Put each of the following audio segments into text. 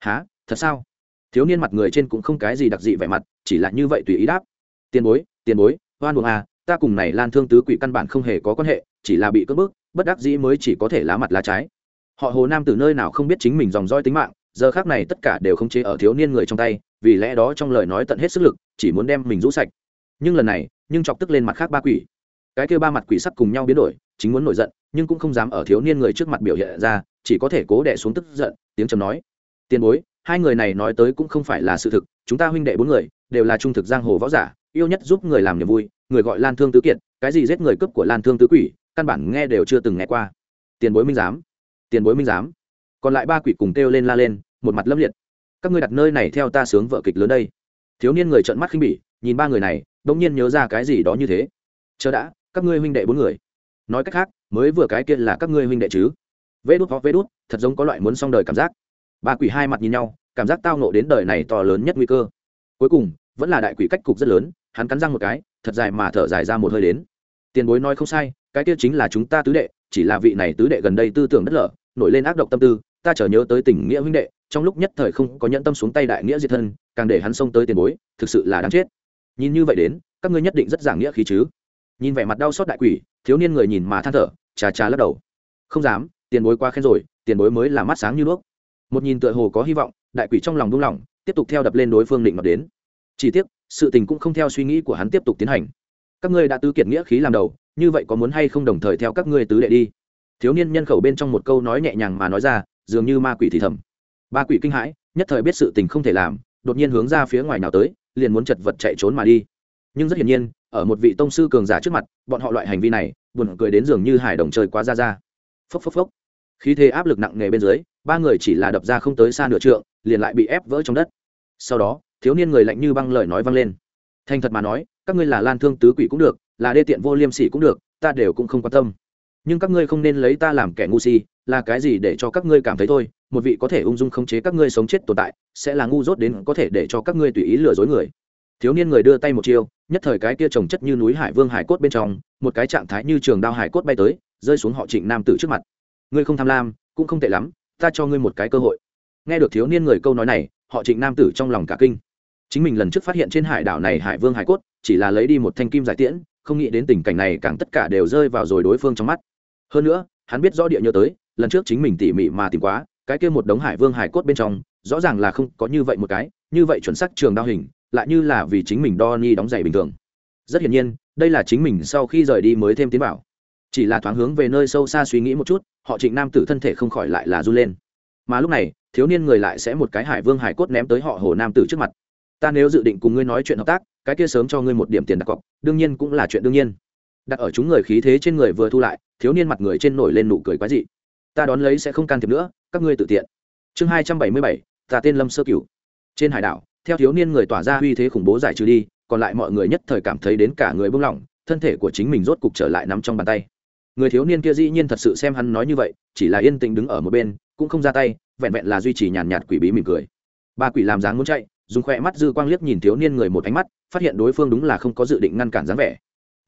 há thật sao? Thiếu niên mặt người trên cũng không cái gì đặc dị vẻ mặt, chỉ là như vậy tùy ý đáp. Tiền bối tiền bối, oan buồng à ta cùng này lan thương tứ quỷ căn bản không hề có quan hệ, chỉ là bị cướp bức, bất đắc dĩ mới chỉ có thể lá mặt lá trái. Họ hồ nam từ nơi nào không biết chính mình dòng roi tính mạng, giờ khác này tất cả đều không chế ở thiếu niên người trong tay, vì lẽ đó trong lời nói tận hết sức lực, chỉ muốn đem mình rũ sạch. Nhưng lần này, nhưng chọc tức lên mặt khác ba quỷ. Cái kêu ba mặt quỷ sắc cùng nhau biến đổi, chính muốn nổi giận, nhưng cũng không dám ở thiếu niên người trước mặt biểu hiện ra, chỉ có thể cố đẻ xuống tức giận, tiếng trầm nói tiền bối, hai người này nói tới cũng không phải là sự thực, chúng ta huynh đệ bốn người, đều là trung thực giang hồ võ giả, yêu nhất giúp người làm niềm vui, người gọi lan thương tứ kiệt, cái gì giết người cướp của lan thương tứ quỷ, căn bản nghe đều chưa từng nghe qua. Tiền bối minh giám, tiền bối minh giám. Còn lại ba quỷ cùng kêu lên la lên, một mặt lâm liệt. Các ngươi đặt nơi này theo ta sướng vợ kịch lớn đây. Thiếu niên người trợn mắt khinh bỉ, nhìn ba người này đ ỗ n g nhiên nhớ ra cái gì đó như thế. Chờ đã, các ngươi huynh đệ bốn người. Nói cách khác, mới vừa cái kia là các ngươi huynh đệ chứ. Vê đút hoặc vê đút, thật giống có loại muốn xong đời cảm giác ba quỷ hai mặt nhìn nhau, cảm giác tao nộ đến đời này to lớn nhất nguy cơ. Cuối cùng, vẫn là đại quỷ cách cục rất lớn, hắn cắn răng một cái, thật dài mà thở dài ra một hơi đến. Tiền bối nói không sai, cái kia chính là chúng ta tứ đệ, chỉ là vị này tứ đệ gần đây tư tưởng đất lở, nổi lên ác độc tâm tư, ta trở nhớ tới tình nghĩa huynh đệ, trong lúc nhất thời không có nhẫn tâm xuống tay đại nghĩa diệt thân, càng để hắn xông tới tiền bối, thực sự là đáng chết. Nhìn như vậy đến, các ngươi nhất định rất giảng nghĩa khí chứ. Nhìn vẻ mặt đau xót đại quỷ, thiếu niên người nhìn mà than thở, chà chà lắc đầu. Không dám, tiền bối quá khen rồi, tiền bối mới là mắt sáng như đuốc một nhìn tựa hồ có hy vọng, đại quỷ trong lòng buông lỏng, tiếp tục theo đập lên đối phương định mặt đến. Chỉ tiếc, sự tình cũng không theo suy nghĩ của hắn tiếp tục tiến hành. Các ngươi đã tứ kiệt nghĩa khí làm đầu, như vậy có muốn hay không đồng thời theo các ngươi tứ đệ đi? Thiếu niên nhân khẩu bên trong một câu nói nhẹ nhàng mà nói ra, dường như ma quỷ thì thầm. Ba quỷ kinh hãi, nhất thời biết sự tình không thể làm, đột nhiên hướng ra phía ngoài nào tới, liền muốn chật vật chạy trốn mà đi. Nhưng rất hiển nhiên, ở một vị tông sư cường giả trước mặt, bọn họ loại hành vi này, buồn cười đến dường như hải đồng chơi quá ra ra. Phốc phốc phốc khí thế áp lực nặng nề bên dưới, ba người chỉ là đập ra không tới xa nửa trượng, liền lại bị ép vỡ trong đất. Sau đó, thiếu niên người lạnh như băng lời nói vang lên. Thành thật mà nói, các ngươi là lan thương tứ quỷ cũng được, là đê tiện vô liêm sỉ cũng được, ta đều cũng không quan tâm. Nhưng các ngươi không nên lấy ta làm kẻ ngu si, là cái gì để cho các ngươi cảm thấy thôi, một vị có thể ung dung khống chế các ngươi sống chết tồn tại, sẽ là ngu dốt đến có thể để cho các ngươi tùy ý lừa dối người. Thiếu niên người đưa tay một chiêu, nhất thời cái kia trồng chất như núi hải vương hải cốt bên trong, một cái trạng thái như trường đao hải cốt bay tới, rơi xuống họ trịnh nam tử trước mặt ngươi không tham lam, cũng không tệ lắm, ta cho ngươi một cái cơ hội. Nghe được thiếu niên người câu nói này, họ trịnh nam tử trong lòng cả kinh. Chính mình lần trước phát hiện trên hải đảo này hải vương hải cốt, chỉ là lấy đi một thanh kim giải tiễn, không nghĩ đến tình cảnh này càng tất cả đều rơi vào rồi đối phương trong mắt. Hơn nữa, hắn biết rõ địa nhớ tới, lần trước chính mình tỉ mỉ mà tìm quá, cái kia một đống hải vương hải cốt bên trong, rõ ràng là không có như vậy một cái, như vậy chuẩn xác trường đao hình, lại như là vì chính mình đo ni đóng giày bình thường. Rất hiển nhiên, đây là chính mình sau khi rời đi mới thêm tiến bảo chỉ là thoáng hướng về nơi sâu xa suy nghĩ một chút họ trịnh nam tử thân thể không khỏi lại là run lên. Mà lúc này, thiếu niên người lại sẽ một cái hải vương hải cốt ném tới họ hồ nam tử trước mặt. Ta nếu dự định cùng ngươi nói chuyện hợp tác, cái kia sớm cho ngươi một điểm tiền đặt cọc, đương nhiên cũng là chuyện đương nhiên. Đặt ở chúng người khí thế trên người vừa thu lại, thiếu niên mặt người trên nổi lên nụ cười quái dị. Ta đón lấy sẽ không can thiệp nữa, các ngươi tự tiện. Chương hai trăm bảy mươi bảy, ta tên lâm sơ cửu. Trên hải đảo, theo thiếu niên người tỏa ra uy thế khủng bố giải trừ đi, còn lại mọi người nhất thời cảm thấy đến cả người buông lỏng, thân thể của chính mình rốt cục trở lại nắm trong bàn tay người thiếu niên kia dĩ nhiên thật sự xem hắn nói như vậy, chỉ là yên tĩnh đứng ở một bên, cũng không ra tay, vẹn vẹn là duy trì nhàn nhạt quỷ bí mỉm cười. Ba quỷ làm dáng muốn chạy, dùng khoe mắt dư quang liếc nhìn thiếu niên người một ánh mắt, phát hiện đối phương đúng là không có dự định ngăn cản dáng vẻ.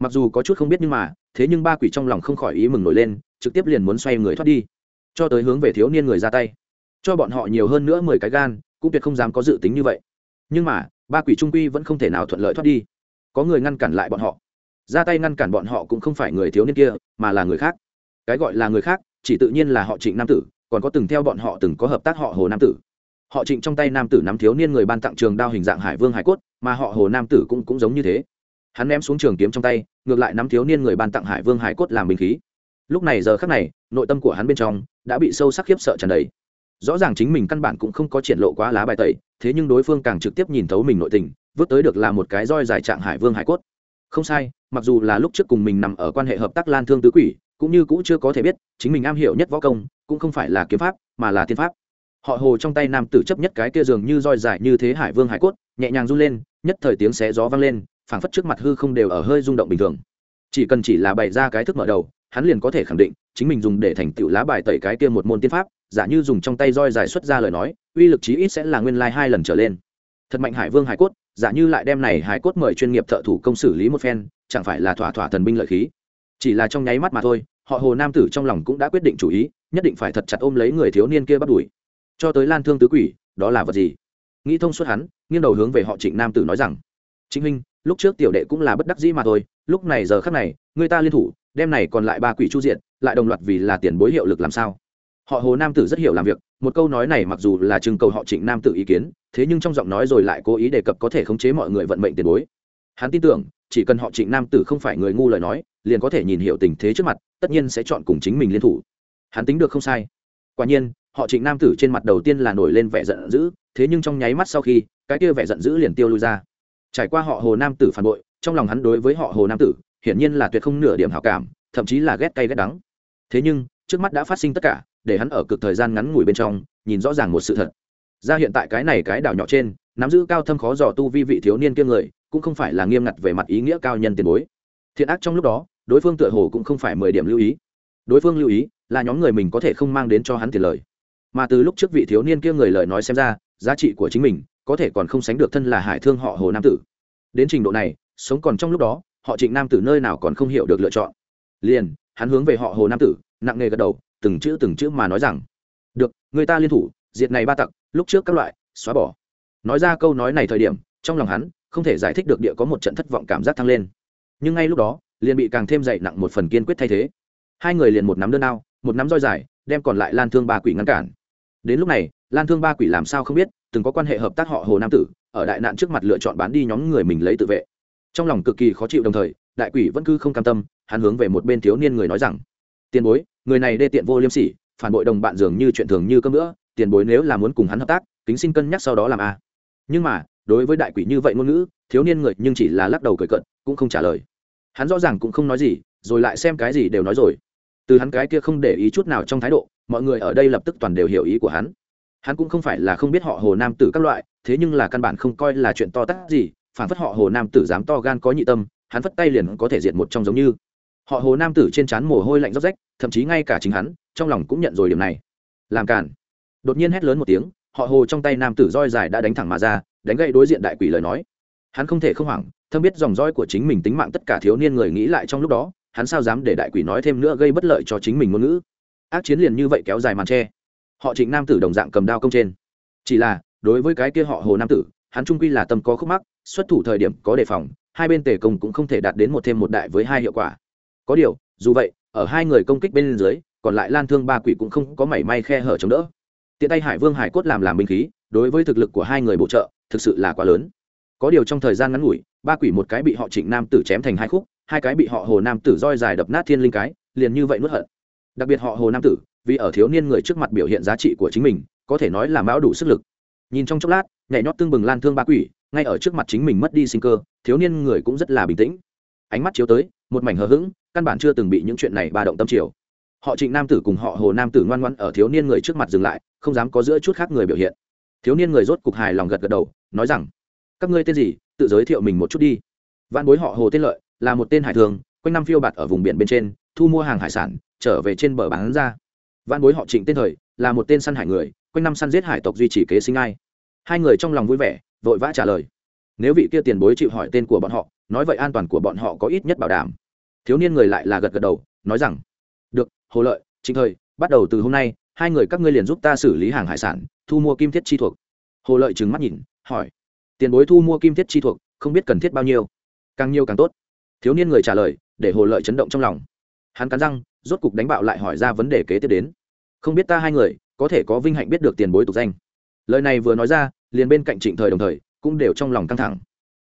Mặc dù có chút không biết nhưng mà, thế nhưng ba quỷ trong lòng không khỏi ý mừng nổi lên, trực tiếp liền muốn xoay người thoát đi. Cho tới hướng về thiếu niên người ra tay. Cho bọn họ nhiều hơn nữa mười cái gan, cũng tuyệt không dám có dự tính như vậy. Nhưng mà, ba quỷ trung quy vẫn không thể nào thuận lợi thoát đi. Có người ngăn cản lại bọn họ ra tay ngăn cản bọn họ cũng không phải người thiếu niên kia, mà là người khác. Cái gọi là người khác, chỉ tự nhiên là họ trịnh nam tử, còn có từng theo bọn họ từng có hợp tác họ hồ nam tử. Họ trịnh trong tay nam tử nắm thiếu niên người ban tặng trường đao hình dạng hải vương hải cốt, mà họ hồ nam tử cũng cũng giống như thế. Hắn ném xuống trường kiếm trong tay, ngược lại nắm thiếu niên người ban tặng hải vương hải cốt làm bình khí. Lúc này giờ khác này, nội tâm của hắn bên trong đã bị sâu sắc khiếp sợ tràn đầy. Rõ ràng chính mình căn bản cũng không có triển lộ quá lá bài tẩy, thế nhưng đối phương càng trực tiếp nhìn thấu mình nội tình, vứt tới được là một cái roi dài trạng hải vương hải cốt. Không sai mặc dù là lúc trước cùng mình nằm ở quan hệ hợp tác lan thương tứ quỷ, cũng như cũ chưa có thể biết, chính mình am hiểu nhất võ công, cũng không phải là kiếm pháp, mà là thiên pháp. Họ hồ trong tay nam tử chấp nhất cái kia dường như roi dài như thế hải vương hải cốt, nhẹ nhàng run lên, nhất thời tiếng xé gió vang lên, phảng phất trước mặt hư không đều ở hơi rung động bình thường. Chỉ cần chỉ là bày ra cái thức mở đầu, hắn liền có thể khẳng định, chính mình dùng để thành tựu lá bài tẩy cái kia một môn tiên pháp, giả như dùng trong tay roi dài xuất ra lời nói, uy lực chí ít sẽ là nguyên lai hai lần trở lên. Thật mạnh hải vương hải cốt, giả như lại đem này hải cốt mời chuyên nghiệp thợ thủ công xử lý một phen chẳng phải là thỏa thỏa thần binh lợi khí. Chỉ là trong nháy mắt mà thôi, họ hồ nam tử trong lòng cũng đã quyết định chủ ý, nhất định phải thật chặt ôm lấy người thiếu niên kia bắt đuổi. Cho tới lan thương tứ quỷ, đó là vật gì? Nghĩ thông suốt hắn, nghiêng đầu hướng về họ trịnh nam tử nói rằng chính minh lúc trước tiểu đệ cũng là bất đắc dĩ mà thôi, lúc này giờ khắc này, người ta liên thủ đem này còn lại ba quỷ chu diện, lại đồng loạt vì là tiền bối hiệu lực làm sao? Họ hồ nam tử rất hiểu làm việc, một câu nói này mặc dù là trưng cầu họ trịnh nam tử ý kiến, thế nhưng trong giọng nói rồi lại cố ý đề cập có thể khống chế mọi người vận mệnh tiền bối. Hắn tin tưởng chỉ cần họ trịnh nam tử không phải người ngu lời nói, liền có thể nhìn hiểu tình thế trước mặt, tất nhiên sẽ chọn cùng chính mình liên thủ. Hắn tính được không sai. Quả nhiên, họ trịnh nam tử trên mặt đầu tiên là nổi lên vẻ giận dữ, thế nhưng trong nháy mắt sau khi, cái kia vẻ giận dữ liền tiêu lui ra. Trải qua họ hồ nam tử phản bội, trong lòng hắn đối với họ hồ nam tử, hiển nhiên là tuyệt không nửa điểm hảo cảm, thậm chí là ghét cay ghét đắng. Thế nhưng, trước mắt đã phát sinh tất cả, để hắn ở cực thời gian ngắn ngủi bên trong, nhìn rõ ràng một sự thật. Ra hiện tại cái này cái đảo nhỏ trên, nắm giữ cao thâm khó dò tu vi vị thiếu niên kiêng người cũng không phải là nghiêm ngặt về mặt ý nghĩa cao nhân tiền bối. Thiện ác trong lúc đó, đối phương tựa hồ cũng không phải mười điểm lưu ý. Đối phương lưu ý là nhóm người mình có thể không mang đến cho hắn tiền lời. Mà từ lúc trước vị thiếu niên kia người lời nói xem ra, giá trị của chính mình có thể còn không sánh được thân là hải thương họ hồ nam tử. Đến trình độ này, sống còn trong lúc đó, họ trịnh nam tử nơi nào còn không hiểu được lựa chọn. Liền, hắn hướng về họ hồ nam tử, nặng nề gật đầu, từng chữ từng chữ mà nói rằng, được, người ta liên thủ, diệt này ba tặc, lúc trước các loại, xóa bỏ. Nói ra câu nói này thời điểm, trong lòng hắn không thể giải thích được địa có một trận thất vọng cảm giác thăng lên. Nhưng ngay lúc đó, liền bị càng thêm dậy nặng một phần kiên quyết thay thế. Hai người liền một nắm đơn ao, một nắm roi dài, đem còn lại lan thương ba quỷ ngăn cản. Đến lúc này, lan thương ba quỷ làm sao không biết, từng có quan hệ hợp tác họ hồ nam tử, ở đại nạn trước mặt lựa chọn bán đi nhóm người mình lấy tự vệ. Trong lòng cực kỳ khó chịu đồng thời, đại quỷ vẫn cứ không cam tâm, hắn hướng về một bên thiếu niên người nói rằng, tiền bối, người này đê tiện vô liêm sỉ, phản bội đồng bạn dường như chuyện thường như cơm nữa tiền bối nếu là muốn cùng hắn hợp tác, kính xin cân nhắc sau đó làm a. Nhưng mà đối với đại quỷ như vậy ngôn ngữ, thiếu niên người nhưng chỉ là lắc đầu cười cận cũng không trả lời. Hắn rõ ràng cũng không nói gì, rồi lại xem cái gì đều nói rồi. Từ hắn cái kia không để ý chút nào trong thái độ, mọi người ở đây lập tức toàn đều hiểu ý của hắn. Hắn cũng không phải là không biết họ hồ nam tử các loại, thế nhưng là căn bản không coi là chuyện to tát gì, phản phất họ hồ nam tử dám to gan có nhị tâm, hắn phất tay liền có thể diệt một trong giống như. Họ hồ nam tử trên trán mồ hôi lạnh róc rách, thậm chí ngay cả chính hắn, trong lòng cũng nhận rồi điểm này. Làm cản đột nhiên hét lớn một tiếng, họ hồ trong tay nam tử roi dài đã đánh thẳng mà ra đánh gậy đối diện đại quỷ lời nói. Hắn không thể không hoảng, thâm biết dòng roi của chính mình tính mạng tất cả thiếu niên người nghĩ lại trong lúc đó, hắn sao dám để đại quỷ nói thêm nữa gây bất lợi cho chính mình ngôn ngữ? Ác chiến liền như vậy kéo dài màn tre. Họ trịnh nam tử đồng dạng cầm đao công trên. Chỉ là, đối với cái kia họ hồ nam tử, hắn trung quy là tâm có khúc mắc, xuất thủ thời điểm có đề phòng, hai bên tề công cũng không thể đạt đến một thêm một đại với hai hiệu quả. Có điều, dù vậy, ở hai người công kích bên dưới, còn lại lan thương ba quỷ cũng không có mảy may khe hở chống đỡ. Tiện tay hải vương hải cốt làm làm binh khí, đối với thực lực của hai người bổ trợ thực sự là quá lớn. Có điều trong thời gian ngắn ngủi, ba quỷ một cái bị họ trịnh nam tử chém thành hai khúc, hai cái bị họ hồ nam tử roi dài đập nát thiên linh cái, liền như vậy nuốt hận. Đặc biệt họ hồ nam tử, vì ở thiếu niên người trước mặt biểu hiện giá trị của chính mình, có thể nói là mão đủ sức lực. Nhìn trong chốc lát, nhảy nhót tương bừng lan thương ba quỷ, ngay ở trước mặt chính mình mất đi sinh cơ, thiếu niên người cũng rất là bình tĩnh. Ánh mắt chiếu tới, một mảnh hờ hững, căn bản chưa từng bị những chuyện này ba động tâm chiều. họ trịnh nam tử cùng họ hồ nam tử ngoan ngoan ở thiếu niên người trước mặt dừng lại, không dám có giữa chút khác người biểu hiện. Thiếu niên người rốt cục hài lòng gật gật đầu nói rằng, các ngươi tên gì, tự giới thiệu mình một chút đi. Văn bối họ hồ tên lợi, là một tên hải thường, quanh năm phiêu bạt ở vùng biển bên trên, thu mua hàng hải sản, trở về trên bờ bán ra. Văn bối họ trịnh tên thời, là một tên săn hải người, quanh năm săn giết hải tộc duy trì kế sinh ai. Hai người trong lòng vui vẻ, vội vã trả lời. Nếu vị kia tiền bối chịu hỏi tên của bọn họ, nói vậy an toàn của bọn họ có ít nhất bảo đảm. Thiếu niên người lại là gật gật đầu, nói rằng, được, hồ lợi, trịnh thời, bắt đầu từ hôm nay, hai người các ngươi liền giúp ta xử lý hàng hải sản, thu mua kim thiết chi thuộc hồ lợi trừng mắt nhìn, hỏi, tiền bối thu mua kim thiết chi thuộc, không biết cần thiết bao nhiêu? Càng nhiều càng tốt. Thiếu niên người trả lời, để hồ lợi chấn động trong lòng. Hắn cắn răng, rốt cục đánh bạo lại hỏi ra vấn đề kế tiếp đến. Không biết ta hai người, có thể có vinh hạnh biết được tiền bối tục danh. Lời này vừa nói ra, liền bên cạnh trịnh thời đồng thời, cũng đều trong lòng căng thẳng.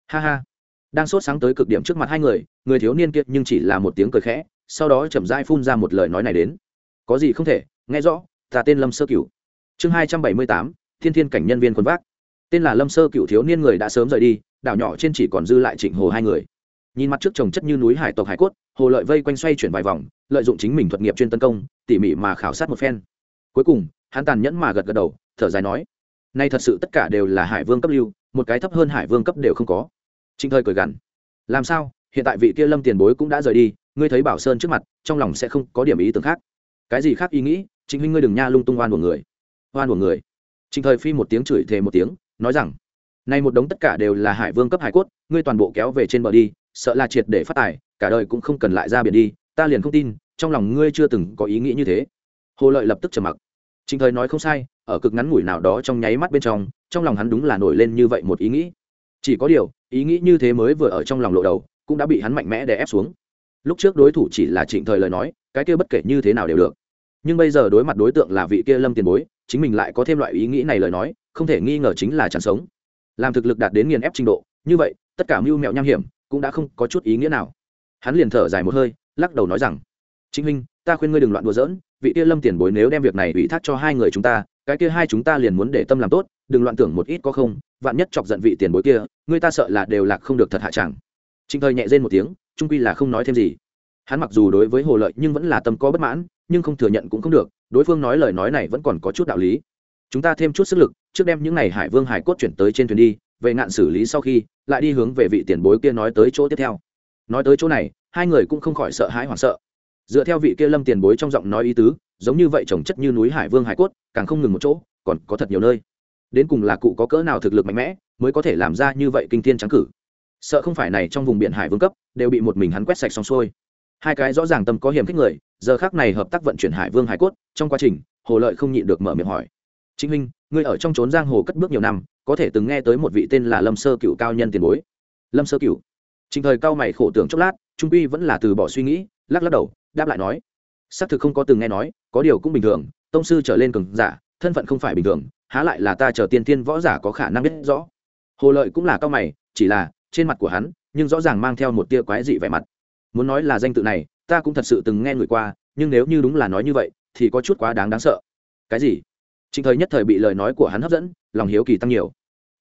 Ha ha. Đang sốt sáng tới cực điểm trước mặt hai người người thiếu niên kiệt nhưng chỉ là một tiếng cười khẽ, sau đó chậm dai phun ra một lời nói này đến. Có gì không thể, nghe rõ, ta tên lâm sơ cửu. Chương hai trăm bảy mươi tám thiên thiên cảnh nhân viên quân vác. Tên là lâm sơ cựu thiếu niên người đã sớm rời đi, đảo nhỏ trên chỉ còn dư lại trịnh hồ hai người. Nhìn mặt trước trồng chất như núi hải tộc hải cốt, hồ lợi vây quanh xoay chuyển vài vòng, lợi dụng chính mình thuật nghiệp chuyên tấn công, tỉ mỉ mà khảo sát một phen. Cuối cùng, hắn tàn nhẫn mà gật gật đầu, thở dài nói, nay thật sự tất cả đều là hải vương cấp lưu, một cái thấp hơn hải vương cấp đều không có. Trịnh thời cười gằn, làm sao? Hiện tại vị kia lâm tiền bối cũng đã rời đi, ngươi thấy bảo sơn trước mặt, trong lòng sẽ không có điểm ý tưởng khác. Cái gì khác ý nghĩ? Chính huynh ngươi đừng nha lung tung oan của người. Oan của người? Trịnh thời phi một tiếng chửi thề một tiếng, nói rằng nay một đống tất cả đều là hải vương cấp hải cốt, ngươi toàn bộ kéo về trên bờ đi, sợ là triệt để phát tài, cả đời cũng không cần lại ra biển đi, ta liền không tin, trong lòng ngươi chưa từng có ý nghĩ như thế. Hồ lợi lập tức trầm mặc. Trịnh thời nói không sai, ở cực ngắn ngủi nào đó trong nháy mắt bên trong trong lòng hắn đúng là nổi lên như vậy một ý nghĩ. Chỉ có điều, ý nghĩ như thế mới vừa ở trong lòng lộ đầu, cũng đã bị hắn mạnh mẽ đè ép xuống. Lúc trước đối thủ chỉ là trịnh thời lời nói, cái kia bất kể như thế nào đều được nhưng bây giờ đối mặt đối tượng là vị kia lâm tiền bối, chính mình lại có thêm loại ý nghĩ này lời nói, không thể nghi ngờ chính là chẳng sống. Làm thực lực đạt đến nghiền ép trình độ, như vậy, tất cả mưu mẹo nham hiểm, cũng đã không có chút ý nghĩa nào. Hắn liền thở dài một hơi, lắc đầu nói rằng chính huynh, ta khuyên ngươi đừng loạn đùa giỡn, vị kia lâm tiền bối nếu đem việc này ủy thác cho hai người chúng ta, cái kia hai chúng ta liền muốn để tâm làm tốt, đừng loạn tưởng một ít có không, vạn nhất chọc giận vị tiền bối kia người ta sợ là đều lạc không được thật hạ chẳng. Trịnh thời nhẹ rên một tiếng, trung quy là không nói thêm gì hắn mặc dù đối với hồ lợi nhưng vẫn là tâm có bất mãn, nhưng không thừa nhận cũng không được, đối phương nói lời nói này vẫn còn có chút đạo lý. Chúng ta thêm chút sức lực, trước đem những n à y hải vương hải cốt chuyển tới trên thuyền đi, về ngạn xử lý sau khi, lại đi hướng về vị tiền bối kia nói tới chỗ tiếp theo. Nói tới chỗ này, hai người cũng không khỏi sợ hãi hoảng sợ. Dựa theo vị kia lâm tiền bối trong giọng nói ý tứ, giống như vậy trồng chất như núi hải vương hải cốt, càng không ngừng một chỗ, còn có thật nhiều nơi. Đến cùng là cụ có cỡ nào thực lực mạnh mẽ, mới có thể làm ra như vậy kinh thiên trắng cử. Sợ không phải này trong vùng biển hải vương cấp, đều bị một mình hắn quét sạch xong xuôi hai cái rõ ràng tâm có hiểm khích người, giờ khác này hợp tác vận chuyển hải vương hải cốt, trong quá trình, hồ lợi không nhịn được mở miệng hỏi. Chính huynh, ngươi ở trong trốn giang hồ cất bước nhiều năm, có thể từng nghe tới một vị tên là lâm sơ cựu cao nhân tiền bối. Lâm sơ cựu trình thời cao mày khổ tưởng chốc lát, trung quy vẫn là từ bỏ suy nghĩ, lắc lắc đầu, đáp lại nói. Xác thực không có từng nghe nói, có điều cũng bình thường, tông sư trở lên cường giả, thân phận không phải bình thường, há lại là ta chờ tiên tiên võ giả có khả năng biết rõ. Hồ lợi cũng là cao mày, chỉ là, trên mặt của hắn, nhưng rõ ràng mang theo một tia quái dị vẻ mặt muốn nói là danh tự này, ta cũng thật sự từng nghe người qua, nhưng nếu như đúng là nói như vậy, thì có chút quá đáng đáng sợ. Cái gì? Trịnh thời nhất thời bị lời nói của hắn hấp dẫn, lòng hiếu kỳ tăng nhiều.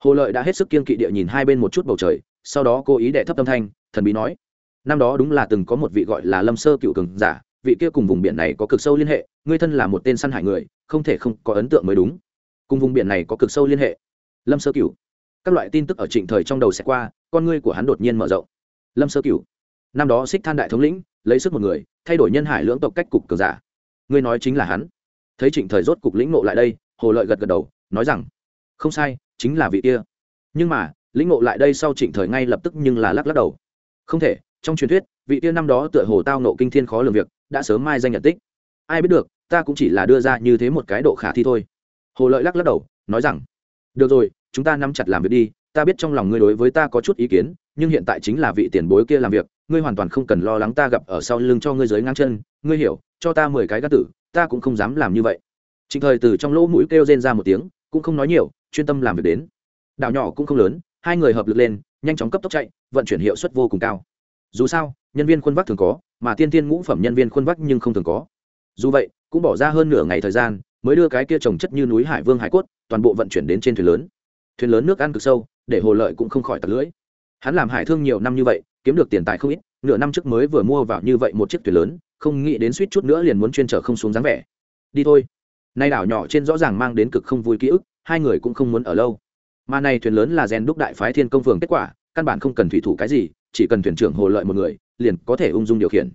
Hồ lợi đã hết sức kiên kỵ địa nhìn hai bên một chút bầu trời, sau đó cố ý đệ thấp tâm thanh, thần bí nói, năm đó đúng là từng có một vị gọi là lâm sơ cựu cường giả, vị kia cùng vùng biển này có cực sâu liên hệ, ngươi thân là một tên săn hải người, không thể không có ấn tượng mới đúng. Cùng vùng biển này có cực sâu liên hệ. Lâm sơ cựu. Các loại tin tức ở trịnh thời trong đầu sẽ qua, con ngươi của hắn đột nhiên mở rộng. Lâm sơ cựu năm đó xích than đại thống lĩnh lấy sức một người, thay đổi nhân hải lưỡng tộc cách cục cường giả. Ngươi nói chính là hắn. Thấy trịnh thời rốt cục lĩnh ngộ lại đây, hồ lợi gật gật đầu, nói rằng, không sai, chính là vị kia. Nhưng mà, lĩnh ngộ lại đây sau trịnh thời ngay lập tức nhưng là lắc lắc đầu. Không thể, trong truyền thuyết, vị kia năm đó tựa hồ tao nộ kinh thiên khó lường việc, đã sớm mai danh nhận tích. Ai biết được, ta cũng chỉ là đưa ra như thế một cái độ khả thi thôi. Hồ lợi lắc lắc đầu, nói rằng, được rồi, chúng ta nắm chặt làm việc đi ta biết trong lòng ngươi đối với ta có chút ý kiến, nhưng hiện tại chính là vị tiền bối kia làm việc, ngươi hoàn toàn không cần lo lắng ta gặp ở sau lưng cho ngươi dưới ngang chân, ngươi hiểu, cho ta mười cái gác tử, ta cũng không dám làm như vậy. Trịnh thời từ trong lỗ mũi kêu rên ra một tiếng, cũng không nói nhiều, chuyên tâm làm việc đến. Đảo nhỏ cũng không lớn, hai người hợp lực lên, nhanh chóng cấp tốc chạy, vận chuyển hiệu suất vô cùng cao. Dù sao, nhân viên khuôn vác thường có, mà tiên tiên ngũ phẩm nhân viên khuôn vác nhưng không thường có. Dù vậy, cũng bỏ ra hơn nửa ngày thời gian, mới đưa cái kia trồng chất như núi hải vương hải cốt, toàn bộ vận chuyển đến trên thuyền lớn thuyền lớn nước ăn cực sâu, để hồ lợi cũng không khỏi tật lưỡi. Hắn làm hải thương nhiều năm như vậy, kiếm được tiền tài không ít, nửa năm trước mới vừa mua vào như vậy một chiếc thuyền lớn, không nghĩ đến suýt chút nữa liền muốn chuyên trở không xuống dáng vẻ. Đi thôi. Nay đảo nhỏ trên rõ ràng mang đến cực không vui ký ức, hai người cũng không muốn ở lâu. Mà này thuyền lớn là rèn đúc đại phái thiên công phường kết quả, căn bản không cần thủy thủ cái gì, chỉ cần thuyền trưởng hồ lợi một người, liền có thể ung dung điều khiển.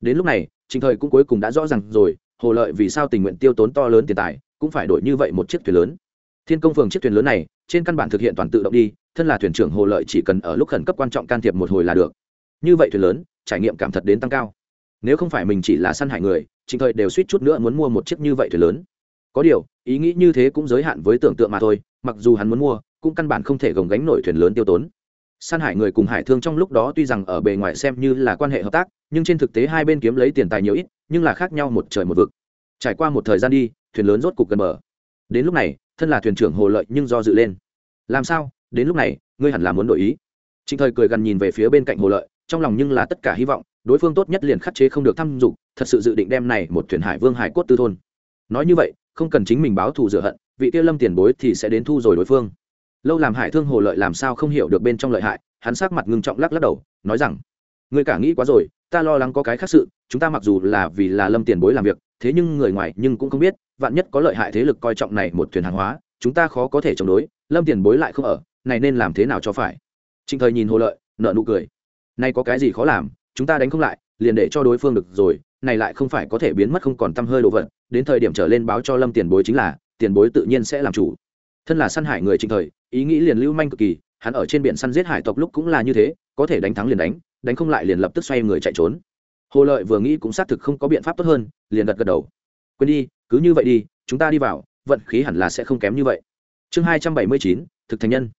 Đến lúc này, trình thời cũng cuối cùng đã rõ ràng rồi, hồ lợi vì sao tình nguyện tiêu tốn to lớn tiền tài, cũng phải đổi như vậy một chiếc thuyền lớn thiên công phường chiếc thuyền lớn này, trên căn bản thực hiện toàn tự động đi, thân là thuyền trưởng hồ lợi chỉ cần ở lúc khẩn cấp quan trọng can thiệp một hồi là được. Như vậy thuyền lớn, trải nghiệm cảm thật đến tăng cao. Nếu không phải mình chỉ là săn hại người trình thời đều suýt chút nữa muốn mua một chiếc như vậy thuyền lớn. Có điều, ý nghĩ như thế cũng giới hạn với tưởng tượng mà thôi, mặc dù hắn muốn mua, cũng căn bản không thể gồng gánh nổi thuyền lớn tiêu tốn. Săn hải người cùng hải thương trong lúc đó tuy rằng ở bề ngoài xem như là quan hệ hợp tác, nhưng trên thực tế hai bên kiếm lấy tiền tài nhiều ít, nhưng là khác nhau một trời một vực. Trải qua một thời gian đi, thuyền lớn rốt cục gần bờ. Đến lúc này thân là thuyền trưởng hồ lợi nhưng do dự lên. Làm sao? Đến lúc này, ngươi hẳn là muốn đổi ý. Trịnh thời cười gần nhìn về phía bên cạnh hồ lợi, trong lòng nhưng là tất cả hy vọng, đối phương tốt nhất liền khắc chế không được thăm dục, thật sự dự định đem này một thuyền hải vương hải cốt tư thôn. Nói như vậy, không cần chính mình báo thù rửa hận, vị kia lâm tiền bối thì sẽ đến thu rồi đối phương. Lâu làm hải thương hồ lợi làm sao không hiểu được bên trong lợi hại, hắn sắc mặt ngưng trọng lắc lắc đầu, nói rằng người cả nghĩ quá rồi, ta lo lắng có cái khác sự, chúng ta mặc dù là vì là lâm tiền bối làm việc thế nhưng người ngoài nhưng cũng không biết, vạn nhất có lợi hại thế lực coi trọng này một thuyền hàng hóa, chúng ta khó có thể chống đối, lâm tiền bối lại không ở, này nên làm thế nào cho phải? Trịnh thời nhìn hồ lợi nợ nụ cười. Nay có cái gì khó làm, chúng ta đánh không lại, liền để cho đối phương được rồi, này lại không phải có thể biến mất không còn t hơi đồ vật, đến thời điểm trở lên báo cho lâm tiền bối chính là, tiền bối tự nhiên sẽ làm chủ. Thân là săn hải người trịnh thời, ý nghĩ liền lưu manh cực kỳ, hắn ở trên biển săn giết hải tộc lúc cũng là như thế, có thể đánh thắng liền đánh đánh không lại liền lập tức xoay người chạy trốn hồ lợi vừa nghĩ cũng xác thực không có biện pháp tốt hơn, liền gật gật đầu. Quên đi, cứ như vậy đi, chúng ta đi vào, vận khí hẳn là sẽ không kém như vậy. Chương hai trăm bảy mươi chín, thực thành nhân.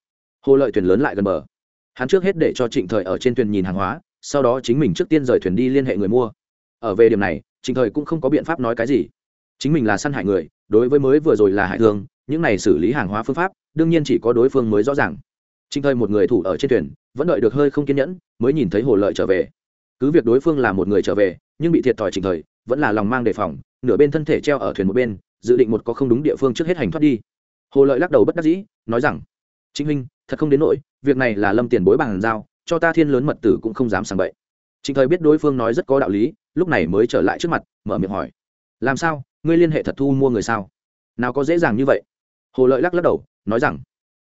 Hồ lợi thuyền lớn lại gần bờ. Hắn trước hết để cho trịnh thời ở trên thuyền nhìn hàng hóa, sau đó chính mình trước tiên rời thuyền đi liên hệ người mua. Ở về điểm này, trịnh thời cũng không có biện pháp nói cái gì. Chính mình là săn hại người, đối với mới vừa rồi là hại thương những này xử lý hàng hóa phương pháp, đương nhiên chỉ có đối phương mới rõ ràng. Trịnh thời một người thủ ở trên thuyền, vẫn đợi được hơi không kiên nhẫn, mới nhìn thấy hồ lợi trở về cứ việc đối phương là một người trở về, nhưng bị thiệt thòi trình thời, vẫn là lòng mang đề phòng, nửa bên thân thể treo ở thuyền một bên, dự định một có không đúng địa phương trước hết hành thoát đi. Hồ lợi lắc đầu bất đắc dĩ, nói rằng chính huynh, thật không đến nỗi, việc này là lâm tiền bối bằng giao, cho ta thiên lớn mật tử cũng không dám sàng bậy. Trịnh thời biết đối phương nói rất có đạo lý, lúc này mới trở lại trước mặt, mở miệng hỏi, làm sao, ngươi liên hệ thật thu mua người sao? Nào có dễ dàng như vậy? Hồ lợi lắc lắc đầu, nói rằng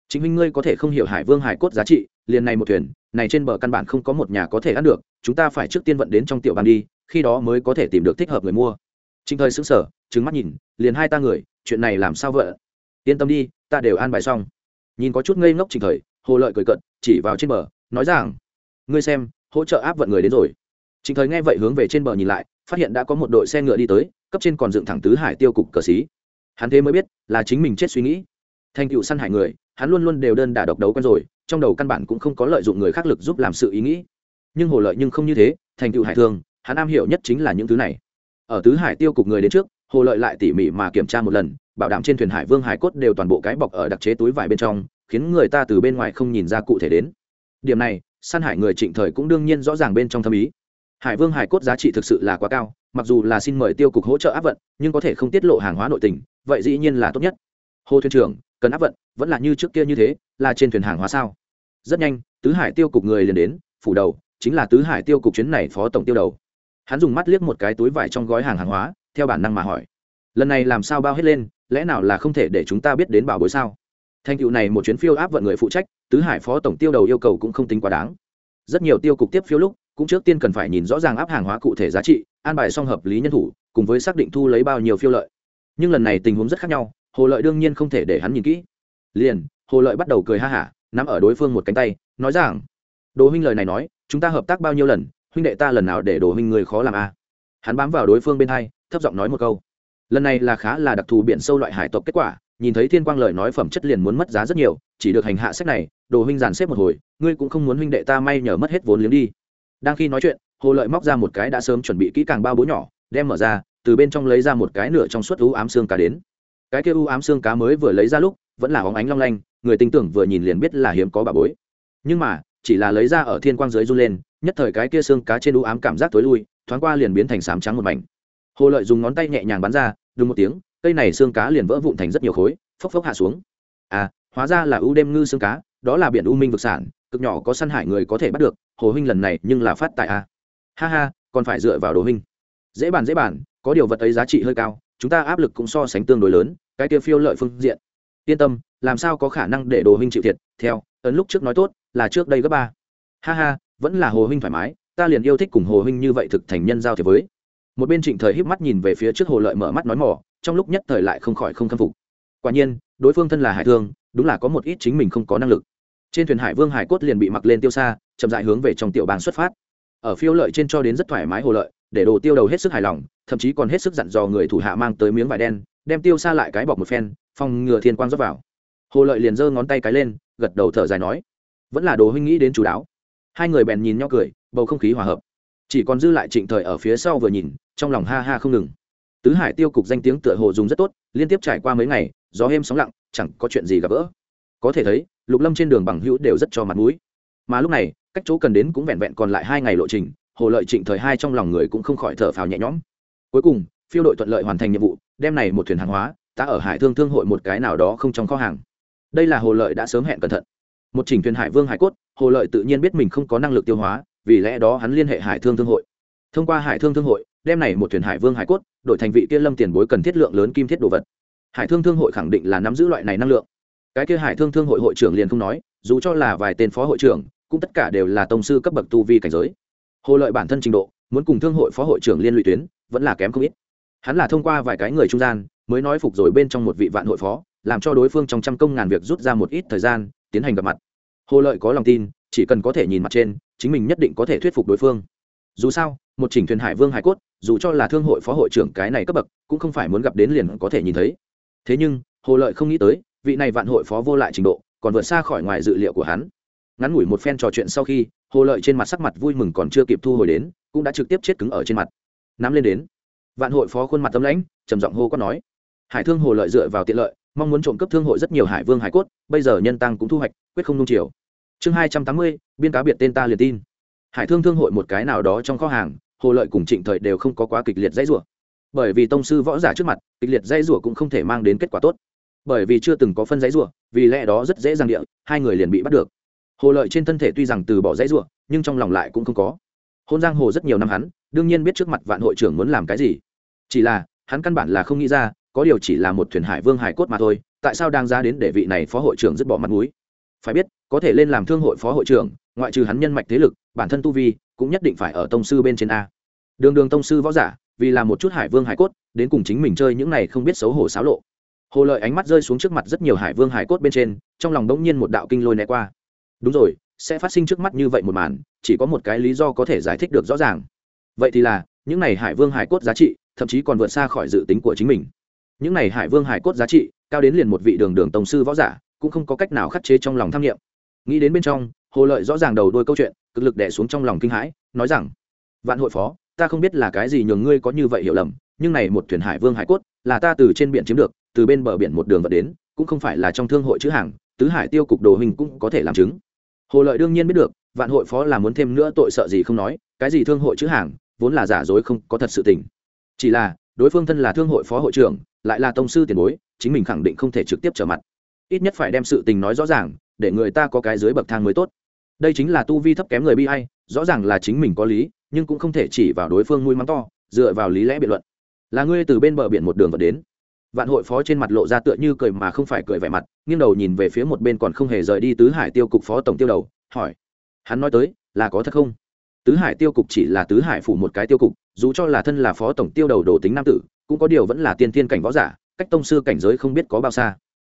chính huynh ngươi có thể không hiểu hải vương hải cốt giá trị liền này một thuyền, này trên bờ căn bản không có một nhà có thể ăn được, chúng ta phải trước tiên vận đến trong tiểu bàn đi, khi đó mới có thể tìm được thích hợp người mua. Trinh thời xứng sở trứng mắt nhìn, liền hai ta người, chuyện này làm sao vợ? Yên tâm đi, ta đều an bài xong. Nhìn có chút ngây ngốc Trình thời, hồ lợi cười cận chỉ vào trên bờ, nói rằng, ngươi xem, hỗ trợ áp vận người đến rồi. Trình thời nghe vậy hướng về trên bờ nhìn lại, phát hiện đã có một đội xe ngựa đi tới, cấp trên còn dựng thẳng tứ hải tiêu cục cờ xí. Hắn thế mới biết là chính mình chết suy nghĩ. Thành cựu săn hải người, hắn luôn luôn đều đơn đả độc đấu quen rồi trong đầu căn bản cũng không có lợi dụng người khác lực giúp làm sự ý nghĩ. Nhưng hồ lợi nhưng không như thế, thành tựu hải thường, hắn am hiểu nhất chính là những thứ này. Ở tứ hải tiêu cục người đến trước, hồ lợi lại tỉ mỉ mà kiểm tra một lần, bảo đảm trên thuyền hải vương hải cốt đều toàn bộ cái bọc ở đặc chế túi vải bên trong, khiến người ta từ bên ngoài không nhìn ra cụ thể đến. Điểm này, săn hải người trịnh thời cũng đương nhiên rõ ràng bên trong thâm ý. Hải vương hải cốt giá trị thực sự là quá cao, mặc dù là xin mời tiêu cục hỗ trợ áp vận, nhưng có thể không tiết lộ hàng hóa nội tình, vậy dĩ nhiên là tốt nhất. Hồ thuyền trưởng cần áp vận, vẫn là như trước kia như thế, là trên thuyền hàng hóa sao? Rất nhanh, tứ hải tiêu cục người liền đến, phủ đầu, chính là tứ hải tiêu cục chuyến này phó tổng tiêu đầu. Hắn dùng mắt liếc một cái túi vải trong gói hàng hàng hóa, theo bản năng mà hỏi, lần này làm sao bao hết lên, lẽ nào là không thể để chúng ta biết đến bảo bối sao? Thành tựu này một chuyến phiêu áp vận người phụ trách, tứ hải phó tổng tiêu đầu yêu cầu cũng không tính quá đáng. Rất nhiều tiêu cục tiếp phiếu lúc, cũng trước tiên cần phải nhìn rõ ràng áp hàng hóa cụ thể giá trị, an bài song hợp lý nhân thủ, cùng với xác định thu lấy bao nhiêu phiêu lợi. Nhưng lần này tình huống rất khác nhau hồ lợi đương nhiên không thể để hắn nhìn kỹ. Liền, hồ lợi bắt đầu cười ha hả, nắm ở đối phương một cánh tay, nói rằng, đồ huynh lời này nói, chúng ta hợp tác bao nhiêu lần, huynh đệ ta lần nào để đồ huynh người khó làm a à? hắn bám vào đối phương bên hai, thấp giọng nói một câu. Lần này là khá là đặc thù biển sâu loại hải tộc kết quả, nhìn thấy thiên quang lời nói phẩm chất liền muốn mất giá rất nhiều, chỉ được hành hạ sách này, đồ huynh dàn xếp một hồi, ngươi cũng không muốn huynh đệ ta may nhờ mất hết vốn liếng đi. Đang khi nói chuyện, hồ lợi móc ra một cái đã sớm chuẩn bị kỹ càng bao bố nhỏ, đem mở ra, từ bên trong lấy ra một cái nửa trong suốt ú ám xương cá đến cái kia u ám xương cá mới vừa lấy ra lúc, vẫn là óng ánh long lanh, người tin tưởng vừa nhìn liền biết là hiếm có bà bối. Nhưng mà, chỉ là lấy ra ở thiên quang dưới run lên, nhất thời cái kia xương cá trên u ám cảm giác tối lui, thoáng qua liền biến thành sám trắng một mảnh. Hồ lợi dùng ngón tay nhẹ nhàng bắn ra đúng một tiếng, cây này xương cá liền vỡ vụn thành rất nhiều khối, phốc phốc hạ xuống. À hóa ra là ưu đêm ngư xương cá, đó là biển u minh vực sản, cực nhỏ có săn hải người có thể bắt được, hồ huynh lần này nhưng là phát tại a à. ha ha, còn phải dựa vào đồ huynh. Dễ bàn dễ bàn, có điều vật ấy giá trị hơi cao chúng ta áp lực cũng so sánh tương đối lớn, cái kia phiêu lợi phương diện. Yên tâm, làm sao có khả năng để đồ huynh chịu thiệt? Theo, ấn lúc trước nói tốt, là trước đây gấp ba. Ha ha, vẫn là hồ huynh thoải mái, ta liền yêu thích cùng hồ huynh như vậy thực thành nhân giao thế với. Một bên trịnh thời híp mắt nhìn về phía trước hồ lợi mở mắt nói mỏ, trong lúc nhất thời lại không khỏi không khâm phục. Quả nhiên, đối phương thân là hải thương, đúng là có một ít chính mình không có năng lực. Trên thuyền hải vương hải cốt liền bị mặc lên tiêu xa, chậm dại hướng về trong tiểu bang xuất phát. Ở phiêu lợi trên cho đến rất thoải mái hồ lợi để đồ tiêu đầu hết sức hài lòng, thậm chí còn hết sức dặn dò người thủ hạ mang tới miếng vải đen, đem tiêu xa lại cái bọc một phen, phòng ngừa thiên quang rót vào. Hồ lợi liền giơ ngón tay cái lên, gật đầu thở dài nói, vẫn là đồ huynh nghĩ đến chú đáo. Hai người bèn nhìn nhau cười, bầu không khí hòa hợp. Chỉ còn dư lại trịnh thời ở phía sau vừa nhìn, trong lòng ha ha không ngừng. Tứ hải tiêu cục danh tiếng tựa hồ dùng rất tốt, liên tiếp trải qua mấy ngày, gió êm sóng lặng, chẳng có chuyện gì gặp gỡ. Có thể thấy, lục lâm trên đường bằng hữu đều rất cho mặt mũi. Mà lúc này, cách chỗ cần đến cũng vẹn vẹn còn lại hai ngày lộ trình hồ lợi trịnh thời hai trong lòng người cũng không khỏi thở phào nhẹ nhõm. Cuối cùng, phiêu đội thuận lợi hoàn thành nhiệm vụ, đem này một thuyền hàng hóa, ta ở hải thương thương hội một cái nào đó không trong kho hàng. Đây là hồ lợi đã sớm hẹn cẩn thận. Một trình thuyền hải vương hải cốt, hồ lợi tự nhiên biết mình không có năng lực tiêu hóa, vì lẽ đó hắn liên hệ hải thương thương hội. Thông qua hải thương thương hội, đem này một thuyền hải vương hải cốt, đổi thành vị kia lâm tiền bối cần thiết lượng lớn kim thiết đồ vật. Hải thương thương hội khẳng định là nắm giữ loại này năng lượng. Cái kia hải thương thương hội hội trưởng liền không nói, dù cho là vài tên phó hội trưởng, cũng tất cả đều là tông sư cấp bậc tu vi cảnh giới hồ lợi bản thân trình độ, muốn cùng thương hội phó hội trưởng liên lụy tuyến, vẫn là kém không ít. Hắn là thông qua vài cái người trung gian, mới nói phục rồi bên trong một vị vạn hội phó, làm cho đối phương trong trăm công ngàn việc rút ra một ít thời gian, tiến hành gặp mặt. Hồ lợi có lòng tin, chỉ cần có thể nhìn mặt trên, chính mình nhất định có thể thuyết phục đối phương. Dù sao, một chỉnh thuyền hải vương hải cốt, dù cho là thương hội phó hội trưởng cái này cấp bậc, cũng không phải muốn gặp đến liền có thể nhìn thấy. Thế nhưng, hồ lợi không nghĩ tới, vị này vạn hội phó vô lại trình độ, còn vượt xa khỏi ngoài dự liệu của hắn ngắn ngủi một phen trò chuyện sau khi, hồ lợi trên mặt sắc mặt vui mừng còn chưa kịp thu hồi đến, cũng đã trực tiếp chết cứng ở trên mặt. Nắm lên đến. Vạn hội phó khuôn mặt tâm lãnh, trầm giọng hô có nói. Hải thương hồ lợi dựa vào tiện lợi, mong muốn trộm cấp thương hội rất nhiều hải vương hải cốt, bây giờ nhân tăng cũng thu hoạch, quyết không nung chiều. Chương hai trăm tám mươi, biên cá biệt tên ta liền tin. Hải thương thương hội một cái nào đó trong kho hàng, hồ lợi cùng trịnh thời đều không có quá kịch liệt dãy rủa. Bởi vì tông sư võ giả trước mặt, kịch liệt dãy rủa cũng không thể mang đến kết quả tốt. Bởi vì chưa từng có phân dãy rủa, vì lẽ đó rất dễ dàng địa, hai người liền bị bắt được hồ lợi trên thân thể tuy rằng từ bỏ dãy ruộng nhưng trong lòng lại cũng không có. Hôn giang hồ rất nhiều năm hắn, đương nhiên biết trước mặt vạn hội trưởng muốn làm cái gì. Chỉ là, hắn căn bản là không nghĩ ra, có điều chỉ là một thuyền hải vương hải cốt mà thôi, tại sao đang ra đến để vị này phó hội trưởng dứt bỏ mặt mũi? Phải biết, có thể lên làm thương hội phó hội trưởng, ngoại trừ hắn nhân mạch thế lực, bản thân tu vi, cũng nhất định phải ở tông sư bên trên a. Đường đường tông sư võ giả, vì là một chút hải vương hải cốt, đến cùng chính mình chơi những này không biết xấu hổ xáo lộ. Hồ lợi ánh mắt rơi xuống trước mặt rất nhiều hải vương hải cốt bên trên, trong lòng đống nhiên một đạo kinh lôi né qua đúng rồi, sẽ phát sinh trước mắt như vậy một màn, chỉ có một cái lý do có thể giải thích được rõ ràng. Vậy thì là, những này hải vương hải cốt giá trị, thậm chí còn vượt xa khỏi dự tính của chính mình. Những này hải vương hải cốt giá trị, cao đến liền một vị đường đường tổng sư võ giả, cũng không có cách nào khắc chế trong lòng tham nghiệm nghĩ đến bên trong, hồ lợi rõ ràng đầu đôi câu chuyện, cực lực đẻ xuống trong lòng kinh hãi, nói rằng, vạn hội phó, ta không biết là cái gì nhường ngươi có như vậy hiểu lầm, nhưng này một thuyền hải vương hải cốt, là ta từ trên biển chiếm được, từ bên bờ biển một đường vật đến, cũng không phải là trong thương hội chữ hàng, tứ hải tiêu cục đồ hình cũng có thể làm chứng hồ lợi đương nhiên biết được, vạn hội phó là muốn thêm nữa tội sợ gì không nói, cái gì thương hội chữ hàng, vốn là giả dối không có thật sự tình. Chỉ là, đối phương thân là thương hội phó hội trưởng, lại là tông sư tiền bối, chính mình khẳng định không thể trực tiếp trở mặt. Ít nhất phải đem sự tình nói rõ ràng, để người ta có cái dưới bậc thang mới tốt. Đây chính là tu vi thấp kém người bi hay rõ ràng là chính mình có lý, nhưng cũng không thể chỉ vào đối phương nuôi mắng to, dựa vào lý lẽ biện luận. Là ngươi từ bên bờ biển một đường vật đến. Vạn hội phó trên mặt lộ ra tựa như cười mà không phải cười vẻ mặt nghiêng đầu nhìn về phía một bên còn không hề rời đi tứ hải tiêu cục phó tổng tiêu đầu, hỏi. Hắn nói tới, là có thật không? Tứ hải tiêu cục chỉ là tứ hải phủ một cái tiêu cục, dù cho là thân là phó tổng tiêu đầu đồ tính nam tử, cũng có điều vẫn là tiên thiên cảnh võ giả, cách tông sư cảnh giới không biết có bao xa.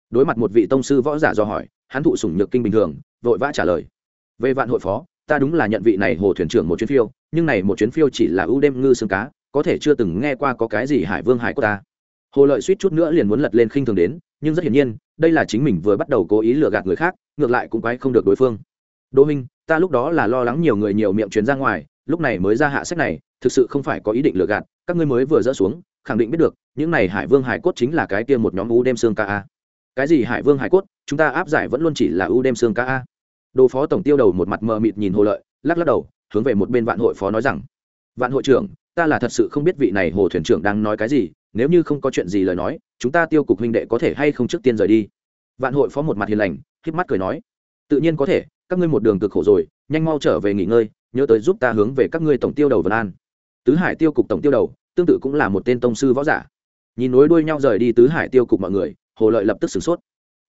Đối mặt một vị tông sư võ giả do hỏi, hắn thụ sủng nhược kinh bình thường, vội vã trả lời. Về vạn hội phó, ta đúng là nhận vị này hồ thuyền trưởng một chuyến phiêu, nhưng này một chuyến phiêu chỉ là ưu đêm ngư xương cá, có thể chưa từng nghe qua có cái gì hải vương hải của ta. Hồ lợi suýt chút nữa liền muốn lật lên khinh thường đến nhưng rất hiển nhiên, đây là chính mình vừa bắt đầu cố ý lừa gạt người khác, ngược lại cũng quái không được đối phương. Đỗ minh ta lúc đó là lo lắng nhiều người nhiều miệng truyền ra ngoài, lúc này mới ra hạ sách này, thực sự không phải có ý định lừa gạt, các ngươi mới vừa dỡ xuống, khẳng định biết được, những này hải vương hải cốt chính là cái kia một nhóm u đêm xương ca a. Cái gì hải vương hải cốt? Chúng ta áp giải vẫn luôn chỉ là u đêm xương ca a. Đồ phó tổng tiêu đầu một mặt mờ mịt nhìn hồ lợi, lắc lắc đầu, hướng về một bên vạn hội phó nói rằng, vạn hội trưởng, ta là thật sự không biết vị này hồ thuyền trưởng đang nói cái gì nếu như không có chuyện gì lời nói, chúng ta tiêu cục huynh đệ có thể hay không trước tiên rời đi? Vạn hội phó một mặt hiền lành híp mắt cười nói. Tự nhiên có thể, các ngươi một đường cực khổ rồi, nhanh mau trở về nghỉ ngơi, nhớ tới giúp ta hướng về các ngươi tổng tiêu đầu vân an. Tứ hải tiêu cục tổng tiêu đầu, tương tự cũng là một tên tông sư võ giả. Nhìn nối đuôi nhau rời đi tứ hải tiêu cục mọi người, hồ lợi lập tức sửng sốt.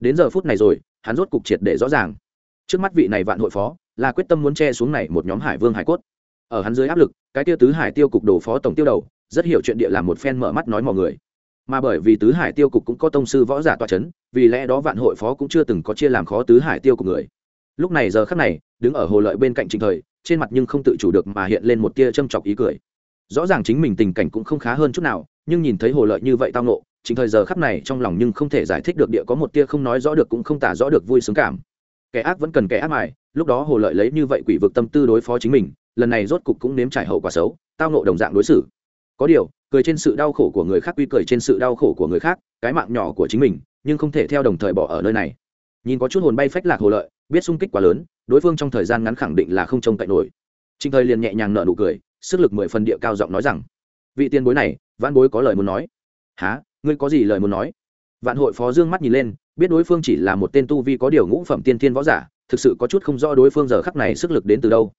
Đến giờ phút này rồi, hắn rốt cục triệt để rõ ràng. Trước mắt vị này vạn hội phó, là quyết tâm muốn che xuống này một nhóm hải vương hải cốt. Ở hắn dưới áp lực, cái tiêu tứ hải tiêu cục đồ phó tổng tiêu đầu rất hiểu chuyện địa làm một phen mở mắt nói mọi người. Mà bởi vì tứ hải tiêu cục cũng có tông sư võ giả toa c h ấ n vì lẽ đó vạn hội phó cũng chưa từng có chia làm khó tứ hải tiêu cục người. Lúc này giờ khắc này, đứng ở hồ lợi bên cạnh trình thời, trên mặt nhưng không tự chủ được mà hiện lên một tia châm chọc ý cười. Rõ ràng chính mình tình cảnh cũng không khá hơn chút nào, nhưng nhìn thấy hồ lợi như vậy tao nộ trình thời giờ khắc này trong lòng nhưng không thể giải thích được địa có một tia không nói rõ được cũng không tả rõ được vui sướng cảm. Kẻ ác vẫn cần kẻ ác mài, lúc đó hồ lợi lấy như vậy quỷ vực tâm tư đối phó chính mình, lần này rốt cục cũng nếm trải hậu quả xấu, tao nộ đồng dạng đối xử có điều, cười trên sự đau khổ của người khác quy cười trên sự đau khổ của người khác, cái mạng nhỏ của chính mình, nhưng không thể theo đồng thời bỏ ở nơi này. Nhìn có chút hồn bay phách lạc hồ lợi, biết sung kích quá lớn, đối phương trong thời gian ngắn khẳng định là không trông cậy nổi. Trịnh thời liền nhẹ nhàng nở nụ cười, sức lực mười phần địa cao giọng nói rằng, vị tiền bối này, vãn bối có lời muốn nói. Há ngươi có gì lời muốn nói? Vạn hội phó dương mắt nhìn lên, biết đối phương chỉ là một tên tu vi có điều ngũ phẩm tiên thiên võ giả, thực sự có chút không rõ đối phương giờ khắc này sức lực đến từ đâu.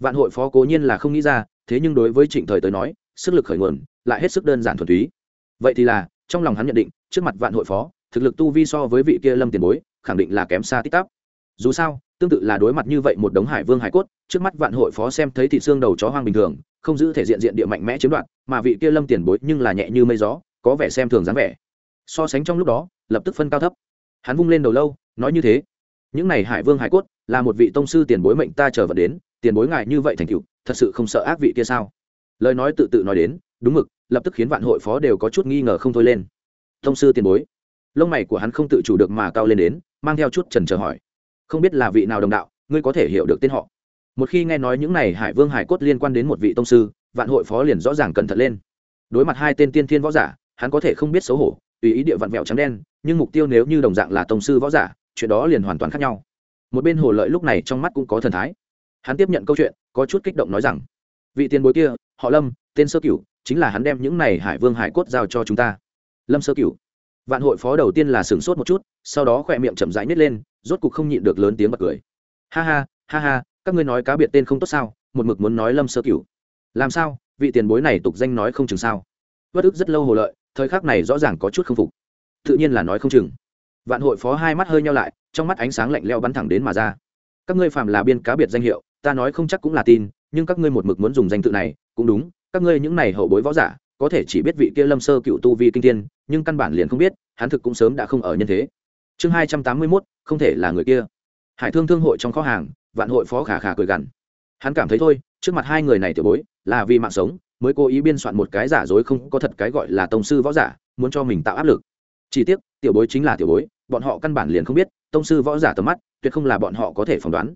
Vạn hội phó cố nhiên là không nghĩ ra, thế nhưng đối với trịnh thời tới nói sức lực khởi nguồn, lại hết sức đơn giản thuần túy. Vậy thì là, trong lòng hắn nhận định, trước mặt vạn hội phó, thực lực tu vi so với vị kia lâm tiền bối, khẳng định là kém xa tích tắp dù sao, tương tự là đối mặt như vậy một đống hải vương hải cốt, trước mắt vạn hội phó xem thấy thị xương đầu chó hoang bình thường, không giữ thể diện diện địa mạnh mẽ chiếm đoạt, mà vị kia lâm tiền bối nhưng là nhẹ như mây gió, có vẻ xem thường dáng vẻ. So sánh trong lúc đó, lập tức phân cao thấp. Hắn vung lên đầu lâu, nói như thế. Những này hải vương hải cốt, là một vị tông sư tiền bối mệnh ta chờ vật đến, tiền bối ngại như vậy thành cựu thật sự không sợ ác vị kia sao? Lời nói tự tự nói đến, đúng mực, lập tức khiến vạn hội phó đều có chút nghi ngờ không thôi lên. Thông sư tiền bối. Lông mày của hắn không tự chủ được mà cao lên đến, mang theo chút trần trờ hỏi. Không biết là vị nào đồng đạo, ngươi có thể hiểu được tên họ. Một khi nghe nói những này hải vương hải cốt liên quan đến một vị tông sư, vạn hội phó liền rõ ràng cẩn thận lên. Đối mặt hai tên tiên thiên võ giả, hắn có thể không biết xấu hổ, tùy ý địa vạn mẹo trắng đen, nhưng mục tiêu nếu như đồng dạng là tông sư võ giả, chuyện đó liền hoàn toàn khác nhau. Một bên hồ lợi lúc này trong mắt cũng có thần thái. Hắn tiếp nhận câu chuyện, có chút kích động nói rằng vị tiền bối kia, họ lâm, tên sơ cửu, chính là hắn đem những này hải vương hải cốt giao cho chúng ta. Lâm sơ cửu. Vạn hội phó đầu tiên là sửng sốt một chút, sau đó khỏe miệng chậm rãi nhét lên, rốt cục không nhịn được lớn tiếng bật cười. Ha ha ha ha, các ngươi nói cá biệt tên không tốt sao? Một mực muốn nói lâm sơ cửu. Làm sao? Vị tiền bối này tục danh nói không chừng sao? Bất ức rất lâu hồ lợi, thời khắc này rõ ràng có chút không phục. Tự nhiên là nói không chừng. Vạn hội phó hai mắt hơi nhau lại, trong mắt ánh sáng lạnh leo bắn thẳng đến mà ra. Các ngươi phạm là biên cá biệt danh hiệu, ta nói không chắc cũng là tin nhưng các ngươi một mực muốn dùng danh tự này, cũng đúng, các ngươi những này hậu bối võ giả, có thể chỉ biết vị kia lâm sơ cựu tu vi kinh thiên, nhưng căn bản liền không biết, hắn thực cũng sớm đã không ở nhân thế. Chương hai trăm tám mươi mốt, không thể là người kia. Hải thương thương hội trong kho hàng, vạn hội phó khả khả cười gằn. Hắn cảm thấy thôi, trước mặt hai người này tiểu bối, là vì mạng sống, mới cố ý biên soạn một cái giả dối không có thật cái gọi là tông sư võ giả, muốn cho mình tạo áp lực. Chỉ tiếc, tiểu bối chính là tiểu bối, bọn họ căn bản liền không biết, tông sư võ giả tầm mắt, tuyệt không là bọn họ có thể phỏng đoán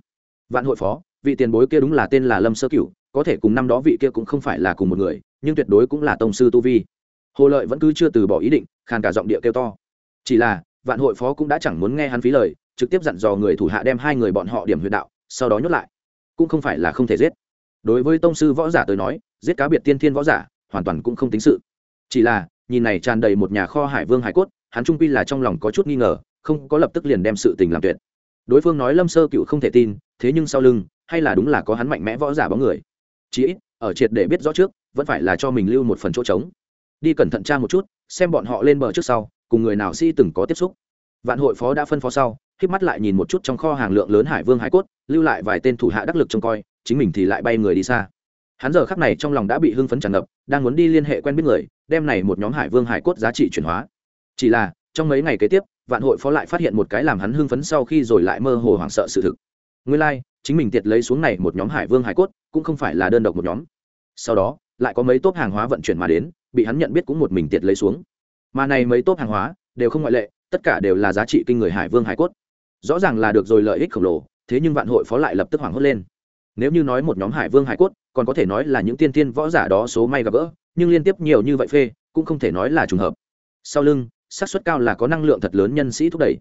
vạn hội phó, vị tiền bối kia đúng là tên là lâm sơ cửu, có thể cùng năm đó vị kia cũng không phải là cùng một người, nhưng tuyệt đối cũng là tông sư tu vi. Hồ lợi vẫn cứ chưa từ bỏ ý định, khàn cả giọng địa kêu to. Chỉ là, vạn hội phó cũng đã chẳng muốn nghe hắn phí lời, trực tiếp dặn dò người thủ hạ đem hai người bọn họ điểm huyệt đạo, sau đó nhốt lại. Cũng không phải là không thể giết. Đối với tông sư võ giả tới nói, giết cá biệt tiên thiên võ giả, hoàn toàn cũng không tính sự. Chỉ là, nhìn này tràn đầy một nhà kho hải vương hải cốt, hắn trung quy là trong lòng có chút nghi ngờ, không có lập tức liền đem sự tình làm tuyệt. Đối phương nói lâm sơ cựu không thể tin thế nhưng sau lưng, hay là đúng là có hắn mạnh mẽ võ giả bóng người. Chí ít, ở triệt để biết rõ trước, vẫn phải là cho mình lưu một phần chỗ trống. Đi cẩn thận tra một chút, xem bọn họ lên bờ trước sau, cùng người nào si từng có tiếp xúc. Vạn hội phó đã phân phó sau hít mắt lại nhìn một chút trong kho hàng lượng lớn hải vương hải cốt, lưu lại vài tên thủ hạ đắc lực trông coi, chính mình thì lại bay người đi xa. Hắn giờ khắc này trong lòng đã bị hưng phấn tràn ngập, đang muốn đi liên hệ quen biết người, đem này một nhóm hải vương hải cốt giá trị chuyển hóa. Chỉ là, trong mấy ngày kế tiếp, vạn hội phó lại phát hiện một cái làm hắn hưng phấn sau khi rồi lại mơ hồ hoảng sợ sự thực nguyên lai、like, chính mình tiệt lấy xuống này một nhóm hải vương hải cốt cũng không phải là đơn độc một nhóm. Sau đó lại có mấy tốp hàng hóa vận chuyển mà đến bị hắn nhận biết cũng một mình tiệt lấy xuống. Mà này mấy tốp hàng hóa đều không ngoại lệ tất cả đều là giá trị kinh người hải vương hải cốt. Rõ ràng là được rồi lợi ích khổng lồ thế nhưng vạn hội phó lại lập tức hoảng hốt lên. Nếu như nói một nhóm hải vương hải cốt còn có thể nói là những tiên tiên võ giả đó số may gặp gỡ nhưng liên tiếp nhiều như vậy phê cũng không thể nói là trùng hợp. Sau lưng xác suất cao là có năng lượng thật lớn nhân sĩ thúc đẩy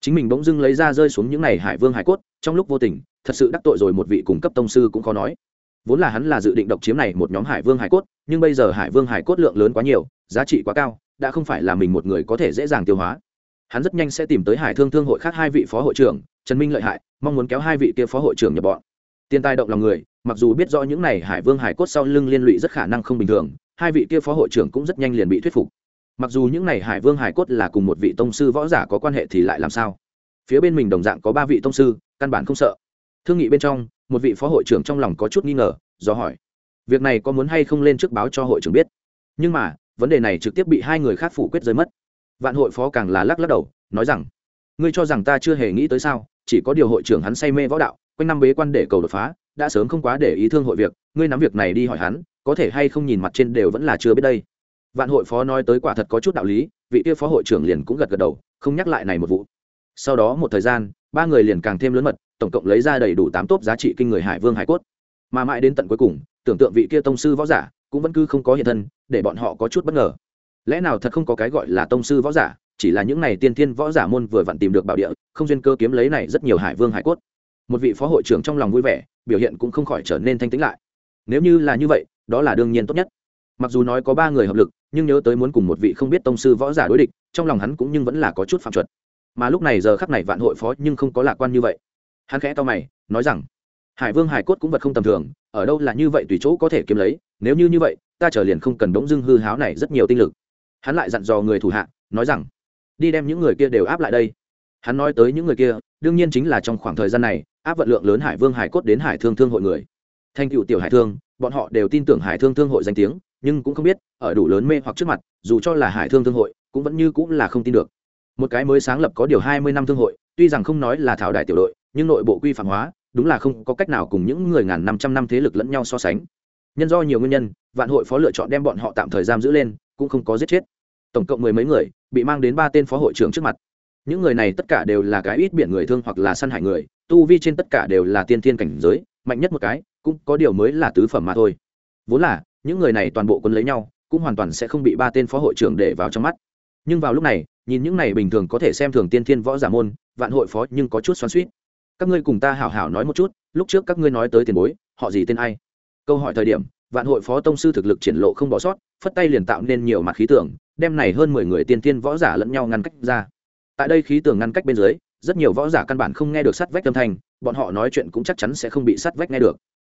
chính mình bỗng dưng lấy ra rơi xuống những n à y hải vương hải cốt, trong lúc vô tình, thật sự đắc tội rồi một vị cung cấp tông sư cũng khó nói. Vốn là hắn là dự định độc chiếm này một nhóm hải vương hải cốt, nhưng bây giờ hải vương hải cốt lượng lớn quá nhiều, giá trị quá cao, đã không phải là mình một người có thể dễ dàng tiêu hóa. Hắn rất nhanh sẽ tìm tới hải thương thương hội khác hai vị phó hội trưởng, trần minh lợi hại, mong muốn kéo hai vị kia phó hội trưởng nhập bọn. Tiền tài động lòng người, mặc dù biết rõ những này hải vương hải cốt sau lưng liên lụy rất khả năng không bình thường, hai vị kia phó hội trưởng cũng rất nhanh liền bị thuyết phục mặc dù những này hải vương hải cốt là cùng một vị tông sư võ giả có quan hệ thì lại làm sao? Phía bên mình đồng dạng có ba vị tông sư, căn bản không sợ. Thương nghị bên trong, một vị phó hội trưởng trong lòng có chút nghi ngờ, do hỏi, việc này có muốn hay không lên trước báo cho hội trưởng biết? Nhưng mà, vấn đề này trực tiếp bị hai người khác phủ quyết rơi mất. Vạn hội phó càng là lắc lắc đầu, nói rằng, ngươi cho rằng ta chưa hề nghĩ tới sao? Chỉ có điều hội trưởng hắn say mê võ đạo, quanh năm bế quan để cầu đột phá, đã sớm không quá để ý thương hội việc, ngươi nắm việc này đi hỏi hắn, có thể hay không nhìn mặt trên đều vẫn là chưa biết đây vạn hội phó nói tới quả thật có chút đạo lý, vị kia phó hội trưởng liền cũng gật gật đầu, không nhắc lại này một vụ. Sau đó một thời gian, ba người liền càng thêm lớn mật, tổng cộng lấy ra đầy đủ tám tốp giá trị kinh người hải vương hải cốt. Mà mãi đến tận cuối cùng, tưởng tượng vị kia tông sư võ giả cũng vẫn cứ không có hiện thân, để bọn họ có chút bất ngờ. Lẽ nào thật không có cái gọi là tông sư võ giả, chỉ là những này tiên thiên võ giả môn vừa vặn tìm được bảo địa, không duyên cơ kiếm lấy này rất nhiều hải vương hải cốt. Một vị phó hội trưởng trong lòng vui vẻ, biểu hiện cũng không khỏi trở nên thanh tĩnh lại. Nếu như là như vậy, đó là đương nhiên tốt nhất mặc dù nói có ba người hợp lực, nhưng nhớ tới muốn cùng một vị không biết tông sư võ giả đối địch, trong lòng hắn cũng nhưng vẫn là có chút phạm chuẩn mà lúc này giờ khắc này vạn hội phó nhưng không có lạc quan như vậy. Hắn khẽ to mày, nói rằng, hải vương hải cốt cũng vật không tầm thường, ở đâu là như vậy tùy chỗ có thể kiếm lấy, nếu như như vậy, ta trở liền không cần đống dưng hư háo này rất nhiều tinh lực. Hắn lại dặn dò người thủ hạ, nói rằng, đi đem những người kia đều áp lại đây. Hắn nói tới những người kia, đương nhiên chính là trong khoảng thời gian này, áp vận lượng lớn hải vương hải cốt đến hải thương thương hội người. Thành cựu tiểu hải thương, bọn họ đều tin tưởng hải thương thương hội danh tiếng nhưng cũng không biết, ở đủ lớn mê hoặc trước mặt, dù cho là hải thương thương hội, cũng vẫn như cũng là không tin được. Một cái mới sáng lập có điều hai mươi năm thương hội, tuy rằng không nói là thảo đại tiểu đội, nhưng nội bộ quy phạm hóa, đúng là không có cách nào cùng những người ngàn năm trăm năm thế lực lẫn nhau so sánh. Nhân do nhiều nguyên nhân, vạn hội phó lựa chọn đem bọn họ tạm thời giam giữ lên, cũng không có giết chết. Tổng cộng mười mấy người, bị mang đến ba tên phó hội trưởng trước mặt. Những người này tất cả đều là cái ít biển người thương hoặc là săn hại người, tu vi trên tất cả đều là tiên thiên cảnh giới, mạnh nhất một cái, cũng có điều mới là tứ phẩm mà thôi. Vốn là những người này toàn bộ quân lấy nhau, cũng hoàn toàn sẽ không bị ba tên phó hội trưởng để vào trong mắt. Nhưng vào lúc này, nhìn những này bình thường có thể xem thường tiên thiên võ giả môn, vạn hội phó nhưng có chút xoắn suýt các ngươi cùng ta hảo hảo nói một chút, lúc trước các ngươi nói tới tiền bối, họ gì tên ai? Câu hỏi thời điểm, vạn hội phó tông sư thực lực triển lộ không bỏ sót, phất tay liền tạo nên nhiều mặt khí tưởng đem này hơn mười người tiên tiên võ giả lẫn nhau ngăn cách ra. Tại đây khí tưởng ngăn cách bên dưới, rất nhiều võ giả căn bản không nghe được sắt vách âm thanh, bọn họ nói chuyện cũng chắc chắn sẽ không bị sắt vách nghe được.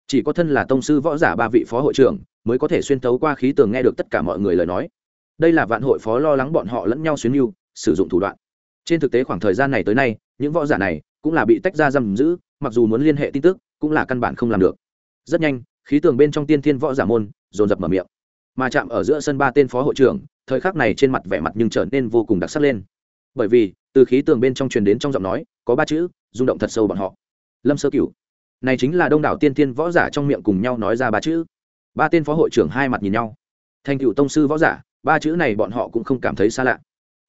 Chỉ có thân là tông sư võ giả ba vị phó hội trưởng mới có thể xuyên tấu qua khí tường nghe được tất cả mọi người lời nói. Đây là vạn hội phó lo lắng bọn họ lẫn nhau xuyên mưu sử dụng thủ đoạn. Trên thực tế khoảng thời gian này tới nay, những võ giả này cũng là bị tách ra giam giữ, mặc dù muốn liên hệ tin tức, cũng là căn bản không làm được. Rất nhanh, khí tường bên trong tiên thiên võ giả môn dồn dập mở miệng. Mà chạm ở giữa sân ba tên phó hội trưởng, thời khắc này trên mặt vẻ mặt nhưng trở nên vô cùng đặc sắc lên. Bởi vì, từ khí tường bên trong truyền đến trong giọng nói, có ba chữ, rung động thật sâu bọn họ. Lâm sơ cửu. Này chính là đông đảo tiên thiên võ giả trong miệng cùng nhau nói ra ba chữ ba tên phó hội trưởng hai mặt nhìn nhau. Thành cựu tông sư võ giả, ba chữ này bọn họ cũng không cảm thấy xa lạ.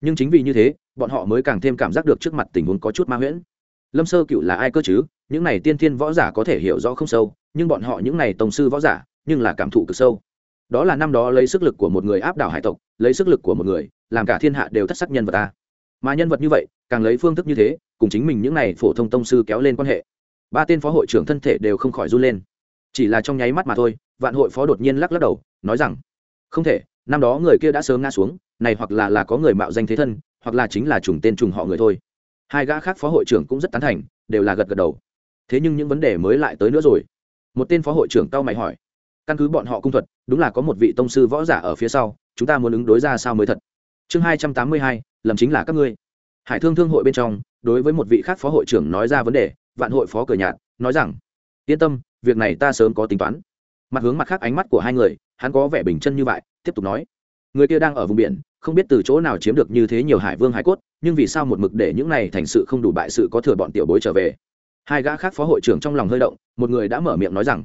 Nhưng chính vì như thế, bọn họ mới càng thêm cảm giác được trước mặt tình huống có chút ma huyễn. Lâm sơ cựu là ai cơ chứ? Những này tiên thiên võ giả có thể hiểu rõ không sâu, nhưng bọn họ những này tông sư võ giả, nhưng là cảm thụ cực sâu. Đó là năm đó lấy sức lực của một người áp đảo hải tộc, lấy sức lực của một người, làm cả thiên hạ đều thất sắc nhân vật ta. Mà nhân vật như vậy, càng lấy phương thức như thế, cùng chính mình những này phổ thông tông sư kéo lên quan hệ. Ba tên phó hội trưởng thân thể đều không khỏi run lên chỉ là trong nháy mắt mà thôi, vạn hội phó đột nhiên lắc lắc đầu, nói rằng, không thể, năm đó người kia đã sớm ngã xuống, này hoặc là là có người mạo danh thế thân, hoặc là chính là trùng tên trùng họ người thôi. Hai gã khác phó hội trưởng cũng rất tán thành, đều là gật gật đầu. Thế nhưng những vấn đề mới lại tới nữa rồi. Một tên phó hội trưởng tao mày hỏi, căn cứ bọn họ cung thuật, đúng là có một vị tông sư võ giả ở phía sau, chúng ta muốn ứng đối ra sao mới thật? Chương hai trăm tám mươi hai, lầm chính là các ngươi. Hải thương thương hội bên trong, đối với một vị khác phó hội trưởng nói ra vấn đề, vạn hội phó cờ nhạt, nói rằng, yên tâm việc này ta sớm có tính toán. Mặt hướng mặt khác ánh mắt của hai người, hắn có vẻ bình chân như vậy, tiếp tục nói. Người kia đang ở vùng biển, không biết từ chỗ nào chiếm được như thế nhiều hải vương hải cốt, nhưng vì sao một mực để những này thành sự không đủ bại sự có thừa bọn tiểu bối trở về? Hai gã khác phó hội trưởng trong lòng hơi động, một người đã mở miệng nói rằng,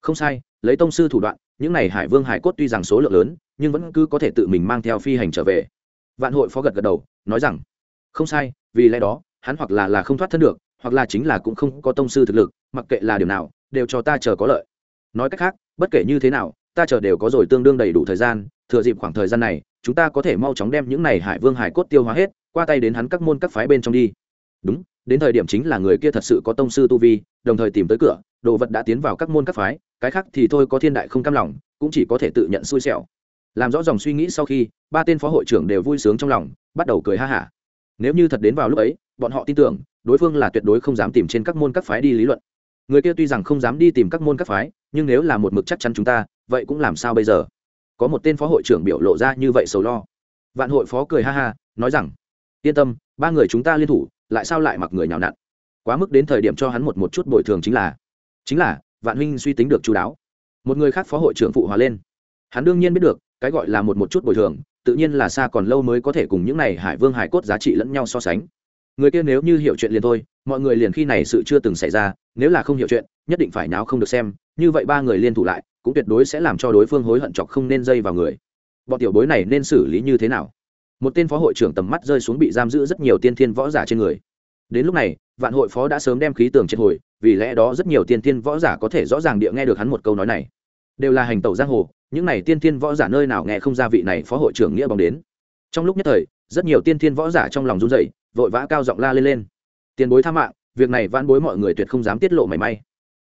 không sai, lấy tông sư thủ đoạn, những này hải vương hải cốt tuy rằng số lượng lớn, nhưng vẫn cứ có thể tự mình mang theo phi hành trở về. Vạn hội phó gật gật đầu, nói rằng, không sai, vì lẽ đó, hắn hoặc là là không thoát thân được, hoặc là chính là cũng không có tông sư thực lực, mặc kệ là điều nào đều cho ta chờ có lợi. Nói cách khác, bất kể như thế nào, ta chờ đều có rồi tương đương đầy đủ thời gian, thừa dịp khoảng thời gian này, chúng ta có thể mau chóng đem những này hải vương hải cốt tiêu hóa hết, qua tay đến hắn các môn các phái bên trong đi. Đúng, đến thời điểm chính là người kia thật sự có tông sư tu vi, đồng thời tìm tới cửa, đồ vật đã tiến vào các môn các phái, cái khác thì thôi có thiên đại không cam lòng, cũng chỉ có thể tự nhận xui xẻo. Làm rõ dòng suy nghĩ sau khi, ba tên phó hội trưởng đều vui sướng trong lòng, bắt đầu cười ha hả. Nếu như thật đến vào lúc ấy, bọn họ tin tưởng, đối phương là tuyệt đối không dám tìm trên các môn các phái đi lý luận người kia tuy rằng không dám đi tìm các môn các phái, nhưng nếu là một mực chắc chắn chúng ta, vậy cũng làm sao bây giờ? Có một tên phó hội trưởng biểu lộ ra như vậy sầu lo. Vạn hội phó cười ha ha, nói rằng, yên tâm, ba người chúng ta liên thủ, lại sao lại mặc người nhào nặn? Quá mức đến thời điểm cho hắn một một chút bồi thường chính là chính là, vạn huynh suy tính được chú đáo. Một người khác phó hội trưởng phụ hòa lên, hắn đương nhiên biết được, cái gọi là một một chút bồi thường, tự nhiên là xa còn lâu mới có thể cùng những này hải vương hải cốt giá trị lẫn nhau so sánh. Người kia nếu như hiểu chuyện liền thôi, mọi người liền khi này sự chưa từng xảy ra nếu là không hiểu chuyện, nhất định phải náo không được xem, như vậy ba người liên thủ lại, cũng tuyệt đối sẽ làm cho đối phương hối hận chọc không nên dây vào người. Bọn tiểu bối này nên xử lý như thế nào? Một tên phó hội trưởng tầm mắt rơi xuống bị giam giữ rất nhiều tiên thiên võ giả trên người. Đến lúc này, vạn hội phó đã sớm đem khí tường triệt hồi, vì lẽ đó rất nhiều tiên thiên võ giả có thể rõ ràng địa nghe được hắn một câu nói này. Đều là hành tẩu giang hồ, những này tiên thiên võ giả nơi nào nghe không ra vị này phó hội trưởng nghĩa bóng đến. Trong lúc nhất thời, rất nhiều tiên thiên võ giả trong lòng run dậy vội vã cao giọng la lên lên. Tiền bối tha mạng việc này vãn bối mọi người tuyệt không dám tiết lộ mảy may.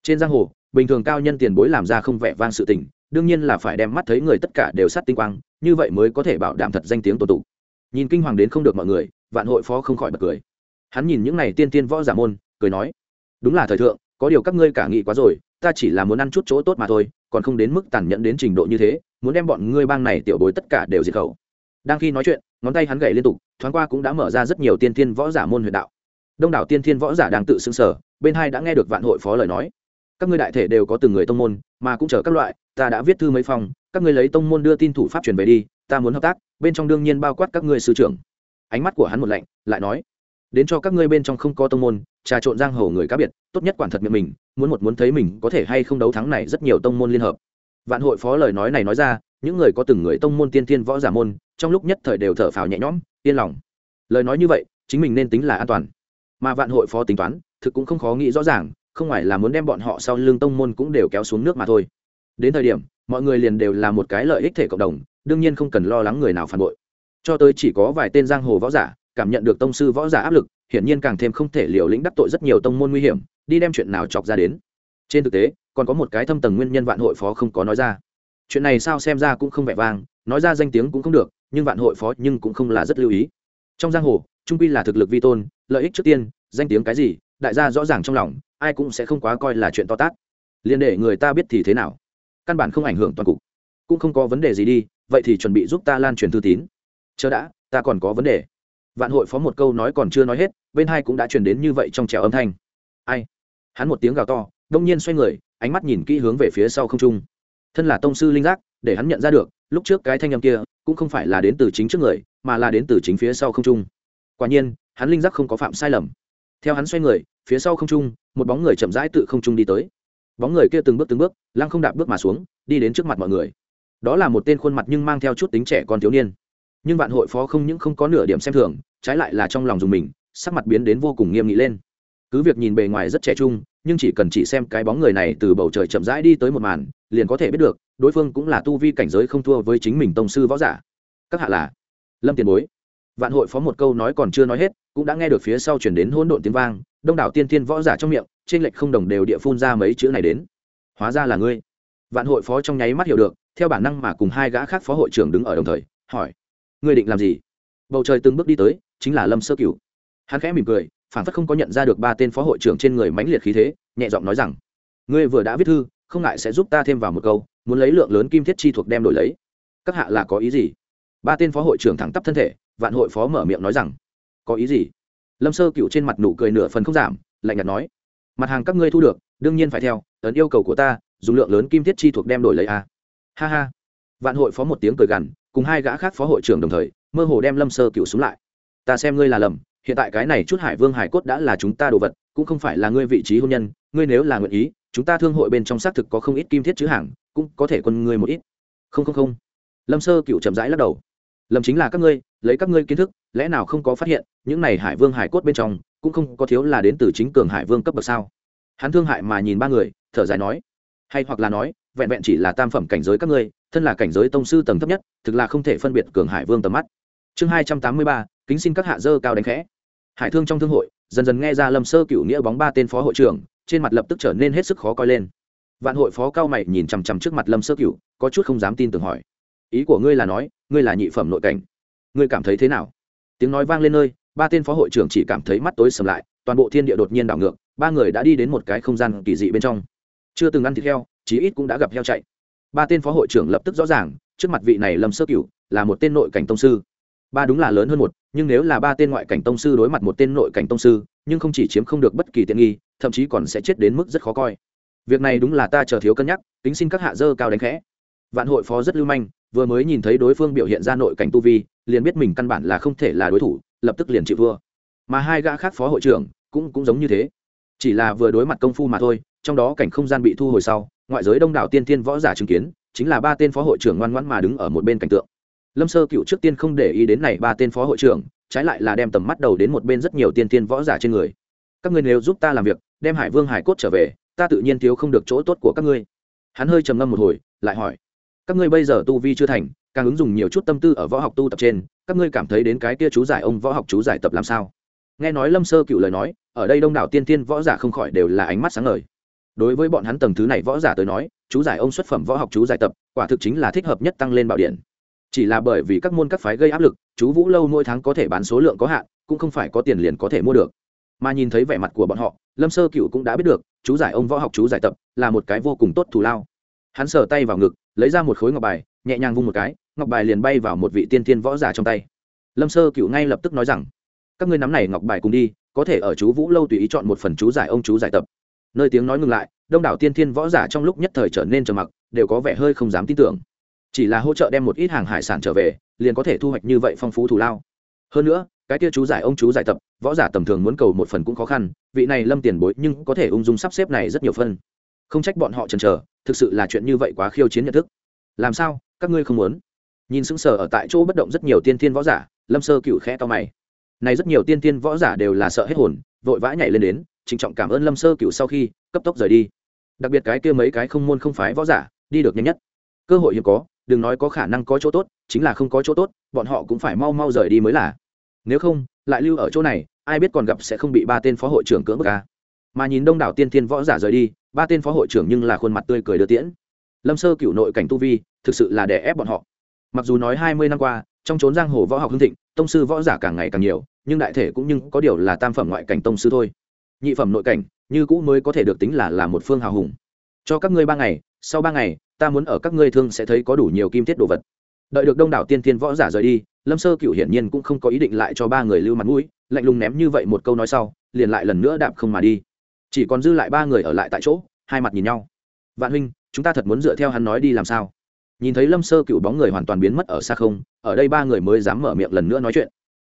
Trên giang hồ, bình thường cao nhân tiền bối làm ra không vẻ vang sự tình, đương nhiên là phải đem mắt thấy người tất cả đều sát tinh quang, như vậy mới có thể bảo đảm thật danh tiếng tổ tụ. Nhìn kinh hoàng đến không được mọi người, vạn hội phó không khỏi bật cười. Hắn nhìn những n à y tiên tiên võ giả môn, cười nói, đúng là thời thượng, có điều các ngươi cả nghị quá rồi, ta chỉ là muốn ăn chút chỗ tốt mà thôi, còn không đến mức tàn nhẫn đến trình độ như thế, muốn đem bọn ngươi bang này tiểu bối tất cả đều diệt khẩu. Đang khi nói chuyện, ngón tay hắn gậy liên tục, thoáng qua cũng đã mở ra rất nhiều tiên tiên võ giả môn huyền đạo đông đảo tiên thiên võ giả đang tự xưng sở, bên hai đã nghe được vạn hội phó lời nói. Các ngươi đại thể đều có từng người tông môn, mà cũng chờ các loại, ta đã viết thư mấy phòng, các ngươi lấy tông môn đưa tin thủ pháp truyền về đi, ta muốn hợp tác, bên trong đương nhiên bao quát các ngươi sư trưởng. Ánh mắt của hắn một lạnh, lại nói, đến cho các ngươi bên trong không có tông môn, trà trộn giang hồ người cá biệt, tốt nhất quản thật miệng mình, muốn một muốn thấy mình có thể hay không đấu thắng này rất nhiều tông môn liên hợp. Vạn hội phó lời nói này nói ra, những người có từng người tông môn tiên thiên võ giả môn, trong lúc nhất thời đều thở phào nhẹ nhõm, yên lòng. Lời nói như vậy, chính mình nên tính là an toàn mà vạn hội phó tính toán, thực cũng không khó nghĩ rõ ràng, không phải là muốn đem bọn họ sau lưng tông môn cũng đều kéo xuống nước mà thôi. Đến thời điểm, mọi người liền đều là một cái lợi ích thể cộng đồng, đương nhiên không cần lo lắng người nào phản bội. Cho tới chỉ có vài tên giang hồ võ giả, cảm nhận được tông sư võ giả áp lực, hiển nhiên càng thêm không thể liều lĩnh đắc tội rất nhiều tông môn nguy hiểm, đi đem chuyện nào chọc ra đến. Trên thực tế, còn có một cái thâm tầng nguyên nhân vạn hội phó không có nói ra. Chuyện này sao xem ra cũng không vẻ vang, nói ra danh tiếng cũng không được, nhưng vạn hội phó nhưng cũng không là rất lưu ý. Trong giang hồ, trung quy là thực lực vi tôn lợi ích trước tiên, danh tiếng cái gì, đại gia rõ ràng trong lòng, ai cũng sẽ không quá coi là chuyện to tát. Liền để người ta biết thì thế nào? Căn bản không ảnh hưởng toàn cục. Cũng không có vấn đề gì đi, vậy thì chuẩn bị giúp ta lan truyền thư tín. Chờ đã, ta còn có vấn đề. Vạn hội phó một câu nói còn chưa nói hết, bên hai cũng đã truyền đến như vậy trong trèo âm thanh. Ai? Hắn một tiếng gào to, đông nhiên xoay người, ánh mắt nhìn kỹ hướng về phía sau không trung. Thân là tông sư linh giác, để hắn nhận ra được, lúc trước cái thanh âm kia, cũng không phải là đến từ chính trước người, mà là đến từ chính phía sau không trung. Quả nhiên hắn linh giác không có phạm sai lầm. Theo hắn xoay người, phía sau không trung, một bóng người chậm rãi tự không trung đi tới. Bóng người kia từng bước từng bước, lăng không đạp bước mà xuống, đi đến trước mặt mọi người. Đó là một tên khuôn mặt nhưng mang theo chút tính trẻ con thiếu niên. Nhưng vạn hội phó không những không có nửa điểm xem thường, trái lại là trong lòng dùng mình, sắc mặt biến đến vô cùng nghiêm nghị lên. Cứ việc nhìn bề ngoài rất trẻ trung, nhưng chỉ cần chỉ xem cái bóng người này từ bầu trời chậm rãi đi tới một màn, liền có thể biết được, đối phương cũng là tu vi cảnh giới không thua với chính mình tông sư võ giả. Các hạ là lâm tiền bối vạn hội phó một câu nói còn chưa nói hết, cũng đã nghe được phía sau chuyển đến hỗn độn tiếng vang, đông đảo tiên tiên võ giả trong miệng, trên lệch không đồng đều địa phun ra mấy chữ này đến. Hóa ra là ngươi. Vạn hội phó trong nháy mắt hiểu được, theo bản năng mà cùng hai gã khác phó hội trưởng đứng ở đồng thời, hỏi, ngươi định làm gì? Bầu trời từng bước đi tới, chính là lâm sơ cửu. Hắn khẽ mỉm cười phản phất không có nhận ra được ba tên phó hội trưởng trên người mãnh liệt khí thế, nhẹ giọng nói rằng, ngươi vừa đã viết thư, không ngại sẽ giúp ta thêm vào một câu, muốn lấy lượng lớn kim thiết chi thuộc đem đổi lấy. Các hạ là có ý gì? Ba tên phó hội trưởng thẳng tắp thân thể, vạn hội phó mở miệng nói rằng, có ý gì? Lâm sơ cựu trên mặt nụ cười nửa phần không giảm, lạnh nhạt nói, mặt hàng các ngươi thu được, đương nhiên phải theo, ấn yêu cầu của ta, dùng lượng lớn kim thiết chi thuộc đem đổi lấy a. Ha ha. Vạn hội phó một tiếng cười gằn, cùng hai gã khác phó hội trưởng đồng thời, mơ hồ đem lâm sơ cựu xuống lại. Ta xem ngươi là lầm, hiện tại cái này chút hải vương hải cốt đã là chúng ta đồ vật, cũng không phải là ngươi vị trí hôn nhân, ngươi nếu là nguyện ý, chúng ta thương hội bên trong xác thực có không ít kim thiết chữ hàng, cũng có thể quân ngươi một ít. Không không không. Lâm sơ cựu chậm rãi lắc đầu lầm chính là các ngươi, lấy các ngươi kiến thức, lẽ nào không có phát hiện, những này hải vương hải cốt bên trong, cũng không có thiếu là đến từ chính cường hải vương cấp bậc sao? Hắn thương hại mà nhìn ba người, thở dài nói. Hay hoặc là nói, vẹn vẹn chỉ là tam phẩm cảnh giới các ngươi, thân là cảnh giới tông sư tầng thấp nhất, thực là không thể phân biệt cường hải vương tầm mắt. Chương hai trăm tám mươi ba, kính xin các hạ dơ cao đánh khẽ. Hải thương trong thương hội, dần dần nghe ra lâm sơ cựu nghĩa bóng ba tên phó hội trưởng, trên mặt lập tức trở nên hết sức khó coi lên. Vạn hội phó cao mày nhìn chằm chằm trước mặt lâm sơ cựu có chút không dám tin tưởng hỏi ý của ngươi là nói, ngươi là nhị phẩm nội cảnh. Ngươi cảm thấy thế nào? Tiếng nói vang lên nơi, ba tên phó hội trưởng chỉ cảm thấy mắt tối sầm lại, toàn bộ thiên địa đột nhiên đảo ngược, ba người đã đi đến một cái không gian kỳ dị bên trong. Chưa từng ăn thịt heo, chí ít cũng đã gặp heo chạy. Ba tên phó hội trưởng lập tức rõ ràng, trước mặt vị này lâm sơ cửu là một tên nội cảnh tông sư. Ba đúng là lớn hơn một, nhưng nếu là ba tên ngoại cảnh tông sư đối mặt một tên nội cảnh tông sư, nhưng không chỉ chiếm không được bất kỳ tiện nghi, thậm chí còn sẽ chết đến mức rất khó coi. Việc này đúng là ta chờ thiếu cân nhắc tính xin các hạ dơ cao đánh khẽ. Vạn hội phó rất lưu manh vừa mới nhìn thấy đối phương biểu hiện ra nội cảnh tu vi, liền biết mình căn bản là không thể là đối thủ, lập tức liền chịu vua mà hai gã khác phó hội trưởng cũng cũng giống như thế. Chỉ là vừa đối mặt công phu mà thôi, trong đó cảnh không gian bị thu hồi sau, ngoại giới đông đảo tiên tiên võ giả chứng kiến, chính là ba tên phó hội trưởng ngoan ngoãn mà đứng ở một bên cảnh tượng. Lâm sơ cựu trước tiên không để ý đến này ba tên phó hội trưởng, trái lại là đem tầm mắt đầu đến một bên rất nhiều tiên tiên võ giả trên người. Các ngươi nếu giúp ta làm việc, đem hải vương hải cốt trở về, ta tự nhiên thiếu không được chỗ tốt của các ngươi. Hắn hơi trầm ngâm một hồi, lại hỏi các ngươi bây giờ tu vi chưa thành, càng ứng dụng nhiều chút tâm tư ở võ học tu tập trên, các ngươi cảm thấy đến cái kia chú giải ông võ học chú giải tập làm sao? Nghe nói lâm sơ cựu lời nói, ở đây đông đảo tiên tiên võ giả không khỏi đều là ánh mắt sáng ngời. Đối với bọn hắn tầng thứ này võ giả tới nói, chú giải ông xuất phẩm võ học chú giải tập, quả thực chính là thích hợp nhất tăng lên bảo điện. Chỉ là bởi vì các môn các phái gây áp lực, chú vũ lâu mỗi tháng có thể bán số lượng có hạn, cũng không phải có tiền liền có thể mua được. Mà nhìn thấy vẻ mặt của bọn họ, lâm sơ cựu cũng đã biết được, chú giải ông võ học chú giải tập là một cái vô cùng tốt thù lao. Hắn sờ tay vào ngực lấy ra một khối ngọc bài, nhẹ nhàng vung một cái, ngọc bài liền bay vào một vị tiên thiên võ giả trong tay. Lâm sơ cựu ngay lập tức nói rằng, các ngươi nắm này ngọc bài cùng đi, có thể ở chú vũ lâu tùy ý chọn một phần chú giải ông chú giải tập. Nơi tiếng nói ngừng lại, đông đảo tiên thiên võ giả trong lúc nhất thời trở nên trầm mặc, đều có vẻ hơi không dám tin tưởng. Chỉ là hỗ trợ đem một ít hàng hải sản trở về, liền có thể thu hoạch như vậy phong phú thù lao. Hơn nữa, cái kia chú giải ông chú giải tập, võ giả tầm thường muốn cầu một phần cũng khó khăn, vị này lâm tiền bối nhưng có thể ung dung sắp xếp này rất nhiều phân không trách bọn họ chần chờ, thực sự là chuyện như vậy quá khiêu chiến nhận thức. Làm sao, các ngươi không muốn? Nhìn sững sờ ở tại chỗ bất động rất nhiều tiên thiên võ giả, lâm sơ cựu khẽ to mày. Này rất nhiều tiên thiên võ giả đều là sợ hết hồn, vội vã nhảy lên đến, trịnh trọng cảm ơn lâm sơ cựu sau khi, cấp tốc rời đi. Đặc biệt cái kia mấy cái không môn không phái võ giả, đi được nhanh nhất. Cơ hội hiếm có, đừng nói có khả năng có chỗ tốt, chính là không có chỗ tốt, bọn họ cũng phải mau mau rời đi mới là. Nếu không, lại lưu ở chỗ này, ai biết còn gặp sẽ không bị ba tên phó hội trưởng cưỡng bức ca mà nhìn đông đảo tiên tiên võ giả rời đi, ba tên phó hội trưởng nhưng là khuôn mặt tươi cười đưa tiễn. Lâm sơ cựu nội cảnh tu vi, thực sự là đè ép bọn họ. Mặc dù nói hai mươi năm qua, trong trốn giang hồ võ học hưng thịnh, tông sư võ giả càng ngày càng nhiều, nhưng đại thể cũng nhưng có điều là tam phẩm ngoại cảnh tông sư thôi. Nhị phẩm nội cảnh, như cũ mới có thể được tính là là một phương hào hùng. Cho các ngươi ba ngày, sau ba ngày, ta muốn ở các ngươi thương sẽ thấy có đủ nhiều kim thiết đồ vật. Đợi được đông đảo tiên tiên võ giả rời đi, lâm sơ cựu hiển nhiên cũng không có ý định lại cho ba người lưu mặt mũi, lạnh lùng ném như vậy một câu nói sau, liền lại lần nữa đạp không mà đi chỉ còn dư lại ba người ở lại tại chỗ, hai mặt nhìn nhau. Vạn huynh, chúng ta thật muốn dựa theo hắn nói đi làm sao? Nhìn thấy lâm sơ cựu bóng người hoàn toàn biến mất ở xa không, ở đây ba người mới dám mở miệng lần nữa nói chuyện.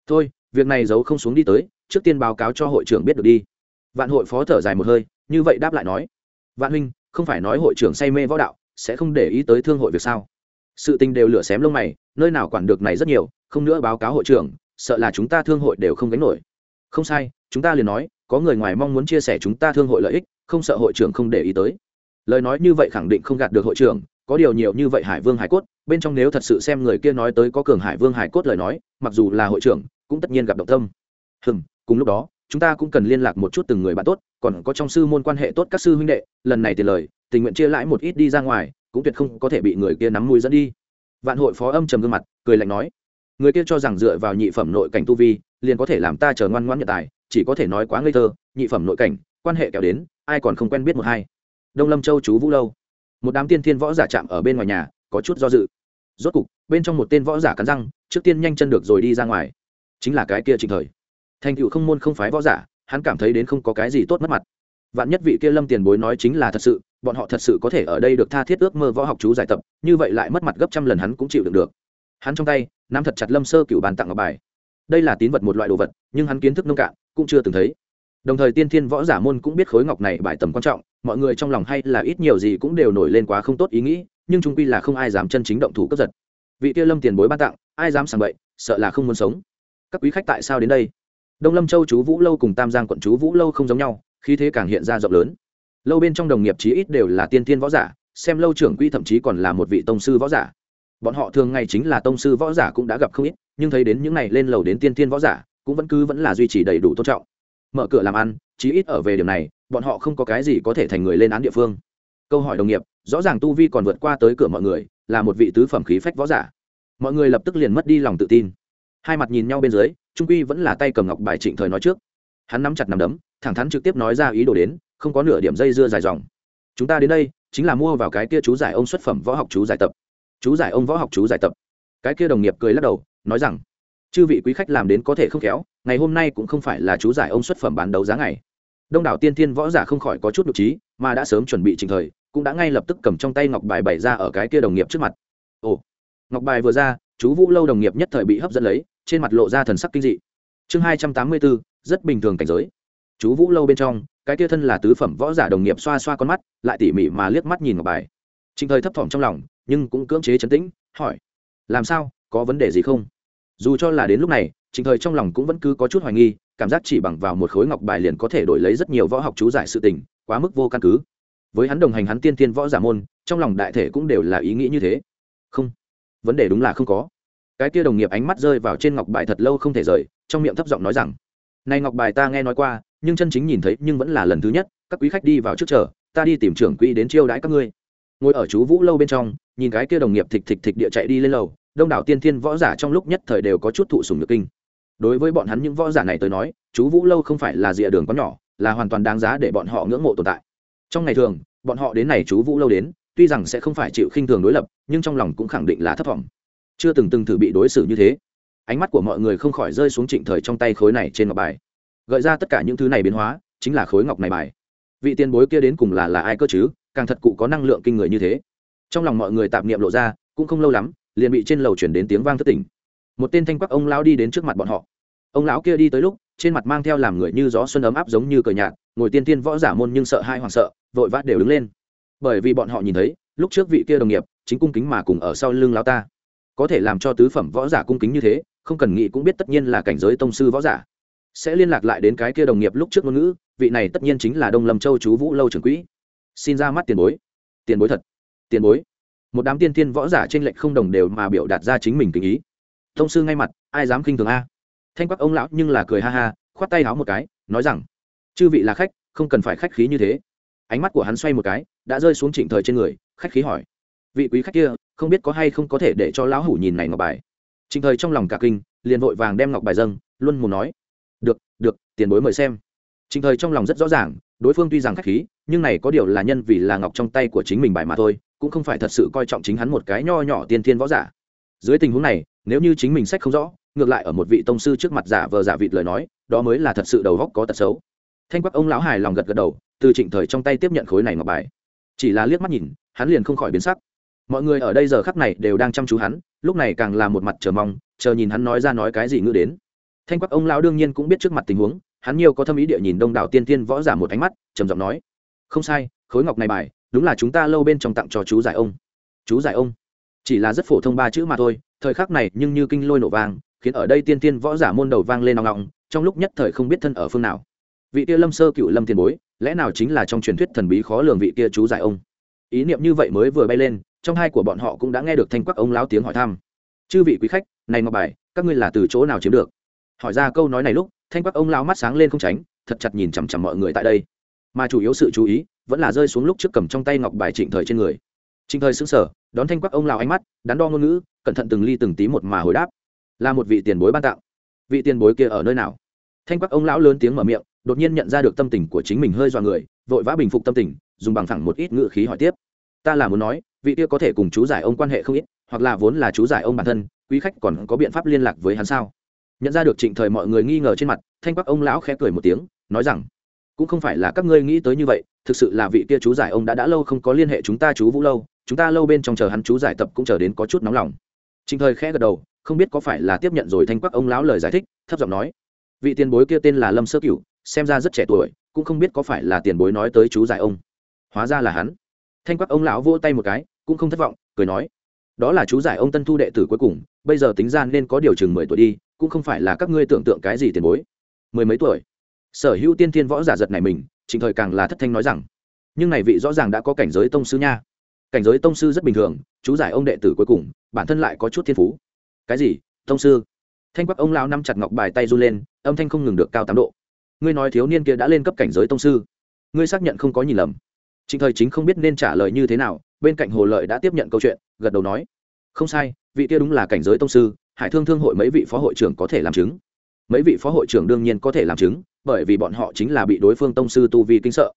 Thôi, việc này giấu không xuống đi tới, trước tiên báo cáo cho hội trưởng biết được đi. Vạn hội phó thở dài một hơi, như vậy đáp lại nói. Vạn huynh, không phải nói hội trưởng say mê võ đạo, sẽ không để ý tới thương hội việc sao? Sự tình đều lửa xém lông mày, nơi nào quản được này rất nhiều, không nữa báo cáo hội trưởng, sợ là chúng ta thương hội đều không gánh nổi. Không sai, chúng ta liền nói có người ngoài mong muốn chia sẻ chúng ta thương hội lợi ích, không sợ hội trưởng không để ý tới. Lời nói như vậy khẳng định không gạt được hội trưởng, có điều nhiều như vậy hải vương hải cốt, bên trong nếu thật sự xem người kia nói tới có cường hải vương hải cốt lời nói, mặc dù là hội trưởng, cũng tất nhiên gặp động tâm. Hừm, cùng lúc đó, chúng ta cũng cần liên lạc một chút từng người bạn tốt, còn có trong sư môn quan hệ tốt các sư huynh đệ, lần này tiền lời, tình nguyện chia lãi một ít đi ra ngoài, cũng tuyệt không có thể bị người kia nắm mũi dẫn đi. Vạn hội phó âm trầm gương mặt, cười lạnh nói, người kia cho rằng dựa vào nhị phẩm nội cảnh tu vi, liền có thể làm ta chờ ngoan ngoãn nhận tài chỉ có thể nói quá ngây thơ, nhị phẩm nội cảnh, quan hệ kéo đến, ai còn không quen biết một hai. Đông lâm châu chú vũ lâu. Một đám tiên thiên võ giả chạm ở bên ngoài nhà, có chút do dự. Rốt cục, bên trong một tên võ giả cắn răng, trước tiên nhanh chân được rồi đi ra ngoài. Chính là cái kia trịnh thời. Thành cựu không môn không phái võ giả, hắn cảm thấy đến không có cái gì tốt mất mặt. Vạn nhất vị kia lâm tiền bối nói chính là thật sự, bọn họ thật sự có thể ở đây được tha thiết ước mơ võ học chú giải tập, như vậy lại mất mặt gấp trăm lần hắn cũng chịu đựng được. Hắn trong tay, nắm thật chặt lâm sơ cựu bàn tặng ngọc bài. Đây là tín vật một loại đồ vật, nhưng hắn kiến thức nông cạn cũng chưa từng thấy. Đồng thời tiên thiên võ giả môn cũng biết khối ngọc này bài tầm quan trọng, mọi người trong lòng hay là ít nhiều gì cũng đều nổi lên quá không tốt ý nghĩ, nhưng chúng quy là không ai dám chân chính động thủ cướp giật. Vị kia lâm tiền bối ban tặng, ai dám sàng bậy, sợ là không muốn sống. Các quý khách tại sao đến đây? Đông lâm châu chú vũ lâu cùng tam giang quận chú vũ lâu không giống nhau, khí thế càng hiện ra rộng lớn. Lâu bên trong đồng nghiệp chí ít đều là tiên thiên võ giả, xem lâu trưởng quỹ thậm chí còn là một vị tông sư võ giả. Bọn họ thường ngày chính là tông sư võ giả cũng đã gặp không ít, nhưng thấy đến những này lên lầu đến tiên thiên võ giả cũng vẫn cứ vẫn là duy trì đầy đủ tôn trọng. Mở cửa làm ăn, chí ít ở về điểm này, bọn họ không có cái gì có thể thành người lên án địa phương. Câu hỏi đồng nghiệp, rõ ràng tu vi còn vượt qua tới cửa mọi người, là một vị tứ phẩm khí phách võ giả. Mọi người lập tức liền mất đi lòng tự tin. Hai mặt nhìn nhau bên dưới, trung quy vẫn là tay cầm ngọc bài trịnh thời nói trước. Hắn nắm chặt nắm đấm, thẳng thắn trực tiếp nói ra ý đồ đến, không có nửa điểm dây dưa dài dòng. Chúng ta đến đây, chính là mua vào cái kia chú giải ông xuất phẩm võ học chú giải tập. Chú giải ông võ học chú giải tập. Cái kia đồng nghiệp cười lắc đầu, nói rằng chư vị quý khách làm đến có thể không khéo, ngày hôm nay cũng không phải là chú giải ông xuất phẩm bán đấu giá ngày. Đông đảo tiên thiên võ giả không khỏi có chút nhục trí, mà đã sớm chuẩn bị trình thời, cũng đã ngay lập tức cầm trong tay ngọc bài bày ra ở cái kia đồng nghiệp trước mặt. Ồ, ngọc bài vừa ra, chú vũ lâu đồng nghiệp nhất thời bị hấp dẫn lấy, trên mặt lộ ra thần sắc kinh dị. Chương hai trăm tám mươi bốn, rất bình thường cảnh giới. Chú vũ lâu bên trong, cái kia thân là tứ phẩm võ giả đồng nghiệp xoa xoa con mắt, lại tỉ mỉ mà liếc mắt nhìn ngọc bài. Trình thời thấp thỏm trong lòng, nhưng cũng cưỡng chế chấn tĩnh, hỏi, làm sao? Có vấn đề gì không? Dù cho là đến lúc này trình thời trong lòng cũng vẫn cứ có chút hoài nghi, cảm giác chỉ bằng vào một khối ngọc bài liền có thể đổi lấy rất nhiều võ học chú giải sự tình, quá mức vô căn cứ. Với hắn đồng hành hắn tiên tiên võ giả môn, trong lòng đại thể cũng đều là ý nghĩ như thế. Không, vấn đề đúng là không có. Cái kia đồng nghiệp ánh mắt rơi vào trên ngọc bài thật lâu không thể rời, trong miệng thấp giọng nói rằng, này ngọc bài ta nghe nói qua, nhưng chân chính nhìn thấy nhưng vẫn là lần thứ nhất, các quý khách đi vào trước chờ, ta đi tìm trưởng quỹ đến chiêu đãi các ngươi. Ngồi ở chú vũ lâu bên trong, nhìn cái kia đồng nghiệp thịch thịch thịch địa chạy đi lên lầu đông đảo tiên thiên võ giả trong lúc nhất thời đều có chút thụ sùng nhược kinh. Đối với bọn hắn những võ giả này tới nói, chú vũ lâu không phải là rìa đường có nhỏ, là hoàn toàn đáng giá để bọn họ ngưỡng mộ tồn tại. Trong ngày thường, bọn họ đến này chú vũ lâu đến, tuy rằng sẽ không phải chịu khinh thường đối lập, nhưng trong lòng cũng khẳng định là thất vọng. Chưa từng từng thử bị đối xử như thế. Ánh mắt của mọi người không khỏi rơi xuống trịnh thời trong tay khối này trên ngọc bài. Gợi ra tất cả những thứ này biến hóa, chính là khối ngọc này bài. Vị tiền bối kia đến cùng là là ai cơ chứ? Càng thật cụ có năng lượng kinh người như thế. Trong lòng mọi người tạp niệm lộ ra, cũng không lâu lắm liền bị trên lầu chuyển đến tiếng vang thất tỉnh. Một tên thanh quắc ông lão đi đến trước mặt bọn họ. Ông lão kia đi tới lúc, trên mặt mang theo làm người như gió xuân ấm áp giống như cờ nhạt, ngồi tiên tiên võ giả môn nhưng sợ hai hoàng sợ, vội vã đều đứng lên. Bởi vì bọn họ nhìn thấy, lúc trước vị kia đồng nghiệp chính cung kính mà cùng ở sau lưng lão ta. Có thể làm cho tứ phẩm võ giả cung kính như thế, không cần nghĩ cũng biết tất nhiên là cảnh giới tông sư võ giả. Sẽ liên lạc lại đến cái kia đồng nghiệp lúc trước ngôn ngữ, vị này tất nhiên chính là đông lâm châu chú vũ lâu trưởng quỹ. Xin ra mắt tiền bối. Tiền bối thật. Tiền bối một đám tiên tiên võ giả trên lệnh không đồng đều mà biểu đạt ra chính mình tình ý. Thông sư ngay mặt, ai dám khinh thường a? Thanh quắc ông lão nhưng là cười ha ha, khoát tay háo một cái, nói rằng, chư vị là khách, không cần phải khách khí như thế. Ánh mắt của hắn xoay một cái, đã rơi xuống trịnh thời trên người, khách khí hỏi, vị quý khách kia, không biết có hay không có thể để cho lão hủ nhìn này ngọc bài? Trịnh thời trong lòng cả kinh, liền vội vàng đem ngọc bài dâng, luôn muốn nói, được được, tiền bối mời xem. Trịnh thời trong lòng rất rõ ràng, đối phương tuy rằng khách khí, nhưng này có điều là nhân vì là ngọc trong tay của chính mình bài mà thôi cũng không phải thật sự coi trọng chính hắn một cái nho nhỏ tiên thiên võ giả. Dưới tình huống này, nếu như chính mình sách không rõ, ngược lại ở một vị tông sư trước mặt giả vờ giả vịt lời nói, đó mới là thật sự đầu góc có tật xấu. Thanh quắc ông lão hài lòng gật gật đầu, từ trịnh thời trong tay tiếp nhận khối này ngọc bài. Chỉ là liếc mắt nhìn, hắn liền không khỏi biến sắc. Mọi người ở đây giờ khắc này đều đang chăm chú hắn, lúc này càng là một mặt chờ mong, chờ nhìn hắn nói ra nói cái gì ngữ đến. Thanh quắc ông lão đương nhiên cũng biết trước mặt tình huống, hắn nhiều có thâm ý địa nhìn đông đảo tiên tiên võ giả một ánh mắt, trầm giọng nói, không sai, khối ngọc này bài đúng là chúng ta lâu bên trong tặng cho chú giải ông. Chú giải ông. Chỉ là rất phổ thông ba chữ mà thôi, thời khắc này nhưng như kinh lôi nổ vang, khiến ở đây tiên tiên võ giả môn đầu vang lên nòng nòng trong lúc nhất thời không biết thân ở phương nào. Vị kia lâm sơ cựu lâm tiền bối, lẽ nào chính là trong truyền thuyết thần bí khó lường vị kia chú giải ông? Ý niệm như vậy mới vừa bay lên, trong hai của bọn họ cũng đã nghe được thanh quắc ông láo tiếng hỏi thăm. Chư vị quý khách, này ngọc bài, các ngươi là từ chỗ nào chiếm được? Hỏi ra câu nói này lúc, thanh quắc ông lao mắt sáng lên không tránh, thật chặt nhìn chằm chằm mọi người tại đây. Mà chủ yếu sự chú ý vẫn là rơi xuống lúc trước cầm trong tay ngọc bài trịnh thời trên người. Trịnh thời xứng sở đón thanh quắc ông lào ánh mắt, đắn đo ngôn ngữ, cẩn thận từng ly từng tí một mà hồi đáp. Là một vị tiền bối ban tặng. Vị tiền bối kia ở nơi nào? Thanh quắc ông lão lớn tiếng mở miệng, đột nhiên nhận ra được tâm tình của chính mình hơi dọa người, vội vã bình phục tâm tình, dùng bằng thẳng một ít ngự khí hỏi tiếp. Ta là muốn nói, vị kia có thể cùng chú giải ông quan hệ không ít, hoặc là vốn là chú giải ông bản thân, quý khách còn có biện pháp liên lạc với hắn sao? Nhận ra được trịnh thời mọi người nghi ngờ trên mặt, thanh quắc ông lão khẽ cười một tiếng, nói rằng, cũng không phải là các ngươi nghĩ tới như vậy thực sự là vị kia chú giải ông đã đã lâu không có liên hệ chúng ta chú vũ lâu, chúng ta lâu bên trong chờ hắn chú giải tập cũng chờ đến có chút nóng lòng. Trình thời khẽ gật đầu, không biết có phải là tiếp nhận rồi thanh quắc ông lão lời giải thích, thấp giọng nói, vị tiền bối kia tên là lâm sơ cửu, xem ra rất trẻ tuổi, cũng không biết có phải là tiền bối nói tới chú giải ông. Hóa ra là hắn. Thanh quắc ông lão vỗ tay một cái, cũng không thất vọng, cười nói, đó là chú giải ông tân thu đệ tử cuối cùng, bây giờ tính ra nên có điều chừng mười tuổi đi, cũng không phải là các ngươi tưởng tượng cái gì tiền bối. Mười mấy tuổi? Sở hữu tiên thiên võ giả giật này mình trịnh thời càng là thất thanh nói rằng, nhưng này vị rõ ràng đã có cảnh giới tông sư nha. Cảnh giới tông sư rất bình thường, chú giải ông đệ tử cuối cùng, bản thân lại có chút thiên phú. Cái gì? Tông sư? Thanh quắc ông lão nắm chặt ngọc bài tay run lên, âm thanh không ngừng được cao tám độ. Ngươi nói thiếu niên kia đã lên cấp cảnh giới tông sư, ngươi xác nhận không có nhìn lầm. Trịnh thời chính không biết nên trả lời như thế nào, bên cạnh hồ lợi đã tiếp nhận câu chuyện, gật đầu nói, không sai, vị kia đúng là cảnh giới tông sư, hải thương thương hội mấy vị phó hội trưởng có thể làm chứng. Mấy vị phó hội trưởng đương nhiên có thể làm chứng bởi vì bọn họ chính là bị đối phương tông sư tu vi kinh sợ.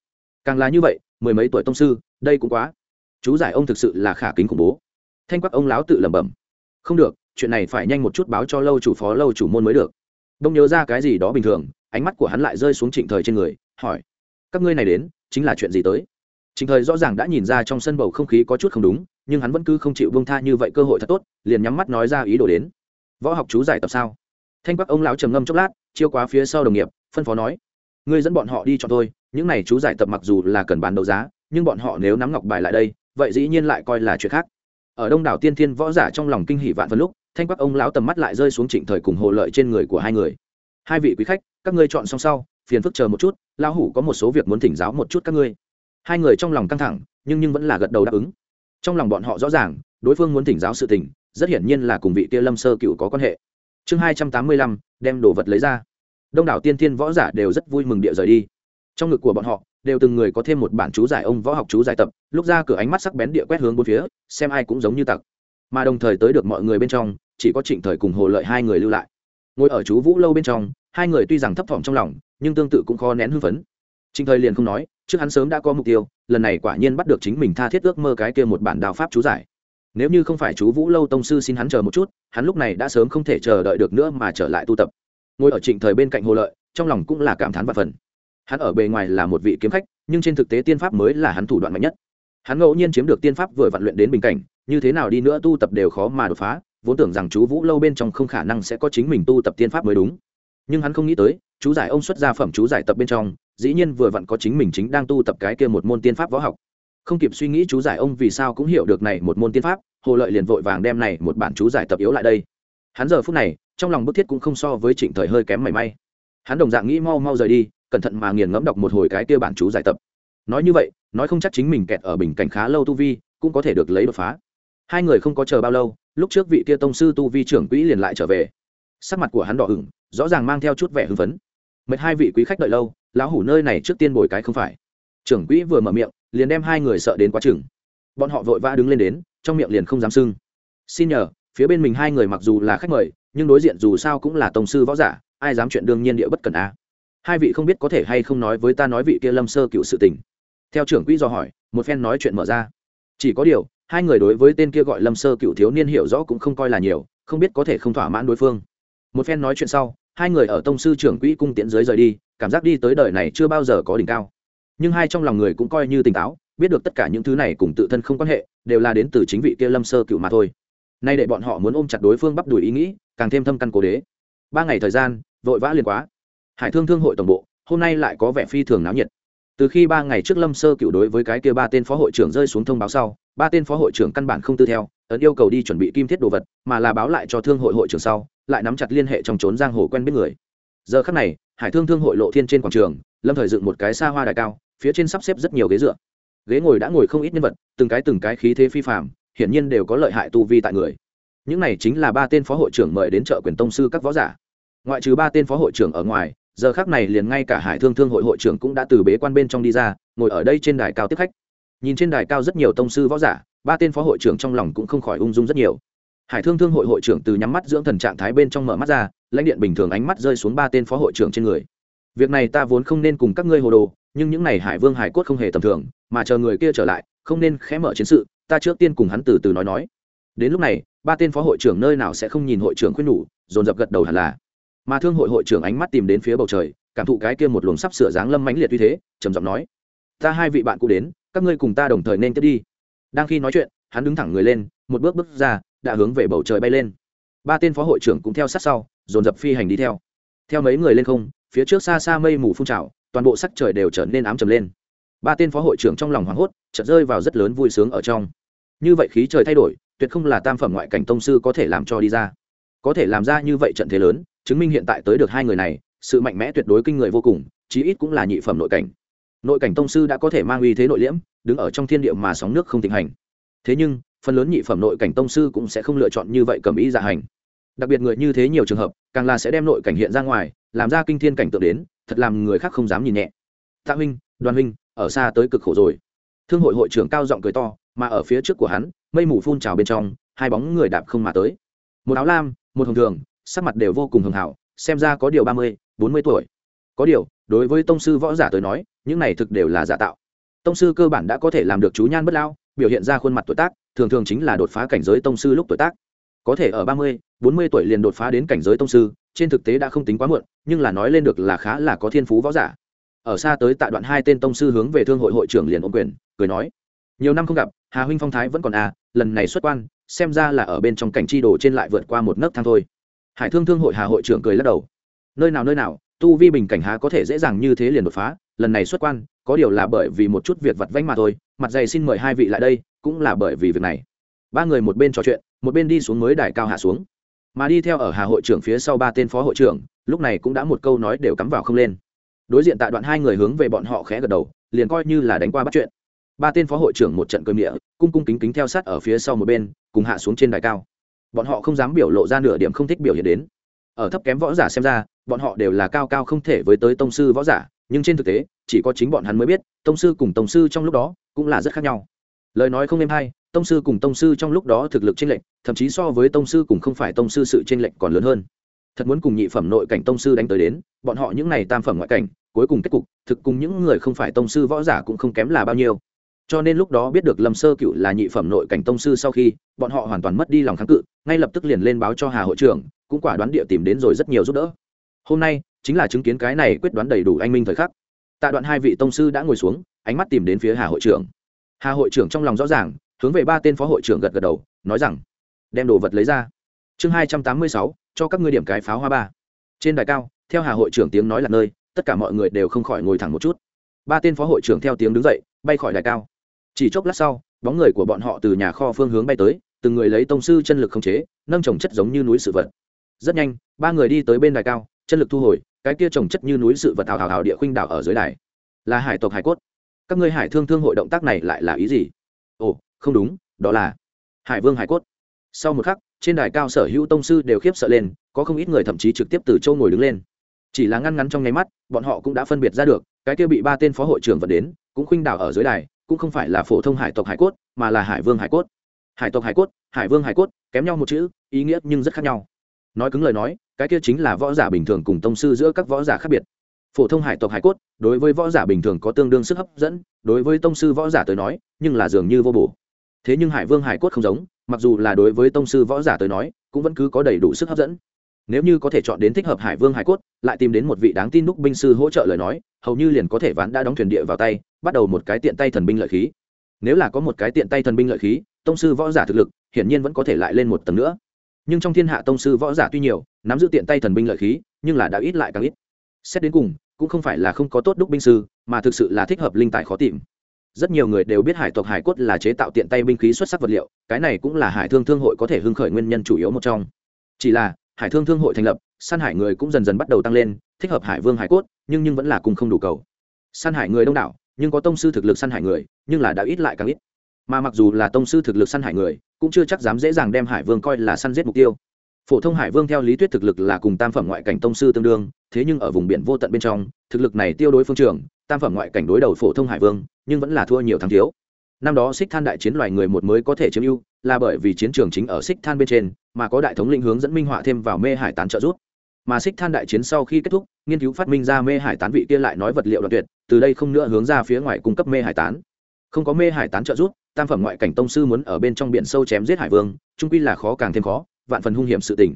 Càng là như vậy, mười mấy tuổi tông sư, đây cũng quá. Chú giải ông thực sự là khả kính khủng bố. Thanh quắc ông láo tự lẩm bẩm. Không được, chuyện này phải nhanh một chút báo cho lâu chủ phó lâu chủ môn mới được. Đông nhớ ra cái gì đó bình thường, ánh mắt của hắn lại rơi xuống trịnh thời trên người, hỏi. Các ngươi này đến, chính là chuyện gì tới? Trịnh thời rõ ràng đã nhìn ra trong sân bầu không khí có chút không đúng, nhưng hắn vẫn cứ không chịu vương tha như vậy cơ hội thật tốt, liền nhắm mắt nói ra ý đồ đến. Võ học chú giải tập sao? Thanh quắc ông lão trầm ngâm chốc lát, chiêu quá phía sau đồng nghiệp, phân phó nói, ngươi dẫn bọn họ đi cho tôi những này chú giải tập mặc dù là cần bán đấu giá, nhưng bọn họ nếu nắm ngọc bài lại đây, vậy dĩ nhiên lại coi là chuyện khác. Ở đông đảo tiên thiên võ giả trong lòng kinh hỷ vạn phân lúc, thanh quắc ông lão tầm mắt lại rơi xuống trịnh thời cùng hộ lợi trên người của hai người. Hai vị quý khách, các ngươi chọn xong sau, phiền phức chờ một chút, lão hủ có một số việc muốn thỉnh giáo một chút các ngươi. Hai người trong lòng căng thẳng, nhưng nhưng vẫn là gật đầu đáp ứng. Trong lòng bọn họ rõ ràng, đối phương muốn thỉnh giáo sự tình, rất hiển nhiên là cùng vị kia lâm sơ cựu có quan hệ chương hai trăm tám mươi lăm, đem đồ vật lấy ra. Đông đảo tiên thiên võ giả đều rất vui mừng địa rời đi. Trong ngực của bọn họ, đều từng người có thêm một bản chú giải ông võ học chú giải tập, lúc ra cửa ánh mắt sắc bén địa quét hướng bốn phía, xem ai cũng giống như tặc. Mà đồng thời tới được mọi người bên trong, chỉ có trịnh thời cùng hồ lợi hai người lưu lại. Ngồi ở chú vũ lâu bên trong, hai người tuy rằng thấp thỏm trong lòng, nhưng tương tự cũng khó nén hưng phấn. Trịnh thời liền không nói, trước hắn sớm đã có mục tiêu, lần này quả nhiên bắt được chính mình tha thiết ước mơ cái kia một bản đào pháp chú giải nếu như không phải chú vũ lâu tông sư xin hắn chờ một chút, hắn lúc này đã sớm không thể chờ đợi được nữa mà trở lại tu tập. Ngồi ở trịnh thời bên cạnh hồ lợi, trong lòng cũng là cảm thán và phần. Hắn ở bề ngoài là một vị kiếm khách, nhưng trên thực tế tiên pháp mới là hắn thủ đoạn mạnh nhất. Hắn ngẫu nhiên chiếm được tiên pháp vừa vặn luyện đến bình cảnh, như thế nào đi nữa tu tập đều khó mà đột phá, vốn tưởng rằng chú vũ lâu bên trong không khả năng sẽ có chính mình tu tập tiên pháp mới đúng. Nhưng hắn không nghĩ tới, chú giải ông xuất gia phẩm chú giải tập bên trong, dĩ nhiên vừa vặn có chính mình chính đang tu tập cái kia một môn tiên pháp võ học không kịp suy nghĩ chú giải ông vì sao cũng hiểu được này một môn tiên pháp, hồ lợi liền vội vàng đem này một bản chú giải tập yếu lại đây. Hắn giờ phút này, trong lòng bức thiết cũng không so với trịnh thời hơi kém mảy may. Hắn đồng dạng nghĩ mau mau rời đi, cẩn thận mà nghiền ngẫm đọc một hồi cái kia bản chú giải tập. Nói như vậy, nói không chắc chính mình kẹt ở bình cảnh khá lâu tu vi, cũng có thể được lấy đột phá. Hai người không có chờ bao lâu, lúc trước vị kia tông sư tu vi trưởng quỹ liền lại trở về. Sắc mặt của hắn đỏ ửng, rõ ràng mang theo chút vẻ hưng phấn. Mệt hai vị quý khách đợi lâu, lão hủ nơi này trước tiên bồi cái không phải. Trưởng quỹ vừa mở miệng liền đem hai người sợ đến quá chừng. Bọn họ vội vã đứng lên đến, trong miệng liền không dám sưng xin nhờ, phía bên mình hai người mặc dù là khách mời, nhưng đối diện dù sao cũng là tổng sư võ giả, ai dám chuyện đương nhiên địa bất cần a. Hai vị không biết có thể hay không nói với ta nói vị kia lâm sơ cựu sự tình. Theo trưởng quỹ do hỏi, một phen nói chuyện mở ra. Chỉ có điều, hai người đối với tên kia gọi lâm sơ cựu thiếu niên hiểu rõ cũng không coi là nhiều, không biết có thể không thỏa mãn đối phương. Một phen nói chuyện sau, hai người ở tông sư trưởng quỹ cung tiễn dưới rời đi, cảm giác đi tới đời này chưa bao giờ có đỉnh cao nhưng hai trong lòng người cũng coi như tỉnh táo, biết được tất cả những thứ này cùng tự thân không quan hệ, đều là đến từ chính vị kia lâm sơ cựu mà thôi. Nay để bọn họ muốn ôm chặt đối phương bắp đùi ý nghĩ, càng thêm thâm căn cố đế. Ba ngày thời gian, vội vã liền quá. Hải thương thương hội tổng bộ, hôm nay lại có vẻ phi thường náo nhiệt. Từ khi ba ngày trước lâm sơ cựu đối với cái kia ba tên phó hội trưởng rơi xuống thông báo sau, ba tên phó hội trưởng căn bản không tư theo, ấn yêu cầu đi chuẩn bị kim thiết đồ vật, mà là báo lại cho thương hội hội trưởng sau, lại nắm chặt liên hệ trong trốn giang hồ quen biết người. Giờ khắc này, hải thương thương hội lộ thiên trên quảng trường, lâm thời dựng một cái xa hoa đại cao phía trên sắp xếp rất nhiều ghế dựa. Ghế ngồi đã ngồi không ít nhân vật, từng cái từng cái khí thế phi phạm hiển nhiên đều có lợi hại tu vi tại người. Những này chính là ba tên phó hội trưởng mời đến chợ quyền tông sư các võ giả. Ngoại trừ ba tên phó hội trưởng ở ngoài, giờ khác này liền ngay cả hải thương thương hội hội trưởng cũng đã từ bế quan bên trong đi ra, ngồi ở đây trên đài cao tiếp khách. Nhìn trên đài cao rất nhiều tông sư võ giả, ba tên phó hội trưởng trong lòng cũng không khỏi ung dung rất nhiều. Hải thương thương hội hội trưởng từ nhắm mắt dưỡng thần trạng thái bên trong mở mắt ra, lãnh điện bình thường ánh mắt rơi xuống ba tên phó hội trưởng trên người. Việc này ta vốn không nên cùng các ngươi hồ đồ nhưng những này hải vương hải cốt không hề tầm thường, mà chờ người kia trở lại, không nên khẽ mở chiến sự, ta trước tiên cùng hắn từ từ nói nói. Đến lúc này, ba tên phó hội trưởng nơi nào sẽ không nhìn hội trưởng khuyên nhủ, dồn dập gật đầu hẳn là. Mà thương hội hội trưởng ánh mắt tìm đến phía bầu trời, cảm thụ cái kia một luồng sắp sửa dáng lâm mãnh liệt như thế, trầm giọng nói, ta hai vị bạn cũ đến, các ngươi cùng ta đồng thời nên tiếp đi. Đang khi nói chuyện, hắn đứng thẳng người lên, một bước bước ra, đã hướng về bầu trời bay lên. Ba tên phó hội trưởng cũng theo sát sau, dồn dập phi hành đi theo. Theo mấy người lên không, phía trước xa xa mây mù phun trào toàn bộ sắc trời đều trở nên ám trầm lên. Ba tên phó hội trưởng trong lòng hoảng hốt, chợt rơi vào rất lớn vui sướng ở trong. Như vậy khí trời thay đổi, tuyệt không là tam phẩm ngoại cảnh tông sư có thể làm cho đi ra. Có thể làm ra như vậy trận thế lớn, chứng minh hiện tại tới được hai người này, sự mạnh mẽ tuyệt đối kinh người vô cùng, chí ít cũng là nhị phẩm nội cảnh. Nội cảnh tông sư đã có thể mang uy thế nội liễm, đứng ở trong thiên địa mà sóng nước không thịnh hành. Thế nhưng, phần lớn nhị phẩm nội cảnh tông sư cũng sẽ không lựa chọn như vậy cầm ý dạ hành. Đặc biệt người như thế nhiều trường hợp, càng là sẽ đem nội cảnh hiện ra ngoài, làm ra kinh thiên cảnh tượng đến thật làm người khác không dám nhìn nhẹ. Tạ huynh, đoàn huynh, ở xa tới cực khổ rồi. Thương hội hội trưởng cao giọng cười to, mà ở phía trước của hắn, mây mù phun trào bên trong, hai bóng người đạp không mà tới. Một áo lam, một hồng thường, sắc mặt đều vô cùng hưng hảo, xem ra có điều ba mươi, bốn mươi tuổi. Có điều, đối với tông sư võ giả tới nói, những này thực đều là giả tạo. Tông sư cơ bản đã có thể làm được chú nhan bất lao, biểu hiện ra khuôn mặt tuổi tác, thường thường chính là đột phá cảnh giới tông sư lúc tuổi tác. Có thể ở ba mươi, bốn mươi tuổi liền đột phá đến cảnh giới tông sư trên thực tế đã không tính quá muộn, nhưng là nói lên được là khá là có thiên phú võ giả. Ở xa tới tại đoạn hai tên tông sư hướng về thương hội hội trưởng liền ôm quyền, cười nói, nhiều năm không gặp, hà huynh phong thái vẫn còn à lần này xuất quan, xem ra là ở bên trong cảnh chi đồ trên lại vượt qua một nấc thang thôi. Hải thương thương hội hà hội trưởng cười lắc đầu, nơi nào nơi nào, tu vi bình cảnh há có thể dễ dàng như thế liền đột phá, lần này xuất quan, có điều là bởi vì một chút việc vặt vánh mà thôi, mặt dày xin mời hai vị lại đây, cũng là bởi vì việc này. Ba người một bên trò chuyện, một bên đi xuống mới đài cao hạ xuống mà đi theo ở hà hội trưởng phía sau ba tên phó hội trưởng, lúc này cũng đã một câu nói đều cắm vào không lên. Đối diện tại đoạn hai người hướng về bọn họ khẽ gật đầu, liền coi như là đánh qua bắt chuyện. Ba tên phó hội trưởng một trận cơm địa cung cung kính kính theo sát ở phía sau một bên, cùng hạ xuống trên đài cao. Bọn họ không dám biểu lộ ra nửa điểm không thích biểu hiện đến. Ở thấp kém võ giả xem ra, bọn họ đều là cao cao không thể với tới tông sư võ giả, nhưng trên thực tế, chỉ có chính bọn hắn mới biết, tông sư cùng tông sư trong lúc đó cũng là rất khác nhau. Lời nói không êm hay tông sư cùng tông sư trong lúc đó thực lực chênh lệch, thậm chí so với tông sư cùng không phải tông sư sự chênh lệch còn lớn hơn. Thật muốn cùng nhị phẩm nội cảnh tông sư đánh tới đến, bọn họ những này tam phẩm ngoại cảnh, cuối cùng kết cục, thực cùng những người không phải tông sư võ giả cũng không kém là bao nhiêu. Cho nên lúc đó biết được lâm sơ cựu là nhị phẩm nội cảnh tông sư sau khi, bọn họ hoàn toàn mất đi lòng kháng cự, ngay lập tức liền lên báo cho hà hội trưởng, cũng quả đoán địa tìm đến rồi rất nhiều giúp đỡ. Hôm nay, chính là chứng kiến cái này quyết đoán đầy đủ anh minh thời khắc. Tại đoạn hai vị tông sư đã ngồi xuống, ánh mắt tìm đến phía hà hội trưởng. Hà hội trưởng trong lòng rõ ràng hướng về ba tên phó hội trưởng gật gật đầu, nói rằng, đem đồ vật lấy ra. Chương hai trăm tám mươi sáu, cho các ngươi điểm cái pháo hoa ba. Trên đài cao, theo hà hội trưởng tiếng nói là nơi, tất cả mọi người đều không khỏi ngồi thẳng một chút. Ba tên phó hội trưởng theo tiếng đứng dậy, bay khỏi đài cao. Chỉ chốc lát sau, bóng người của bọn họ từ nhà kho phương hướng bay tới, từng người lấy tông sư chân lực khống chế, nâng trồng chất giống như núi sự vật. Rất nhanh, ba người đi tới bên đài cao, chân lực thu hồi, cái kia trồng chất như núi sự vật hào hào hào địa khuynh đảo ở dưới đài. Là hải tộc hải cốt. Các ngươi hải thương thương hội động tác này lại là ý gì? Ồ không đúng, đó là hải vương hải cốt. Sau một khắc, trên đài cao sở hữu tông sư đều khiếp sợ lên, có không ít người thậm chí trực tiếp từ châu ngồi đứng lên. Chỉ là ngăn ngắn trong nháy mắt, bọn họ cũng đã phân biệt ra được, cái kia bị ba tên phó hội trưởng vận đến, cũng khuynh đảo ở dưới đài, cũng không phải là phổ thông hải tộc hải cốt, mà là hải vương hải cốt. Hải tộc hải cốt, hải vương hải cốt, kém nhau một chữ, ý nghĩa nhưng rất khác nhau. Nói cứng lời nói, cái kia chính là võ giả bình thường cùng tông sư giữa các võ giả khác biệt. Phổ thông hải tộc hải cốt, đối với võ giả bình thường có tương đương sức hấp dẫn, đối với tông sư võ giả tới nói, nhưng là dường như vô bổ thế nhưng hải vương hải cốt không giống, mặc dù là đối với tông sư võ giả tới nói, cũng vẫn cứ có đầy đủ sức hấp dẫn. Nếu như có thể chọn đến thích hợp hải vương hải cốt, lại tìm đến một vị đáng tin đúc binh sư hỗ trợ lời nói, hầu như liền có thể ván đã đóng thuyền địa vào tay, bắt đầu một cái tiện tay thần binh lợi khí. Nếu là có một cái tiện tay thần binh lợi khí, tông sư võ giả thực lực hiển nhiên vẫn có thể lại lên một tầng nữa. Nhưng trong thiên hạ tông sư võ giả tuy nhiều, nắm giữ tiện tay thần binh lợi khí, nhưng là đã ít lại càng ít. Xét đến cùng, cũng không phải là không có tốt đúc binh sư, mà thực sự là thích hợp linh tài khó tìm rất nhiều người đều biết hải tộc hải cốt là chế tạo tiện tay binh khí xuất sắc vật liệu, cái này cũng là hải thương thương hội có thể hưng khởi nguyên nhân chủ yếu một trong. Chỉ là, hải thương thương hội thành lập săn hải người cũng dần dần bắt đầu tăng lên, thích hợp hải vương hải cốt, nhưng nhưng vẫn là cùng không đủ cầu. Săn hải người đông đảo, nhưng có tông sư thực lực săn hải người, nhưng là đã ít lại càng ít. Mà mặc dù là tông sư thực lực săn hải người, cũng chưa chắc dám dễ dàng đem hải vương coi là săn giết mục tiêu. Phổ thông hải vương theo lý thuyết thực lực là cùng tam phẩm ngoại cảnh tông sư tương đương, thế nhưng ở vùng biển vô tận bên trong, thực lực này tiêu đối phương trường, tam phẩm ngoại cảnh đối đầu phổ thông hải vương nhưng vẫn là thua nhiều thắng thiếu. Năm đó xích than đại chiến loài người một mới có thể chiếm ưu, là bởi vì chiến trường chính ở xích than bên trên, mà có đại thống lĩnh hướng dẫn minh họa thêm vào mê hải tán trợ giúp. Mà xích than đại chiến sau khi kết thúc, nghiên cứu phát minh ra mê hải tán vị kia lại nói vật liệu đoạn tuyệt, từ đây không nữa hướng ra phía ngoài cung cấp mê hải tán. Không có mê hải tán trợ giúp, tam phẩm ngoại cảnh tông sư muốn ở bên trong biển sâu chém giết hải vương, trung quy là khó càng thêm khó, vạn phần hung hiểm sự tình.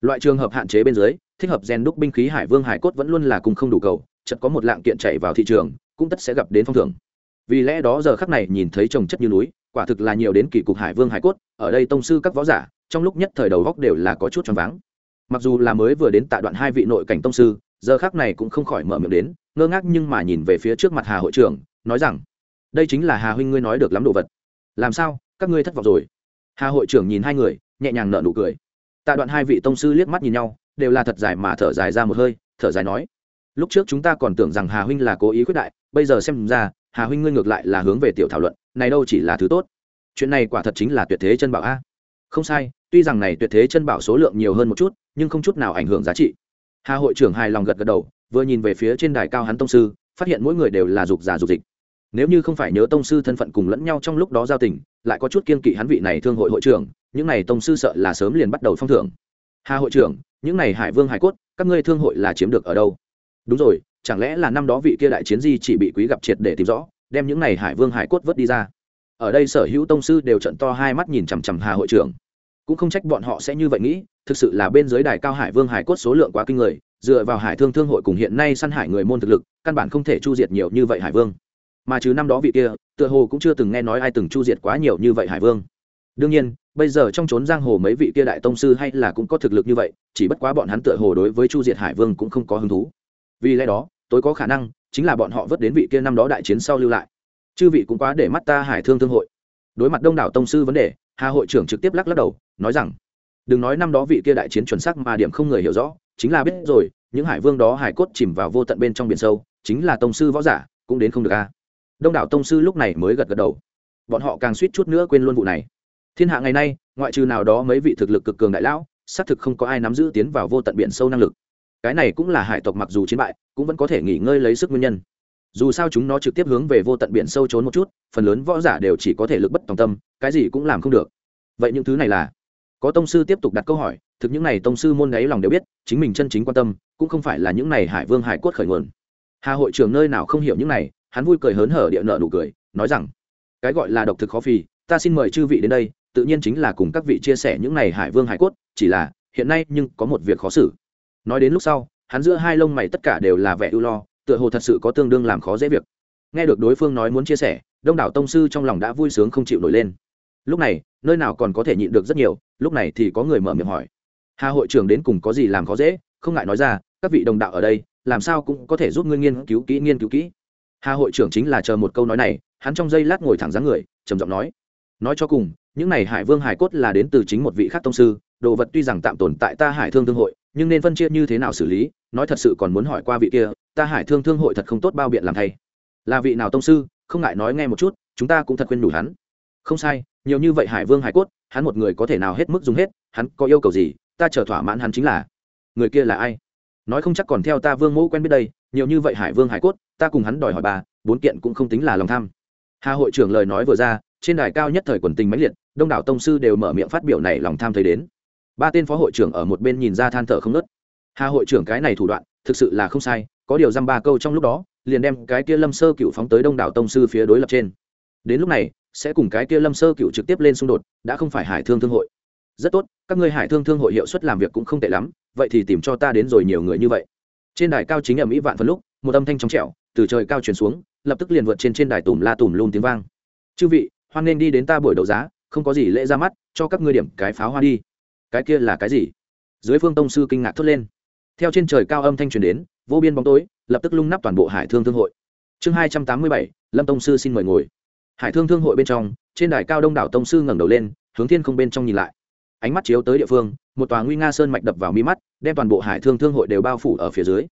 Loại trường hợp hạn chế bên dưới, thích hợp gen đúc binh khí hải vương hải cốt vẫn luôn là cùng không đủ cầu chật có một lạng kiện chạy vào thị trường, cũng tất sẽ gặp đến phong thưởng vì lẽ đó giờ khắc này nhìn thấy trồng chất như núi, quả thực là nhiều đến kỳ cục hải vương hải cốt, ở đây tông sư các võ giả, trong lúc nhất thời đầu góc đều là có chút choáng váng. Mặc dù là mới vừa đến tạ đoạn hai vị nội cảnh tông sư, giờ khắc này cũng không khỏi mở miệng đến, ngơ ngác nhưng mà nhìn về phía trước mặt hà hội trưởng, nói rằng, đây chính là hà huynh ngươi nói được lắm đồ vật. Làm sao? Các ngươi thất vọng rồi. Hà hội trưởng nhìn hai người, nhẹ nhàng nở nụ cười. Tạ đoạn hai vị tông sư liếc mắt nhìn nhau, đều là thật dài mà thở dài ra một hơi, thở dài nói, lúc trước chúng ta còn tưởng rằng hà huynh là cố ý quyết đại, bây giờ xem ra hà huynh ngươi ngược lại là hướng về tiểu thảo luận, này đâu chỉ là thứ tốt. Chuyện này quả thật chính là tuyệt thế chân bảo a. Không sai, tuy rằng này tuyệt thế chân bảo số lượng nhiều hơn một chút, nhưng không chút nào ảnh hưởng giá trị. Hà hội trưởng hài lòng gật gật đầu, vừa nhìn về phía trên đài cao hắn tông sư, phát hiện mỗi người đều là dục giả dục dịch. Nếu như không phải nhớ tông sư thân phận cùng lẫn nhau trong lúc đó giao tình, lại có chút kiên kỵ hắn vị này thương hội hội trưởng, những này tông sư sợ là sớm liền bắt đầu phong thưởng. Hà hội trưởng, những này hải vương hải cốt, các ngươi thương hội là chiếm được ở đâu? Đúng rồi chẳng lẽ là năm đó vị kia đại chiến di chỉ bị quý gặp triệt để tìm rõ, đem những này hải vương hải cốt vớt đi ra? Ở đây sở hữu tông sư đều trận to hai mắt nhìn chằm chằm hà hội trưởng. Cũng không trách bọn họ sẽ như vậy nghĩ, thực sự là bên dưới đài cao hải vương hải cốt số lượng quá kinh người, dựa vào hải thương thương hội cùng hiện nay săn hải người môn thực lực, căn bản không thể chu diệt nhiều như vậy hải vương. Mà chứ năm đó vị kia, tựa hồ cũng chưa từng nghe nói ai từng chu diệt quá nhiều như vậy hải vương. Đương nhiên, bây giờ trong trốn giang hồ mấy vị kia đại tông sư hay là cũng có thực lực như vậy, chỉ bất quá bọn hắn tựa hồ đối với chu diệt hải vương cũng không có hứng thú vì lẽ đó, tối có khả năng chính là bọn họ vớt đến vị kia năm đó đại chiến sau lưu lại. Chư vị cũng quá để mắt ta hải thương thương hội. Đối mặt đông đảo tông sư vấn đề, hà hội trưởng trực tiếp lắc lắc đầu, nói rằng, đừng nói năm đó vị kia đại chiến chuẩn xác mà điểm không người hiểu rõ, chính là biết rồi, những hải vương đó hải cốt chìm vào vô tận bên trong biển sâu, chính là tông sư võ giả, cũng đến không được a. Đông đảo tông sư lúc này mới gật gật đầu. Bọn họ càng suýt chút nữa quên luôn vụ này. Thiên hạ ngày nay, ngoại trừ nào đó mấy vị thực lực cực cường đại lão, xác thực không có ai nắm giữ tiến vào vô tận biển sâu năng lực cái này cũng là hải tộc mặc dù chiến bại, cũng vẫn có thể nghỉ ngơi lấy sức nguyên nhân. Dù sao chúng nó trực tiếp hướng về vô tận biển sâu trốn một chút, phần lớn võ giả đều chỉ có thể lực bất tòng tâm, cái gì cũng làm không được. Vậy những thứ này là? Có tông sư tiếp tục đặt câu hỏi, thực những này tông sư môn đáy lòng đều biết, chính mình chân chính quan tâm, cũng không phải là những này hải vương hải cốt khởi nguồn. Hà hội trưởng nơi nào không hiểu những này, hắn vui cười hớn hở địa nợ nụ cười, nói rằng, cái gọi là độc thực khó phì, ta xin mời chư vị đến đây, tự nhiên chính là cùng các vị chia sẻ những này hải vương hải cốt, chỉ là hiện nay nhưng có một việc khó xử nói đến lúc sau, hắn giữa hai lông mày tất cả đều là vẻ ưu lo, tựa hồ thật sự có tương đương làm khó dễ việc. Nghe được đối phương nói muốn chia sẻ, đông đảo tông sư trong lòng đã vui sướng không chịu nổi lên. Lúc này, nơi nào còn có thể nhịn được rất nhiều, lúc này thì có người mở miệng hỏi. Hà hội trưởng đến cùng có gì làm khó dễ? Không ngại nói ra, các vị đồng đạo ở đây, làm sao cũng có thể giúp ngươi nghiên cứu kỹ, nghiên cứu kỹ. Hà hội trưởng chính là chờ một câu nói này, hắn trong giây lát ngồi thẳng dáng người, trầm giọng nói. Nói cho cùng, những này hải vương hải cốt là đến từ chính một vị khác tông sư, đồ vật tuy rằng tạm tồn tại ta hải thương thương hội nhưng nên phân chia như thế nào xử lý, nói thật sự còn muốn hỏi qua vị kia, ta hải thương thương hội thật không tốt bao biện làm thay. Là vị nào tông sư, không ngại nói nghe một chút, chúng ta cũng thật khuyên đủ hắn. Không sai, nhiều như vậy hải vương hải cốt, hắn một người có thể nào hết mức dùng hết, hắn có yêu cầu gì, ta chờ thỏa mãn hắn chính là. Người kia là ai? Nói không chắc còn theo ta vương mẫu quen biết đây, nhiều như vậy hải vương hải cốt, ta cùng hắn đòi hỏi bà, bốn kiện cũng không tính là lòng tham. Hà hội trưởng lời nói vừa ra, trên đài cao nhất thời quần tình mãnh liệt, đông đảo tông sư đều mở miệng phát biểu này lòng tham thấy đến ba tên phó hội trưởng ở một bên nhìn ra than thở không nớt. Hà hội trưởng cái này thủ đoạn, thực sự là không sai, có điều dăm ba câu trong lúc đó, liền đem cái kia lâm sơ cựu phóng tới đông đảo tông sư phía đối lập trên. Đến lúc này, sẽ cùng cái kia lâm sơ cựu trực tiếp lên xung đột, đã không phải hải thương thương hội. Rất tốt, các ngươi hải thương thương hội hiệu suất làm việc cũng không tệ lắm, vậy thì tìm cho ta đến rồi nhiều người như vậy. Trên đài cao chính ở mỹ vạn phân lúc, một âm thanh trong trẻo, từ trời cao chuyển xuống, lập tức liền vượt trên trên đài tùm la tùm luôn tiếng vang. Chư vị, hoan nên đi đến ta buổi đấu giá, không có gì lễ ra mắt, cho các ngươi điểm cái pháo hoa đi cái kia là cái gì? Dưới phương tông sư kinh ngạc thốt lên. Theo trên trời cao âm thanh truyền đến, vô biên bóng tối, lập tức lung nắp toàn bộ hải thương thương hội. Chương hai trăm tám mươi bảy, lâm tông sư xin mời ngồi. Hải thương thương hội bên trong, trên đài cao đông đảo tông sư ngẩng đầu lên, hướng thiên không bên trong nhìn lại. Ánh mắt chiếu tới địa phương, một tòa nguy nga sơn mạch đập vào mi mắt, đem toàn bộ hải thương thương hội đều bao phủ ở phía dưới.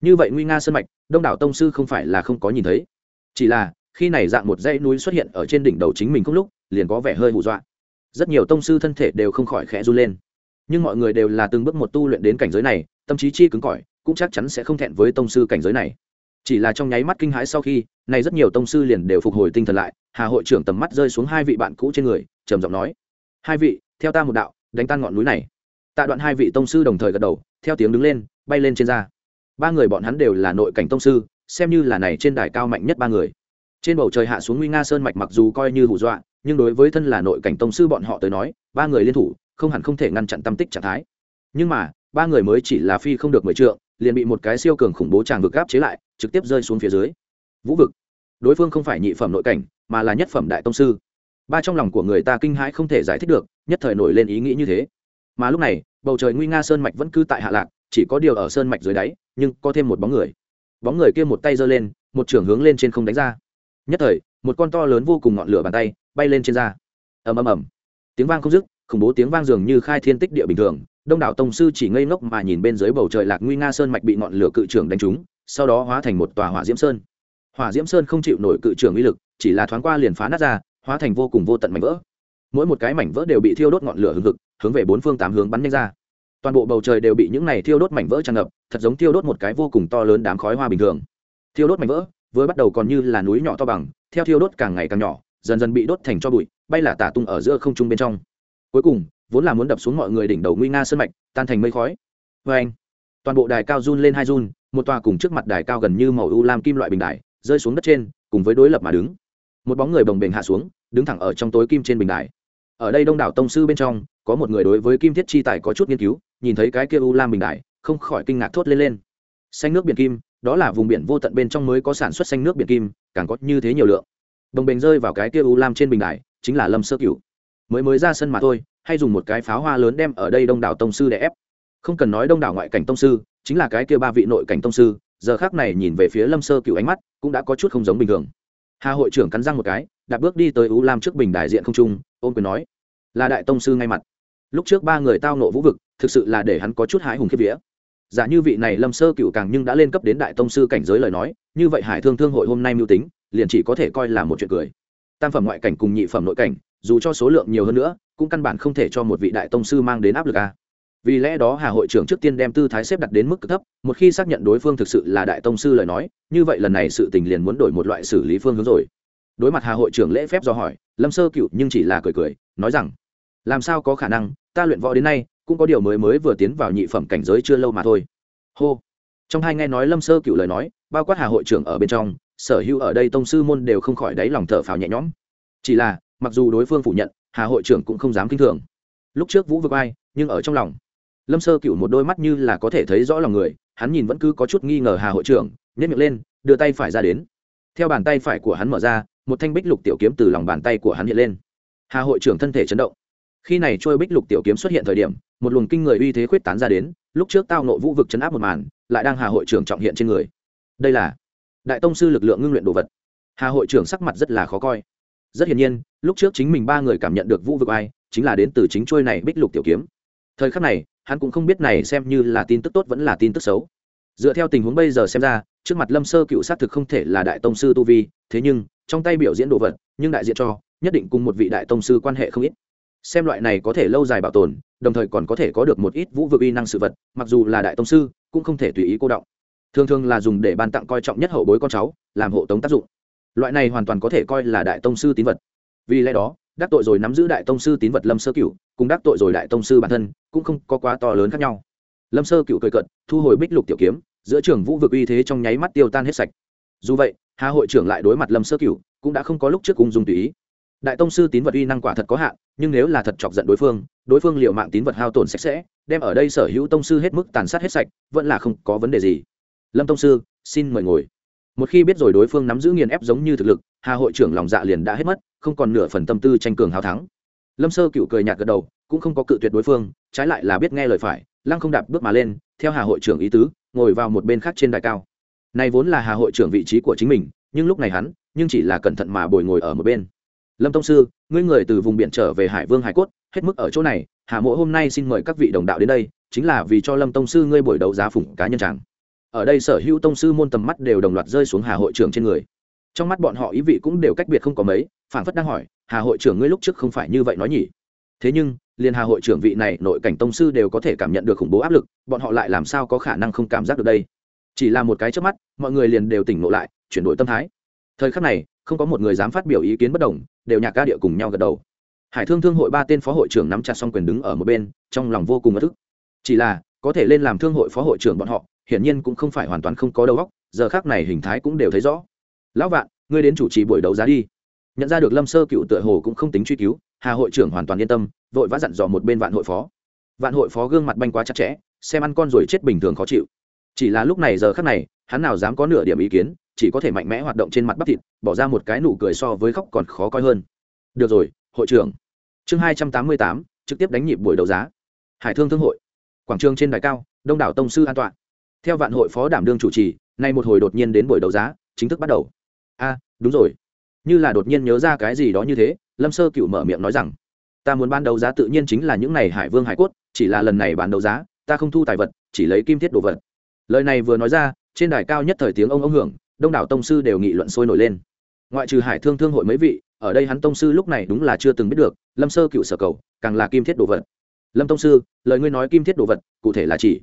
Như vậy nguy nga sơn mạch, đông đảo tông sư không phải là không có nhìn thấy. Chỉ là, khi này dạng một dãy núi xuất hiện ở trên đỉnh đầu chính mình không lúc, liền có vẻ hơi hù dọa rất nhiều tông sư thân thể đều không khỏi khẽ run lên. Nhưng mọi người đều là từng bước một tu luyện đến cảnh giới này, tâm trí chi cứng cỏi, cũng chắc chắn sẽ không thẹn với tông sư cảnh giới này. Chỉ là trong nháy mắt kinh hãi sau khi, này rất nhiều tông sư liền đều phục hồi tinh thần lại, hà hội trưởng tầm mắt rơi xuống hai vị bạn cũ trên người, trầm giọng nói, hai vị, theo ta một đạo, đánh tan ngọn núi này. Tạ đoạn hai vị tông sư đồng thời gật đầu, theo tiếng đứng lên, bay lên trên ra. Ba người bọn hắn đều là nội cảnh tông sư, xem như là này trên đài cao mạnh nhất ba người. Trên bầu trời hạ xuống nguy nga sơn mạch mặc dù coi như hù dọa nhưng đối với thân là nội cảnh tông sư bọn họ tới nói, ba người liên thủ, không hẳn không thể ngăn chặn tâm tích trạng thái. Nhưng mà, ba người mới chỉ là phi không được mười trượng, liền bị một cái siêu cường khủng bố tràng vực gáp chế lại, trực tiếp rơi xuống phía dưới. Vũ vực. Đối phương không phải nhị phẩm nội cảnh, mà là nhất phẩm đại tông sư. Ba trong lòng của người ta kinh hãi không thể giải thích được, nhất thời nổi lên ý nghĩ như thế. Mà lúc này, bầu trời nguy nga sơn mạch vẫn cư tại hạ lạc, chỉ có điều ở sơn mạch dưới đáy, nhưng có thêm một bóng người. Bóng người kia một tay giơ lên, một trưởng hướng lên trên không đánh ra. Nhất thời, một con to lớn vô cùng ngọn lửa bàn tay bay lên trên da. Ầm ầm ầm. Tiếng vang không dứt, khủng bố tiếng vang dường như khai thiên tích địa bình thường. Đông đảo tông sư chỉ ngây ngốc mà nhìn bên dưới bầu trời lạc nguy nga sơn mạch bị ngọn lửa cự trưởng đánh trúng, sau đó hóa thành một tòa hỏa diễm sơn. Hỏa diễm sơn không chịu nổi cự trưởng uy lực, chỉ là thoáng qua liền phá nát ra, hóa thành vô cùng vô tận mảnh vỡ. Mỗi một cái mảnh vỡ đều bị thiêu đốt ngọn lửa hừng hực, hướng về bốn phương tám hướng bắn nhanh ra. Toàn bộ bầu trời đều bị những này thiêu đốt mảnh vỡ tràn ngập, thật giống thiêu đốt một cái vô cùng to lớn đám khói hoa bình thường. Thiêu đốt mảnh vỡ, vừa bắt đầu còn như là núi nhỏ to bằng, theo thiêu đốt càng ngày càng nhỏ dần dần bị đốt thành cho bụi, bay là tả tung ở giữa không trung bên trong. Cuối cùng, vốn là muốn đập xuống mọi người đỉnh đầu nguy nga sơn mạch, tan thành mây khói. Vê anh, toàn bộ đài cao run lên hai run, một tòa cùng trước mặt đài cao gần như màu u lam kim loại bình đài, rơi xuống đất trên, cùng với đối lập mà đứng. Một bóng người bồng bềnh hạ xuống, đứng thẳng ở trong tối kim trên bình đài. Ở đây đông đảo tông sư bên trong, có một người đối với kim thiết chi tài có chút nghiên cứu, nhìn thấy cái kia u lam bình đài, không khỏi kinh ngạc thốt lên lên. Xanh nước biển kim, đó là vùng biển vô tận bên trong mới có sản xuất xanh nước biển kim, càng có như thế nhiều lượng đồng bình rơi vào cái kia u lam trên bình đài, chính là lâm sơ cửu. Mới mới ra sân mà thôi, hay dùng một cái pháo hoa lớn đem ở đây đông đảo tông sư để ép. Không cần nói đông đảo ngoại cảnh tông sư, chính là cái kia ba vị nội cảnh tông sư, giờ khác này nhìn về phía lâm sơ cửu ánh mắt cũng đã có chút không giống bình thường. Hà hội trưởng cắn răng một cái đạp bước đi tới u lam trước bình đại diện không trung ôm quyền nói, là đại tông sư ngay mặt. Lúc trước ba người tao nộ vũ vực, thực sự là để hắn có chút hãi hùng khiếp vía. Giả như vị này lâm sơ cựu càng nhưng đã lên cấp đến đại tông sư cảnh giới lời nói, như vậy hải thương thương hội hôm nay mưu tính liền chỉ có thể coi là một chuyện cười. Tam phẩm ngoại cảnh cùng nhị phẩm nội cảnh, dù cho số lượng nhiều hơn nữa, cũng căn bản không thể cho một vị đại tông sư mang đến áp lực a. Vì lẽ đó hà hội trưởng trước tiên đem tư thái xếp đặt đến mức cực thấp, một khi xác nhận đối phương thực sự là đại tông sư lời nói, như vậy lần này sự tình liền muốn đổi một loại xử lý phương hướng rồi. Đối mặt hà hội trưởng lễ phép do hỏi, lâm sơ cựu nhưng chỉ là cười cười, nói rằng, làm sao có khả năng, ta luyện võ đến nay, cũng có điều mới mới vừa tiến vào nhị phẩm cảnh giới chưa lâu mà thôi. Hô. Trong hai nghe nói lâm sơ cựu lời nói, bao quát hà hội trưởng ở bên trong sở hữu ở đây tông sư môn đều không khỏi đáy lòng thở phào nhẹ nhõm. Chỉ là, mặc dù đối phương phủ nhận, hà hội trưởng cũng không dám kinh thường. Lúc trước vũ vực ai nhưng ở trong lòng, lâm sơ cựu một đôi mắt như là có thể thấy rõ lòng người, hắn nhìn vẫn cứ có chút nghi ngờ hà hội trưởng nhét miệng lên, đưa tay phải ra đến. Theo bàn tay phải của hắn mở ra, một thanh bích lục tiểu kiếm từ lòng bàn tay của hắn hiện lên. Hà hội trưởng thân thể chấn động. Khi này trôi bích lục tiểu kiếm xuất hiện thời điểm, một luồng kinh người uy thế khuyết tán ra đến, lúc trước tao nộ vũ vực chấn áp một màn, lại đang hà hội trưởng trọng hiện trên người. Đây là đại tông sư lực lượng ngưng luyện đồ vật. Hà hội trưởng sắc mặt rất là khó coi. Rất hiển nhiên, lúc trước chính mình ba người cảm nhận được vũ vực ai, chính là đến từ chính trôi này bích lục tiểu kiếm. Thời khắc này, hắn cũng không biết này xem như là tin tức tốt vẫn là tin tức xấu. Dựa theo tình huống bây giờ xem ra, trước mặt lâm sơ cựu xác thực không thể là đại tông sư tu vi, thế nhưng, trong tay biểu diễn đồ vật, nhưng đại diện cho, nhất định cùng một vị đại tông sư quan hệ không ít. Xem loại này có thể lâu dài bảo tồn, đồng thời còn có thể có được một ít vũ vực uy năng sự vật, mặc dù là đại tông sư, cũng không thể tùy ý cô động thường thường là dùng để ban tặng coi trọng nhất hậu bối con cháu, làm hộ tống tác dụng. Loại này hoàn toàn có thể coi là đại tông sư tín vật. Vì lẽ đó, đắc tội rồi nắm giữ đại tông sư tín vật lâm sơ cửu, cùng đắc tội rồi đại tông sư bản thân, cũng không có quá to lớn khác nhau. Lâm sơ cửu cười cận thu hồi bích lục tiểu kiếm, giữa trường vũ vực uy thế trong nháy mắt tiêu tan hết sạch. Dù vậy, hà hội trưởng lại đối mặt lâm sơ cửu, cũng đã không có lúc trước cùng dùng tùy ý. Đại tông sư tín vật uy năng quả thật có hạn, nhưng nếu là thật chọc giận đối phương đối phương liệu mạng tín vật hao tổn sạch sẽ, đem ở đây sở hữu tông sư hết mức tàn sát hết sạch, vẫn là không có vấn đề gì lâm tông sư, xin mời ngồi. Một khi biết rồi đối phương nắm giữ nghiền ép giống như thực lực, hà hội trưởng lòng dạ liền đã hết mất, không còn nửa phần tâm tư tranh cường hào thắng. Lâm sơ cựu cười nhạt gật đầu, cũng không có cự tuyệt đối phương, trái lại là biết nghe lời phải, lăng không đạp bước mà lên, theo hà hội trưởng ý tứ, ngồi vào một bên khác trên đài cao. Này vốn là hà hội trưởng vị trí của chính mình, nhưng lúc này hắn, nhưng chỉ là cẩn thận mà bồi ngồi ở một bên. Lâm tông sư, ngươi người từ vùng biển trở về hải vương hải cốt, hết mức ở chỗ này, hà mộ hôm nay xin mời các vị đồng đạo đến đây, chính là vì cho lâm tông sư ngươi buổi đấu giá phủng cá nhân tràng ở đây sở hữu tông sư môn tầm mắt đều đồng loạt rơi xuống hà hội trưởng trên người. Trong mắt bọn họ ý vị cũng đều cách biệt không có mấy phản phất đang hỏi, hà hội trưởng ngươi lúc trước không phải như vậy nói nhỉ? Thế nhưng, liền hà hội trưởng vị này, nội cảnh tông sư đều có thể cảm nhận được khủng bố áp lực, bọn họ lại làm sao có khả năng không cảm giác được đây? Chỉ là một cái trước mắt, mọi người liền đều tỉnh ngộ lại, chuyển đổi tâm thái. Thời khắc này, không có một người dám phát biểu ý kiến bất đồng, đều nhạc ca địa cùng nhau gật đầu. Hải thương thương hội ba tên phó hội trưởng nắm chặt xong quyền đứng ở một bên, trong lòng vô cùng ất thức chỉ là, có thể lên làm thương hội phó hội trưởng bọn họ hiển nhiên cũng không phải hoàn toàn không có đầu óc, giờ khác này hình thái cũng đều thấy rõ. Lão vạn, ngươi đến chủ trì buổi đấu giá đi. Nhận ra được lâm sơ cựu tựa hồ cũng không tính truy cứu, hà hội trưởng hoàn toàn yên tâm, vội vã dặn dò một bên vạn hội phó. Vạn hội phó gương mặt banh quá chặt chẽ, xem ăn con rồi chết bình thường khó chịu. Chỉ là lúc này giờ khắc này, hắn nào dám có nửa điểm ý kiến, chỉ có thể mạnh mẽ hoạt động trên mặt bắp thịt, bỏ ra một cái nụ cười so với khóc còn khó coi hơn. Được rồi, hội trưởng. Chương hai trăm tám mươi tám, trực tiếp đánh nhịp buổi đấu giá. Hải thương thương hội. Quảng trường trên đài cao, đông đảo tông sư an toàn theo vạn hội phó đảm đương chủ trì, nay một hồi đột nhiên đến buổi đấu giá, chính thức bắt đầu. A, đúng rồi. Như là đột nhiên nhớ ra cái gì đó như thế, lâm sơ cựu mở miệng nói rằng, ta muốn bán đấu giá tự nhiên chính là những này hải vương hải cốt, chỉ là lần này bán đấu giá, ta không thu tài vật, chỉ lấy kim thiết đồ vật. Lời này vừa nói ra, trên đài cao nhất thời tiếng ông ông hưởng, đông đảo tông sư đều nghị luận sôi nổi lên. Ngoại trừ hải thương thương hội mấy vị, ở đây hắn tông sư lúc này đúng là chưa từng biết được, lâm sơ cựu sở cầu, càng là kim thiết đồ vật. Lâm tông sư, lời ngươi nói kim thiết đồ vật, cụ thể là chỉ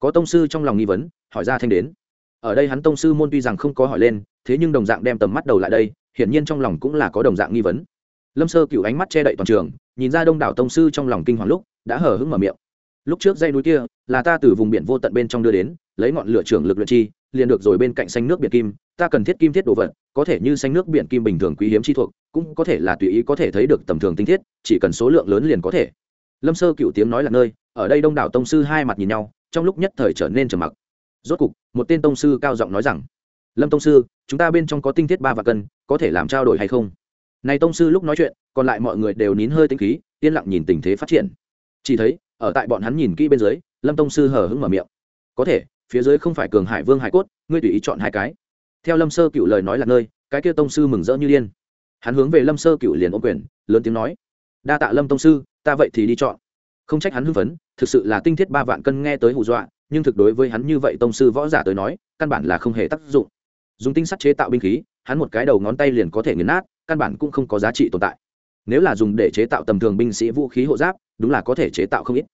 có tông sư trong lòng nghi vấn, hỏi ra thanh đến. Ở đây hắn tông sư môn tuy rằng không có hỏi lên, thế nhưng đồng dạng đem tầm mắt đầu lại đây, hiển nhiên trong lòng cũng là có đồng dạng nghi vấn. Lâm sơ cựu ánh mắt che đậy toàn trường, nhìn ra đông đảo tông sư trong lòng kinh hoàng lúc, đã hở hững mở miệng. Lúc trước dây núi kia, là ta từ vùng biển vô tận bên trong đưa đến, lấy ngọn lửa trưởng lực luyện chi, liền được rồi bên cạnh xanh nước biển kim, ta cần thiết kim thiết đồ vật, có thể như xanh nước biển kim bình thường quý hiếm chi thuộc, cũng có thể là tùy ý có thể thấy được tầm thường tinh thiết, chỉ cần số lượng lớn liền có thể. Lâm sơ cựu tiếng nói là nơi, ở đây đông đảo tông sư hai mặt nhìn nhau trong lúc nhất thời trở nên trầm mặc. Rốt cục, một tên tông sư cao giọng nói rằng, lâm tông sư, chúng ta bên trong có tinh thiết ba và cân, có thể làm trao đổi hay không? Này tông sư lúc nói chuyện, còn lại mọi người đều nín hơi tinh khí, yên lặng nhìn tình thế phát triển. Chỉ thấy, ở tại bọn hắn nhìn kỹ bên dưới, lâm tông sư hờ hững mở miệng. Có thể, phía dưới không phải cường hải vương hải cốt, ngươi tùy ý chọn hai cái. Theo lâm sơ cựu lời nói là nơi, cái kia tông sư mừng rỡ như điên. Hắn hướng về lâm sơ cựu liền ôm quyền, lớn tiếng nói, đa tạ lâm tông sư, ta vậy thì đi chọn không trách hắn hưng phấn, thực sự là tinh thiết ba vạn cân nghe tới hù dọa, nhưng thực đối với hắn như vậy tông sư võ giả tới nói, căn bản là không hề tác dụng. Dùng tinh sắt chế tạo binh khí, hắn một cái đầu ngón tay liền có thể nghiền nát, căn bản cũng không có giá trị tồn tại. Nếu là dùng để chế tạo tầm thường binh sĩ vũ khí hộ giáp, đúng là có thể chế tạo không ít.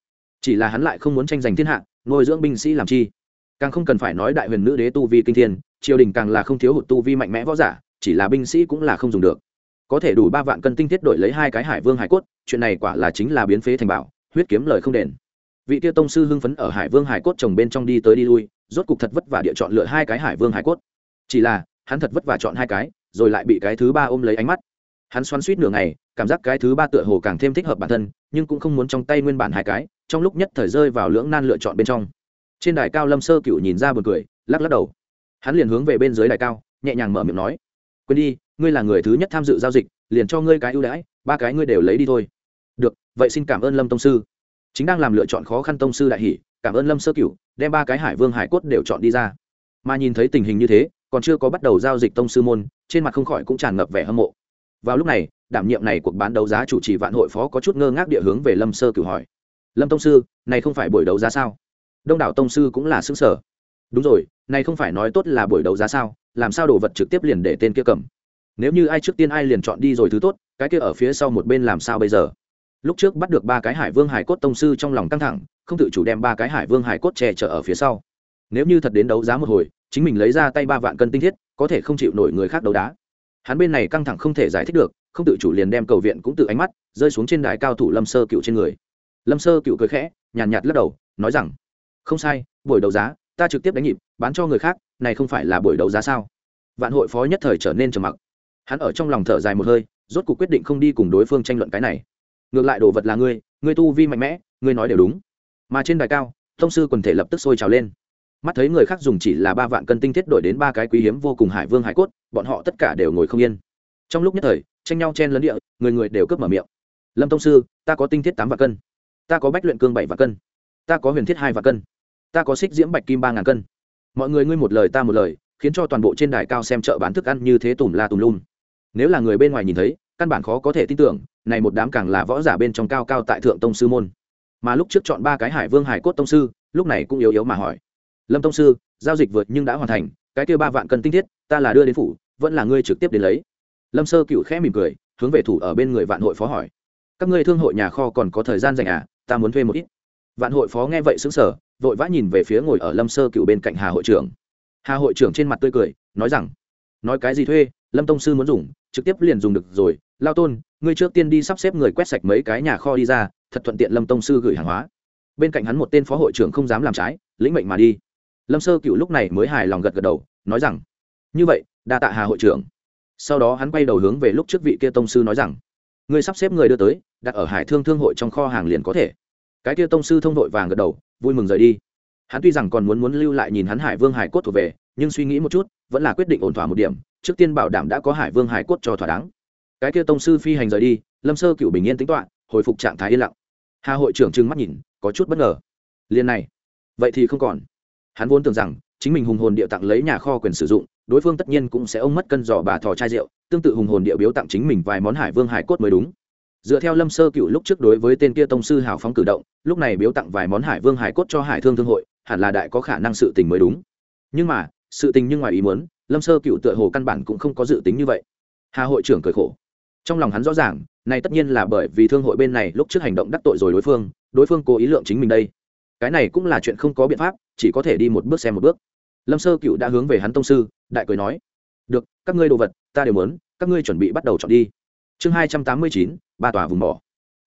Chỉ là hắn lại không muốn tranh giành thiên hạ, nuôi dưỡng binh sĩ làm chi. Càng không cần phải nói đại huyền nữ đế tu vi kinh thiên, triều đình càng là không thiếu hụt tu vi mạnh mẽ võ giả, chỉ là binh sĩ cũng là không dùng được. Có thể đủ ba vạn cân tinh thiết đổi lấy hai cái hải vương hải cốt, chuyện này quả là chính là biến phế thành bảo huyết kiếm lời không đền. Vị tiêu tông sư hưng phấn ở hải vương hải cốt trồng bên trong đi tới đi lui, rốt cục thật vất vả địa chọn lựa hai cái hải vương hải cốt. Chỉ là, hắn thật vất vả chọn hai cái, rồi lại bị cái thứ ba ôm lấy ánh mắt. Hắn xoắn suýt nửa ngày, cảm giác cái thứ ba tựa hồ càng thêm thích hợp bản thân, nhưng cũng không muốn trong tay nguyên bản hai cái, trong lúc nhất thời rơi vào lưỡng nan lựa chọn bên trong. Trên đài cao lâm sơ cựu nhìn ra b u ồ n cười, lắc lắc đầu. Hắn liền hướng về bên dưới đài cao, nhẹ nhàng mở miệng nói, quên đi, ngươi là người thứ nhất tham dự giao dịch, liền cho ngươi cái ưu đãi, ba cái ngươi đều lấy đi thôi được, vậy xin cảm ơn lâm tông sư. Chính đang làm lựa chọn khó khăn tông sư đại hỷ, cảm ơn lâm sơ cựu đem ba cái hải vương hải cốt đều chọn đi ra. Mà nhìn thấy tình hình như thế, còn chưa có bắt đầu giao dịch tông sư môn, trên mặt không khỏi cũng tràn ngập vẻ hâm mộ. Vào lúc này, đảm nhiệm này cuộc bán đấu giá chủ trì vạn hội phó có chút ngơ ngác địa hướng về lâm sơ cửu hỏi. Lâm tông sư, này không phải buổi đấu giá sao? Đông đảo tông sư cũng là xứng sở đúng rồi, này không phải nói tốt là buổi đấu giá sao? Làm sao đồ vật trực tiếp liền để tên kia cầm? Nếu như ai trước tiên ai liền chọn đi rồi thứ tốt, cái kia ở phía sau một bên làm sao bây giờ? Lúc trước bắt được ba cái hải vương hải cốt tông sư trong lòng căng thẳng, không tự chủ đem ba cái hải vương hải cốt che chở ở phía sau. Nếu như thật đến đấu giá một hồi, chính mình lấy ra tay ba vạn cân tinh thiết, có thể không chịu nổi người khác đấu đá. Hắn bên này căng thẳng không thể giải thích được, không tự chủ liền đem cầu viện cũng tự ánh mắt rơi xuống trên đài cao thủ lâm sơ cựu trên người. Lâm sơ cựu cười khẽ, nhàn nhạt lắc đầu, nói rằng, không sai, buổi đấu giá, ta trực tiếp đánh nhịp, bán cho người khác, này không phải là buổi đấu giá sao? Vạn hội phó nhất thời trở nên trầm mặc. Hắn ở trong lòng thở dài một hơi, rốt cuộc quyết định không đi cùng đối phương tranh luận cái này ngược lại đồ vật là ngươi ngươi tu vi mạnh mẽ, ngươi nói đều đúng. Mà trên đài cao thông sư quần thể lập tức sôi trào lên. Mắt thấy người khác dùng chỉ là ba vạn cân tinh thiết đổi đến ba cái quý hiếm vô cùng hải vương hải cốt, bọn họ tất cả đều ngồi không yên. Trong lúc nhất thời, tranh nhau chen lấn địa, người người đều cướp mở miệng. Lâm thông sư, ta có tinh thiết tám vạn cân. Ta có bách luyện cương bảy vạn cân. Ta có huyền thiết hai vạn cân. Ta có xích diễm bạch kim ba ngàn cân. Mọi người ngươi một lời ta một lời, khiến cho toàn bộ trên đài cao xem chợ bán thức ăn như thế tùm la tùm lum. Nếu là người bên ngoài nhìn thấy căn bản khó có thể tin tưởng, này một đám càng là võ giả bên trong cao cao tại thượng tông sư môn. Mà lúc trước chọn ba cái hải vương hải cốt tông sư, lúc này cũng yếu yếu mà hỏi. Lâm tông sư, giao dịch vượt nhưng đã hoàn thành, cái kêu ba vạn cân tinh thiết, ta là đưa đến phủ, vẫn là ngươi trực tiếp đến lấy. Lâm sơ cựu khẽ mỉm cười, hướng về thủ ở bên người vạn hội phó hỏi. Các ngươi thương hội nhà kho còn có thời gian dành à ta muốn thuê một ít. Vạn hội phó nghe vậy xứng sở vội vã nhìn về phía ngồi ở lâm sơ cựu bên cạnh hà hội trưởng. Hà hội trưởng trên mặt tươi cười, nói rằng, nói cái gì thuê, lâm tông sư muốn dùng, trực tiếp liền dùng được rồi lao tôn, ngươi trước tiên đi sắp xếp người quét sạch mấy cái nhà kho đi ra, thật thuận tiện lâm tông sư gửi hàng hóa. Bên cạnh hắn một tên phó hội trưởng không dám làm trái, lĩnh mệnh mà đi. Lâm sơ cựu lúc này mới hài lòng gật gật đầu, nói rằng, như vậy, đa tạ hà hội trưởng. Sau đó hắn quay đầu hướng về lúc trước vị kia tông sư nói rằng người sắp xếp người đưa tới, đặt ở hải thương thương hội trong kho hàng liền có thể. Cái kia tông sư thông đội vàng gật đầu, vui mừng rời đi. Hắn tuy rằng còn muốn muốn lưu lại nhìn hắn hải vương hải cốt thuộc về, nhưng suy nghĩ một chút, vẫn là quyết định ổn thỏa một điểm, trước tiên bảo đảm đã có hải vương hải cốt cho thỏa đáng cái kia tông sư phi hành rời đi, lâm sơ cựu bình yên tính toạ hồi phục trạng thái yên lặng. Hà hội trưởng trừng mắt nhìn, có chút bất ngờ. Liền này, vậy thì không còn. Hắn vốn tưởng rằng, chính mình hùng hồn địa tặng lấy nhà kho quyền sử dụng, đối phương tất nhiên cũng sẽ ông mất cân giò bà thò chai rượu, tương tự hùng hồn địa biếu tặng chính mình vài món hải vương hải cốt mới đúng. Dựa theo lâm sơ cựu lúc trước đối với tên kia tông sư hào phóng cử động, lúc này biếu tặng vài món hải vương hải cốt cho hải thương thương hội, hẳn là đại có khả năng sự tình mới đúng. Nhưng mà, sự tình nhưng ngoài ý muốn, lâm sơ cựu tựa hồ căn bản cũng không có dự tính như vậy. Hà hội trưởng cười khổ trong lòng hắn rõ ràng, này tất nhiên là bởi vì thương hội bên này lúc trước hành động đắc tội rồi đối phương đối phương cố ý lượng chính mình đây. Cái này cũng là chuyện không có biện pháp, chỉ có thể đi một bước xem một bước. Lâm sơ cựu đã hướng về hắn tông sư, đại cười nói, được, các ngươi đồ vật, ta đều muốn, các ngươi chuẩn bị bắt đầu chọn đi. Chương hai trăm tám mươi chín, ba tòa vùng mỏ.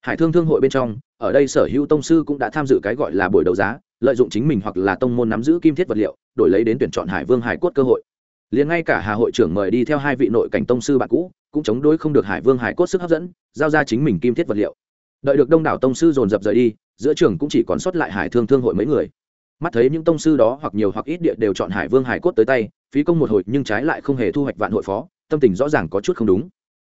Hải thương thương hội bên trong, ở đây sở hữu tông sư cũng đã tham dự cái gọi là buổi đấu giá, lợi dụng chính mình hoặc là tông môn nắm giữ kim thiết vật liệu, đổi lấy đến tuyển chọn hải vương hải cốt cơ hội. Liền ngay cả hà hội trưởng mời đi theo hai vị nội cảnh tông sư bạn cũ cũng chống đối không được hải vương hải cốt sức hấp dẫn, giao ra chính mình kim thiết vật liệu. Đợi được đông đảo tông sư dồn dập rời đi, giữa trường cũng chỉ còn sót lại hải thương thương hội mấy người. Mắt thấy những tông sư đó hoặc nhiều hoặc ít địa đều chọn hải vương hải cốt tới tay, phí công một hồi nhưng trái lại không hề thu hoạch vạn hội phó, tâm tình rõ ràng có chút không đúng.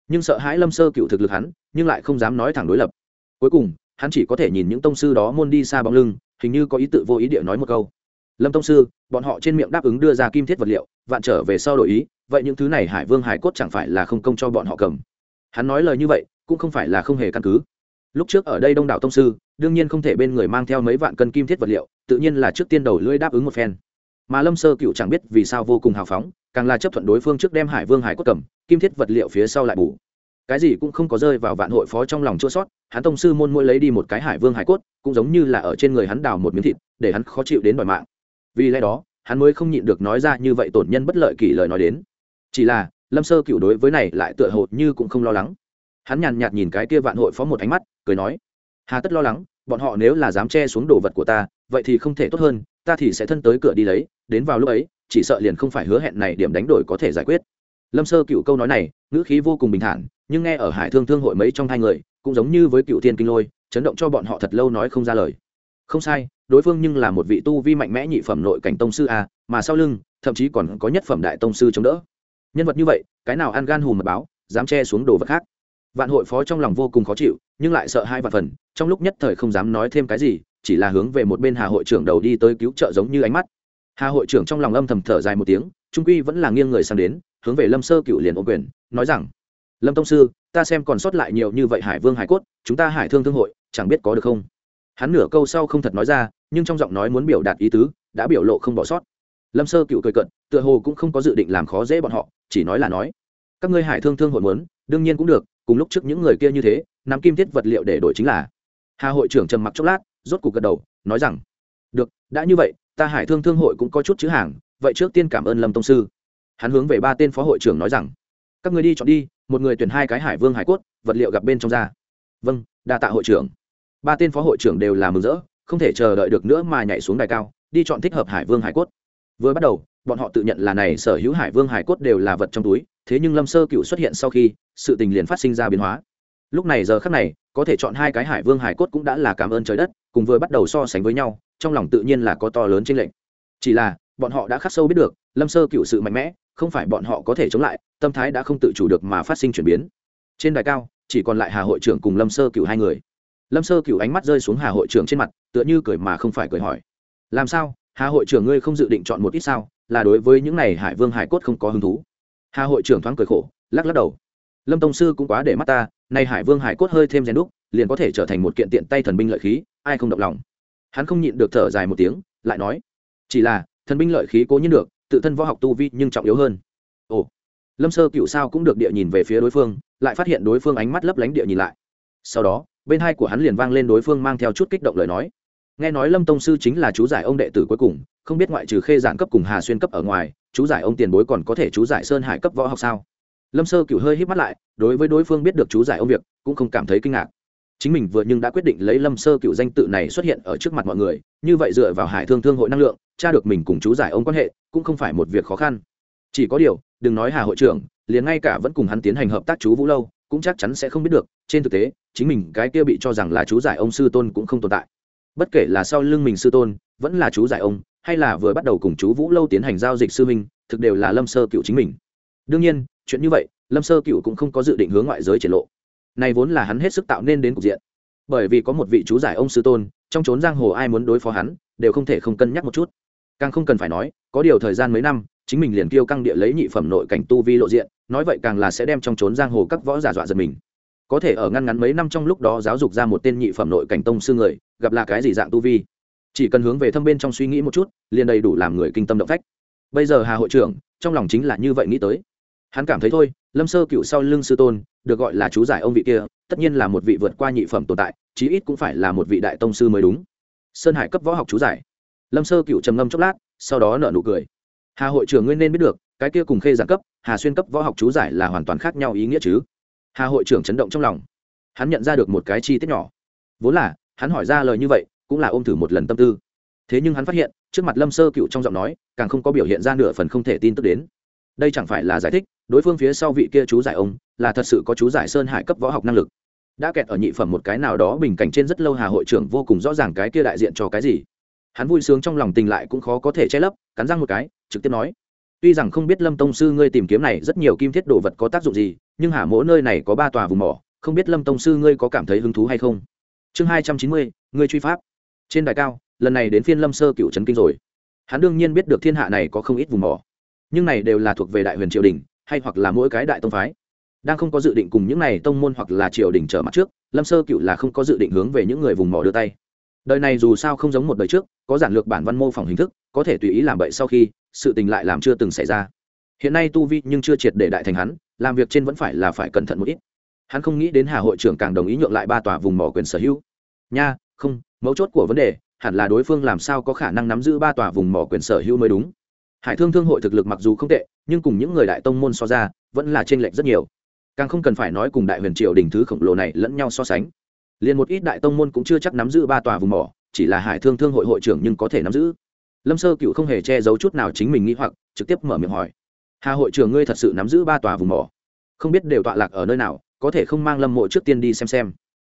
Nhưng sợ hãi lâm sơ cựu thực lực hắn, nhưng lại không dám nói thẳng đối lập. Cuối cùng, hắn chỉ có thể nhìn những tông sư đó môn đi xa bóng lưng, hình như có ý tự vô ý địa nói một câu lâm tông sư, bọn họ trên miệng đáp ứng đưa ra kim thiết vật liệu, vạn trở về sau đổi ý, vậy những thứ này hải vương hải cốt chẳng phải là không công cho bọn họ cầm. Hắn nói lời như vậy, cũng không phải là không hề căn cứ. Lúc trước ở đây đông đảo tông sư, đương nhiên không thể bên người mang theo mấy vạn cân kim thiết vật liệu, tự nhiên là trước tiên đầu lưỡi đáp ứng một phen. Mà lâm sơ cựu chẳng biết vì sao vô cùng hào phóng, càng là chấp thuận đối phương trước đem hải vương hải cốt cầm, kim thiết vật liệu phía sau lại bù. Cái gì cũng không có rơi vào vạn hội phó trong lòng chua sót, hắn tông sư môn mỗi lấy đi một cái hải vương hải cốt, cũng giống như là ở trên người hắn đào một miếng thịt, để hắn khó chịu đến đòi mạng vì lẽ đó, hắn mới không nhịn được nói ra như vậy tổn nhân bất lợi kỷ lời nói đến. Chỉ là, lâm sơ cựu đối với này lại tựa hồ như cũng không lo lắng. Hắn nhàn nhạt nhìn cái kia vạn hội phó một ánh mắt, cười nói, hà tất lo lắng, bọn họ nếu là dám che xuống đồ vật của ta, vậy thì không thể tốt hơn, ta thì sẽ thân tới cửa đi lấy, đến vào lúc ấy, chỉ sợ liền không phải hứa hẹn này điểm đánh đổi có thể giải quyết. Lâm sơ cựu câu nói này, ngữ khí vô cùng bình thản, nhưng nghe ở hải thương thương hội mấy trong hai người, cũng giống như với cựu thiên kinh lôi, chấn động cho bọn họ thật lâu nói không ra lời không sai, đối phương nhưng là một vị tu vi mạnh mẽ nhị phẩm nội cảnh tông sư a, mà sau lưng, thậm chí còn có nhất phẩm đại tông sư chống đỡ. Nhân vật như vậy, cái nào ăn gan hùm mật báo, dám che xuống đồ vật khác. Vạn hội phó trong lòng vô cùng khó chịu, nhưng lại sợ hai vạn phần, trong lúc nhất thời không dám nói thêm cái gì, chỉ là hướng về một bên hà hội trưởng đầu đi tới cứu trợ giống như ánh mắt. Hà hội trưởng trong lòng âm thầm thở dài một tiếng, trung quy vẫn là nghiêng người sang đến, hướng về lâm sơ cựu liền ô quyền, nói rằng, lâm tông sư, ta xem còn sót lại nhiều như vậy hải vương hải cốt, chúng ta hải thương thương hội, chẳng biết có được không? Hắn nửa câu sau không thật nói ra, nhưng trong giọng nói muốn biểu đạt ý tứ, đã biểu lộ không bỏ sót. Lâm sơ cựu cười cận tựa hồ cũng không có dự định làm khó dễ bọn họ, chỉ nói là nói, các ngươi hải thương thương hội muốn, đương nhiên cũng được, cùng lúc trước những người kia như thế, nắm kim thiết vật liệu để đổi chính là. Hà hội trưởng trầm mặc chốc lát, rốt cuộc gật đầu, nói rằng, được, đã như vậy, ta hải thương thương hội cũng có chút chữ hàng, vậy trước tiên cảm ơn lâm tông sư. Hắn hướng về ba tên phó hội trưởng nói rằng, các người đi chọn đi, một người tuyển hai cái hải vương hải cốt, vật liệu gặp bên trong ra. Vâng đa tạ hội trưởng ba tên phó hội trưởng đều là mừng rỡ, không thể chờ đợi được nữa mà nhảy xuống đài cao, đi chọn thích hợp hải vương hải cốt. Vừa bắt đầu, bọn họ tự nhận là này sở hữu hải vương hải cốt đều là vật trong túi, thế nhưng lâm sơ cựu xuất hiện sau khi, sự tình liền phát sinh ra biến hóa. Lúc này giờ khắc này, có thể chọn hai cái hải vương hải cốt cũng đã là cảm ơn trời đất, cùng vừa bắt đầu so sánh với nhau, trong lòng tự nhiên là có to lớn trên lệnh chỉ là, bọn họ đã khắc sâu biết được, lâm sơ cựu sự mạnh mẽ, không phải bọn họ có thể chống lại, tâm thái đã không tự chủ được mà phát sinh chuyển biến. Trên đài cao, chỉ còn lại hà hội trưởng cùng lâm sơ cựu hai người lâm sơ cựu ánh mắt rơi xuống hà hội trưởng trên mặt, tựa như cười mà không phải cười hỏi. Làm sao? Hà hội trưởng ngươi không dự định chọn một ít sao? Là đối với những này hải vương hải cốt không có hứng thú. Hà hội trưởng thoáng cười khổ, lắc lắc đầu. Lâm tông sư cũng quá để mắt ta, nay hải vương hải cốt hơi thêm rèn đúc, liền có thể trở thành một kiện tiện tay thần binh lợi khí, ai không động lòng. Hắn không nhịn được thở dài một tiếng, lại nói. Chỉ là, thần binh lợi khí cố nhiên được, tự thân võ học tu vi nhưng trọng yếu hơn. Ồ. Lâm sơ cựu sao cũng được địa nhìn về phía đối phương, lại phát hiện đối phương ánh mắt lấp lánh địa nhìn lại. Sau đó bên hai của hắn liền vang lên đối phương mang theo chút kích động lời nói. Nghe nói lâm tông sư chính là chú giải ông đệ tử cuối cùng, không biết ngoại trừ khê giản cấp cùng hà xuyên cấp ở ngoài, chú giải ông tiền bối còn có thể chú giải sơn hải cấp võ học sao? Lâm sơ cựu hơi hít mắt lại, đối với đối phương biết được chú giải ông việc, cũng không cảm thấy kinh ngạc. Chính mình vừa nhưng đã quyết định lấy lâm sơ cựu danh tự này xuất hiện ở trước mặt mọi người, như vậy dựa vào hải thương thương hội năng lượng, tra được mình cùng chú giải ông quan hệ, cũng không phải một việc khó khăn. Chỉ có điều, đừng nói hà hội trưởng, liền ngay cả vẫn cùng hắn tiến hành hợp tác chú vũ lâu cũng chắc chắn sẽ không biết được, trên thực tế, chính mình cái kia bị cho rằng là chú giải ông sư tôn cũng không tồn tại. Bất kể là sau lưng mình sư tôn, vẫn là chú giải ông, hay là vừa bắt đầu cùng chú vũ lâu tiến hành giao dịch sư minh thực đều là lâm sơ cựu chính mình. Đương nhiên, chuyện như vậy, lâm sơ cựu cũng không có dự định hướng ngoại giới triển lộ. Này vốn là hắn hết sức tạo nên đến cục diện. Bởi vì có một vị chú giải ông sư tôn, trong trốn giang hồ ai muốn đối phó hắn, đều không thể không cân nhắc một chút. Càng không cần phải nói, có điều thời gian mấy năm, chính mình liền kêu căng địa lấy nhị phẩm nội cảnh tu vi lộ diện nói vậy càng là sẽ đem trong trốn giang hồ các võ giả dọa giật mình. Có thể ở ngăn ngắn mấy năm trong lúc đó giáo dục ra một tên nhị phẩm nội cảnh tông sư người, gặp là cái gì dạng tu vi. Chỉ cần hướng về thâm bên trong suy nghĩ một chút, liền đầy đủ làm người kinh tâm động phách. Bây giờ hà hội trưởng, trong lòng chính là như vậy nghĩ tới. Hắn cảm thấy thôi, lâm sơ cựu sau lưng sư tôn, được gọi là chú giải ông vị kia, tất nhiên là một vị vượt qua nhị phẩm tồn tại, chí ít cũng phải là một vị đại tông sư mới đúng. Sơn hải cấp võ học chú giải. Lâm sơ cựu trầm ngâm chốc lát, sau đó nở nụ cười. Hà hội trưởng ngươi nên biết được cái kia cùng khê giảng cấp, hà xuyên cấp võ học chú giải là hoàn toàn khác nhau ý nghĩa chứ. Hà hội trưởng chấn động trong lòng. Hắn nhận ra được một cái chi tiết nhỏ. Vốn là, hắn hỏi ra lời như vậy, cũng là ôm thử một lần tâm tư. Thế nhưng hắn phát hiện, trước mặt lâm sơ cựu trong giọng nói, càng không có biểu hiện ra nửa phần không thể tin tức đến. Đây chẳng phải là giải thích, đối phương phía sau vị kia chú giải ông, là thật sự có chú giải sơn hải cấp võ học năng lực. Đã kẹt ở nhị phẩm một cái nào đó bình cảnh trên rất lâu hà hội trưởng vô cùng rõ ràng cái kia đại diện cho cái gì. Hắn vui sướng trong lòng tình lại cũng khó có thể che lấp, cắn răng một cái, trực tiếp nói tuy rằng không biết lâm tông sư ngươi tìm kiếm này rất nhiều kim thiết đồ vật có tác dụng gì, nhưng hà mỗi nơi này có ba tòa vùng mỏ, không biết lâm tông sư ngươi có cảm thấy hứng thú hay không? Chương hai trăm chín mươi, ngươi truy pháp. Trên đài cao, lần này đến phiên lâm sơ cựu trấn kinh rồi. Hắn đương nhiên biết được thiên hạ này có không ít vùng mỏ. Nhưng này đều là thuộc về đại huyền triều đình, hay hoặc là mỗi cái đại tông phái. Đang không có dự định cùng những này tông môn hoặc là triều đình trở mặt trước, lâm sơ cựu là không có dự định hướng về những người vùng mỏ đưa tay. Đời này dù sao không giống một đời trước, có giản lược bản văn mô phỏng hình thức, có thể tùy ý làm bậy sau khi sự tình lại làm chưa từng xảy ra. Hiện nay tu vi nhưng chưa triệt để đại thành hắn, làm việc trên vẫn phải là phải cẩn thận một ít. Hắn không nghĩ đến hà hội trưởng càng đồng ý nhượng lại ba tòa vùng mỏ quyền sở hữu. Nha, không, mấu chốt của vấn đề, hẳn là đối phương làm sao có khả năng nắm giữ ba tòa vùng mỏ quyền sở hữu mới đúng. Hải thương thương hội thực lực mặc dù không tệ, nhưng cùng những người đại tông môn so ra, vẫn là t r ê n lệch rất nhiều. Càng không cần phải nói cùng đại huyền triều đình thứ khổng lồ này lẫn nhau so sánh. Liền một ít đại tông môn cũng chưa chắc nắm giữ ba tòa vùng mỏ, chỉ là hải thương thương hội hội trưởng nhưng có thể nắm giữ lâm sơ cựu không hề che giấu chút nào chính mình nghĩ hoặc, trực tiếp mở miệng hỏi. Hà hội trưởng ngươi thật sự nắm giữ ba tòa vùng mỏ. Không biết đều tọa lạc ở nơi nào, có thể không mang lâm mộ trước tiên đi xem xem.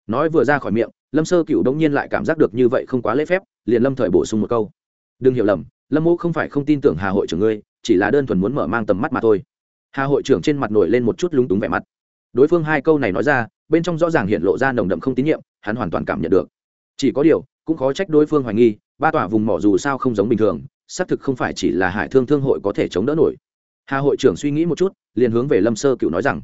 Nói vừa ra khỏi miệng, lâm sơ cựu đống nhiên lại cảm giác được như vậy không quá lễ phép, liền lâm thời bổ sung một câu. Đừng hiểu lầm, lâm mộ không phải không tin tưởng hà hội trưởng ngươi, chỉ là đơn thuần muốn mở mang tầm mắt mà thôi. Hà hội trưởng trên mặt nổi lên một chút lúng túng vẻ mặt. Đối phương hai câu này nói ra, bên trong rõ ràng hiện lộ ra nồng đậm không tín nhiệm, hắn hoàn toàn cảm nhận được. Chỉ có điều cũng khó trách đối phương hoài nghi, ba tòa vùng mỏ dù sao không giống bình thường, xác thực không phải chỉ là hải thương thương hội có thể chống đỡ nổi. Hà hội trưởng suy nghĩ một chút, liền hướng về lâm sơ cựu nói rằng,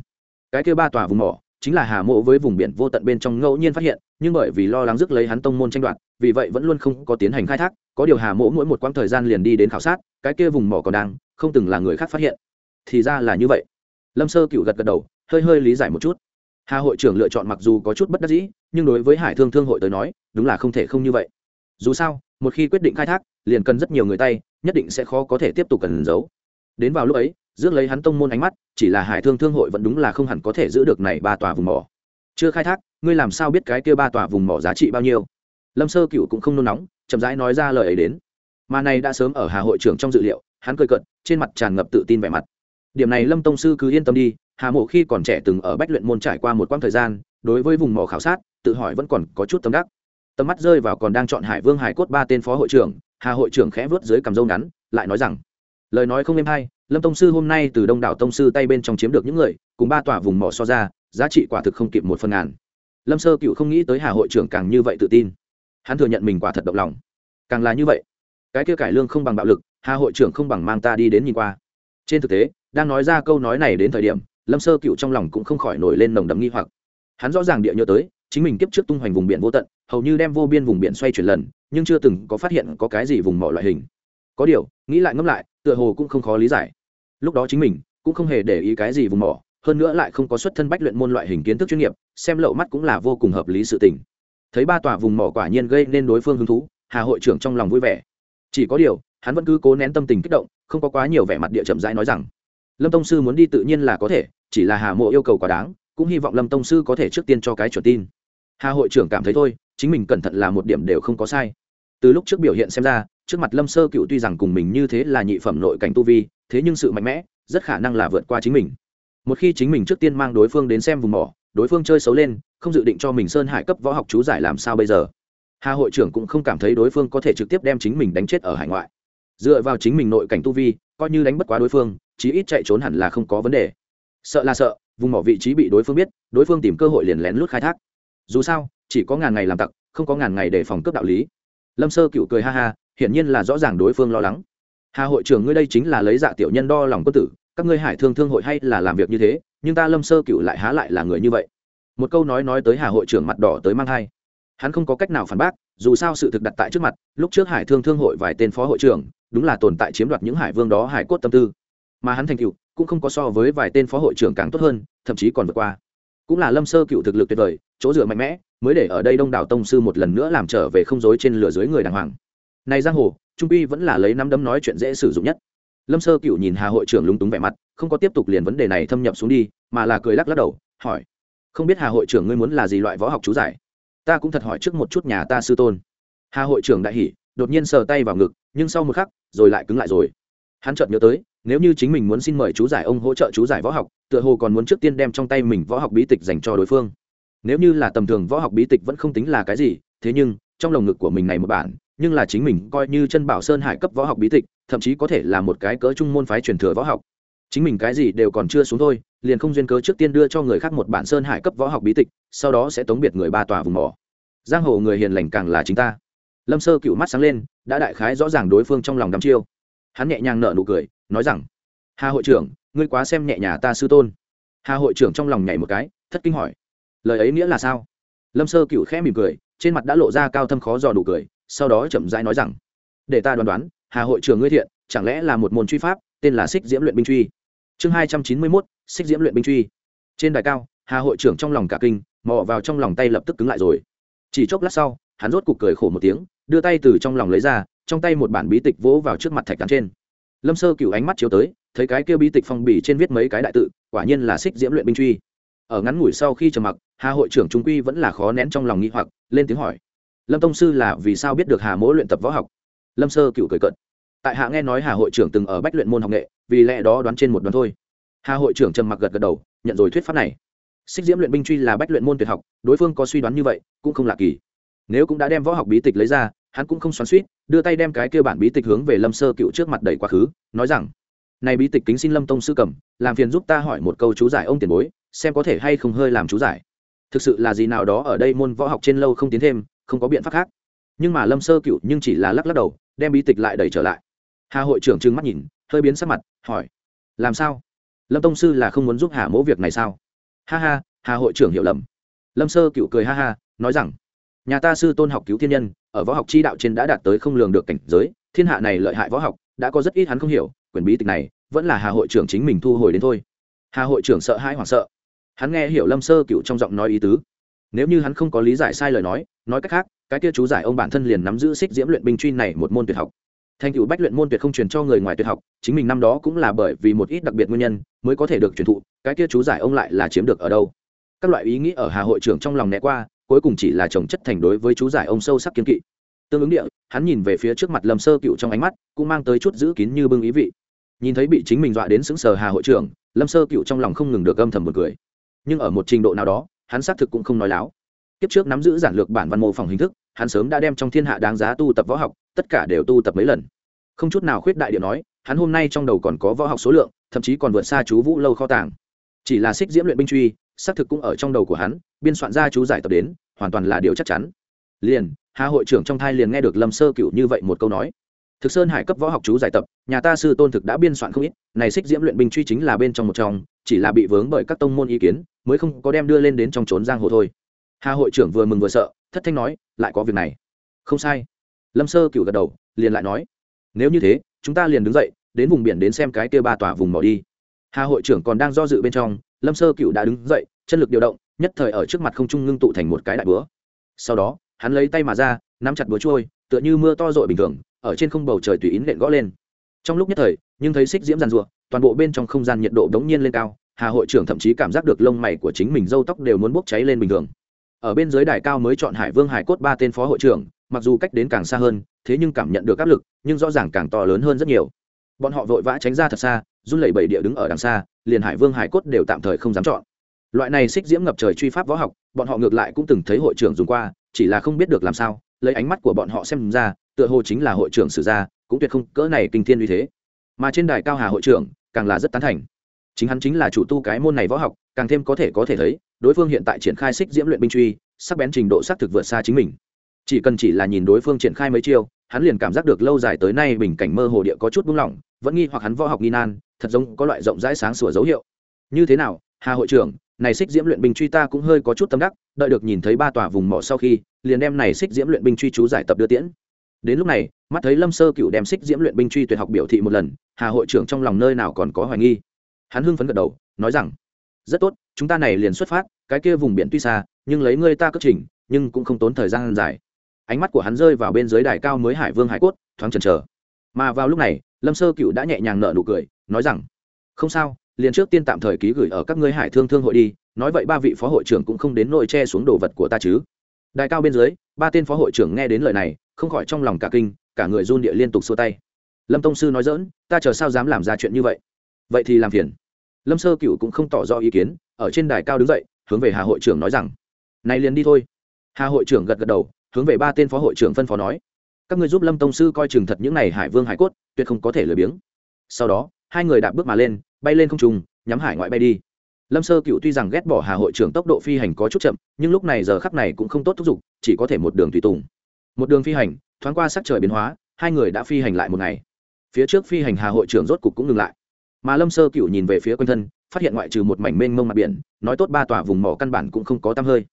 cái kêu ba tòa vùng mỏ, chính là hà mộ với vùng biển vô tận bên trong ngẫu nhiên phát hiện, nhưng bởi vì lo lắng rước lấy hắn tông môn tranh đoạt, vì vậy vẫn luôn không có tiến hành khai thác, có điều hà mộ mỗi một quãng thời gian liền đi đến khảo sát, cái kia vùng mỏ còn đang, không từng là người khác phát hiện. Thì ra là như vậy. Lâm sơ cựu gật gật đầu, hơi hơi lý giải một chút hà hội trưởng lựa chọn mặc dù có chút bất đắc dĩ, nhưng đối với hải thương thương hội tới nói, đúng là không thể không như vậy. Dù sao, một khi quyết định khai thác, liền cần rất nhiều người tay, nhất định sẽ khó có thể tiếp tục cần giấu. Đến vào lúc ấy, rước lấy hắn tông môn ánh mắt, chỉ là hải thương thương hội vẫn đúng là không hẳn có thể giữ được này ba tòa vùng mỏ. Chưa khai thác, ngươi làm sao biết cái kia ba tòa vùng mỏ giá trị bao nhiêu? Lâm sơ cựu cũng không nôn nóng, chậm rãi nói ra lời ấy đến. Mà này đã sớm ở hà hội trưởng trong dự liệu, hắn cười cận trên mặt tràn ngập tự tin vẻ mặt. Điểm này lâm tông sư cứ yên tâm đi hà mộ khi còn trẻ từng ở bách luyện môn trải qua một quãng thời gian, đối với vùng mỏ khảo sát, tự hỏi vẫn còn có chút tâm đắc. Tầm mắt rơi vào còn đang chọn hải vương hải cốt ba tên phó hội trưởng, hà hội trưởng khẽ vớt dưới cầm dâu ngắn, lại nói rằng, lời nói không êm hay, lâm tông sư hôm nay từ đông đảo tông sư tay bên trong chiếm được những người, cùng ba tòa vùng mỏ so ra, giá trị quả thực không kịp một phần ngàn. Lâm sơ cựu không nghĩ tới hà hội trưởng càng như vậy tự tin. Hắn thừa nhận mình quả thật động lòng. Càng là như vậy, cái kia cải lương không bằng bạo lực, hà hội trưởng không bằng mang ta đi đến nhìn qua. Trên thực tế, đang nói ra câu nói này đến thời điểm lâm sơ cựu trong lòng cũng không khỏi nổi lên nồng đậm nghi hoặc. Hắn rõ ràng địa nhớ tới, chính mình kiếp trước tung hoành vùng biển vô tận, hầu như đem vô biên vùng biển xoay chuyển lần, nhưng chưa từng có phát hiện có cái gì vùng mỏ loại hình. Có điều, nghĩ lại ngẫm lại, tựa hồ cũng không khó lý giải. Lúc đó chính mình cũng không hề để ý cái gì vùng mỏ, hơn nữa lại không có xuất thân bách luyện môn loại hình kiến thức chuyên nghiệp, xem lậu mắt cũng là vô cùng hợp lý sự tình. Thấy ba tòa vùng mỏ quả nhiên gây nên đối phương hứng thú, hà hội trưởng trong lòng vui vẻ. Chỉ có điều, hắn vẫn cứ cố nén tâm tình kích động, không có quá nhiều vẻ mặt địa chậm rãi nói rằng lâm tông sư muốn đi tự nhiên là có thể, chỉ là hà mộ yêu cầu quá đáng, cũng hy vọng lâm tông sư có thể trước tiên cho cái chuẩn tin. Hà hội trưởng cảm thấy thôi, chính mình cẩn thận là một điểm đều không có sai. Từ lúc trước biểu hiện xem ra, trước mặt lâm sơ cựu tuy rằng cùng mình như thế là nhị phẩm nội cảnh tu vi, thế nhưng sự mạnh mẽ, rất khả năng là vượt qua chính mình. Một khi chính mình trước tiên mang đối phương đến xem vùng mỏ, đối phương chơi xấu lên, không dự định cho mình sơn hải cấp võ học chú giải làm sao bây giờ? Hà hội trưởng cũng không cảm thấy đối phương có thể trực tiếp đem chính mình đánh chết ở hải ngoại. Dựa vào chính mình nội cảnh tu vi, coi như đánh bất quá đối phương chí ít chạy trốn hẳn là không có vấn đề. Sợ là sợ, vùng mỏ vị trí bị đối phương biết, đối phương tìm cơ hội liền lén lút khai thác. Dù sao, chỉ có ngàn ngày làm tặc, không có ngàn ngày để phòng cướp đạo lý. Lâm sơ cựu cười ha ha, hiển nhiên là rõ ràng đối phương lo lắng. Hà hội trưởng, ngươi đây chính là lấy dạ tiểu nhân đo lòng quân tử, các ngươi hải thương thương hội hay là làm việc như thế, nhưng ta lâm sơ cựu lại há lại là người như vậy. Một câu nói nói tới hà hội trưởng mặt đỏ tới mang hai hắn không có cách nào phản bác, dù sao sự thực đặt tại trước mặt, lúc trước hải thương thương hội vài tên phó hội trưởng, đúng là tồn tại chiếm đoạt những hải vương đó hải cốt tâm tư mà hắn thành cựu cũng không có so với vài tên phó hội trưởng càng tốt hơn, thậm chí còn vượt qua. Cũng là lâm sơ cựu thực lực tuyệt vời, chỗ dựa mạnh mẽ, mới để ở đây đông đảo tông sư một lần nữa làm trở về không dối trên lửa dưới người đàng hoàng. Này giang hồ, trung uy vẫn là lấy năm đấm nói chuyện dễ sử dụng nhất. Lâm sơ cựu nhìn hà hội trưởng lúng túng vẻ mặt, không có tiếp tục liền vấn đề này thâm nhập xuống đi, mà là cười lắc lắc đầu, hỏi, không biết hà hội trưởng ngươi muốn là gì loại võ học chú giải? Ta cũng thật hỏi trước một chút nhà ta sư tôn. Hà hội trưởng đại hỉ, đột nhiên sờ tay vào ngực, nhưng sau một khắc, rồi lại cứng lại rồi. Hắn chợt nhớ tới nếu như chính mình muốn xin mời chú giải ông hỗ trợ chú giải võ học, tựa hồ còn muốn trước tiên đem trong tay mình võ học bí tịch dành cho đối phương. Nếu như là tầm thường võ học bí tịch vẫn không tính là cái gì, thế nhưng, trong lồng ngực của mình này một bản, nhưng là chính mình coi như chân bảo sơn hải cấp võ học bí tịch, thậm chí có thể là một cái cỡ trung môn phái truyền thừa võ học. Chính mình cái gì đều còn chưa xuống thôi, liền không duyên cớ trước tiên đưa cho người khác một bản sơn hải cấp võ học bí tịch, sau đó sẽ tống biệt người ba tòa vùng mỏ. Giang hồ người hiền lành càng là chính ta. Lâm sơ cựu mắt sáng lên, đã đại khái rõ ràng đối phương trong lòng đắm chiêu. Hắn nhẹ nhàng nở nụ cười nói rằng, hà hội trưởng, ngươi quá xem nhẹ nhà ta sư tôn. Hà hội trưởng trong lòng nhảy một cái, thất kinh hỏi, lời ấy nghĩa là sao? Lâm sơ cựu khẽ mỉm cười, trên mặt đã lộ ra cao thâm khó dò đủ cười, sau đó chậm rãi nói rằng, để ta đoán đoán, hà hội trưởng ngươi thiện, chẳng lẽ là một môn truy pháp, tên là xích diễm luyện binh truy? Chương hai trăm chín mươi mốt, xích diễm luyện binh truy. Trên đài cao, hà hội trưởng trong lòng cả kinh, mò vào trong lòng tay lập tức cứng lại rồi. Chỉ chốc lát sau, hắn rốt cục cười khổ một tiếng, đưa tay từ trong lòng lấy ra, trong tay một bản bí tịch vỗ vào trước mặt thạch cán trên lâm sơ cựu ánh mắt chiếu tới, thấy cái kia bí tịch phong bì trên viết mấy cái đại tự, quả nhiên là xích diễm luyện binh truy. Ở ngắn ngủi sau khi trầm mặc, hà hội trưởng trung quy vẫn là khó nén trong lòng nghi hoặc, lên tiếng hỏi. Lâm tông sư là vì sao biết được hà mỗi luyện tập võ học? Lâm sơ cựu cười cận tại hạ nghe nói hà hội trưởng từng ở bách luyện môn học nghệ, vì lẽ đó đoán trên một đoán thôi. Hà hội trưởng trầm mặc gật gật đầu, nhận rồi thuyết pháp này. Xích diễm luyện binh truy là bách luyện môn tuyệt học, đối phương có suy đoán như vậy, cũng không lạ kỳ. Nếu cũng đã đem võ học bí tịch lấy ra hắn cũng không xoắn suýt, đưa tay đem cái kia bản bí tịch hướng về lâm sơ cựu trước mặt đẩy quá khứ, nói rằng, này bí tịch kính xin lâm tông sư cầm, làm phiền giúp ta hỏi một câu chú giải ông tiền bối, xem có thể hay không hơi làm chú giải. Thực sự là gì nào đó ở đây môn võ học trên lâu không tiến thêm, không có biện pháp khác. Nhưng mà lâm sơ cựu nhưng chỉ là lắc lắc đầu, đem bí tịch lại đẩy trở lại. Hà hội trưởng trừng mắt nhìn, hơi biến sắc mặt, hỏi, làm sao? Lâm tông sư là không muốn giúp hà mỗ việc này sao? Ha ha, hà hội trưởng hiểu lầm. Lâm sơ cựu cười ha ha, nói rằng nhà ta sư tôn học cứu thiên nhân, ở võ học chi đạo trên đã đạt tới không lường được cảnh giới, thiên hạ này lợi hại võ học, đã có rất ít hắn không hiểu, quyền bí tịch này, vẫn là hà hội trưởng chính mình thu hồi đến thôi. Hà hội trưởng sợ hãi hoảng sợ. Hắn nghe hiểu lâm sơ cựu trong giọng nói ý tứ. Nếu như hắn không có lý giải sai lời nói nói cách khác, cái kia chú giải ông bản thân liền nắm giữ xích diễm luyện binh truy này một môn tuyệt học. Thành cựu bách luyện môn tuyệt không truyền cho người ngoài tuyệt học, chính mình năm đó cũng là bởi vì một ít đặc biệt nguyên nhân mới có thể được truyền thụ, cái kia chú giải ông lại là chiếm được ở đâu? Các loại ý nghĩ ở hà hội trưởng trong lòng né qua cuối cùng chỉ là trồng chất thành đối với chú giải ông sâu sắc kiến kỵ. Tương ứng địa, hắn nhìn về phía trước mặt lâm sơ cựu trong ánh mắt, cũng mang tới chút giữ kín như bưng ý vị. Nhìn thấy bị chính mình dọa đến sững sờ hà hội trưởng, lâm sơ cựu trong lòng không ngừng được âm thầm một cười. Nhưng ở một trình độ nào đó, hắn xác thực cũng không nói láo. Kiếp trước nắm giữ giản lược bản văn mô phỏng hình thức, hắn sớm đã đem trong thiên hạ đáng giá tu tập võ học, tất cả đều tu tập mấy lần. Không chút nào khuyết đại điện nói, hắn hôm nay trong đầu còn có võ học số lượng, thậm chí còn vượt xa chú vũ lâu kho tàng. Chỉ là xích diễm luyện binh truy xác thực cũng ở trong đầu của hắn, biên soạn ra chú giải tập đến, hoàn toàn là điều chắc chắn. Liền, hà hội trưởng trong thai liền nghe được lâm sơ cựu như vậy một câu nói. Thực sơn hải cấp võ học chú giải tập, nhà ta sư tôn thực đã biên soạn không ít, này xích diễm luyện binh truy chính là bên trong một trong, chỉ là bị vướng bởi các tông môn ý kiến, mới không có đem đưa lên đến trong trốn giang hồ thôi. Hà hội trưởng vừa mừng vừa sợ, thất thanh nói, lại có việc này. Không sai. Lâm sơ cựu gật đầu, liền lại nói, nếu như thế, chúng ta liền đứng dậy, đến vùng biển đến xem cái kia ba tòa vùng mỏ đi. Hà hội trưởng còn đang do dự bên trong lâm sơ cựu đã đứng dậy chân lực điều động nhất thời ở trước mặt không trung ngưng tụ thành một cái đại búa. Sau đó hắn lấy tay mà ra nắm chặt búa trôi tựa như mưa to rội bình thường ở trên không bầu trời tùy ý nện gõ lên. Trong lúc nhất thời nhưng thấy xích diễm giàn rụa, toàn bộ bên trong không gian nhiệt độ đống nhiên lên cao hà hội trưởng thậm chí cảm giác được lông mày của chính mình râu tóc đều muốn bốc cháy lên bình thường. Ở bên dưới đài cao mới chọn hải vương hải cốt ba tên phó hội trưởng mặc dù cách đến càng xa hơn thế nhưng cảm nhận được áp lực nhưng rõ ràng càng to lớn hơn rất nhiều. Bọn họ vội vã tránh ra thật xa run lẩy bẩy địa đứng ở đằng xa, liền hải vương hải cốt đều tạm thời không dám chọn. Loại này xích diễm ngập trời truy pháp võ học, bọn họ ngược lại cũng từng thấy hội trưởng dùng qua, chỉ là không biết được làm sao, lấy ánh mắt của bọn họ xem ra, tựa hồ chính là hội trưởng sử gia, cũng tuyệt không cỡ này kinh thiên uy thế. Mà trên đài cao hà hội trưởng, càng là rất tán thành. Chính hắn chính là chủ tu cái môn này võ học, càng thêm có thể có thể thấy, đối phương hiện tại triển khai xích diễm luyện binh truy, sắc bén trình độ xác thực vượt xa chính mình. Chỉ cần chỉ là nhìn đối phương triển khai mấy chiêu hắn liền cảm giác được lâu dài tới nay bình cảnh mơ hồ địa có chút buông lỏng, vẫn nghi hoặc hắn võ học nghi nan, thật giống có loại rộng rãi sáng sủa dấu hiệu. Như thế nào, hà hội trưởng, này xích diễm luyện binh truy ta cũng hơi có chút tâm đắc, đợi được nhìn thấy ba tòa vùng mỏ sau khi, liền đem này xích diễm luyện binh truy chú giải tập đưa tiễn. Đến lúc này, mắt thấy lâm sơ cựu đem xích diễm luyện binh truy tuyệt học biểu thị một lần, hà hội trưởng trong lòng nơi nào còn có hoài nghi. Hắn hưng phấn gật đầu, nói rằng, rất tốt, chúng ta này liền xuất phát, cái kia vùng biển tuy xa, nhưng lấy ngươi ta cất trình, nhưng cũng không tốn thời gian dài ánh mắt của hắn rơi vào bên dưới đài cao mới hải vương hải cốt, thoáng chần chờ. Mà vào lúc này, lâm sơ cựu đã nhẹ nhàng nợ nụ cười, nói rằng, không sao, liền trước tiên tạm thời ký gửi ở các ngươi hải thương thương hội đi, nói vậy ba vị phó hội trưởng cũng không đến nội che xuống đồ vật của ta chứ. Đài cao bên dưới, ba tên phó hội trưởng nghe đến lời này, không khỏi trong lòng cả kinh, cả người run địa liên tục xua tay. Lâm tông sư nói dỡn ta chờ sao dám làm ra chuyện như vậy? Vậy thì làm phiền. Lâm sơ cựu cũng không tỏ rõ ý kiến, ở trên đài cao đứng dậy, hướng về hà hội trưởng nói rằng, này liền đi thôi. Hà hội trưởng gật gật đầu hướng về ba tên phó hội trưởng phân phó nói, các người giúp lâm tông sư coi chừng thật những n à y hải vương hải cốt, tuyệt không có thể lười biếng. Sau đó, hai người đạp bước mà lên, bay lên không trùng nhắm hải ngoại bay đi. Lâm sơ cựu tuy rằng ghét bỏ hà hội trưởng tốc độ phi hành có chút chậm, nhưng lúc này giờ khắc này cũng không tốt thúc giục, chỉ có thể một đường tùy tùng. Một đường phi hành, thoáng qua sắc trời biến hóa, hai người đã phi hành lại một ngày. Phía trước phi hành hà hội trưởng rốt cục cũng ngừng lại. Mà lâm sơ cựu nhìn về phía quanh thân, phát hiện ngoại trừ một mảnh mênh mông mặt biển, nói tốt ba tòa vùng mỏ căn bản cũng không có tăm hơi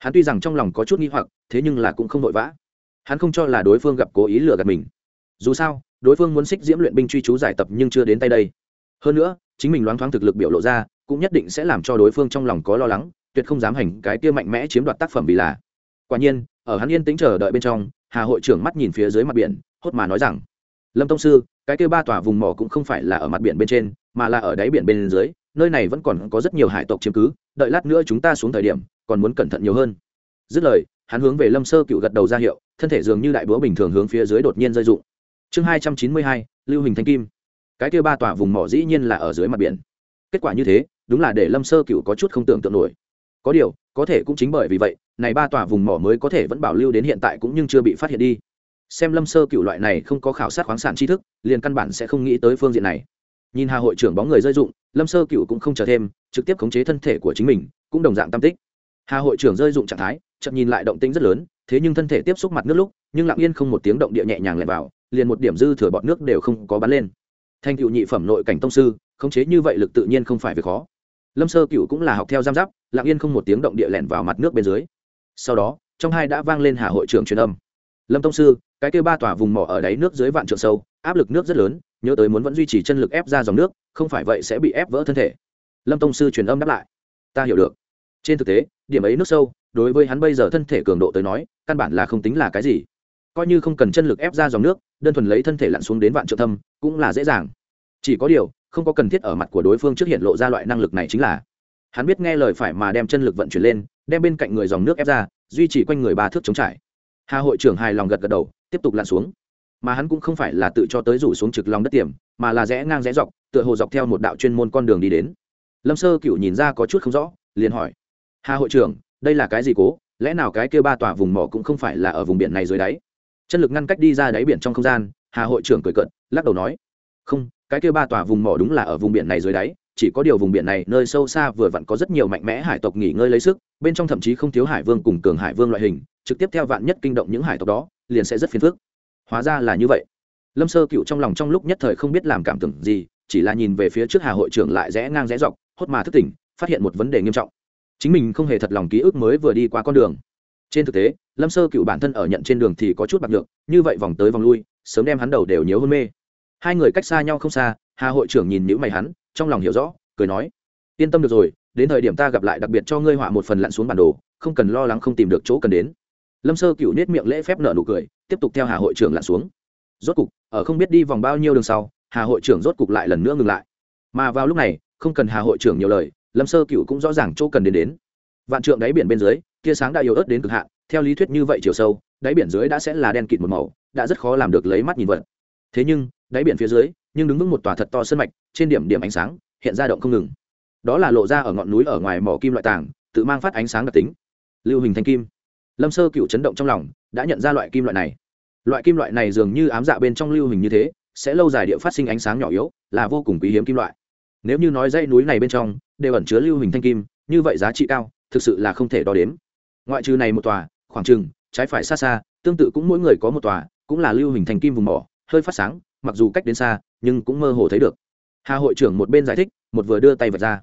hắn tuy rằng trong lòng có chút nghi hoặc, thế nhưng là cũng không vội vã. Hắn không cho là đối phương gặp cố ý lừa gạt mình. Dù sao, đối phương muốn xích diễm luyện binh truy chú giải tập nhưng chưa đến tay đây. Hơn nữa, chính mình loáng thoáng thực lực biểu lộ ra, cũng nhất định sẽ làm cho đối phương trong lòng có lo lắng, tuyệt không dám hành cái kia mạnh mẽ chiếm đoạt tác phẩm vì là. Quả nhiên, ở hắn yên tĩnh chờ đợi bên trong, hà hội trưởng mắt nhìn phía dưới mặt biển, hốt mà nói rằng, lâm tông sư, cái kia ba tòa vùng mỏ cũng không phải là ở mặt biển bên trên, mà là ở đáy biển bên dưới, nơi này vẫn còn có rất nhiều hải tộc chiếm cứ, đợi lát nữa chúng ta xuống thời điểm còn muốn cẩn thận nhiều hơn. Dứt lời, hắn hướng về lâm sơ cựu gật đầu ra hiệu, thân thể dường như đại búa bình thường hướng phía dưới đột nhiên rơi rụng. Chương hai trăm chín mươi hai, lưu hình thanh kim. Cái kia ba tòa vùng mỏ dĩ nhiên là ở dưới mặt biển. Kết quả như thế, đúng là để lâm sơ cựu có chút không tưởng tượng nổi. Có điều, có thể cũng chính bởi vì vậy, này ba tòa vùng mỏ mới có thể vẫn bảo lưu đến hiện tại cũng nhưng chưa bị phát hiện đi. Xem lâm sơ cựu loại này không có khảo sát khoáng sản tri thức, liền căn bản sẽ không nghĩ tới phương diện này. Nhìn hà hội trưởng bóng người rơi dụng lâm sơ cựu cũng không chờ thêm, trực tiếp khống chế thân thể của chính mình, cũng đồng dạng tam tích hà hội trưởng rơi dụng trạng thái chậm nhìn lại động tĩnh rất lớn, thế nhưng thân thể tiếp xúc mặt nước lúc, nhưng lặng yên không một tiếng động địa nhẹ nhàng lẹt vào, liền một điểm dư thừa bọt nước đều không có bắn lên. Thanh cựu nhị phẩm nội cảnh tông sư, khống chế như vậy lực tự nhiên không phải việc khó. Lâm sơ cựu cũng là học theo giam giáp, lặng yên không một tiếng động địa lẹn vào mặt nước bên dưới. Sau đó, trong hai đã vang lên hà hội trưởng truyền âm. Lâm tông sư, cái kêu ba tòa vùng mỏ ở đáy nước dưới vạn trượng sâu, áp lực nước rất lớn, nhớ tới muốn vẫn duy trì chân lực ép ra dòng nước, không phải vậy sẽ bị ép vỡ thân thể. Lâm tông sư truyền âm đáp lại. Ta hiểu được. Trên thực tế điểm ấy nước sâu, đối với hắn bây giờ thân thể cường độ tới nói, căn bản là không tính là cái gì. Coi như không cần chân lực ép ra dòng nước, đơn thuần lấy thân thể lặn xuống đến vạn trượng thâm, cũng là dễ dàng. Chỉ có điều, không có cần thiết ở mặt của đối phương trước hiện lộ ra loại năng lực này chính là, hắn biết nghe lời phải mà đem chân lực vận chuyển lên, đem bên cạnh người dòng nước ép ra, duy trì quanh người ba thước chống trải. Hà hội trưởng hài lòng gật gật đầu, tiếp tục lặn xuống. Mà hắn cũng không phải là tự cho tới rủ xuống trực lòng đất tiềm, mà là rẽ ngang rẽ dọc, tựa hồ dọc theo một đạo chuyên môn con đường đi đến. Lâm sơ cựu nhìn ra có chút không rõ, liền hỏi hà hội trưởng, đây là cái gì cố? Lẽ nào cái kia ba tòa vùng mỏ cũng không phải là ở vùng biển này dưới đáy? Chân lực ngăn cách đi ra đáy biển trong không gian, hà hội trưởng cười cận lắc đầu nói. Không, cái kia ba tòa vùng mỏ đúng là ở vùng biển này dưới đáy, chỉ có điều vùng biển này nơi sâu xa vừa vặn có rất nhiều mạnh mẽ hải tộc nghỉ ngơi lấy sức, bên trong thậm chí không thiếu hải vương cùng cường hải vương loại hình, trực tiếp theo vạn nhất kinh động những hải tộc đó, liền sẽ rất phiền phức. Hóa ra là như vậy. Lâm sơ cựu trong lòng trong lúc nhất thời không biết làm cảm tưởng gì, chỉ là nhìn về phía trước hà hội trưởng lại rẽ ngang rẽ dọc, hốt mà thức tỉnh, phát hiện một vấn đề nghiêm trọng chính mình không hề thật lòng ký ức mới vừa đi qua con đường. Trên thực tế, lâm sơ cựu bản thân ở nhận trên đường thì có chút bạc được như vậy vòng tới vòng lui, sớm đem hắn đầu đều nhớ hôn mê. Hai người cách xa nhau không xa, hà hội trưởng nhìn nhữ mày hắn, trong lòng hiểu rõ, cười nói, yên tâm được rồi, đến thời điểm ta gặp lại đặc biệt cho ngươi họa một phần lặn xuống bản đồ, không cần lo lắng không tìm được chỗ cần đến. Lâm sơ cựu nết miệng lễ phép nợ nụ cười, tiếp tục theo hà hội trưởng lặn xuống. Rốt cục, ở không biết đi vòng bao nhiêu đường sau, hà hội trưởng rốt cục lại lần nữa ngừng lại. Mà vào lúc này, không cần hà hội trưởng nhiều lời lâm sơ cựu cũng rõ ràng chỗ cần đến đến. Vạn trượng đáy biển bên dưới, tia sáng đã yếu ớt đến cực hạn, theo lý thuyết như vậy chiều sâu, đáy biển dưới đã sẽ là đen kịt một màu, đã rất khó làm được lấy mắt nhìn vật. Thế nhưng, đáy biển phía dưới, nhưng đứng vững một tòa thật to sân mạch, trên điểm điểm ánh sáng, hiện ra động không ngừng. Đó là lộ ra ở ngọn núi ở ngoài mỏ kim loại tàng, tự mang phát ánh sáng đặc tính. Lưu hình thanh kim. Lâm sơ cựu chấn động trong lòng, đã nhận ra loại kim loại này. Loại kim loại này dường như ám dạ bên trong lưu hình như thế, sẽ lâu dài địa phát sinh ánh sáng nhỏ yếu, là vô cùng quý hiếm kim loại nếu như nói dãy núi này bên trong đều ẩn chứa lưu hình thanh kim, như vậy giá trị cao, thực sự là không thể đo đếm. Ngoại trừ này một tòa, khoảng trừng trái phải xa xa, tương tự cũng mỗi người có một tòa, cũng là lưu hình thanh kim vùng mỏ, hơi phát sáng, mặc dù cách đến xa, nhưng cũng mơ hồ thấy được. Hà hội trưởng một bên giải thích, một vừa đưa tay vật ra.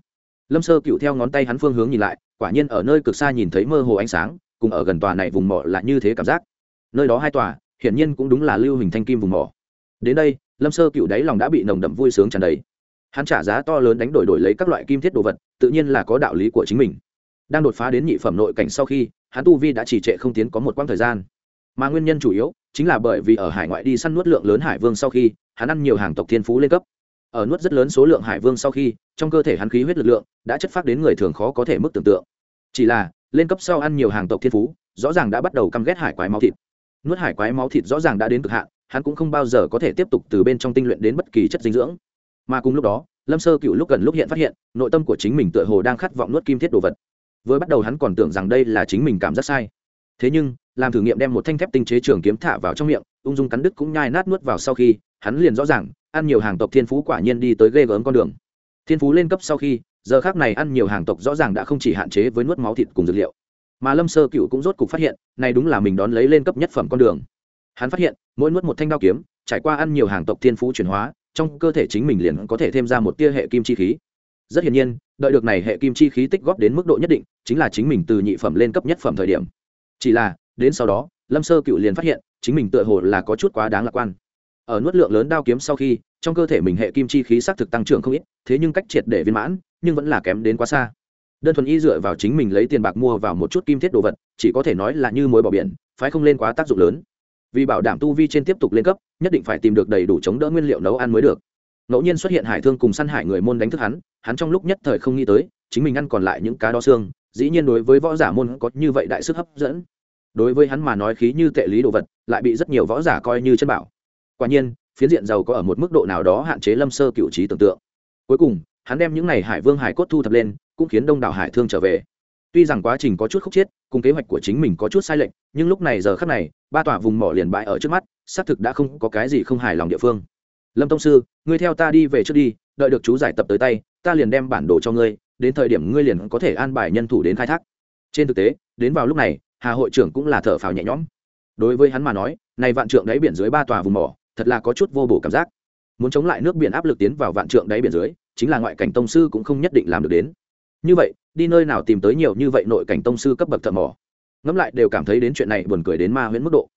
Lâm sơ cựu theo ngón tay hắn phương hướng nhìn lại, quả nhiên ở nơi cực xa nhìn thấy mơ hồ ánh sáng, cùng ở gần tòa này vùng mỏ là như thế cảm giác. Nơi đó hai tòa, hiển nhiên cũng đúng là lưu hình thanh kim vùng mỏ. Đến đây, lâm sơ cựu đáy lòng đã bị nồng đậm vui sướng tràn đầy hắn trả giá to lớn đánh đổi đổi lấy các loại kim thiết đồ vật, tự nhiên là có đạo lý của chính mình. Đang đột phá đến nhị phẩm nội cảnh sau khi, hắn tu vi đã chỉ trệ không tiến có một quãng thời gian. Mà nguyên nhân chủ yếu chính là bởi vì ở hải ngoại đi săn nuốt lượng lớn hải vương sau khi, hắn ăn nhiều hàng tộc thiên phú lên cấp. Ở nuốt rất lớn số lượng hải vương sau khi, trong cơ thể hắn khí huyết lực lượng đã chất phát đến người thường khó có thể mức tưởng tượng. Chỉ là, lên cấp sau ăn nhiều hàng tộc thiên phú, rõ ràng đã bắt đầu căm ghét hải quái máu thịt. Nuốt hải quái máu thịt rõ ràng đã đến cực hạn, hắn cũng không bao giờ có thể tiếp tục từ bên trong tinh luyện đến bất kỳ chất dinh dưỡng mà cùng lúc đó, lâm sơ cựu lúc gần lúc hiện phát hiện, nội tâm của chính mình tựa hồ đang khát vọng nuốt kim thiết đồ vật. Với bắt đầu hắn còn tưởng rằng đây là chính mình cảm giác sai. Thế nhưng, làm thử nghiệm đem một thanh thép tinh chế trường kiếm thả vào trong miệng, ung dung cắn đứt cũng nhai nát nuốt vào sau khi, hắn liền rõ ràng, ăn nhiều hàng tộc thiên phú quả nhiên đi tới ghê gớm con đường. Thiên phú lên cấp sau khi, giờ khác này ăn nhiều hàng tộc rõ ràng đã không chỉ hạn chế với nuốt máu thịt cùng dược liệu. Mà lâm sơ cựu cũng rốt cục phát hiện, này đúng là mình đón lấy lên cấp nhất phẩm con đường. Hắn phát hiện, mỗi nuốt một thanh đao kiếm, trải qua ăn nhiều hàng tộc thiên phú chuyển hóa trong cơ thể chính mình liền có thể thêm ra một tia hệ kim chi khí. Rất hiển nhiên, đợi được này hệ kim chi khí tích góp đến mức độ nhất định, chính là chính mình từ nhị phẩm lên cấp nhất phẩm thời điểm. Chỉ là, đến sau đó, lâm sơ cựu liền phát hiện, chính mình tựa hồ là có chút quá đáng lạc quan. Ở nuốt lượng lớn đao kiếm sau khi, trong cơ thể mình hệ kim chi khí xác thực tăng trưởng không ít, thế nhưng cách triệt để viên mãn, nhưng vẫn là kém đến quá xa. Đơn thuần y dựa vào chính mình lấy tiền bạc mua vào một chút kim thiết đồ vật, chỉ có thể nói là như mối bỏ biển, phái không lên quá tác dụng lớn vì bảo đảm tu vi trên tiếp tục lên cấp, nhất định phải tìm được đầy đủ chống đỡ nguyên liệu nấu ăn mới được. Ngẫu nhiên xuất hiện hải thương cùng săn hải người môn đánh thức hắn hắn trong lúc nhất thời không nghĩ tới, chính mình ăn còn lại những cá đo xương, dĩ nhiên đối với võ giả môn có như vậy đại sức hấp dẫn. Đối với hắn mà nói khí như tệ lý đồ vật, lại bị rất nhiều võ giả coi như chân bảo. Quả nhiên, phiến diện giàu có ở một mức độ nào đó hạn chế lâm sơ cựu trí tưởng tượng. Cuối cùng, hắn đem những n à y hải vương hải cốt thu thập lên, cũng khiến đông đảo hải thương trở về tuy rằng quá trình có chút khúc chiết cùng kế hoạch của chính mình có chút sai lệch, nhưng lúc này giờ khắc này, ba tòa vùng mỏ liền bại ở trước mắt, xác thực đã không có cái gì không hài lòng địa phương. Lâm tông sư, ngươi theo ta đi về trước đi, đợi được chú giải tập tới tay, ta liền đem bản đồ cho ngươi, đến thời điểm ngươi liền có thể an bài nhân thủ đến khai thác. Trên thực tế, đến vào lúc này, hà hội trưởng cũng là thở phào nhẹ nhõm. Đối với hắn mà nói, này vạn trượng đáy biển dưới ba tòa vùng mỏ, thật là có chút vô bổ cảm giác. Muốn chống lại nước biển áp lực tiến vào vạn trượng đáy biển dưới, chính là ngoại cảnh tông sư cũng không nhất định làm được đến. Như vậy đi nơi nào tìm tới nhiều như vậy nội cảnh tông sư cấp bậc thợ mỏ. Ngẫm lại đều cảm thấy đến chuyện này buồn cười đến ma huyễn mức độ.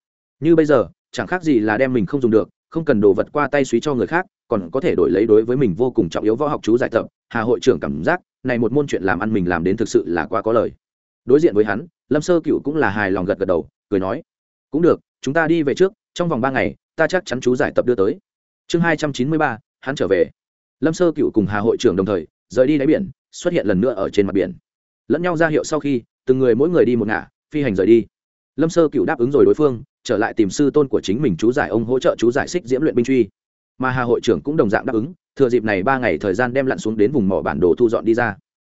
Như bây giờ, chẳng khác gì là đem mình không dùng được, không cần đồ vật qua tay suý cho người khác, còn có thể đổi lấy đối với mình vô cùng trọng yếu võ học chú giải tập, hà hội trưởng cảm giác, này một môn chuyện làm ăn mình làm đến thực sự là quá có lời. Đối diện với hắn, lâm sơ cựu cũng là hài lòng gật gật đầu, cười nói, cũng được, chúng ta đi về trước, trong vòng ba ngày, ta chắc chắn chú giải tập đưa tới. Chương hai trăm chín mươi ba, hắn trở về. Lâm sơ cựu cùng hà hội trưởng đồng thời, rời đi đáy biển xuất hiện lần nữa ở trên mặt biển. Lẫn nhau ra hiệu sau khi, từng người mỗi người đi một ngả, phi hành rời đi. Lâm sơ cựu đáp ứng rồi đối phương, trở lại tìm sư tôn của chính mình chú giải ông hỗ trợ chú giải xích diễm luyện binh truy. Mà hà hội trưởng cũng đồng dạng đáp ứng, thừa dịp này ba ngày thời gian đem lặn xuống đến vùng mỏ bản đồ thu dọn đi ra.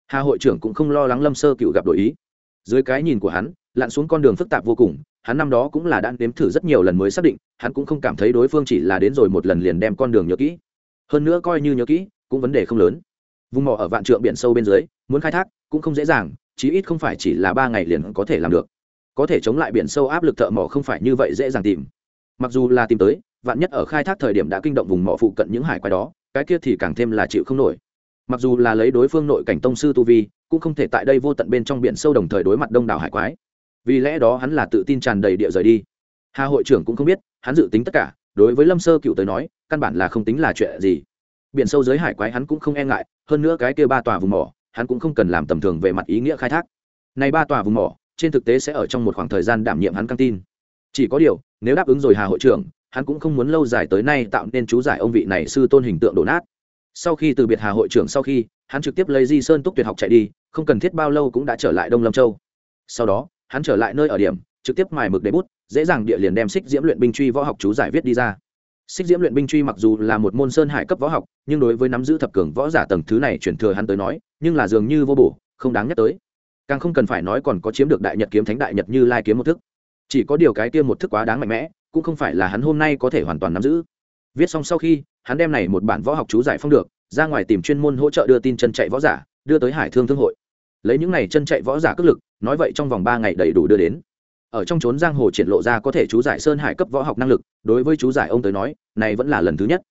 Hà hội trưởng cũng không lo lắng lâm sơ cựu gặp đổi ý. Dưới cái nhìn của hắn, lặn xuống con đường phức tạp vô cùng, hắn năm đó cũng là đã nếm thử rất nhiều lần mới xác định, hắn cũng không cảm thấy đối phương chỉ là đến rồi một lần liền đem con đường nhớ kỹ. Hơn nữa coi như nhớ kỹ, cũng vấn đề không lớn vùng mỏ ở vạn trượng biển sâu bên dưới, muốn khai thác cũng không dễ dàng, chí ít không phải chỉ là ba ngày liền có thể làm được. Có thể chống lại biển sâu áp lực thợ mỏ không phải như vậy dễ dàng tìm. Mặc dù là tìm tới, vạn nhất ở khai thác thời điểm đã kinh động vùng mỏ phụ cận những hải quái đó, cái kia thì càng thêm là chịu không nổi. Mặc dù là lấy đối phương nội cảnh tông sư tu vi, cũng không thể tại đây vô tận bên trong biển sâu đồng thời đối mặt đông đảo hải quái. Vì lẽ đó hắn là tự tin tràn đầy địa rời đi. Hà hội trưởng cũng không biết, hắn dự tính tất cả, đối với lâm sơ cựu tới nói, căn bản là không tính là chuyện gì biển sâu dưới hải quái hắn cũng không e ngại, hơn nữa cái kia ba tòa vùng mỏ, hắn cũng không cần làm tầm thường về mặt ý nghĩa khai thác. Này ba tòa vùng mỏ, trên thực tế sẽ ở trong một khoảng thời gian đảm nhiệm hắn căng tin. Chỉ có điều, nếu đáp ứng rồi hà hội trưởng, hắn cũng không muốn lâu dài tới nay tạo nên chú giải ông vị này sư tôn hình tượng đổ nát. Sau khi từ biệt hà hội trưởng sau khi, hắn trực tiếp lấy di sơn túc tuyệt học chạy đi, không cần thiết bao lâu cũng đã trở lại đông lâm châu. Sau đó, hắn trở lại nơi ở điểm, trực tiếp mài mực để bút, dễ dàng địa liền đem xích diễm luyện binh truy võ học chú giải viết đi ra xích diễm luyện binh truy mặc dù là một môn sơn hải cấp võ học, nhưng đối với nắm giữ thập cường võ giả tầng thứ này chuyển thừa hắn tới nói, nhưng là dường như vô bổ, không đáng nhắc tới. Càng không cần phải nói còn có chiếm được đại nhật kiếm thánh đại nhật như lai kiếm một thức. Chỉ có điều cái kia một thức quá đáng mạnh mẽ, cũng không phải là hắn hôm nay có thể hoàn toàn nắm giữ. Viết xong sau khi, hắn đem này một bản võ học chú giải phong được, ra ngoài tìm chuyên môn hỗ trợ đưa tin chân chạy võ giả, đưa tới hải thương thương hội. Lấy những này chân chạy võ giả cước lực, nói vậy trong vòng ba ngày đầy đủ đưa đến ở trong trốn giang hồ triển lộ ra có thể chú giải sơn hải cấp võ học năng lực, đối với chú giải ông tới nói, này vẫn là lần thứ nhất.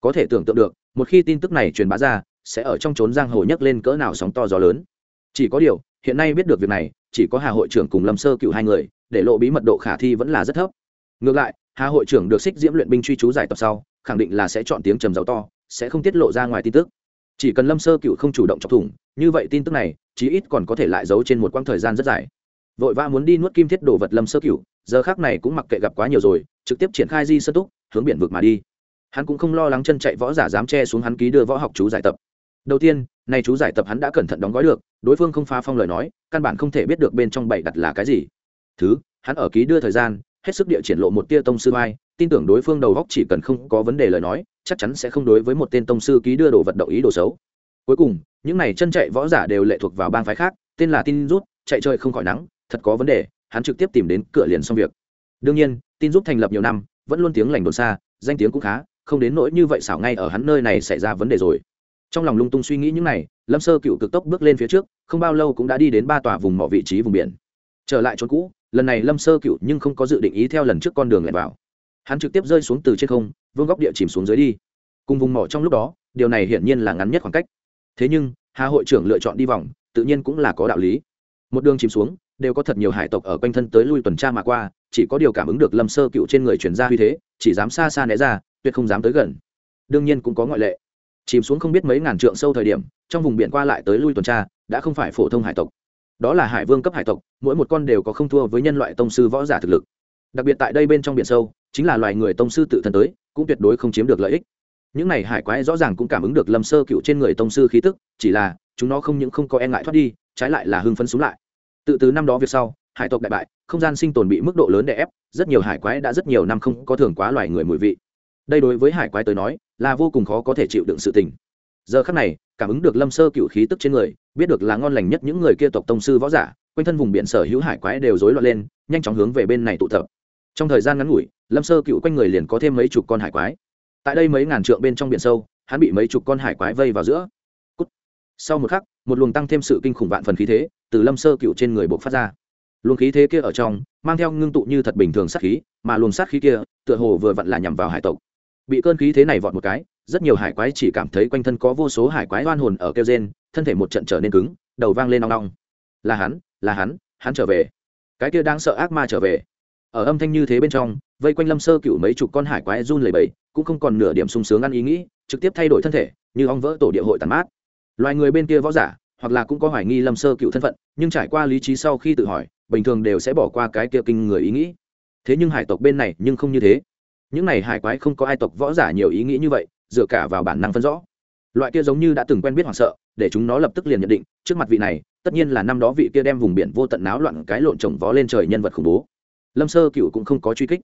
Có thể tưởng tượng được, một khi tin tức này truyền bá ra, sẽ ở trong trốn giang hồ nhấc lên cỡ nào sóng to gió lớn. Chỉ có điều, hiện nay biết được việc này, chỉ có hà hội trưởng cùng lâm sơ cựu hai người, để lộ bí mật độ khả thi vẫn là rất thấp. Ngược lại, hà hội trưởng được xích diễm luyện binh truy chú giải tập sau, khẳng định là sẽ chọn tiếng trầm giàu to, sẽ không tiết lộ ra ngoài tin tức. Chỉ cần lâm sơ cựu không chủ động chọc thủng, như vậy tin tức này, chí ít còn có thể lại giấu trên một quãng thời gian rất dài vội vã muốn đi nuốt kim thiết đồ vật lâm sơ cửu, giờ khác này cũng mặc kệ gặp quá nhiều rồi, trực tiếp triển khai di sơ túc, hướng biển vực mà đi. Hắn cũng không lo lắng chân chạy võ giả dám che xuống hắn ký đưa võ học chú giải tập. Đầu tiên nay chú giải tập hắn đã cẩn thận đóng gói được, đối phương không phá phong lời nói, căn bản không thể biết được bên trong bảy đặt là cái gì. Thứ, hắn ở ký đưa thời gian, hết sức địa triển lộ một tia tông sư mai tin tưởng đối phương đầu góc chỉ cần không có vấn đề lời nói, chắc chắn sẽ không đối với một tên tông sư ký đưa đồ vật động ý đồ xấu. Cuối cùng, những này chân chạy võ giả đều lệ thuộc vào bang phái khác, tên là tin rút, chạy chơi không khỏi nắng thật có vấn đề, hắn trực tiếp tìm đến cửa liền xong việc. Đương nhiên, tin giúp thành lập nhiều năm, vẫn luôn tiếng lành đồn xa, danh tiếng cũng khá, không đến nỗi như vậy xảo ngay ở hắn nơi này xảy ra vấn đề rồi. Trong lòng lung tung suy nghĩ những này, lâm sơ cựu cực tốc bước lên phía trước, không bao lâu cũng đã đi đến ba tòa vùng mỏ vị trí vùng biển. Trở lại chỗ cũ, lần này lâm sơ cựu nhưng không có dự định ý theo lần trước con đường lẻn vào. Hắn trực tiếp rơi xuống từ trên không, vương góc địa chìm xuống dưới đi. Cùng vùng mỏ trong lúc đó, điều này hiển nhiên là ngắn nhất khoảng cách. Thế nhưng, hà hội trưởng lựa chọn đi vòng, tự nhiên cũng là có đạo lý. Một đường chìm xuống đều có thật nhiều hải tộc ở quanh thân tới lui tuần tra mà qua, chỉ có điều cảm ứng được lâm sơ cựu trên người chuyển ra uy thế, chỉ dám xa xa né ra, tuyệt không dám tới gần. Đương nhiên cũng có ngoại lệ. Chìm xuống không biết mấy ngàn trượng sâu thời điểm, trong vùng biển qua lại tới lui tuần tra, đã không phải phổ thông hải tộc. Đó là hải vương cấp hải tộc, mỗi một con đều có không thua với nhân loại tông sư võ giả thực lực. Đặc biệt tại đây bên trong biển sâu, chính là loài người tông sư tự thân tới, cũng tuyệt đối không chiếm được lợi ích. Những này hải quái rõ ràng cũng cảm ứng được lâm sơ cựu trên người tông sư khí tức, chỉ là chúng nó không những không có e ngại thoát đi, trái lại là hưng phấn xuống lại tự từ năm đó việc sau, hải tộc đại bại, không gian sinh tồn bị mức độ lớn đè ép, rất nhiều hải quái đã rất nhiều năm không có thường quá loài người mùi vị. Đây đối với hải quái tới nói, là vô cùng khó có thể chịu đựng sự tình. Giờ khắc này, cảm ứng được lâm sơ cựu khí tức trên người, biết được là ngon lành nhất những người kia tộc tông sư võ giả, quanh thân vùng biển sở hữu hải quái đều rối loạn lên, nhanh chóng hướng về bên này tụ tập. Trong thời gian ngắn ngủi, lâm sơ cựu quanh người liền có thêm mấy chục con hải quái. Tại đây mấy ngàn trượng bên trong biển sâu, hắn bị mấy chục con hải quái vây vào giữa. Cút. sau một khắc một luồng tăng thêm sự kinh khủng vạn phần khí thế từ lâm sơ cựu trên người buộc phát ra. Luồng khí thế kia ở trong, mang theo ngưng tụ như thật bình thường sát khí, mà luồng sát khí kia tựa hồ vừa vặn là nhằm vào hải tộc. Bị cơn khí thế này vọt một cái, rất nhiều hải quái chỉ cảm thấy quanh thân có vô số hải quái oan hồn ở kêu gen thân thể một trận trở nên cứng, đầu vang lên nong nong là hắn là hắn hắn trở về. Cái kia đang sợ ác ma trở về. Ở âm thanh như thế bên trong, vây quanh lâm sơ cựu mấy chục con hải quái run lầy bầy cũng không còn nửa điểm sung sướng ăn ý nghĩ, trực tiếp thay đổi thân thể, như ong vỡ tổ địa hội tàn mát. Loài người bên kia võ giả hoặc là cũng có hoài nghi lâm sơ cựu thân phận, nhưng trải qua lý trí sau khi tự hỏi, bình thường đều sẽ bỏ qua cái kia kinh người ý nghĩ. Thế nhưng hải tộc bên này nhưng không như thế. Những này hải quái không có ai tộc võ giả nhiều ý nghĩ như vậy, dựa cả vào bản năng phân rõ. Loại kia giống như đã từng quen biết hoảng sợ, để chúng nó lập tức liền nhận định, trước mặt vị này, tất nhiên là năm đó vị kia đem vùng biển vô tận náo loạn cái lộn trồng vó lên trời nhân vật khủng bố. Lâm sơ cựu cũng không có truy kích.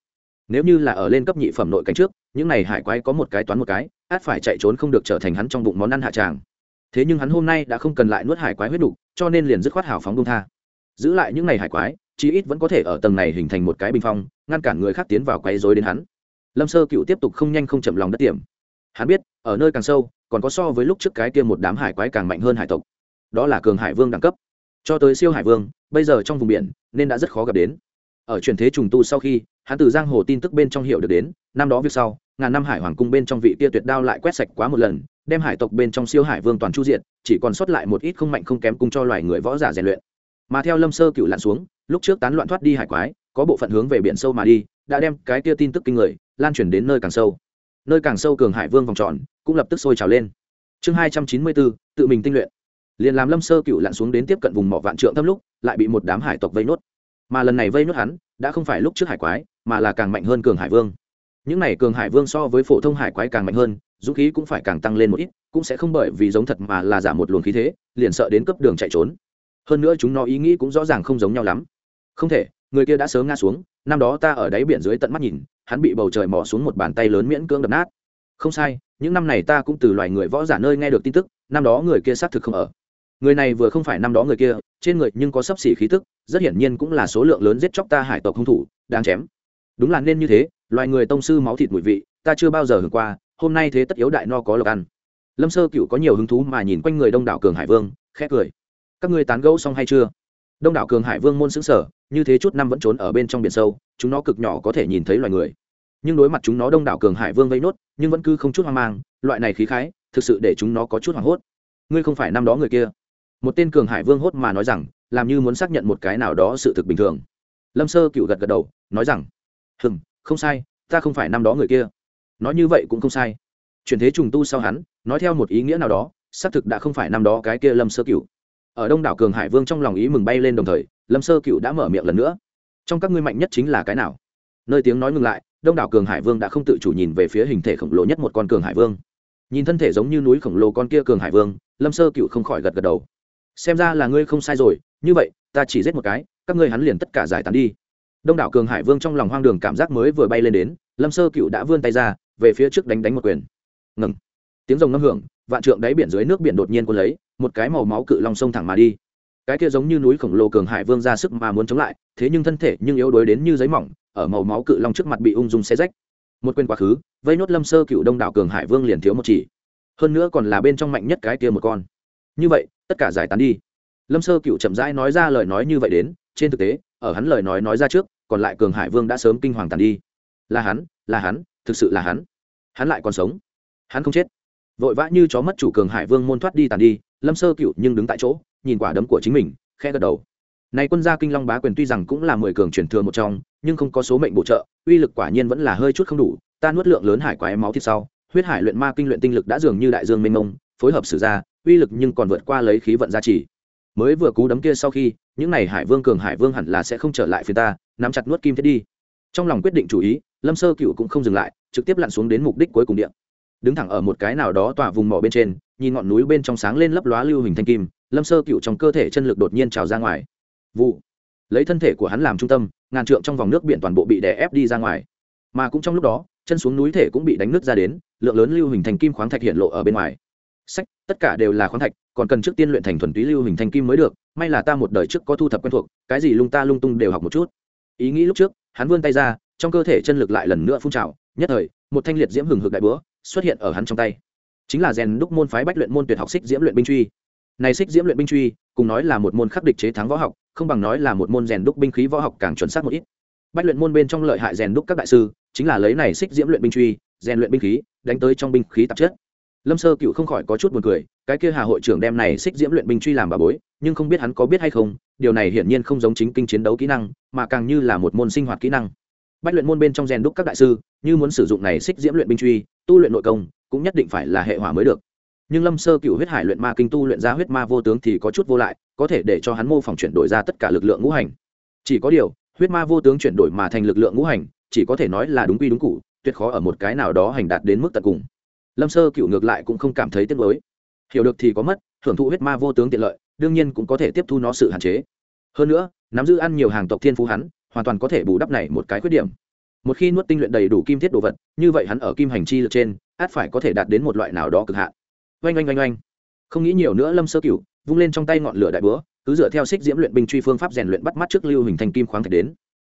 Nếu như là ở lên cấp nhị phẩm nội cánh trước, những này hải quái có một cái toán một cái, át phải chạy trốn không được trở thành hắn trong bụng món ăn hạ tràng thế nhưng hắn hôm nay đã không cần lại nuốt hải quái huyết đủ, cho nên liền dứt khoát hào phóng công tha. Giữ lại những này hải quái chí ít vẫn có thể ở tầng này hình thành một cái bình phong ngăn cản người khác tiến vào quấy rối đến hắn. Lâm sơ cựu tiếp tục không nhanh không chậm lòng đất tiềm hắn biết ở nơi càng sâu còn có so với lúc trước cái kia một đám hải quái càng mạnh hơn hải tộc. Đó là cường hải vương đẳng cấp. Cho tới siêu hải vương bây giờ trong vùng biển nên đã rất khó gặp đến. Ở truyền thế trùng tu sau khi hắn từ giang hồ tin tức bên trong hiểu được đến năm đó việc sau ngàn năm hải hoàng cung bên trong vị kia tuyệt đao lại quét sạch quá một lần đem hải tộc bên trong siêu hải vương toàn chu diện chỉ còn sót lại một ít không mạnh không kém cung cho loài người võ giả rèn luyện. Mà theo lâm sơ cựu lặn xuống, lúc trước tán loạn thoát đi hải quái, có bộ phận hướng về biển sâu mà đi, đã đem cái kia tin tức kinh người, lan truyền đến nơi càng sâu. Nơi càng sâu cường hải vương vòng tròn cũng lập tức sôi trào lên. Chương hai trăm chín mươi bốn, tự mình tinh luyện. Liền làm lâm sơ cựu lặn xuống đến tiếp cận vùng mỏ vạn trượng thâm lúc, lại bị một đám hải tộc vây nốt. Mà lần này vây nốt hắn, đã không phải lúc trước hải quái, mà là càng mạnh hơn cường hải vương. Những này cường hải vương so với phổ thông hải quái càng mạnh hơn dũng khí cũng phải càng tăng lên một ít, cũng sẽ không bởi vì giống thật mà là giả một luồng khí thế, liền sợ đến cấp đường chạy trốn. Hơn nữa chúng nó ý nghĩ cũng rõ ràng không giống nhau lắm. Không thể, người kia đã sớm ngã xuống, năm đó ta ở đáy biển dưới tận mắt nhìn, hắn bị bầu trời mỏ xuống một bàn tay lớn miễn cưỡng đập nát. Không sai, những năm này ta cũng từ loài người võ giả nơi nghe được tin tức, năm đó người kia xác thực không ở. Người này vừa không phải năm đó người kia, trên người nhưng có sấp xỉ khí tức, rất hiển nhiên cũng là số lượng lớn giết chóc ta hải tộc hung thủ đang chém. Đúng là nên như thế, loài người tông sư máu thịt mùi vị, ta chưa bao giờ hưởng qua hôm nay thế tất yếu đại no có lộc ăn. Lâm sơ cựu có nhiều hứng thú mà nhìn quanh người đông đảo cường hải vương, khẽ cười. Các ngươi tán gẫu xong hay chưa? Đông đảo cường hải vương môn xứng sở như thế chút năm vẫn trốn ở bên trong biển sâu, chúng nó cực nhỏ có thể nhìn thấy loài người. Nhưng đối mặt chúng nó đông đảo cường hải vương vây nốt, nhưng vẫn cứ không chút hoang mang, loại này khí khái, thực sự để chúng nó có chút hoảng hốt. Ngươi không phải năm đó người kia. Một tên cường hải vương hốt mà nói rằng, làm như muốn xác nhận một cái nào đó sự thực bình thường. Lâm sơ cựu gật gật đầu, nói rằng, hừm, không sai, ta không phải năm đó người kia nói như vậy cũng không sai. Chuyển thế trùng tu sau hắn, nói theo một ý nghĩa nào đó, xác thực đã không phải năm đó cái kia lâm sơ cựu ở đông đảo cường hải vương trong lòng ý mừng bay lên đồng thời, lâm sơ cựu đã mở miệng lần nữa. Trong các ngươi mạnh nhất chính là cái nào? Nơi tiếng nói ngừng lại, đông đảo cường hải vương đã không tự chủ nhìn về phía hình thể khổng lồ nhất một con cường hải vương. Nhìn thân thể giống như núi khổng lồ con kia cường hải vương, lâm sơ cựu không khỏi gật gật đầu. Xem ra là ngươi không sai rồi, như vậy, ta chỉ giết một cái, các ngươi hắn liền tất cả giải tán đi. Đông đảo cường hải vương trong lòng hoang đường cảm giác mới vừa bay lên đến, lâm sơ cựu đã vươn tay ra về phía trước đánh đánh một quyền. Ngừng. Tiếng rồng ngâm hưởng, vạn trượng đáy biển dưới nước biển đột nhiên cuốn lấy, một cái màu máu cự long sông thẳng mà đi. Cái kia giống như núi khổng lồ cường hải vương ra sức mà muốn chống lại, thế nhưng thân thể nhưng yếu đuối đến như giấy mỏng, ở màu máu cự long trước mặt bị ung dung xé rách. Một quên quá khứ, vây nốt lâm sơ cựu đông đảo cường hải vương liền thiếu một chỉ. Hơn nữa còn là bên trong mạnh nhất cái kia một con. Như vậy, tất cả giải tán đi. Lâm sơ cựu chậm rãi nói ra lời nói như vậy đến, trên thực tế, ở hắn lời nói nói ra trước, còn lại cường hải vương đã sớm kinh hoàng tàn đi. Là hắn là hắn thực sự là hắn. Hắn lại còn sống. Hắn không chết. Vội vã như chó mất chủ cường hải vương môn thoát đi tàn đi, lâm sơ cựu nhưng đứng tại chỗ, nhìn quả đấm của chính mình khe gật đầu. Này quân gia kinh long bá quyền tuy rằng cũng là mười cường truyền thừa một trong, nhưng không có số mệnh bổ trợ, uy lực quả nhiên vẫn là hơi chút không đủ. Ta nuốt lượng lớn hải quái máu thịt sau, huyết hải luyện ma kinh luyện tinh lực đã dường như đại dương mênh mông, phối hợp sử ra, uy lực nhưng còn vượt qua lấy khí vận gia trì. Mới vừa cú đấm kia sau khi, những này hải vương cường hải vương hẳn là sẽ không trở lại phía ta, nắm chặt nuốt kim thiết đi trong lòng quyết định chủ ý, lâm sơ cựu cũng không dừng lại, trực tiếp lặn xuống đến mục đích cuối cùng điện đứng thẳng ở một cái nào đó tỏa vùng mỏ bên trên, nhìn ngọn núi bên trong sáng lên lấp lóa lưu hình thanh kim, lâm sơ cựu trong cơ thể chân lực đột nhiên trào ra ngoài. Vụ. Lấy thân thể của hắn làm trung tâm, ngàn trượng trong vòng nước biển toàn bộ bị đè ép đi ra ngoài. Mà cũng trong lúc đó, chân xuống núi thể cũng bị đánh nước ra đến, lượng lớn lưu hình thành kim khoáng thạch hiện lộ ở bên ngoài. Sách, tất cả đều là khoáng thạch, còn cần trước tiên luyện thành thuần túy lưu hình thành kim mới được, may là ta một đời trước có thu thập quen thuộc, cái gì lung ta lung tung đều học một chút. Ý nghĩ lúc trước hắn vươn tay ra, trong cơ thể chân lực lại lần nữa phun trào, nhất thời, một thanh liệt diễm hừng hực đại bữa xuất hiện ở hắn trong tay. Chính là rèn đúc môn phái bách luyện môn tuyệt học xích diễm luyện binh truy. Này xích diễm luyện binh truy, cùng nói là một môn khắc địch chế thắng võ học, không bằng nói là một môn rèn đúc binh khí võ học càng chuẩn xác một ít. Bách luyện môn bên trong lợi hại rèn đúc các đại sư, chính là lấy này xích diễm luyện binh truy, rèn luyện binh khí, đánh tới trong binh khí tạp chất lâm sơ cựu không khỏi có chút buồn cười, cái kia hà hội trưởng đem này xích diễm luyện binh truy làm bà bối, nhưng không biết hắn có biết hay không, điều này hiển nhiên không giống chính kinh chiến đấu kỹ năng, mà càng như là một môn sinh hoạt kỹ năng. Bách luyện môn bên trong rèn đúc các đại sư, như muốn sử dụng này xích diễm luyện binh truy, tu luyện nội công, cũng nhất định phải là hệ hỏa mới được. Nhưng lâm sơ cựu huyết hải luyện ma kinh tu luyện ra huyết ma vô tướng thì có chút vô lại, có thể để cho hắn mô phỏng chuyển đổi ra tất cả lực lượng ngũ hành. Chỉ có điều, huyết ma vô tướng chuyển đổi mà thành lực lượng ngũ hành, chỉ có thể nói là đúng quy đúng cụ, tuyệt khó ở một cái nào đó hành đạt đến mức tận cùng lâm sơ cựu ngược lại cũng không cảm thấy tiếc mới hiểu được thì có mất, hưởng thụ huyết ma vô tướng tiện lợi, đương nhiên cũng có thể tiếp thu nó sự hạn chế. Hơn nữa, nắm giữ ăn nhiều hàng tộc thiên phú hắn, hoàn toàn có thể bù đắp này một cái khuyết điểm. Một khi nuốt tinh luyện đầy đủ kim thiết đồ vật, như vậy hắn ở kim hành chi lực trên, át phải có thể đạt đến một loại nào đó cực hạn. Oanh oanh oanh oanh. Không nghĩ nhiều nữa, lâm sơ cửu vung lên trong tay ngọn lửa đại búa, cứ dựa theo xích diễm luyện binh truy phương pháp rèn luyện bắt mắt trước lưu hình thành kim khoáng thạch đến.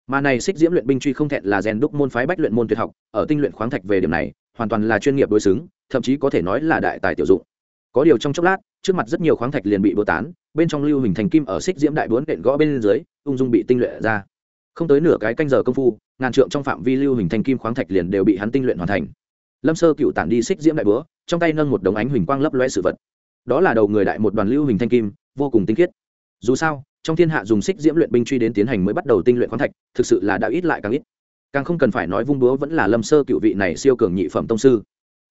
Mà này xích diễm luyện binh truy không thẹn là rèn đúc môn phái bách luyện môn tuyệt học, ở tinh luyện khoáng thạch về điểm này hoàn toàn là chuyên nghiệp đối xứng, thậm chí có thể nói là đại tài tiểu dụng. Có điều trong chốc lát, trước mặt rất nhiều khoáng thạch liền bị bố tán, bên trong lưu hình thành kim ở xích diễm đại bốn đện gõ bên dưới, ung dung bị tinh luyện ra. Không tới nửa cái canh giờ công phu, ngàn trượng trong phạm vi lưu hình thành kim khoáng thạch liền đều bị hắn tinh luyện hoàn thành. Lâm sơ cựu tản đi xích diễm đại búa, trong tay nâng một đống ánh huỳnh quang lấp loe sự vật. Đó là đầu người đại một đoàn lưu hình thanh kim, vô cùng tinh khiết. Dù sao, trong thiên hạ dùng xích diễm luyện binh truy đến tiến hành mới bắt đầu tinh luyện khoáng thạch, thực sự là đã ít lại càng ít càng không cần phải nói vung búa vẫn là lâm sơ cựu vị này siêu cường nhị phẩm tông sư.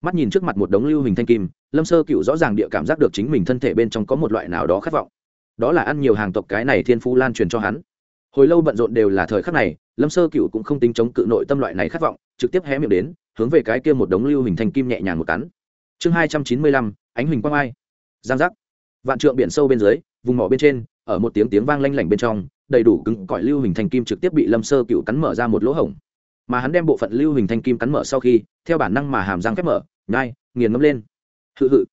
Mắt nhìn trước mặt một đống lưu hình thanh kim, lâm sơ cựu rõ ràng địa cảm giác được chính mình thân thể bên trong có một loại nào đó khát vọng. Đó là ăn nhiều hàng tộc cái này thiên phú lan truyền cho hắn. Hồi lâu bận rộn đều là thời khắc này, lâm sơ cựu cũng không tính chống cự nội tâm loại này khát vọng, trực tiếp hé miệng đến, hướng về cái kia một đống lưu hình thanh kim nhẹ nhàng một cắn. Chương hai trăm chín mươi lăm, ánh huỳnh quang ai giang giác. Vạn trượng biển sâu bên dưới, vùng mỏ bên trên, ở một tiếng tiếng vang lanh lảnh bên trong, đầy đủ cứng cỏi lưu hình thanh kim trực tiếp bị lâm sơ cựu cắn mở ra một lỗ hổng mà hắn đem bộ phận lưu hình thanh kim cắn mở sau khi, theo bản năng mà hàm răng khép mở, nhai, nghiền ngấm lên. Hự hự.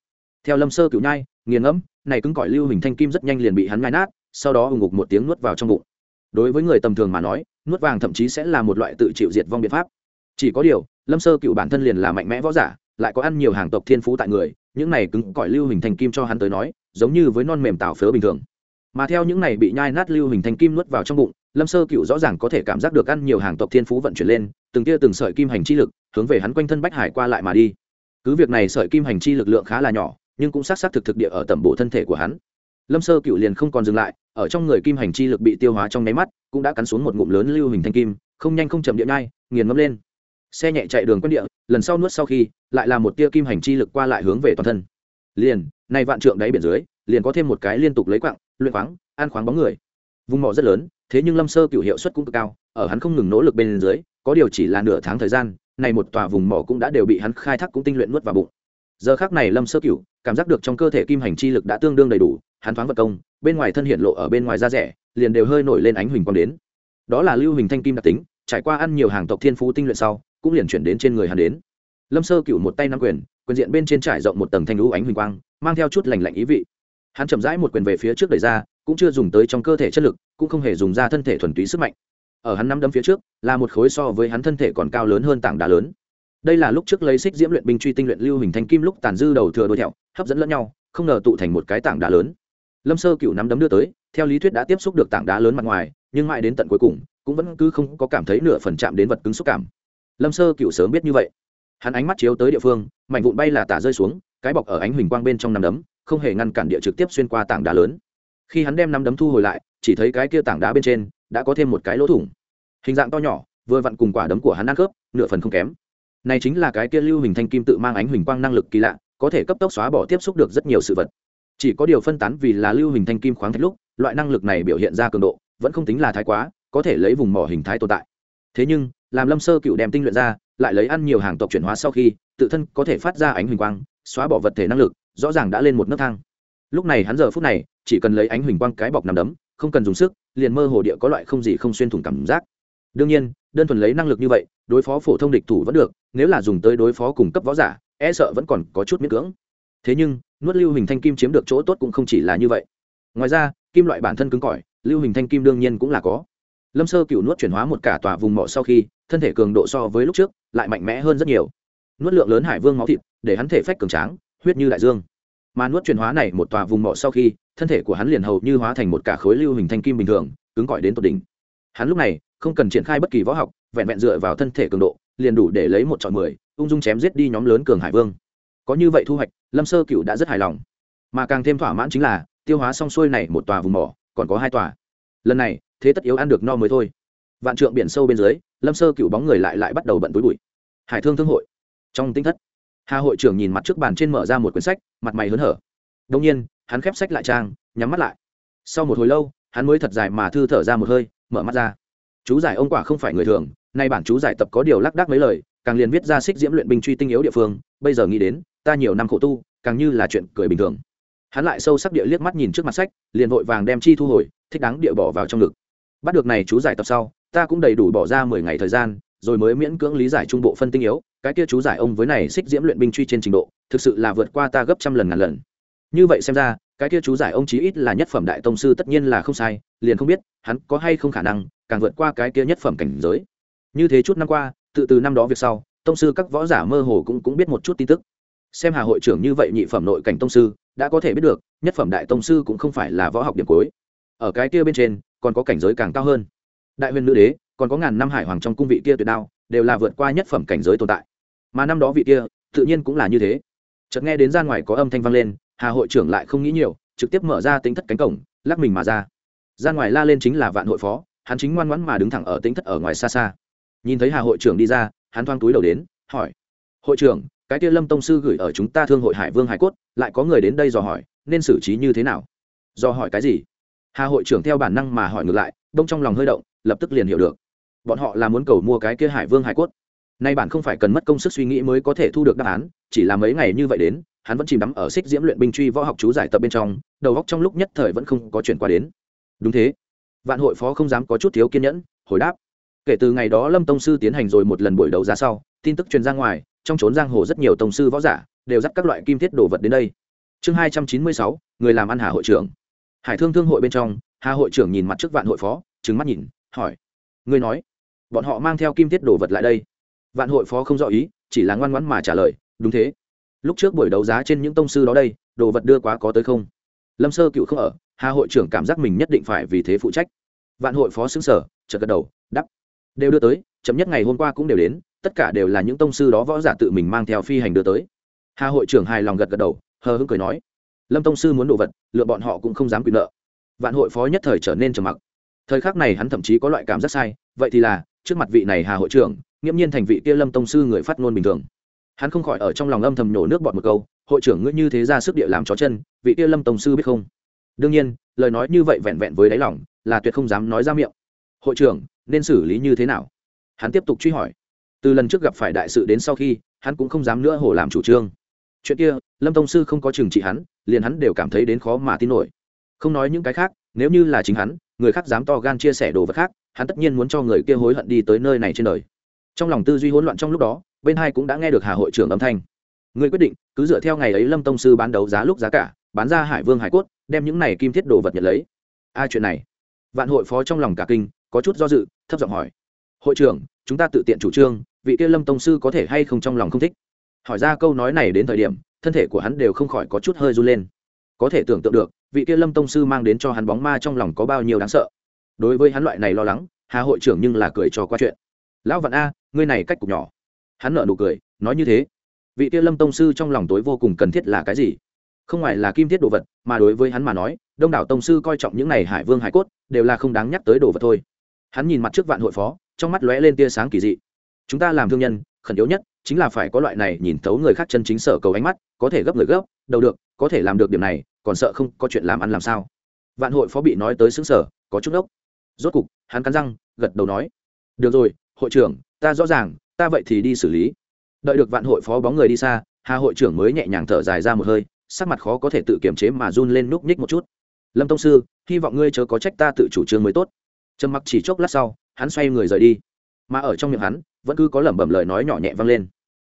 Theo lâm sơ cựu nhai, nghiền ngấm này cứng cỏi lưu hình thanh kim rất nhanh liền bị hắn nhai nát, sau đó ủng ngục một tiếng nuốt vào trong bụng. Đối với người tầm thường mà nói, nuốt vàng thậm chí sẽ là một loại tự chịu diệt vong biện pháp. Chỉ có điều, lâm sơ cựu bản thân liền là mạnh mẽ võ giả, lại có ăn nhiều hàng tộc thiên phú tại người, những này cứng cỏi lưu hình thanh kim cho hắn tới nói, giống như với non mềm tảo phớ bình thường. Mà theo những này bị nhai nát lưu hình thanh kim nuốt vào trong bụng lâm sơ cựu rõ ràng có thể cảm giác được ăn nhiều hàng tộc thiên phú vận chuyển lên, từng tia từng sợi kim hành chi lực, hướng về hắn quanh thân bách hải qua lại mà đi. Cứ việc này sợi kim hành chi lực lượng khá là nhỏ, nhưng cũng sát sát thực thực địa ở tầm bộ thân thể của hắn. Lâm sơ cựu liền không còn dừng lại, ở trong người kim hành chi lực bị tiêu hóa trong nháy mắt, cũng đã cắn xuống một ngụm lớn lưu hình thanh kim, không nhanh không chậm địa nhai, nghiền ngâm lên. Xe nhẹ chạy đường quân địa, lần sau nuốt sau khi, lại là một tia kim hành chi lực qua lại hướng về toàn thân. Liền, này vạn trượng đáy biển dưới, liền có thêm một cái liên tục lấy quặng, luyện khoáng an khoáng bóng người. Vùng mỏ rất lớn thế nhưng lâm sơ cựu hiệu suất cũng cực cao, ở hắn không ngừng nỗ lực bên dưới, có điều chỉ là nửa tháng thời gian, này một tòa vùng mỏ cũng đã đều bị hắn khai thác cũng tinh luyện nuốt vào bụng. Giờ khác này lâm sơ cựu, cảm giác được trong cơ thể kim hành chi lực đã tương đương đầy đủ, hắn thoáng vật công, bên ngoài thân hiện lộ ở bên ngoài da rẻ, liền đều hơi nổi lên ánh huỳnh quang đến. Đó là lưu huỳnh thanh kim đặc tính, trải qua ăn nhiều hàng tộc thiên phú tinh luyện sau, cũng liền chuyển đến trên người hắn đến. Lâm sơ cựu một tay nắm quyền quyền diện bên trên trải rộng một tầng thanh lũ ánh huỳnh quang, mang theo chút lành lạnh ý vị hắn chậm rãi một quyền về phía trước đẩy ra, cũng chưa dùng tới trong cơ thể chất lực, cũng không hề dùng ra thân thể thuần túy sức mạnh. Ở hắn năm đấm phía trước, là một khối so với hắn thân thể còn cao lớn hơn tảng đá lớn. Đây là lúc trước lấy xích diễm luyện binh truy tinh luyện lưu hình thanh kim lúc tàn dư đầu thừa đôi thẹo, hấp dẫn lẫn nhau, không ngờ tụ thành một cái tảng đá lớn. Lâm sơ cựu nắm đấm đưa tới, theo lý thuyết đã tiếp xúc được tảng đá lớn mặt ngoài, nhưng mãi đến tận cuối cùng, cũng vẫn cứ không có cảm thấy nửa phần chạm đến vật cứng xúc cảm. Lâm sơ cựu sớm biết như vậy. Hắn ánh mắt chiếu tới địa phương, mảnh vụn bay là tả rơi xuống, cái bọc ở ánh huỳnh quang bên trong năm đấm không hề ngăn cản địa trực tiếp xuyên qua tảng đá lớn. Khi hắn đem nắm đấm thu hồi lại, chỉ thấy cái kia tảng đá bên trên đã có thêm một cái lỗ thủng. Hình dạng to nhỏ, vừa vặn cùng quả đấm của hắn ăn khớp, nửa phần không kém. Này chính là cái kia lưu hình thanh kim tự mang ánh huỳnh quang năng lực kỳ lạ, có thể cấp tốc xóa bỏ tiếp xúc được rất nhiều sự vật. Chỉ có điều phân tán vì là lưu hình thanh kim khoáng thạch lúc, loại năng lực này biểu hiện ra cường độ, vẫn không tính là thái quá, có thể lấy vùng mỏ hình thái tồn tại. Thế nhưng, làm lâm sơ cựu đem tinh luyện ra, lại lấy ăn nhiều hàng tộc chuyển hóa sau khi, tự thân có thể phát ra ánh huỳnh quang, xóa bỏ vật thể năng lực rõ ràng đã lên một nấc thang. Lúc này hắn giờ phút này, chỉ cần lấy ánh huỳnh quang cái bọc nằm đấm, không cần dùng sức, liền mơ hồ địa có loại không gì không xuyên thủng cảm giác. Đương nhiên, đơn thuần lấy năng lực như vậy, đối phó phổ thông địch thủ vẫn được, nếu là dùng tới đối phó cùng cấp võ giả e sợ vẫn còn có chút miễn cưỡng. Thế nhưng, nuốt lưu hình thanh kim chiếm được chỗ tốt cũng không chỉ là như vậy. Ngoài ra, kim loại bản thân cứng cỏi, lưu hình thanh kim đương nhiên cũng là có. Lâm sơ cựu nuốt chuyển hóa một cả tòa vùng mộ sau khi, thân thể cường độ so với lúc trước, lại mạnh mẽ hơn rất nhiều. Nuốt lượng lớn hải vương máu thịt, để hắn thể phách cường tráng huyết như đại dương. Mà nuốt chuyển hóa này một tòa vùng mỏ sau khi, thân thể của hắn liền hầu như hóa thành một cả khối lưu hình thanh kim bình thường, cứng cỏi đến tột đỉnh. Hắn lúc này không cần triển khai bất kỳ võ học, vẹn vẹn dựa vào thân thể cường độ, liền đủ để lấy một chọn mười, ung dung chém giết đi nhóm lớn cường hải vương. Có như vậy thu hoạch, lâm sơ cựu đã rất hài lòng. Mà càng thêm thỏa mãn chính là, tiêu hóa xong xuôi này một tòa vùng mỏ, còn có hai tòa. Lần này, thế tất yếu ăn được no mới thôi. Vạn trượng biển sâu bên dưới, lâm sơ cựu bóng người lại lại bắt đầu bận túi bụi. Hải thương thương hội. Trong tinh thất hà hội trưởng nhìn mặt trước bàn trên mở ra một quyển sách, mặt mày hớn hở. Đông nhiên, hắn khép sách lại trang, nhắm mắt lại. Sau một hồi lâu, hắn mới thật dài mà thư thở ra một hơi, mở mắt ra. Chú giải ông quả không phải người thường, nay bản chú giải tập có điều lác đác mấy lời, càng liền viết ra xích diễm luyện binh truy tinh yếu địa phương, bây giờ nghĩ đến, ta nhiều năm khổ tu, càng như là chuyện cười bình thường. Hắn lại sâu sắc địa liếc mắt nhìn trước mặt sách, liền vội vàng đem chi thu hồi, thích đáng địa bỏ vào trong ngực. Bắt được này chú giải tập sau, ta cũng đầy đủ bỏ ra mười ngày thời gian rồi mới miễn cưỡng lý giải trung bộ phân tinh yếu, cái kia chú giải ông với này xích diễm luyện binh truy trên trình độ, thực sự là vượt qua ta gấp trăm lần ngàn lần. Như vậy xem ra, cái kia chú giải ông chí ít là nhất phẩm đại tông sư tất nhiên là không sai, liền không biết, hắn có hay không khả năng càng vượt qua cái kia nhất phẩm cảnh giới. Như thế chút năm qua, tự từ năm đó việc sau, tông sư các võ giả mơ hồ cũng cũng biết một chút tin tức. Xem hà hội trưởng như vậy nhị phẩm nội cảnh tông sư, đã có thể biết được, nhất phẩm đại tông sư cũng không phải là võ học điểm cuối. Ở cái kia bên trên, còn có cảnh giới càng cao hơn. Đại huyền nữ đế còn có ngàn năm hải hoàng trong cung vị kia tuyệt đao, đều là vượt qua nhất phẩm cảnh giới tồn tại. Mà năm đó vị kia, tự nhiên cũng là như thế. Chợt nghe đến ra ngoài có âm thanh vang lên, hà hội trưởng lại không nghĩ nhiều, trực tiếp mở ra tính thất cánh cổng, lắc mình mà ra. Ra ngoài la lên chính là vạn hội phó, hắn chính ngoan ngoãn mà đứng thẳng ở tính thất ở ngoài xa xa. Nhìn thấy hà hội trưởng đi ra, hắn thoang túi đầu đến, hỏi, hội trưởng, cái kia lâm tông sư gửi ở chúng ta thương hội hải vương hải cốt, lại có người đến đây dò hỏi, nên xử trí như thế nào? Dò hỏi cái gì? Hà hội trưởng theo bản năng mà hỏi ngược lại đông trong lòng hơi động, lập tức liền hiểu được bọn họ là muốn cầu mua cái kia hải vương hải cốt. Nay bản không phải cần mất công sức suy nghĩ mới có thể thu được đáp án, chỉ là mấy ngày như vậy đến, hắn vẫn chìm đắm ở xích diễm luyện binh truy võ học chú giải tập bên trong, đầu góc trong lúc nhất thời vẫn không có chuyển qua đến. Đúng thế. Vạn hội phó không dám có chút thiếu kiên nhẫn, hồi đáp. Kể từ ngày đó lâm tông sư tiến hành rồi một lần buổi đấu giá sau, tin tức truyền ra ngoài, trong trốn giang hồ rất nhiều tông sư võ giả đều dắt các loại kim thiết đồ vật đến đây. Chương hai trăm chín mươi sáu, người làm ăn hà hội trưởng. Hải thương thương hội bên trong, hà hội trưởng nhìn mặt trước vạn hội phó trứng mắt nhìn, hỏi. Ngươi nói bọn họ mang theo kim tiết đồ vật lại đây. Vạn hội phó không rõ ý, chỉ là ngoan ngoãn mà trả lời, đúng thế. Lúc trước buổi đấu giá trên những tông sư đó đây, đồ vật đưa quá có tới không? Lâm sơ cựu không ở, hà hội trưởng cảm giác mình nhất định phải vì thế phụ trách. Vạn hội phó xứng sở chợt gật đầu đắp đều đưa tới, chậm nhất ngày hôm qua cũng đều đến, tất cả đều là những tông sư đó võ giả tự mình mang theo phi hành đưa tới. Hà hội trưởng hài lòng gật gật đầu, hờ hững cười nói. Lâm tông sư muốn đồ vật, lựa bọn họ cũng không dám quyền nợ. Vạn hội phó nhất thời trở nên trầm mặc. Thời khắc này hắn thậm chí có loại cảm giác sai, vậy thì là trước mặt vị này hà hội trưởng, nghiễm nhiên thành vị kia lâm tông sư người phát ngôn bình thường. Hắn không khỏi ở trong lòng âm thầm nhổ nước bọt một câu, hội trưởng ngươi như thế ra sức địa làm chó chân, vị kia lâm tông sư biết không? Đương nhiên, lời nói như vậy vẹn vẹn với đáy lòng, là tuyệt không dám nói ra miệng. Hội trưởng, nên xử lý như thế nào? Hắn tiếp tục truy hỏi. Từ lần trước gặp phải đại sự đến sau khi, hắn cũng không dám nữa hổ làm chủ trương. Chuyện kia, lâm tông sư không có trừng trị hắn, liền hắn đều cảm thấy đến khó mà tin nổi. Không nói những cái khác, nếu như là chính hắn, người khác dám to gan chia sẻ đồ vật khác hắn tất nhiên muốn cho người kia hối hận đi tới nơi này trên đời. Trong lòng tư duy hỗn loạn trong lúc đó, bên hai cũng đã nghe được hà hội trưởng âm thanh. Người quyết định, cứ dựa theo ngày ấy lâm tông sư bán đấu giá lúc giá cả, bán ra hải vương hải cốt, đem những này kim thiết đồ vật nhận lấy. Ai chuyện này. Vạn hội phó trong lòng cả kinh, có chút do dự, thấp giọng hỏi. Hội trưởng, chúng ta tự tiện chủ trương, vị kia lâm tông sư có thể hay không trong lòng không thích? Hỏi ra câu nói này đến thời điểm, thân thể của hắn đều không khỏi có chút hơi run lên. Có thể tưởng tượng được, vị kia lâm tông sư mang đến cho hắn bóng ma trong lòng có bao nhiêu đáng sợ đối với hắn loại này lo lắng, hà hội trưởng nhưng là cười trò qua chuyện. Lão vạn a, ngươi này cách cục nhỏ. Hắn nợ nụ cười, nói như thế. Vị kia lâm tông sư trong lòng tối vô cùng cần thiết là cái gì? Không ngoài là kim thiết đồ vật, mà đối với hắn mà nói, đông đảo tông sư coi trọng những này hải vương hải cốt, đều là không đáng nhắc tới đồ vật thôi. Hắn nhìn mặt trước vạn hội phó, trong mắt lóe lên tia sáng kỳ dị. Chúng ta làm thương nhân, khẩn yếu nhất chính là phải có loại này nhìn thấu người khác chân chính sở cầu ánh mắt, có thể gấp người gấp, đầu được, có thể làm được điểm này, còn sợ không có chuyện làm ăn làm sao. Vạn hội phó bị nói tới xứng sở có chút ốc rốt cục, hắn cắn răng, gật đầu nói, được rồi, hội trưởng, ta rõ ràng, ta vậy thì đi xử lý. Đợi được vạn hội phó bóng người đi xa, hà hội trưởng mới nhẹ nhàng thở dài ra một hơi, sắc mặt khó có thể tự kiềm chế mà run lên núp nhích một chút. Lâm tông sư, hy vọng ngươi chớ có trách ta tự chủ trương mới tốt. Trầm mặc chỉ chốc lát sau, hắn xoay người rời đi. Mà ở trong miệng hắn, vẫn cứ có lẩm bẩm lời nói nhỏ nhẹ vang lên.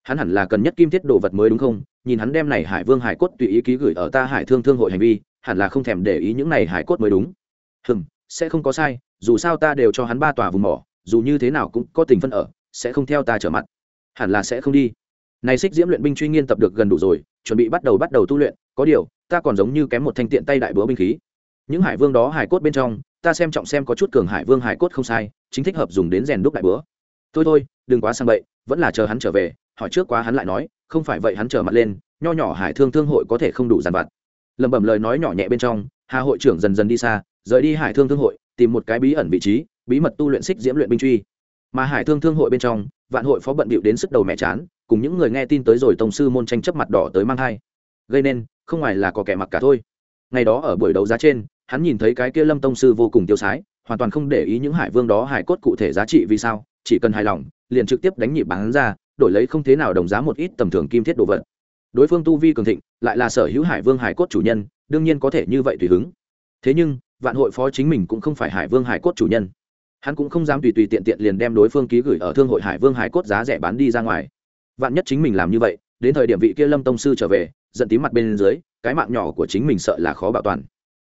Hắn hẳn là cần nhất kim thiết đồ vật mới đúng không? Nhìn hắn đem này hải vương hải cốt tùy ý ký gửi ở ta hải thương thương hội hành vi, hẳn là không thèm để ý những này hải cốt mới đúng. Hừm, sẽ không có sai dù sao ta đều cho hắn ba tòa vùng mỏ, dù như thế nào cũng có tình phân ở, sẽ không theo ta trở mặt. Hẳn là sẽ không đi. Này xích diễm luyện binh truy nghiên tập được gần đủ rồi, chuẩn bị bắt đầu bắt đầu tu luyện, có điều, ta còn giống như kém một thanh tiện tay đại búa binh khí. Những hải vương đó hải cốt bên trong, ta xem trọng xem có chút cường hải vương hải cốt không sai, chính thích hợp dùng đến rèn đúc đại búa. Thôi thôi, đừng quá sang bậy, vẫn là chờ hắn trở về, hỏi trước quá hắn lại nói, không phải vậy hắn trở mặt lên, nho nhỏ hải thương thương hội có thể không đủ dàn vặt. Lẩm bẩm lời nói nhỏ nhẹ bên trong, hà hội trưởng dần dần đi xa, rời đi hải thương thương hội tìm một cái bí ẩn vị trí, bí mật tu luyện xích diễm luyện binh truy. Mà hải thương thương hội bên trong, vạn hội phó bận bịu đến sức đầu mẹ chán, cùng những người nghe tin tới rồi tổng sư môn tranh chấp mặt đỏ tới mang thai. Gây nên, không ngoài là có kẻ mặc cả thôi. Ngày đó ở buổi đấu giá trên, hắn nhìn thấy cái kia lâm tông sư vô cùng tiêu sái, hoàn toàn không để ý những hải vương đó hải cốt cụ thể giá trị vì sao, chỉ cần hài lòng, liền trực tiếp đánh nhịp bán ra, đổi lấy không thế nào đồng giá một ít tầm thường kim thiết đồ vật. Đối phương tu vi cường thịnh, lại là sở hữu hải vương hải cốt chủ nhân, đương nhiên có thể như vậy tùy hứng. Thế nhưng vạn hội phó chính mình cũng không phải hải vương hải cốt chủ nhân. Hắn cũng không dám tùy tùy tiện tiện liền đem đối phương ký gửi ở thương hội hải vương hải cốt giá rẻ bán đi ra ngoài. Vạn nhất chính mình làm như vậy, đến thời điểm vị kia lâm tông sư trở về, giận tím mặt bên dưới, cái mạng nhỏ của chính mình sợ là khó bảo toàn.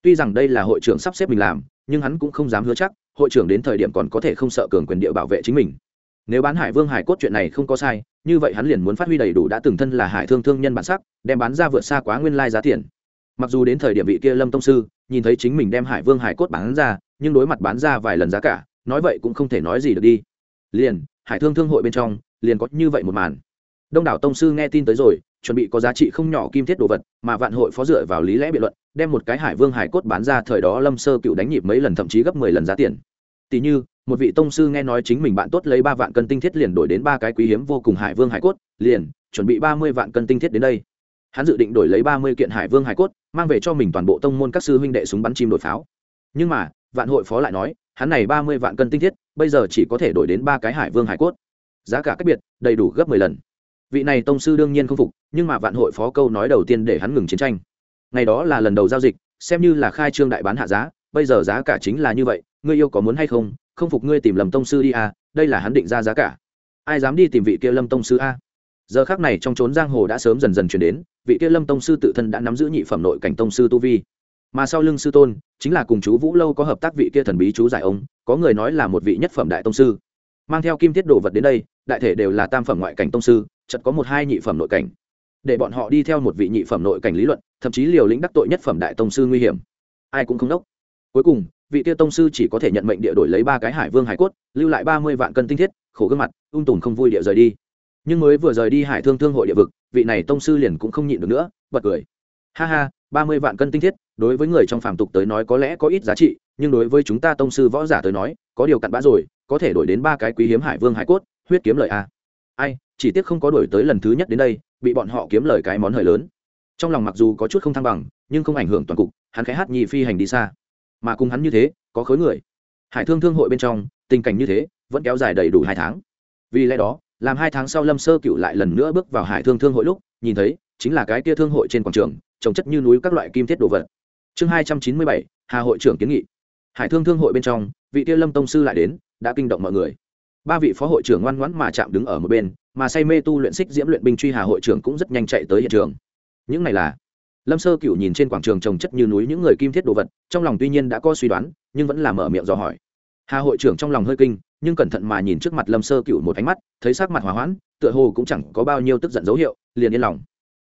Tuy rằng đây là hội trưởng sắp xếp mình làm, nhưng hắn cũng không dám hứa chắc, hội trưởng đến thời điểm còn có thể không sợ cường quyền địa bảo vệ chính mình. Nếu bán hải vương hải cốt chuyện này không có sai, như vậy hắn liền muốn phát huy đầy đủ đã từng thân là hải thương thương nhân bản sắc, đem bán ra vượt xa quá nguyên lai giá tiền mặc dù đến thời điểm vị kia lâm tông sư nhìn thấy chính mình đem hải vương hải cốt bán ra, nhưng đối mặt bán ra vài lần giá cả, nói vậy cũng không thể nói gì được đi. Liền, hải thương thương hội bên trong, liền có như vậy một màn. Đông đảo tông sư nghe tin tới rồi, chuẩn bị có giá trị không nhỏ kim thiết đồ vật, mà vạn hội phó dựa vào lý lẽ biện luận, đem một cái hải vương hải cốt bán ra thời đó lâm sơ cựu đánh nhịp mấy lần thậm chí gấp mười lần giá tiền. Tỷ như, một vị tông sư nghe nói chính mình bạn tốt lấy ba vạn cân tinh thiết liền đổi đến ba cái quý hiếm vô cùng hải vương hải cốt, liền chuẩn bị ba mươi vạn cân tinh thiết đến đây hắn dự định đổi lấy ba mươi kiện hải vương hải cốt, mang về cho mình toàn bộ tông môn các sư huynh đệ súng bắn chim đổi pháo. Nhưng mà, vạn hội phó lại nói, hắn này ba mươi vạn cân tinh thiết, bây giờ chỉ có thể đổi đến ba cái hải vương hải cốt. Giá cả cách biệt, đầy đủ gấp mười lần. Vị này tông sư đương nhiên không phục, nhưng mà vạn hội phó câu nói đầu tiên để hắn ngừng chiến tranh. Ngày đó là lần đầu giao dịch, xem như là khai trương đại bán hạ giá, bây giờ giá cả chính là như vậy, ngươi yêu có muốn hay không không phục ngươi tìm lầm tông sư đi à đây là hắn định ra giá cả. Ai dám đi tìm vị kia lâm tông sư a? Giờ khác này trong trốn giang hồ đã sớm dần dần chuyển đến vị kia lâm tông sư tự thân đã nắm giữ nhị phẩm nội cảnh tông sư tu vi. Mà sau lưng sư tôn, chính là cùng chú vũ lâu có hợp tác vị kia thần bí chú giải ông, có người nói là một vị nhất phẩm đại tông sư. Mang theo kim tiết đồ vật đến đây, đại thể đều là tam phẩm ngoại cảnh tông sư chật có một hai nhị phẩm nội cảnh. Để bọn họ đi theo một vị nhị phẩm nội cảnh lý luận, thậm chí liều lĩnh đắc tội nhất phẩm đại tông sư nguy hiểm. Ai cũng không đốc. Cuối cùng, vị tiêu tông sư chỉ có thể nhận mệnh địa đổi lấy ba cái hải vương hải cốt, lưu lại ba mươi vạn cân tinh thiết, khổ gương mặt, ung tùm không vui địa rời đi nhưng mới vừa rời đi hải thương thương hội địa vực, vị này tông sư liền cũng không nhịn được nữa, bật cười. Ha ha, ba mươi vạn cân tinh thiết, đối với người trong phàm tục tới nói có lẽ có ít giá trị, nhưng đối với chúng ta tông sư võ giả tới nói, có điều cặn bã rồi, có thể đổi đến ba cái quý hiếm hải vương hải cốt, huyết kiếm lời a. Ai, chỉ tiếc không có đổi tới lần thứ nhất đến đây, bị bọn họ kiếm lời cái món hời lớn. Trong lòng mặc dù có chút không thăng bằng, nhưng không ảnh hưởng toàn cục, hắn khẽ hát nhị phi hành đi xa. Mà cùng hắn như thế, có khối người. Hải thương thương hội bên trong, tình cảnh như thế, vẫn kéo dài đầy đủ hai tháng. Vì lẽ đó làm hai tháng sau lâm sơ cựu lại lần nữa bước vào hải thương thương hội lúc, nhìn thấy, chính là cái kia thương hội trên quảng trường, trồng chất như núi các loại kim thiết đồ vật. Chương hai trăm chín mươi bảy, hà hội trưởng kiến nghị. Hải thương thương hội bên trong, vị kia lâm tông sư lại đến, đã kinh động mọi người. Ba vị phó hội trưởng ngoan ngoãn mà chạm đứng ở một bên, mà say mê tu luyện xích diễm luyện binh truy hà hội trưởng cũng rất nhanh chạy tới hiện trường. Những này là, lâm sơ cựu nhìn trên quảng trường trồng chất như núi những người kim thiết đồ vật, trong lòng tuy nhiên đã có suy đoán, nhưng vẫn là mở miệng dò hỏi. Hà hội trưởng trong lòng hơi kinh nhưng cẩn thận mà nhìn trước mặt lâm sơ cựu một ánh mắt, thấy sắc mặt hòa hoãn, tựa hồ cũng chẳng có bao nhiêu tức giận dấu hiệu, liền yên lòng.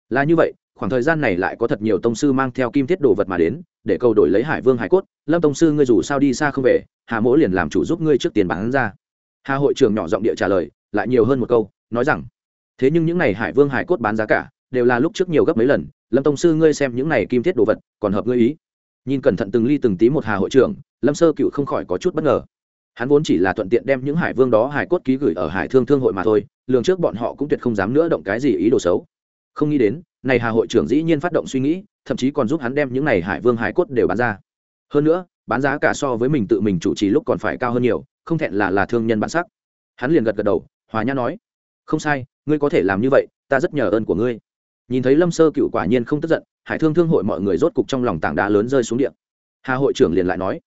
Là như vậy, khoảng thời gian này lại có thật nhiều tông sư mang theo kim thiết đồ vật mà đến, để cầu đổi lấy hải vương hải cốt, lâm tông sư ngươi dù sao đi xa không về, hà mỗ liền làm chủ giúp ngươi trước tiền bán ra. Hà hội trưởng nhỏ giọng địa trả lời, lại nhiều hơn một câu, nói rằng, thế nhưng những n à y hải vương hải cốt bán giá cả, đều là lúc trước nhiều gấp mấy lần, lâm tông sư ngươi xem những này kim thiết đồ vật, còn hợp ngươi ý. Nhìn cẩn thận từng ly từng tí một hà hội trưởng, lâm sơ cựu không khỏi có chút bất ngờ hắn vốn chỉ là thuận tiện đem những hải vương đó hải cốt ký gửi ở hải thương thương hội mà thôi, lường trước bọn họ cũng tuyệt không dám nữa động cái gì ý đồ xấu. Không nghĩ đến, này hà hội trưởng dĩ nhiên phát động suy nghĩ, thậm chí còn giúp hắn đem những này hải vương hải cốt đều bán ra. Hơn nữa, bán giá cả so với mình tự mình chủ trì lúc còn phải cao hơn nhiều, không thẹn là là thương nhân bản sắc. Hắn liền gật gật đầu, hòa nhã nói, không sai, ngươi có thể làm như vậy, ta rất nhờ ơn của ngươi. Nhìn thấy lâm sơ cựu quả nhiên không tức giận, hải thương thương hội mọi người rốt cục trong lòng tảng đá lớn rơi xuống điện hà hội trưởng liền lại nói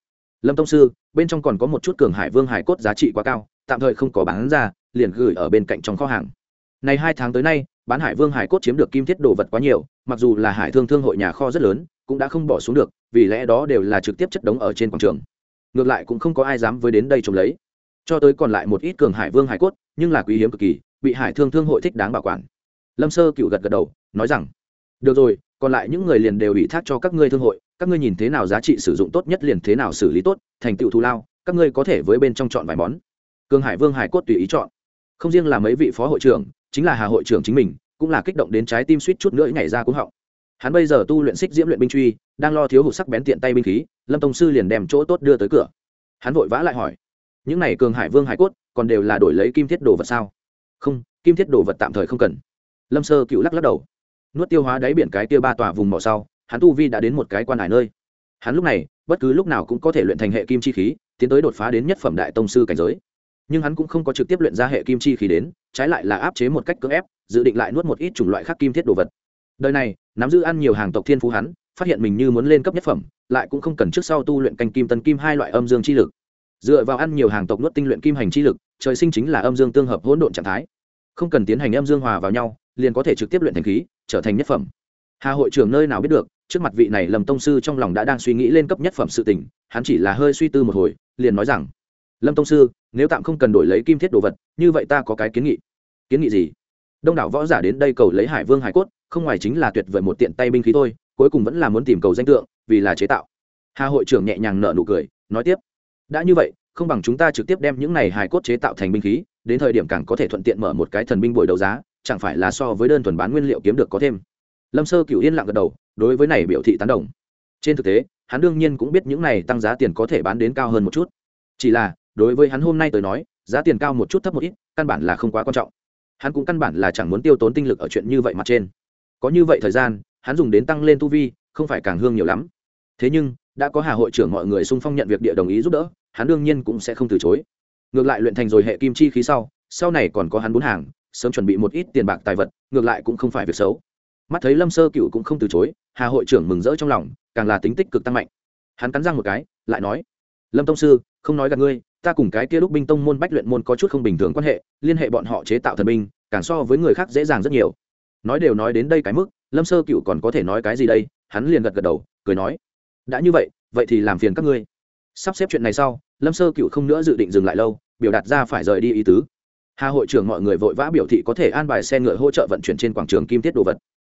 lâm tông sư, bên trong còn có một chút cường hải vương hải cốt giá trị quá cao, tạm thời không có bán ra, liền gửi ở bên cạnh trong kho hàng. Này hai tháng tới nay, bán hải vương hải cốt chiếm được kim thiết đồ vật quá nhiều, mặc dù là hải thương thương hội nhà kho rất lớn, cũng đã không bỏ xuống được, vì lẽ đó đều là trực tiếp chất đống ở trên quảng trường. Ngược lại cũng không có ai dám với đến đây trông lấy. Cho tới còn lại một ít cường hải vương hải cốt, nhưng là quý hiếm cực kỳ, bị hải thương thương hội thích đáng bảo quản. Lâm sơ cựu gật gật đầu, nói rằng, được rồi, còn lại những người liền đều ủy thác cho các ngươi thương hội các ngươi nhìn thế nào giá trị sử dụng tốt nhất liền thế nào xử lý tốt, thành tựu thù lao, các ngươi có thể với bên trong chọn vài món. Cường hải vương hải cốt tùy ý chọn. Không riêng là mấy vị phó hội trưởng, chính là hà hội trưởng chính mình, cũng là kích động đến trái tim suýt chút nữa nhảy ra cúng họng. Hắn bây giờ tu luyện xích diễm luyện binh truy, đang lo thiếu hụt sắc bén tiện tay binh khí, lâm tông sư liền đem chỗ tốt đưa tới cửa. Hắn vội vã lại hỏi, những này cường hải vương hải cốt, còn đều là đổi lấy kim thiết đồ vật sao? Không, kim thiết đồ vật tạm thời không cần. Lâm sơ cựu lắc lắc đầu. Nuốt tiêu hóa đáy biển cái tiêu ba tòa vùng mỏ sau hắn tu vi đã đến một cái quan hải nơi. Hắn lúc này, bất cứ lúc nào cũng có thể luyện thành hệ kim chi khí, tiến tới đột phá đến nhất phẩm đại tông sư cảnh giới. Nhưng hắn cũng không có trực tiếp luyện ra hệ kim chi khí đến, trái lại là áp chế một cách cưỡng ép, dự định lại nuốt một ít chủng loại khác kim thiết đồ vật. Đời này, nắm giữ ăn nhiều hàng tộc thiên phú hắn, phát hiện mình như muốn lên cấp nhất phẩm, lại cũng không cần trước sau tu luyện canh kim tân kim hai loại âm dương chi lực. Dựa vào ăn nhiều hàng tộc nuốt tinh luyện kim hành chi lực, trời sinh chính là âm dương tương hợp hỗn độn trạng thái. Không cần tiến hành âm dương hòa vào nhau, liền có thể trực tiếp luyện thành khí, trở thành nhất phẩm. Hà hội trưởng nơi nào biết được trước mặt vị này lầm tông sư trong lòng đã đang suy nghĩ lên cấp nhất phẩm sự tình, hắn chỉ là hơi suy tư một hồi, liền nói rằng, lâm tông sư, nếu tạm không cần đổi lấy kim thiết đồ vật, như vậy ta có cái kiến nghị. Kiến nghị gì? Đông đảo võ giả đến đây cầu lấy hải vương hải cốt, không ngoài chính là tuyệt vời một tiện tay binh khí thôi, cuối cùng vẫn là muốn tìm cầu danh tượng, vì là chế tạo. Hà hội trưởng nhẹ nhàng nở nụ cười, nói tiếp, đã như vậy, không bằng chúng ta trực tiếp đem những này hải cốt chế tạo thành binh khí, đến thời điểm càng có thể thuận tiện mở một cái thần binh buổi đấu giá, chẳng phải là so với đơn thuần bán nguyên liệu kiếm được có thêm lâm sơ cựu yên lặng gật đầu, đối với này biểu thị tán đồng. Trên thực tế, hắn đương nhiên cũng biết những này tăng giá tiền có thể bán đến cao hơn một chút. Chỉ là, đối với hắn hôm nay tới nói, giá tiền cao một chút thấp một ít, căn bản là không quá quan trọng. Hắn cũng căn bản là chẳng muốn tiêu tốn tinh lực ở chuyện như vậy mặt trên. Có như vậy thời gian, hắn dùng đến tăng lên tu vi, không phải càng hương nhiều lắm. Thế nhưng, đã có hà hội trưởng mọi người xung phong nhận việc địa đồng ý giúp đỡ, hắn đương nhiên cũng sẽ không từ chối. Ngược lại luyện thành rồi hệ kim chi khí sau sau này còn có hắn bốn hàng, sớm chuẩn bị một ít tiền bạc tài vật, ngược lại cũng không phải việc xấu mắt thấy lâm sơ cựu cũng không từ chối hà hội trưởng mừng rỡ trong lòng càng là tính tích cực tăng mạnh hắn cắn răng một cái lại nói lâm tông sư không nói gặp ngươi ta cùng cái kia lúc binh tông môn bách luyện môn có chút không bình thường quan hệ liên hệ bọn họ chế tạo thần binh càng so với người khác dễ dàng rất nhiều nói đều nói đến đây cái mức lâm sơ cựu còn có thể nói cái gì đây hắn liền gật gật đầu cười nói đã như vậy vậy thì làm phiền các ngươi sắp xếp chuyện này sau lâm sơ cựu không nữa dự định dừng lại lâu biểu đạt ra phải rời đi ý tứ hà hội trưởng mọi người vội vã biểu thị có thể an bài xe ngựa hỗ trợ vận chuyển trên quảng trường kim tiết đồ vật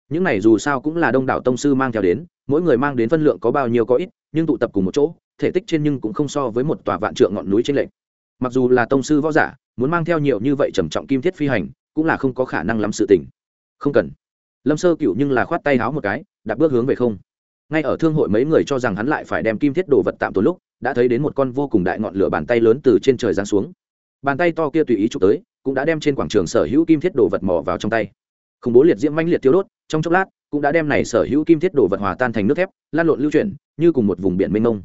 những này dù sao cũng là đông đảo tông sư mang theo đến, mỗi người mang đến phân lượng có bao nhiêu có ít, nhưng tụ tập cùng một chỗ, thể tích trên nhưng cũng không so với một tòa vạn trượng ngọn núi trên lệnh mặc dù là tông sư võ giả, muốn mang theo nhiều như vậy trầm trọng kim thiết phi hành, cũng là không có khả năng lắm sự tình. Không cần. Lâm sơ cựu nhưng là khoát tay háo một cái, đặt bước hướng về không. Ngay ở thương hội mấy người cho rằng hắn lại phải đem kim thiết đồ vật tạm tốn lúc, đã thấy đến một con vô cùng đại ngọn lửa bàn tay lớn từ trên trời giáng xuống. Bàn tay to kia tùy ý chụp tới, cũng đã đem trên quảng trường sở hữu kim thiết đồ vật mò vào trong tay. Khủng bố liệt diễm manh liệt tiêu đốt trong chốc lát, cũng đã đem này sở hữu kim thiết đồ vật hòa tan thành nước thép, lan lộn lưu chuyển, như cùng một vùng biển mênh mông.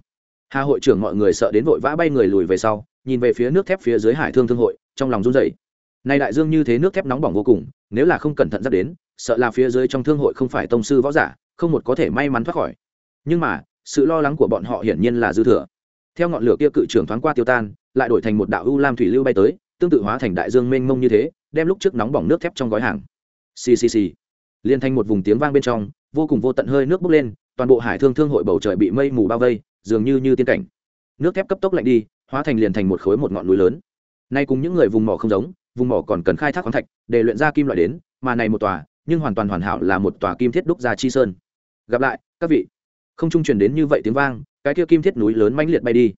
Hà hội trưởng mọi người sợ đến vội vã bay người lùi về sau, nhìn về phía nước thép phía dưới hải thương thương hội, trong lòng run rẩy. Nay đại dương như thế nước thép nóng bỏng vô cùng, nếu là không cẩn thận dắt đến, sợ là phía dưới trong thương hội không phải tông sư võ giả, không một có thể may mắn thoát khỏi. Nhưng mà, sự lo lắng của bọn họ hiển nhiên là dư thừa. Theo ngọn lửa kia cự trưởng thoáng qua tiêu tan, lại đổi thành một đạo u lam thủy lưu bay tới, tương tự hóa thành đại dương mênh mông như thế, đem lúc trước nóng bỏng nước thép trong gói hàng. Ccc liên thành một vùng tiếng vang bên trong, vô cùng vô tận hơi nước bốc lên, toàn bộ hải thương thương hội bầu trời bị mây mù bao vây, dường như như tiên cảnh. Nước thép cấp tốc lạnh đi, hóa thành liền thành một khối một ngọn núi lớn. Nay cùng những người vùng mỏ không giống, vùng mỏ còn cần khai thác khoáng thạch, để luyện ra kim loại đến, mà này một tòa, nhưng hoàn toàn hoàn hảo là một tòa kim thiết đúc ra chi sơn. Gặp lại, các vị. Không trung truyền đến như vậy tiếng vang, cái kia kim thiết núi lớn mãnh liệt bay đi.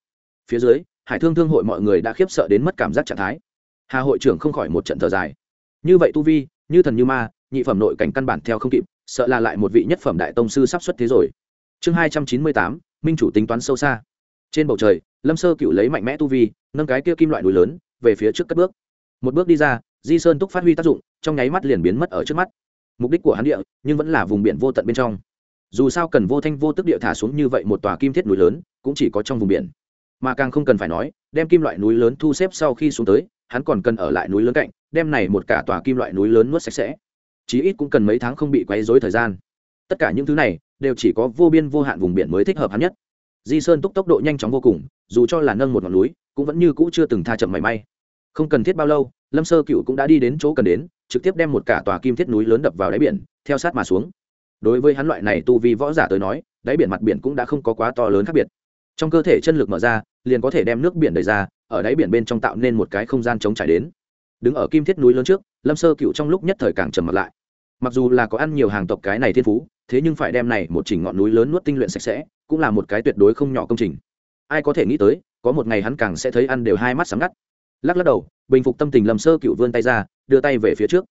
Phía dưới, hải thương thương hội mọi người đã khiếp sợ đến mất cảm giác trạng thái. Hà hội trưởng không khỏi một trận thở dài. Như vậy tu vi, như thần như ma nhị phẩm nội cảnh căn bản theo không kịp, sợ là lại một vị nhất phẩm đại tông sư sắp xuất thế rồi. Chương hai trăm chín mươi tám, minh chủ tính toán sâu xa. Trên bầu trời, lâm sơ cựu lấy mạnh mẽ tu vi, nâng cái kia kim loại núi lớn, về phía trước cất bước. Một bước đi ra, di sơn túc phát huy tác dụng, trong nháy mắt liền biến mất ở trước mắt. Mục đích của hắn địa, nhưng vẫn là vùng biển vô tận bên trong. Dù sao cần vô thanh vô tức địa thả xuống như vậy một tòa kim thiết núi lớn, cũng chỉ có trong vùng biển. Mà càng không cần phải nói, đem kim loại núi lớn thu xếp sau khi xuống tới, hắn còn cần ở lại núi lớn cạnh, đem này một cả tòa kim loại núi lớn nuốt sạch sẽ chí ít cũng cần mấy tháng không bị quấy rối thời gian. Tất cả những thứ này đều chỉ có vô biên vô hạn vùng biển mới thích hợp hắn nhất. Di sơn túc tốc độ nhanh chóng vô cùng, dù cho là nâng một ngọn núi, cũng vẫn như cũ chưa từng tha chậm mảy may. Không cần thiết bao lâu, lâm sơ cựu cũng đã đi đến chỗ cần đến, trực tiếp đem một cả tòa kim thiết núi lớn đập vào đáy biển, theo sát mà xuống. Đối với hắn loại này tu vi võ giả tới nói, đáy biển mặt biển cũng đã không có quá to lớn khác biệt. Trong cơ thể chân lực mở ra, liền có thể đem nước biển đẩy ra, ở đáy biển bên trong tạo nên một cái không gian chống trải đến. Đứng ở kim thiết núi lớn trước lâm sơ cựu trong lúc nhất thời càng trầm mặt lại. Mặc dù là có ăn nhiều hàng tộc cái này thiên phú, thế nhưng phải đem này một chỉnh ngọn núi lớn nuốt tinh luyện sạch sẽ, cũng là một cái tuyệt đối không nhỏ công trình. Ai có thể nghĩ tới, có một ngày hắn càng sẽ thấy ăn đều hai mắt sáng ngắt. Lắc lắc đầu, bình phục tâm tình lâm sơ cựu vươn tay ra, đưa tay về phía trước.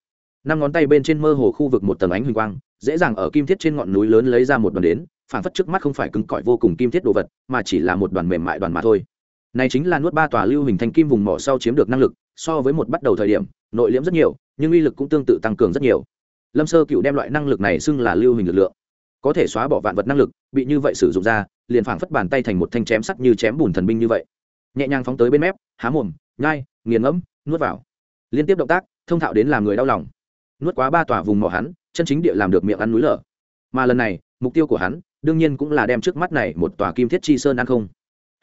Năm ngón tay bên trên mơ hồ khu vực một tầng ánh huỳnh quang, dễ dàng ở kim thiết trên ngọn núi lớn lấy ra một đoàn đến phản phất trước mắt không phải cứng cỏi vô cùng kim thiết đồ vật, mà chỉ là một đoàn mềm mại đoàn mà thôi. Này chính là nuốt ba tòa lưu hình thành kim vùng mỏ sau chiếm được năng lực, so với một bắt đầu thời điểm, nội liễm rất nhiều nhưng uy lực cũng tương tự tăng cường rất nhiều. Lâm sơ cựu đem loại năng lực này xưng là lưu hình lực lượng. Có thể xóa bỏ vạn vật năng lực, bị như vậy sử dụng ra, liền phảng phất bàn tay thành một thanh chém sắt như chém bùn thần binh như vậy. Nhẹ nhàng phóng tới bên mép, há mồm, nhai, nghiền ngẫm, nuốt vào. Liên tiếp động tác, thông thạo đến làm người đau lòng. Nuốt quá ba tòa vùng mỏ hắn, chân chính địa làm được miệng ăn núi lở. Mà lần này, mục tiêu của hắn, đương nhiên cũng là đem trước mắt này một tòa kim thiết chi sơn ăn không.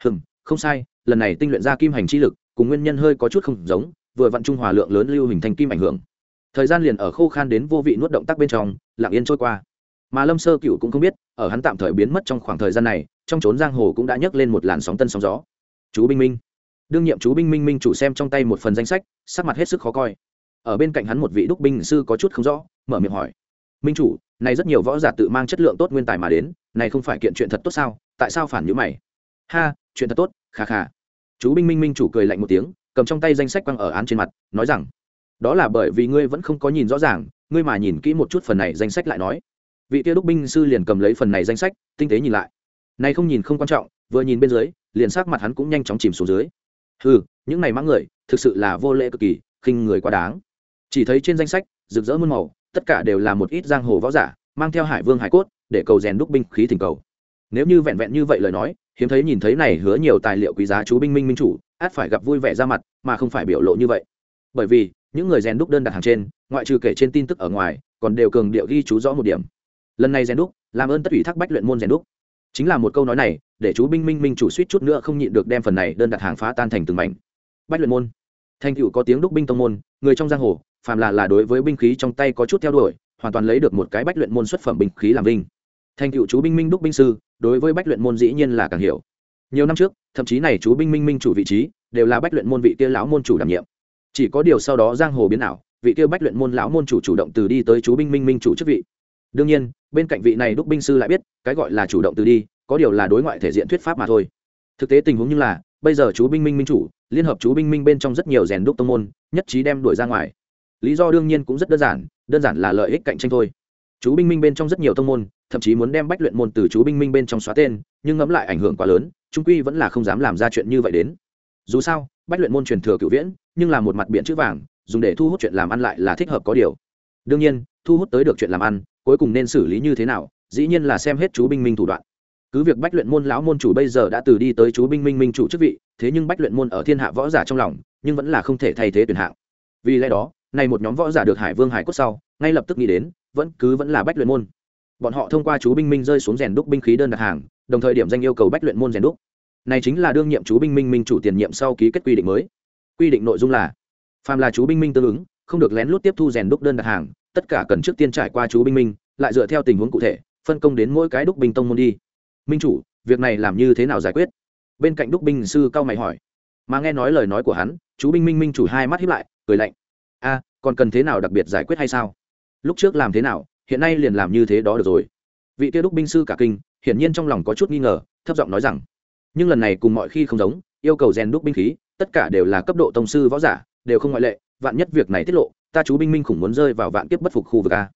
Hừm, không sai, lần này tinh luyện ra kim hành chi lực, cùng nguyên nhân hơi có chút không giống vừa vặn trung hòa lượng lớn lưu hình thành kim ảnh hưởng. Thời gian liền ở khô khan đến vô vị nuốt động tác bên trong, lặng yên trôi qua. Mà lâm sơ cựu cũng không biết, ở hắn tạm thời biến mất trong khoảng thời gian này, trong trốn giang hồ cũng đã nhấc lên một làn sóng tân sóng gió. Chú binh minh. Đương nhiệm chú binh minh minh chủ xem trong tay một phần danh sách, sắc mặt hết sức khó coi. Ở bên cạnh hắn một vị đúc binh sư có chút không rõ, mở miệng hỏi. Minh chủ, này rất nhiều võ giả tự mang chất lượng tốt nguyên tài mà đến, này không phải kiện chuyện thật tốt sao? Tại sao phản nhữ mày? Ha, chuyện thật tốt khà khà chú binh minh minh chủ cười lạnh một tiếng cầm trong tay danh sách quăng ở án trên mặt, nói rằng, đó là bởi vì ngươi vẫn không có nhìn rõ ràng, ngươi mà nhìn kỹ một chút phần này danh sách lại nói. Vị kia đúc binh sư liền cầm lấy phần này danh sách, tinh tế nhìn lại. Này không nhìn không quan trọng, vừa nhìn bên dưới, liền sắc mặt hắn cũng nhanh chóng chìm xuống dưới. Ừ những này mã người, thực sự là vô lễ cực kỳ, khinh người quá đáng. Chỉ thấy trên danh sách, rực rỡ muôn màu, tất cả đều là một ít giang hồ võ giả, mang theo hải vương hải cốt, để cầu rèn đúc binh khí thỉnh cầu. Nếu như vẹn vẹn như vậy lời nói hiếm thấy nhìn thấy này hứa nhiều tài liệu quý giá chú binh minh minh chủ, át phải gặp vui vẻ ra mặt, mà không phải biểu lộ như vậy. Bởi vì, những người rèn đúc đơn đặt hàng trên, ngoại trừ kể trên tin tức ở ngoài, còn đều cường điệu ghi chú rõ một điểm. Lần này rèn đúc, làm ơn tất ủy thác bách luyện môn rèn đúc. Chính là một câu nói này, để chú binh minh minh chủ suýt chút nữa không nhịn được đem phần này đơn đặt hàng phá tan thành từng mảnh. Bách luyện môn. Thành cựu có tiếng đúc binh tông môn, người trong giang hồ, phàm là là đối với binh khí trong tay có chút theo đuổi, hoàn toàn lấy được một cái bách luyện môn xuất phẩm binh khí làm vinh thành cựu chú binh minh đúc binh sư, đối với bách luyện môn dĩ nhiên là càng hiểu. Nhiều năm trước, thậm chí này chú binh minh minh chủ vị trí, đều là bách luyện môn vị kia lão môn chủ đảm nhiệm. Chỉ có điều sau đó giang hồ biến ảo, vị kia bách luyện môn lão môn chủ chủ động từ đi tới chú binh minh minh chủ chức vị. Đương nhiên, bên cạnh vị này đúc binh sư lại biết, cái gọi là chủ động từ đi, có điều là đối ngoại thể diện thuyết pháp mà thôi. Thực tế tình huống như là, bây giờ chú binh minh minh chủ, liên hợp chú binh minh bên trong rất nhiều rèn đúc tông môn, nhất trí đem đuổi ra ngoài. Lý do đương nhiên cũng rất đơn giản đơn giản là lợi ích cạnh tranh thôi chú binh minh bên trong rất nhiều tông môn, thậm chí muốn đem bách luyện môn từ chú binh minh bên trong xóa tên, nhưng ngẫm lại ảnh hưởng quá lớn, trung quy vẫn là không dám làm ra chuyện như vậy đến. Dù sao, bách luyện môn truyền thừa cựu viễn, nhưng là một mặt biện chữ vàng, dùng để thu hút chuyện làm ăn lại là thích hợp có điều. Đương nhiên, thu hút tới được chuyện làm ăn, cuối cùng nên xử lý như thế nào, dĩ nhiên là xem hết chú binh minh thủ đoạn. Cứ việc bách luyện môn lão môn chủ bây giờ đã từ đi tới chú binh minh minh chủ chức vị, thế nhưng bách luyện môn ở thiên hạ võ giả trong lòng, nhưng vẫn là không thể thay thế tuyển hạng. Vì lẽ đó này một nhóm võ giả được hải vương hải cốt sau ngay lập tức nghĩ đến, vẫn cứ vẫn là bách luyện môn. Bọn họ thông qua chú binh minh rơi xuống rèn đúc binh khí đơn đặt hàng, đồng thời điểm danh yêu cầu bách luyện môn rèn đúc. Này chính là đương nhiệm chú binh minh minh chủ tiền nhiệm sau ký kết quy định mới. Quy định nội dung là, phàm là chú binh minh tương ứng, không được lén lút tiếp thu rèn đúc đơn đặt hàng, tất cả cần trước tiên trải qua chú binh minh, lại dựa theo tình huống cụ thể, phân công đến mỗi cái đúc binh tông môn đi. Minh chủ, việc này làm như thế nào giải quyết? Bên cạnh đúc binh sư cao mày hỏi. Mà nghe nói lời nói của hắn, chú binh minh minh chủ hai mắt hiếp lại, cười lạnh. A, còn cần thế nào đặc biệt giải quyết hay sao? Lúc trước làm thế nào, hiện nay liền làm như thế đó được rồi. Vị kia đúc binh sư cả kinh, hiển nhiên trong lòng có chút nghi ngờ, thấp giọng nói rằng, nhưng lần này cùng mọi khi không giống, yêu cầu rèn đúc binh khí, tất cả đều là cấp độ tông sư võ giả, đều không ngoại lệ, vạn nhất việc này tiết lộ, ta chú binh minh khủng muốn rơi vào vạn kiếp bất phục khu vực a.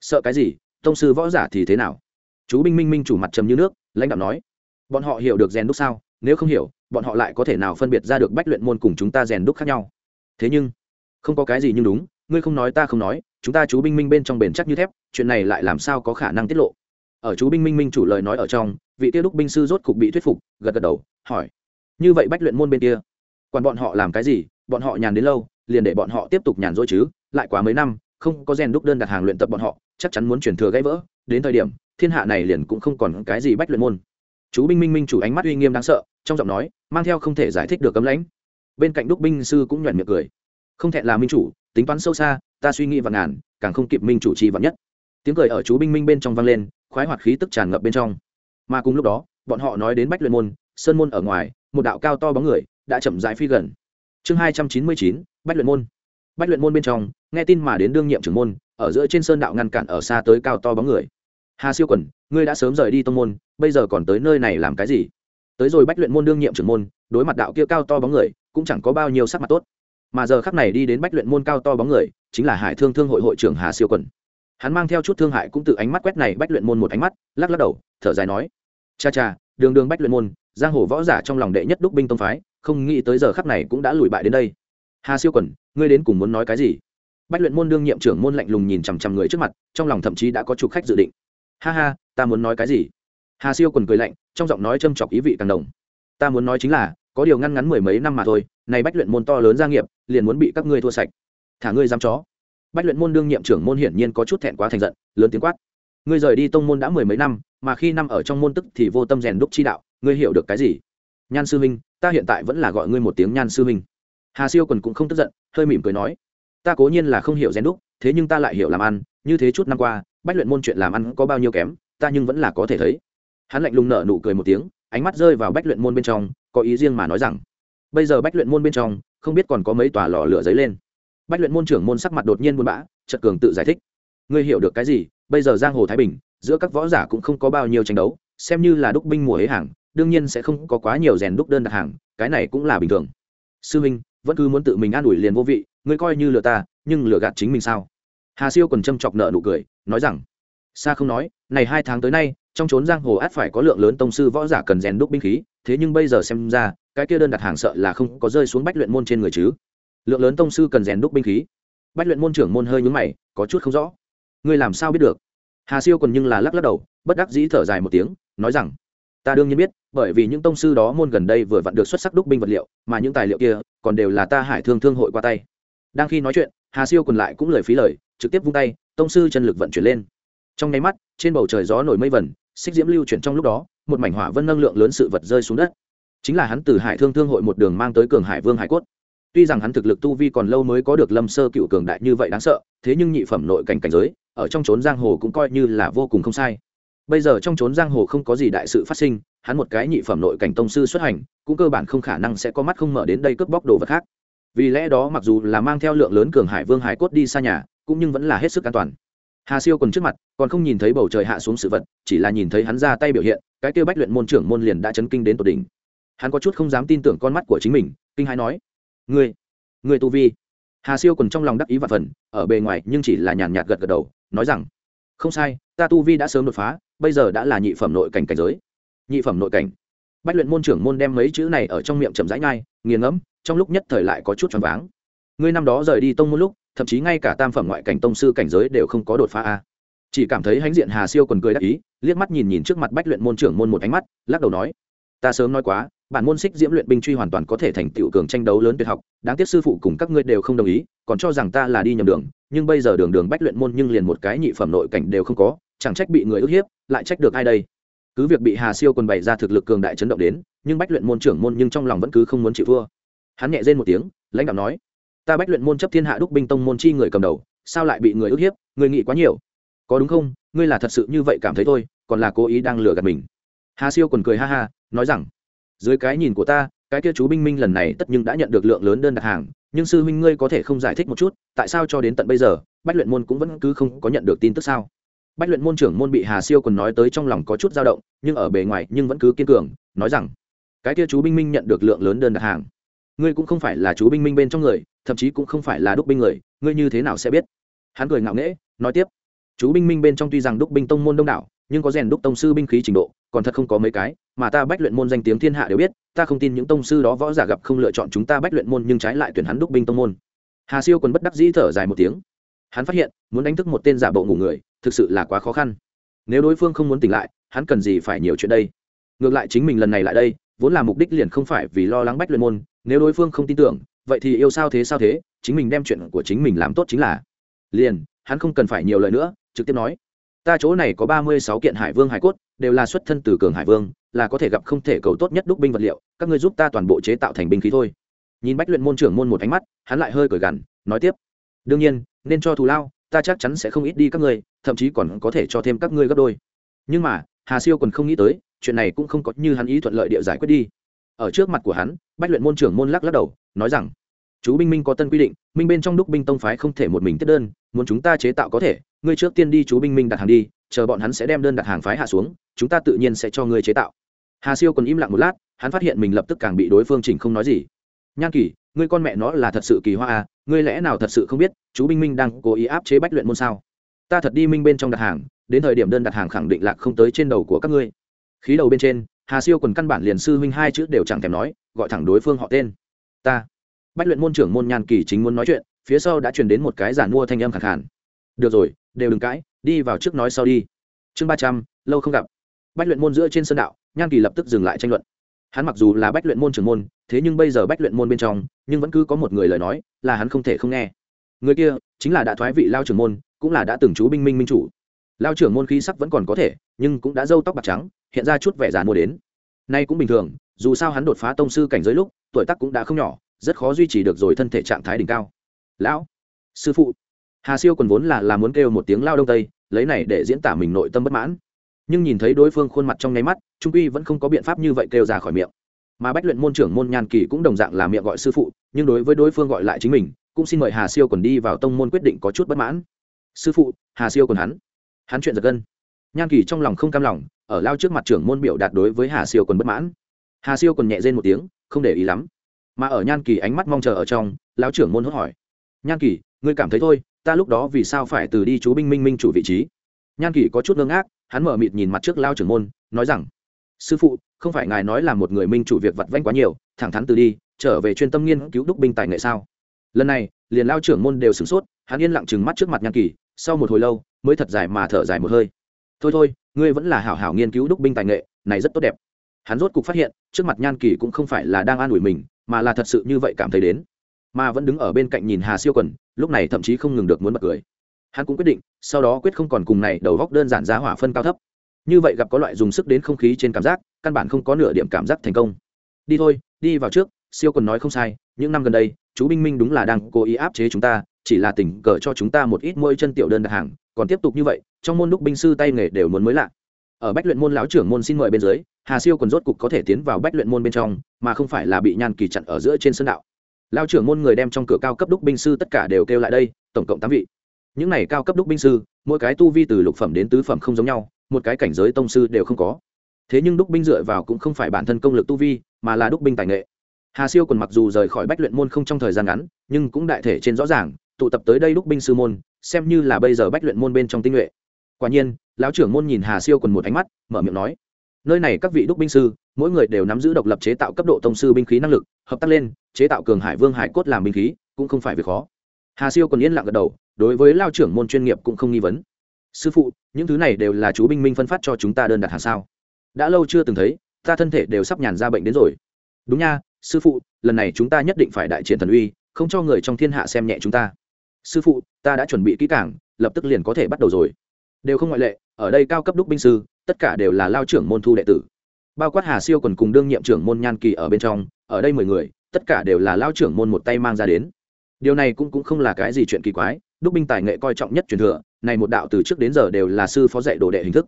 Sợ cái gì? Tông sư võ giả thì thế nào? Chú binh minh minh chủ mặt trầm như nước, lãnh đạo nói, bọn họ hiểu được rèn đúc sao? Nếu không hiểu, bọn họ lại có thể nào phân biệt ra được bách luyện môn cùng chúng ta rèn đúc khác nhau? Thế nhưng, không có cái gì nhưng đúng, ngươi không nói ta không nói chúng ta chú binh minh bên trong bền chắc như thép, chuyện này lại làm sao có khả năng tiết lộ? Ở chú binh minh minh chủ lời nói ở trong, vị tiêu đúc binh sư rốt cục bị thuyết phục, gật gật đầu, hỏi, như vậy bách luyện môn bên kia còn bọn họ làm cái gì? Bọn họ nhàn đến lâu, liền để bọn họ tiếp tục nhàn rỗi chứ, lại quá mấy năm, không có rèn đúc đơn đặt hàng luyện tập bọn họ, chắc chắn muốn chuyển thừa gãy vỡ, đến thời điểm, thiên hạ này liền cũng không còn cái gì bách luyện môn. Chú binh minh minh chủ ánh mắt uy nghiêm đáng sợ, trong giọng nói, mang theo không thể giải thích được cấm lãnh. Bên cạnh đúc binh sư cũng nhoẻn miệng cười. Không thẹn là minh chủ, tính toán sâu xa ta suy nghĩ và ngàn, càng không kịp minh chủ trì vạn nhất. Tiếng cười ở chú binh minh bên trong vang lên, khoái hoạt khí tức tràn ngập bên trong. Mà cùng lúc đó, bọn họ nói đến bách luyện môn, sơn môn ở ngoài, một đạo cao to bóng người đã chậm rãi phi gần. Chương hai trăm chín mươi chín, bách luyện môn. Bách luyện môn bên trong, nghe tin mà đến đương nhiệm trưởng môn, ở giữa trên sơn đạo ngăn cản ở xa tới cao to bóng người. Hà siêu quần, ngươi đã sớm rời đi tông môn, bây giờ còn tới nơi này làm cái gì? Tới rồi bách luyện môn đương nhiệm trưởng môn, đối mặt đạo kia cao to bóng người, cũng chẳng có bao nhiêu sắc mặt tốt. Mà giờ khắc này đi đến bách luyện môn cao to bóng người chính là hải thương thương hội hội trưởng hà siêu quần. Hắn mang theo chút thương hại cũng tự ánh mắt quét này bách luyện môn một ánh mắt, lắc lắc đầu, thở dài nói, cha cha, đường đường bách luyện môn, giang hồ võ giả trong lòng đệ nhất đúc binh tông phái, không nghĩ tới giờ khắc này cũng đã lùi bại đến đây. Hà siêu quần, ngươi đến cùng muốn nói cái gì? Bách luyện môn đương nhiệm trưởng môn lạnh lùng nhìn chằm chằm người trước mặt, trong lòng thậm chí đã có chục khách dự định. Ha ha, ta muốn nói cái gì? Hà siêu quần cười lạnh, trong giọng nói châm chọc ý vị càng đồng. Ta muốn nói chính là, có điều ngăn ngắn mười mấy năm mà thôi, này bách luyện môn to lớn gia nghiệp, liền muốn bị các ngươi thua sạch thả ngươi dám chó. Bách luyện môn đương nhiệm trưởng môn hiển nhiên có chút thẹn quá thành giận, lớn tiếng quát. Ngươi rời đi tông môn đã mười mấy năm, mà khi năm ở trong môn tức thì vô tâm rèn đúc chi đạo, ngươi hiểu được cái gì? Nhan sư minh ta hiện tại vẫn là gọi ngươi một tiếng nhan sư minh hà siêu quần cũng không tức giận, hơi mỉm cười nói. Ta cố nhiên là không hiểu rèn đúc, thế nhưng ta lại hiểu làm ăn, như thế chút năm qua, bách luyện môn chuyện làm ăn có bao nhiêu kém, ta nhưng vẫn là có thể thấy. Hắn lạnh lùng nở nụ cười một tiếng, ánh mắt rơi vào bách luyện môn bên trong, có ý riêng mà nói rằng, bây giờ bách luyện môn bên trong, không biết còn có mấy tòa lò lửa dấy lên bách luyện môn trưởng môn sắc mặt đột nhiên buồn bã trật cường tự giải thích. Ngươi hiểu được cái gì? Bây giờ giang hồ thái bình, giữa các võ giả cũng không có bao nhiêu tranh đấu, xem như là đúc binh mùa hế hàng, đương nhiên sẽ không có quá nhiều rèn đúc đơn đặt hàng, cái này cũng là bình thường. Sư minh, vẫn cứ muốn tự mình an ủi liền vô vị, ngươi coi như lừa ta, nhưng lừa gạt chính mình sao? Hà siêu còn châm chọc nợ nụ cười, nói rằng xa không nói, này hai tháng tới nay, trong trốn giang hồ át phải có lượng lớn tông sư võ giả cần rèn đúc binh khí, thế nhưng bây giờ xem ra, cái kia đơn đặt hàng sợ là không có rơi xuống bách luyện môn trên người chứ lượng lớn tông sư cần rèn đúc binh khí. Bách luyện môn trưởng môn hơi nhúng mày, có chút không rõ. Ngươi làm sao biết được? Hà siêu còn nhưng là lắc lắc đầu, bất đắc dĩ thở dài một tiếng, nói rằng, ta đương nhiên biết, bởi vì những tông sư đó môn gần đây vừa vặn được xuất sắc đúc binh vật liệu, mà những tài liệu kia còn đều là ta hải thương thương hội qua tay. Đang khi nói chuyện, hà siêu còn lại cũng lời phí lời, trực tiếp vung tay, tông sư chân lực vận chuyển lên. Trong nháy mắt, trên bầu trời gió nổi mây vẩn xích diễm lưu chuyển trong lúc đó, một mảnh hỏa vân năng lượng lớn sự vật rơi xuống đất. Chính là hắn từ hải thương thương hội một đường mang tới cường hải vương hải cốt tuy rằng hắn thực lực tu vi còn lâu mới có được lâm sơ cựu cường đại như vậy đáng sợ, thế nhưng nhị phẩm nội cảnh cảnh giới, ở trong trốn giang hồ cũng coi như là vô cùng không sai. Bây giờ trong trốn giang hồ không có gì đại sự phát sinh, hắn một cái nhị phẩm nội cảnh tông sư xuất hành, cũng cơ bản không khả năng sẽ có mắt không mở đến đây cướp bóc đồ vật khác. Vì lẽ đó mặc dù là mang theo lượng lớn cường hải vương hải cốt đi xa nhà, cũng nhưng vẫn là hết sức an toàn. Hà siêu còn trước mặt, còn không nhìn thấy bầu trời hạ xuống sự vật, chỉ là nhìn thấy hắn ra tay biểu hiện, cái kêu bách luyện môn trưởng môn liền đã chấn kinh đến tột đỉnh. Hắn có chút không dám tin tưởng con mắt của chính mình, kinh hãi nói ngươi ngươi tu vi. Hà siêu còn trong lòng đắc ý và phần, ở bề ngoài nhưng chỉ là nhàn nhạt gật gật đầu, nói rằng, không sai, ta tu vi đã sớm đột phá, bây giờ đã là nhị phẩm nội cảnh cảnh giới. Nhị phẩm nội cảnh. Bách luyện môn trưởng môn đem mấy chữ này ở trong miệng chậm rãi ngay nghiền ngẫm, trong lúc nhất thời lại có chút choáng váng. Ngươi năm đó rời đi tông môn lúc, thậm chí ngay cả tam phẩm ngoại cảnh tông sư cảnh giới đều không có đột phá a chỉ cảm thấy hãnh diện hà siêu còn cười đắc ý, liếc mắt nhìn nhìn trước mặt bách luyện môn trưởng môn một ánh mắt, lắc đầu nói, ta sớm nói quá bản môn xích diễm luyện binh truy hoàn toàn có thể thành tựu cường tranh đấu lớn tuyệt học, đáng tiếc sư phụ cùng các ngươi đều không đồng ý, còn cho rằng ta là đi nhầm đường, nhưng bây giờ đường đường bách luyện môn nhưng liền một cái nhị phẩm nội cảnh đều không có, chẳng trách bị người ức hiếp, lại trách được ai đây? Cứ việc bị hà siêu quần bày ra thực lực cường đại chấn động đến, nhưng bách luyện môn trưởng môn nhưng trong lòng vẫn cứ không muốn chịu thua. Hắn nhẹ rên một tiếng, lãnh đạo nói, ta bách luyện môn chấp thiên hạ đúc binh tông môn chi người cầm đầu, sao lại bị người ức hiếp, người nghĩ quá nhiều. Có đúng không? Ngươi là thật sự như vậy cảm thấy thôi, còn là cố ý đang lừa gạt mình. Hà siêu còn cười ha ha, nói rằng dưới cái nhìn của ta, cái kia chú binh minh lần này tất nhưng đã nhận được lượng lớn đơn đặt hàng, nhưng sư huynh ngươi có thể không giải thích một chút, tại sao cho đến tận bây giờ, bách luyện môn cũng vẫn cứ không có nhận được tin tức sao? Bách luyện môn trưởng môn bị hà siêu còn nói tới trong lòng có chút dao động, nhưng ở bề ngoài nhưng vẫn cứ kiên cường, nói rằng, cái kia chú binh minh nhận được lượng lớn đơn đặt hàng. Ngươi cũng không phải là chú binh minh bên trong người, thậm chí cũng không phải là đúc binh người, ngươi như thế nào sẽ biết? Hắn cười ngạo nghễ, nói tiếp, chú binh minh bên trong tuy rằng đúc binh tông môn đông đảo nhưng có rèn đúc tông sư binh khí trình độ, còn thật không có mấy cái, mà ta bách luyện môn danh tiếng thiên hạ đều biết, ta không tin những tông sư đó võ giả gặp không lựa chọn chúng ta bách luyện môn nhưng trái lại tuyển hắn đúc binh tông môn. Hà siêu còn bất đắc dĩ thở dài một tiếng. Hắn phát hiện, muốn đánh thức một tên giả bộ ngủ người, thực sự là quá khó khăn. Nếu đối phương không muốn tỉnh lại, hắn cần gì phải nhiều chuyện đây? Ngược lại chính mình lần này lại đây, vốn là mục đích liền không phải vì lo lắng bách luyện môn, nếu đối phương không tin tưởng, vậy thì yêu sao thế sao thế, chính mình đem chuyện của chính mình làm tốt chính là. Liền, hắn không cần phải nhiều lời nữa, trực tiếp nói ta chỗ này có ba mươi sáu kiện hải vương hải cốt, đều là xuất thân từ cường hải vương, là có thể gặp không thể cầu tốt nhất đúc binh vật liệu, các ngươi giúp ta toàn bộ chế tạo thành binh khí thôi. Nhìn bách luyện môn trưởng môn một ánh mắt, hắn lại hơi cởi gằn, nói tiếp, đương nhiên, nên cho thù lao, ta chắc chắn sẽ không ít đi các ngươi, thậm chí còn có thể cho thêm các ngươi gấp đôi. Nhưng mà, hà siêu còn không nghĩ tới, chuyện này cũng không có như hắn ý thuận lợi địa giải quyết đi. Ở trước mặt của hắn, bách luyện môn trưởng môn lắc lắc đầu, nói rằng, chú binh minh có tân quy định, minh bên trong đúc binh tông phái không thể một mình tiếp đơn muốn chúng ta chế tạo có thể, ngươi trước tiên đi chú binh minh đặt hàng đi, chờ bọn hắn sẽ đem đơn đặt hàng phái hạ xuống, chúng ta tự nhiên sẽ cho ngươi chế tạo. Hà siêu còn im lặng một lát, hắn phát hiện mình lập tức càng bị đối phương chỉnh không nói gì. Nhan kỳ, ngươi con mẹ nó là thật sự kỳ hoa à ngươi lẽ nào thật sự không biết, chú binh minh đang cố ý áp chế bách luyện môn sao? Ta thật đi minh bên trong đặt hàng, đến thời điểm đơn đặt hàng khẳng định lạc không tới trên đầu của các ngươi. Khí đầu bên trên, hà siêu còn căn bản liền sư huynh hai chữ đều chẳng thèm nói, gọi thẳng đối phương họ tên. Ta. Bách luyện môn trưởng môn nhàn kỳ chính muốn nói chuyện phía sau đã truyền đến một cái giản mua thanh âm khẳng hẳn. được rồi, đều đừng cãi, đi vào trước nói sau đi. Chương ba trăm, lâu không gặp. Bách luyện môn giữa trên sân đạo, nhan kỳ lập tức dừng lại tranh luận. Hắn mặc dù là bách luyện môn trưởng môn, thế nhưng bây giờ bách luyện môn bên trong, nhưng vẫn cứ có một người lời nói là hắn không thể không nghe. Người kia chính là đã thoái vị lao trưởng môn, cũng là đã từng chú binh minh minh chủ. Lao trưởng môn khí sắc vẫn còn có thể, nhưng cũng đã râu tóc bạc trắng, hiện ra chút vẻ già mua đến. Nay cũng bình thường, dù sao hắn đột phá tông sư cảnh giới lúc, tuổi tác cũng đã không nhỏ, rất khó duy trì được rồi thân thể trạng thái đỉnh cao lão, sư phụ. Hà siêu còn vốn là là muốn kêu một tiếng lao đông tây lấy này để diễn tả mình nội tâm bất mãn. Nhưng nhìn thấy đối phương khuôn mặt trong nháy mắt, trung uy vẫn không có biện pháp như vậy kêu ra khỏi miệng. Mà bách luyện môn trưởng môn nhàn kỳ cũng đồng dạng là miệng gọi sư phụ, nhưng đối với đối phương gọi lại chính mình, cũng xin mời hà siêu còn đi vào tông môn quyết định có chút bất mãn. Sư phụ, hà siêu còn hắn? Hắn chuyện giật gân. Nhan kỳ trong lòng không cam lòng, ở lao trước mặt trưởng môn biểu đạt đối với hà siêu còn bất mãn. Hà siêu còn nhẹ rên một tiếng, không để ý lắm. Mà ở nhan kỳ ánh mắt mong chờ ở trong, lao trưởng môn hốt hỏi nhan kỳ, ngươi cảm thấy thôi, ta lúc đó vì sao phải từ đi chú binh minh minh chủ vị trí? Nhan kỳ có chút ngơ ngác, hắn mở mịt nhìn mặt trước lao trưởng môn, nói rằng, sư phụ, không phải ngài nói là một người minh chủ việc vặt vanh quá nhiều, thẳng thắn từ đi, trở về chuyên tâm nghiên cứu đúc binh tài nghệ sao? Lần này, liền lao trưởng môn đều sửng sốt, hắn yên lặng chừng mắt trước mặt nhan kỳ, sau một hồi lâu, mới thật dài mà thở dài một hơi. Thôi thôi, ngươi vẫn là hảo hảo nghiên cứu đúc binh tài nghệ, này rất tốt đẹp. Hắn rốt cục phát hiện, trước mặt nhan kỳ cũng không phải là đang an ủi mình, mà là thật sự như vậy cảm thấy đến mà vẫn đứng ở bên cạnh nhìn hà siêu quần, lúc này thậm chí không ngừng được muốn bật cười. Hắn cũng quyết định, sau đó quyết không còn cùng này đầu góc đơn giản giá hỏa phân cao thấp. Như vậy gặp có loại dùng sức đến không khí trên cảm giác, căn bản không có nửa điểm cảm giác thành công. Đi thôi, đi vào trước, siêu quần nói không sai, những năm gần đây, chú binh minh đúng là đang cố ý áp chế chúng ta, chỉ là tình cờ cho chúng ta một ít môi chân tiểu đơn đặt hàng, còn tiếp tục như vậy, trong môn đúc binh sư tay nghề đều muốn mới lạ. Ở bách luyện môn lão trưởng môn xin mời bên dưới, hà siêu còn rốt cục có thể tiến vào bách luyện môn bên trong, mà không phải là bị nhan kỳ chặn ở giữa trên sân đạo lao trưởng môn người đem trong cửa cao cấp đúc binh sư tất cả đều kêu lại đây, tổng cộng tám vị. Những này cao cấp đúc binh sư, mỗi cái tu vi từ lục phẩm đến tứ phẩm không giống nhau, một cái cảnh giới tông sư đều không có. Thế nhưng đúc binh dựa vào cũng không phải bản thân công lực tu vi, mà là đúc binh tài nghệ. Hà siêu còn mặc dù rời khỏi bách luyện môn không trong thời gian ngắn, nhưng cũng đại thể trên rõ ràng, tụ tập tới đây đúc binh sư môn, xem như là bây giờ bách luyện môn bên trong tinh nhuệ. Quả nhiên, lão trưởng môn nhìn hà siêu còn một ánh mắt, mở miệng nói nơi này các vị đúc binh sư, mỗi người đều nắm giữ độc lập chế tạo cấp độ tông sư binh khí năng lực, hợp tác lên, chế tạo cường hải vương hải cốt làm binh khí, cũng không phải việc khó. Hà siêu còn yên lặng gật đầu, đối với lao trưởng môn chuyên nghiệp cũng không nghi vấn. Sư phụ, những thứ này đều là chú binh minh phân phát cho chúng ta đơn đặt hàng sao? Đã lâu chưa từng thấy, ta thân thể đều sắp nhàn ra bệnh đến rồi. Đúng nha, sư phụ, lần này chúng ta nhất định phải đại triển thần uy, không cho người trong thiên hạ xem nhẹ chúng ta. Sư phụ, ta đã chuẩn bị kỹ cảng lập tức liền có thể bắt đầu rồi. Đều không ngoại lệ, ở đây cao cấp đúc binh sư tất cả đều là lao trưởng môn thu đệ tử. Bao quát hà siêu còn cùng đương nhiệm trưởng môn nhan kỳ ở bên trong, ở đây mười người, tất cả đều là lao trưởng môn một tay mang ra đến. Điều này cũng cũng không là cái gì chuyện kỳ quái, đúc binh tài nghệ coi trọng nhất truyền thừa, này một đạo từ trước đến giờ đều là sư phó dạy đồ đệ hình thức.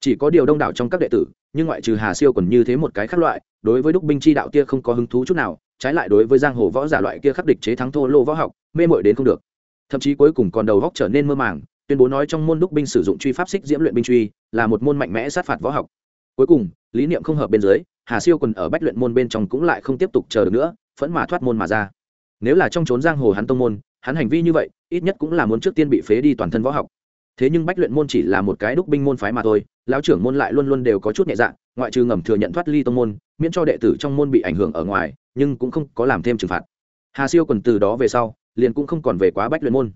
Chỉ có điều đông đảo trong các đệ tử, nhưng ngoại trừ hà siêu còn như thế một cái khác loại, đối với đúc binh chi đạo kia không có hứng thú chút nào, trái lại đối với giang hồ võ giả loại kia khắc địch chế thắng thô lô võ học, mê mội đến không được. Thậm chí cuối cùng còn đầu góc trở nên mơ màng tuyên bố nói trong môn đúc binh sử dụng truy pháp xích diễm luyện binh truy là một môn mạnh mẽ sát phạt võ học. Cuối cùng, lý niệm không hợp bên dưới, hà siêu còn ở bách luyện môn bên trong cũng lại không tiếp tục chờ được nữa, phẫn mà thoát môn mà ra. Nếu là trong trốn giang hồ hắn tông môn, hắn hành vi như vậy, ít nhất cũng là muốn trước tiên bị phế đi toàn thân võ học. Thế nhưng bách luyện môn chỉ là một cái đúc binh môn phái mà thôi, lão trưởng môn lại luôn luôn đều có chút nhẹ dạ ngoại trừ ngầm thừa nhận thoát ly tông môn, miễn cho đệ tử trong môn bị ảnh hưởng ở ngoài, nhưng cũng không có làm thêm trừng phạt. Hà siêu còn từ đó về sau, liền cũng không còn về quá bách luyện môn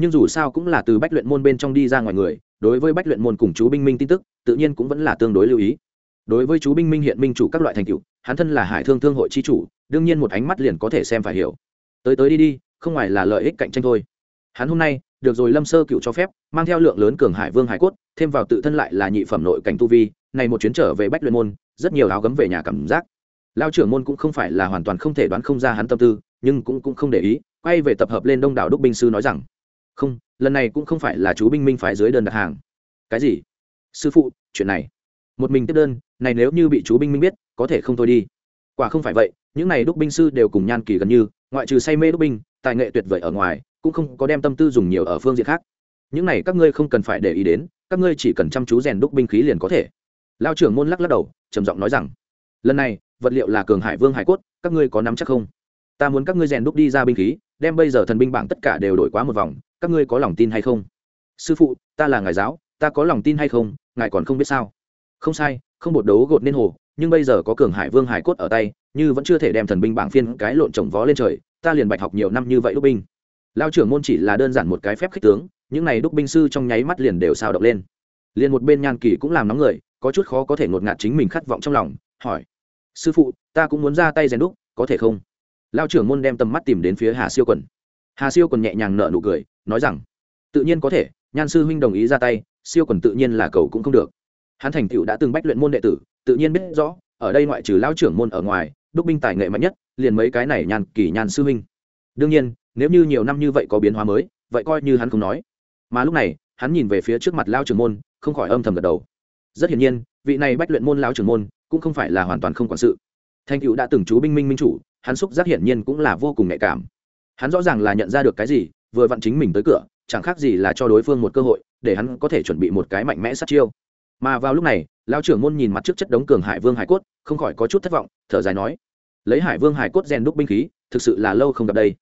nhưng dù sao cũng là từ bách luyện môn bên trong đi ra ngoài người, đối với bách luyện môn cùng chú binh minh tin tức, tự nhiên cũng vẫn là tương đối lưu ý. Đối với chú binh minh hiện minh chủ các loại thành tựu, hắn thân là hải thương thương hội chi chủ, đương nhiên một ánh mắt liền có thể xem phải hiểu. Tới tới đi đi, không ngoài là lợi ích cạnh tranh thôi. Hắn hôm nay, được rồi lâm sơ cựu cho phép, mang theo lượng lớn cường hải vương hải cốt, thêm vào tự thân lại là nhị phẩm nội cảnh tu vi, này một chuyến trở về bách luyện môn, rất nhiều áo gấm về nhà cảm giác. Lao trưởng môn cũng không phải là hoàn toàn không thể đoán không ra hắn tâm tư, nhưng cũng cũng không để ý, quay về tập hợp lên đông đảo đúc binh sư nói rằng không, lần này cũng không phải là chú binh minh phái dưới đơn đặt hàng. Cái gì? Sư phụ, chuyện này. Một mình tiếp đơn, này nếu như bị chú binh minh biết, có thể không thôi đi. Quả không phải vậy, những này đúc binh sư đều cùng nhan kỳ gần như, ngoại trừ say mê đúc binh, tài nghệ tuyệt vời ở ngoài, cũng không có đem tâm tư dùng nhiều ở phương diện khác. Những này các ngươi không cần phải để ý đến, các ngươi chỉ cần chăm chú rèn đúc binh khí liền có thể. Lao trưởng môn lắc lắc đầu, trầm giọng nói rằng, lần này, vật liệu là cường hải vương hải cốt, các ngươi có nắm chắc không? Ta muốn các ngươi rèn đúc đi ra binh khí đem bây giờ thần binh bảng tất cả đều đổi quá một vòng, các ngươi có lòng tin hay không? Sư phụ, ta là ngài giáo, ta có lòng tin hay không? Ngài còn không biết sao? Không sai, không bột đấu gột nên hồ, nhưng bây giờ có cường hải vương hải cốt ở tay, như vẫn chưa thể đem thần binh bảng phiên cái lộn trồng vó lên trời, ta liền bạch học nhiều năm như vậy đúc binh. Lao trưởng môn chỉ là đơn giản một cái phép khích tướng, những này đúc binh sư trong nháy mắt liền đều sao động lên. Liền một bên nhan kỳ cũng làm nóng người, có chút khó có thể ngột ngạt chính mình khát vọng trong lòng, hỏi, sư phụ, ta cũng muốn ra tay rèn đúc, có thể không? Lao trưởng môn đem tầm mắt tìm đến phía hà siêu quần. Hà siêu quần nhẹ nhàng nợ nụ cười, nói rằng, tự nhiên có thể, nhan sư huynh đồng ý ra tay, siêu quần tự nhiên là cầu cũng không được. Hắn thành tựu đã từng bách luyện môn đệ tử, tự nhiên biết rõ, ở đây ngoại trừ lao trưởng môn ở ngoài, đúc binh tài nghệ mạnh nhất, liền mấy cái này nhàn kỳ nhan sư huynh. Đương nhiên, nếu như nhiều năm như vậy có biến hóa mới, vậy coi như hắn không nói. Mà lúc này, hắn nhìn về phía trước mặt lao trưởng môn, không khỏi âm thầm gật đầu. Rất hiển nhiên, vị này bách luyện môn lao trưởng môn cũng không phải là hoàn toàn không quản sự. Thanh tựu đã từng chú binh minh minh chủ hắn xúc giác hiển nhiên cũng là vô cùng nhạy cảm. Hắn rõ ràng là nhận ra được cái gì, vừa vặn chính mình tới cửa, chẳng khác gì là cho đối phương một cơ hội, để hắn có thể chuẩn bị một cái mạnh mẽ sát chiêu. Mà vào lúc này lao trưởng môn nhìn mặt trước chất đống cường hải vương hải cốt, không khỏi có chút thất vọng, thở dài nói, lấy hải vương hải cốt rèn đúc binh khí, thực sự là lâu không gặp đây.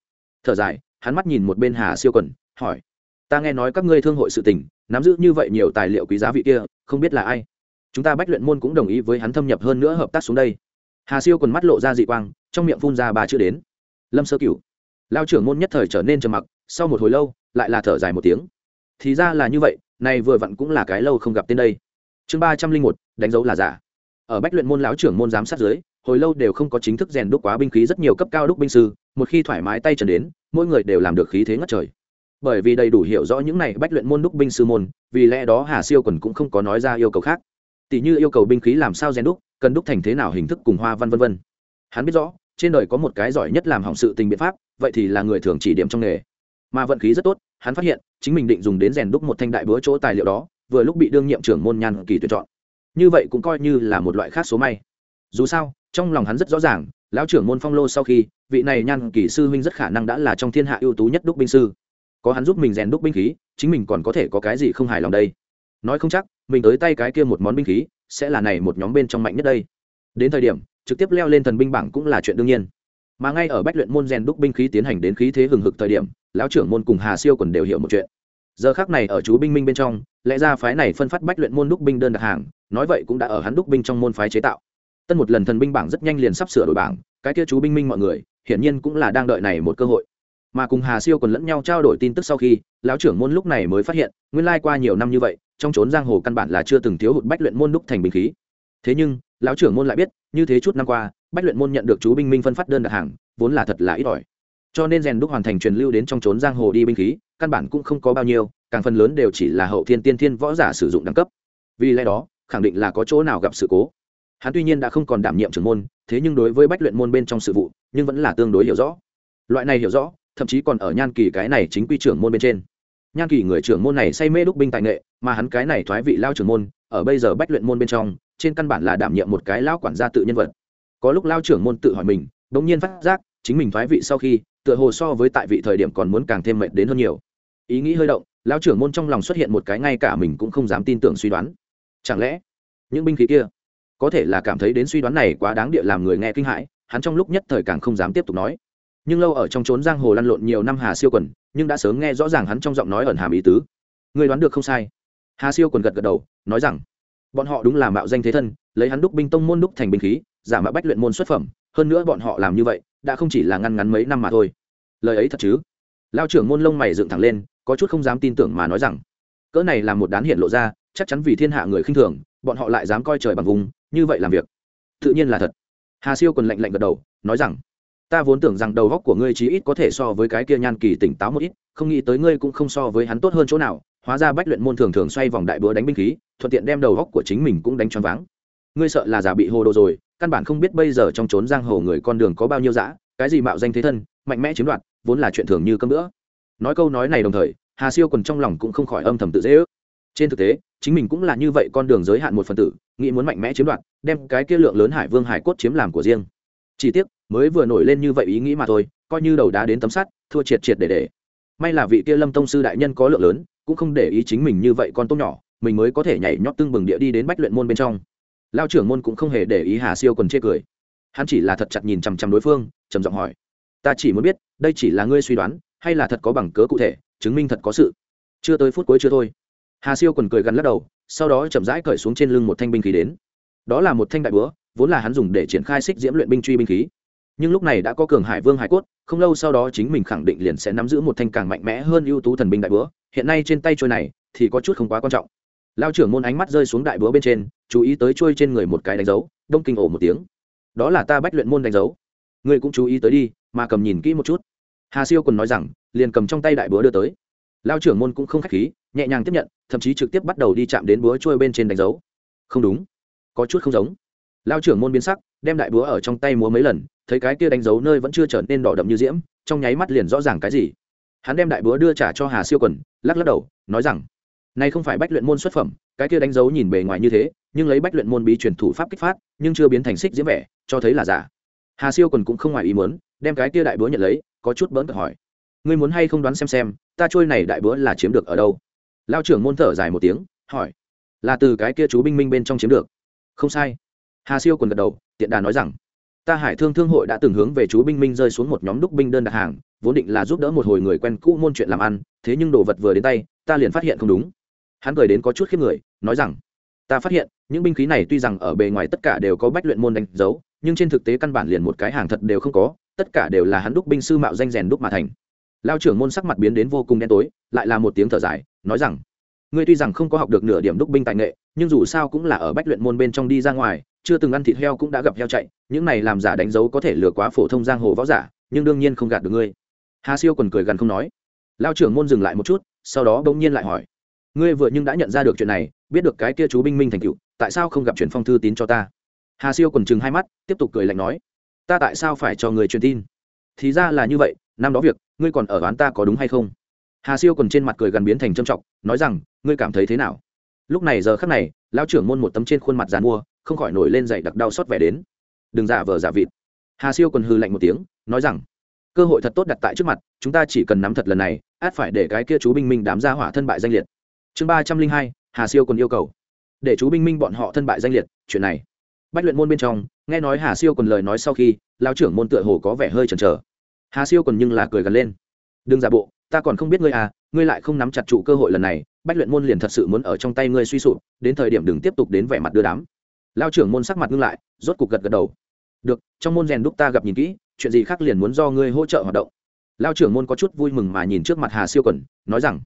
Thở dài, hắn mắt nhìn một bên hà siêu quần, hỏi, ta nghe nói các ngươi thương hội sự tình, nắm giữ như vậy nhiều tài liệu quý giá vị kia, không biết là ai? Chúng ta bách luyện môn cũng đồng ý với hắn thâm nhập hơn nữa hợp tác xuống đây hà siêu quần mắt lộ ra dị quang, trong miệng phun ra ba chữ đến. Lâm sơ cửu. Lao trưởng môn nhất thời trở nên trầm mặc, sau một hồi lâu, lại là thở dài một tiếng. Thì ra là như vậy này vừa vặn cũng là cái lâu không gặp tên đây. Chương ba trăm linh một, đánh dấu là giả. Ở bách luyện môn lão trưởng môn giám sát dưới, hồi lâu đều không có chính thức rèn đúc quá binh khí rất nhiều cấp cao đúc binh sư, một khi thoải mái tay trần đến, mỗi người đều làm được khí thế ngất trời. Bởi vì đầy đủ hiểu rõ những này bách luyện môn đúc binh sư môn, vì lẽ đó hà siêu quần cũng không có nói ra yêu cầu khác tỷ như yêu cầu binh khí làm sao rèn đúc, cần đúc thành thế nào hình thức cùng hoa văn vân vân. Hắn biết rõ, trên đời có một cái giỏi nhất làm hỏng sự tình biện pháp, vậy thì là người thường chỉ điểm trong nghề. Mà vận khí rất tốt, hắn phát hiện, chính mình định dùng đến rèn đúc một thanh đại búa chỗ tài liệu đó, vừa lúc bị đương nhiệm trưởng môn nhan kỳ tuyển chọn. Như vậy cũng coi như là một loại khác số may. Dù sao, trong lòng hắn rất rõ ràng, lão trưởng môn phong lô sau khi, vị này nhan kỳ sư huynh rất khả năng đã là trong thiên hạ ưu tú nhất đúc binh sư. Có hắn giúp mình rèn đúc binh khí, chính mình còn có thể có cái gì không hài lòng đây? Nói không chắc mình tới tay cái kia một món binh khí, sẽ là này một nhóm bên trong mạnh nhất đây. Đến thời điểm, trực tiếp leo lên thần binh bảng cũng là chuyện đương nhiên. Mà ngay ở bách luyện môn rèn đúc binh khí tiến hành đến khí thế hừng hực thời điểm, lão trưởng môn cùng hà siêu còn đều hiểu một chuyện. Giờ khác này ở chú binh minh bên trong, lẽ ra phái này phân phát bách luyện môn đúc binh đơn đặt hàng, nói vậy cũng đã ở hắn đúc binh trong môn phái chế tạo. Tân một lần thần binh bảng rất nhanh liền sắp sửa đổi bảng, cái kia chú binh minh mọi người, hiển nhiên cũng là đang đợi này một cơ hội. Mà cùng hà siêu còn lẫn nhau trao đổi tin tức sau khi, lão trưởng môn lúc này mới phát hiện, nguyên lai qua nhiều năm như vậy trong trốn giang hồ căn bản là chưa từng thiếu hụt bách luyện môn đúc thành binh khí. Thế nhưng, lão trưởng môn lại biết, như thế chút năm qua, bách luyện môn nhận được chú binh minh phân phát đơn đặt hàng, vốn là thật là ít ỏi. Cho nên rèn đúc hoàn thành truyền lưu đến trong trốn giang hồ đi binh khí, căn bản cũng không có bao nhiêu, càng phần lớn đều chỉ là hậu thiên tiên thiên võ giả sử dụng đẳng cấp. Vì lẽ đó, khẳng định là có chỗ nào gặp sự cố. Hắn tuy nhiên đã không còn đảm nhiệm trưởng môn, thế nhưng đối với bách luyện môn bên trong sự vụ, nhưng vẫn là tương đối hiểu rõ. Loại này hiểu rõ, thậm chí còn ở nhan kỳ cái này chính quy trưởng môn bên trên nhan kỳ người trưởng môn này say mê đúc binh tài nghệ, mà hắn cái này thoái vị lao trưởng môn, ở bây giờ bách luyện môn bên trong, trên căn bản là đảm nhiệm một cái lao quản gia tự nhân vật. Có lúc lao trưởng môn tự hỏi mình đ ỗ n g nhiên phát giác, chính mình thoái vị sau khi, tựa hồ so với tại vị thời điểm còn muốn càng thêm mệt đến hơn nhiều. Ý nghĩ hơi động, lao trưởng môn trong lòng xuất hiện một cái ngay cả mình cũng không dám tin tưởng suy đoán. Chẳng lẽ, những binh khí kia, có thể là cảm thấy đến suy đoán này quá đáng địa làm người nghe kinh hãi, hắn trong lúc nhất thời càng không dám tiếp tục nói nhưng lâu ở trong trốn giang hồ lăn lộn nhiều năm hà siêu quần, nhưng đã sớm nghe rõ ràng hắn trong giọng nói ẩn hàm ý tứ. Người đoán được không sai. Hà siêu quần gật gật đầu, nói rằng, bọn họ đúng là mạo danh thế thân, lấy hắn đúc binh tông môn đúc thành binh khí, giả mạo bách luyện môn xuất phẩm, hơn nữa bọn họ làm như vậy, đã không chỉ là ngăn ngắn mấy năm mà thôi. Lời ấy thật chứ? Lao trưởng môn lông mày dựng thẳng lên, có chút không dám tin tưởng mà nói rằng, cỡ này là một đán hiện lộ ra, chắc chắn vì thiên hạ người khinh thường, bọn họ lại dám coi trời bằng vùng, như vậy làm việc. Tự nhiên là thật. Hà siêu còn lạnh lạnh gật đầu, nói rằng ta vốn tưởng rằng đầu góc của ngươi chí ít có thể so với cái kia nhan kỳ tỉnh táo một ít, không nghĩ tới ngươi cũng không so với hắn tốt hơn chỗ nào, hóa ra bách luyện môn thường thường xoay vòng đại bữa đánh binh khí, thuận tiện đem đầu góc của chính mình cũng đánh choáng váng. Ngươi sợ là giả bị hồ đồ rồi, căn bản không biết bây giờ trong trốn giang hồ người con đường có bao nhiêu dã, cái gì mạo danh thế thân, mạnh mẽ chiếm đoạt, vốn là chuyện thường như cơm nữa nói câu nói này đồng thời, hà siêu còn trong lòng cũng không khỏi âm thầm tự dễ ước. Trên thực tế, chính mình cũng là như vậy con đường giới hạn một phần tử, nghĩ muốn mạnh mẽ chiếm đoạt, đem cái kia lượng lớn hải vương hải cốt chiếm làm của riêng. Chỉ tiếc mới vừa nổi lên như vậy ý nghĩ mà thôi, coi như đầu đá đến tấm sắt, thua triệt triệt để để. May là vị kia lâm tông sư đại nhân có lượng lớn, cũng không để ý chính mình như vậy con tôm nhỏ, mình mới có thể nhảy nhót tương bừng địa đi đến bách luyện môn bên trong. Lao trưởng môn cũng không hề để ý hà siêu quần chê cười. Hắn chỉ là thật chặt nhìn chằm chằm đối phương, trầm giọng hỏi, ta chỉ muốn biết, đây chỉ là ngươi suy đoán, hay là thật có bằng cớ cụ thể, chứng minh thật có sự? Chưa tới phút cuối chưa thôi. Hà siêu quần cười gắn lắc đầu, sau đó chậm rãi cởi xuống trên lưng một thanh binh khí đến. Đó là một thanh đại búa, vốn là hắn dùng để triển khai xích diễm luyện binh truy binh khí nhưng lúc này đã có cường hải vương hải cốt, không lâu sau đó chính mình khẳng định liền sẽ nắm giữ một thanh càng mạnh mẽ hơn ưu tú thần binh đại búa. Hiện nay trên tay trôi này thì có chút không quá quan trọng. Lao trưởng môn ánh mắt rơi xuống đại búa bên trên, chú ý tới trôi trên người một cái đánh dấu, đông kinh ổ một tiếng. Đó là ta bách luyện môn đánh dấu. Ngươi cũng chú ý tới đi, mà cầm nhìn kỹ một chút. Hà siêu còn nói rằng, liền cầm trong tay đại búa đưa tới. Lao trưởng môn cũng không k h á c h khí, nhẹ nhàng tiếp nhận, thậm chí trực tiếp bắt đầu đi chạm đến búa trôi bên trên đánh dấu. Không đúng. Có chút không giống. Lao trưởng môn biến sắc, đem đại búa ở trong tay múa mấy lần thấy cái kia đánh dấu nơi vẫn chưa trở nên đỏ đậm như diễm, trong nháy mắt liền rõ ràng cái gì. Hắn đem đại búa đưa trả cho hà siêu quần, lắc lắc đầu, nói rằng, này không phải bách luyện môn xuất phẩm, cái kia đánh dấu nhìn bề ngoài như thế, nhưng lấy bách luyện môn bí truyền thủ pháp kích phát, nhưng chưa biến thành xích diễm vẻ, cho thấy là giả. Hà siêu quần cũng không ngoài ý muốn, đem cái kia đại búa nhận lấy, có chút bỡn cợt hỏi, ngươi muốn hay không đoán xem xem, ta trôi này đại búa là chiếm được ở đâu? Lao trưởng môn thở dài một tiếng, hỏi, là từ cái kia chú binh minh bên trong chiếm được. Không sai. Hà siêu quần gật đầu, tiện đà nói rằng ta hải thương thương hội đã từng hướng về chú binh minh rơi xuống một nhóm đúc binh đơn đặt hàng, vốn định là giúp đỡ một hồi người quen cũ môn chuyện làm ăn, thế nhưng đồ vật vừa đến tay, ta liền phát hiện không đúng. Hắn cười đến có chút khiếp người, nói rằng, ta phát hiện, những binh khí này tuy rằng ở bề ngoài tất cả đều có bách luyện môn đánh dấu, nhưng trên thực tế căn bản liền một cái hàng thật đều không có, tất cả đều là hắn đúc binh sư mạo danh rèn đúc mà thành. Lao trưởng môn sắc mặt biến đến vô cùng đen tối, lại là một tiếng thở dài, nói rằng ngươi tuy rằng không có học được nửa điểm đúc binh tài nghệ, nhưng dù sao cũng là ở bách luyện môn bên trong đi ra ngoài, chưa từng ăn thịt heo cũng đã gặp heo chạy, những này làm giả đánh dấu có thể lừa quá phổ thông giang hồ võ giả, nhưng đương nhiên không gạt được ngươi. Hà siêu còn cười gần không nói. Lao trưởng môn dừng lại một chút, sau đó bỗng nhiên lại hỏi, ngươi vừa nhưng đã nhận ra được chuyện này, biết được cái kia chú binh minh thành cựu, tại sao không gặp chuyển phong thư tín cho ta? Hà siêu còn chừng hai mắt, tiếp tục cười lạnh nói, ta tại sao phải cho người truyền tin? Thì ra là như vậy, năm đó việc, ngươi còn ở đoán ta có đúng hay không? Hà siêu còn trên mặt cười gần biến thành trầm trọng, nói rằng ngươi cảm thấy thế nào? Lúc này giờ khắc này, lão trưởng môn một tấm trên khuôn mặt dàn mua, không khỏi nổi lên dậy đặc đau xót vẻ đến. Đừng giả vờ giả vịt. Hà siêu còn hư lạnh một tiếng, nói rằng, cơ hội thật tốt đặt tại trước mặt, chúng ta chỉ cần nắm thật lần này, át phải để cái kia chú binh minh đám gia hỏa thân bại danh liệt. Chương ba trăm linh hai, hà siêu còn yêu cầu. Để chú binh minh bọn họ thân bại danh liệt, chuyện này. Bách luyện môn bên trong, nghe nói hà siêu còn lời nói sau khi lao trưởng môn tựa hồ có vẻ hơi chần chờ. Hà siêu còn nhưng là cười gần lên. Đừng giả bộ, ta còn không biết ngươi à ngươi lại không nắm chặt trụ cơ hội lần này, bách luyện môn liền thật sự muốn ở trong tay ngươi suy sụp, đến thời điểm đừng tiếp tục đến vẻ mặt đưa đám. Lao trưởng môn sắc mặt ngưng lại, rốt cục gật gật đầu. Được, trong môn rèn đúc ta gặp nhìn kỹ, chuyện gì khác liền muốn do ngươi hỗ trợ hoạt động. Lao trưởng môn có chút vui mừng mà nhìn trước mặt hà siêu quần, nói rằng,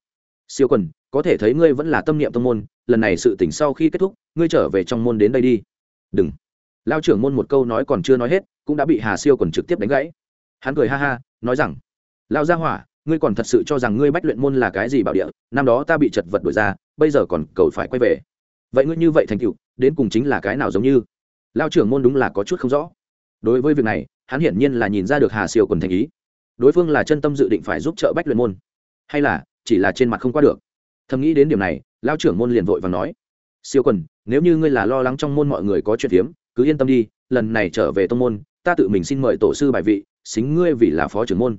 siêu quần, có thể thấy ngươi vẫn là tâm niệm tâm môn, lần này sự tỉnh sau khi kết thúc, ngươi trở về trong môn đến đây đi. Đừng. Lao trưởng môn một câu nói còn chưa nói hết, cũng đã bị hà siêu quần trực tiếp đánh gãy. Hắn cười ha ha, nói rằng, lao gia hỏa ngươi còn thật sự cho rằng ngươi bách luyện môn là cái gì bảo địa, năm đó ta bị chật vật đổi ra, bây giờ còn cầu phải quay về. Vậy ngươi như vậy thành cựu đến cùng chính là cái nào giống như? Lao trưởng môn đúng là có chút không rõ. Đối với việc này, hắn hiển nhiên là nhìn ra được hà siêu còn thành ý. Đối phương là chân tâm dự định phải giúp trợ bách luyện môn, hay là chỉ là trên mặt không qua được? Thầm nghĩ đến điểm này, lao trưởng môn liền vội và nói, siêu quần, nếu như ngươi là lo lắng trong môn mọi người có chuyện phiếm, cứ yên tâm đi, lần này trở về tông môn, ta tự mình xin mời tổ sư bài vị, xính ngươi vì là phó trưởng môn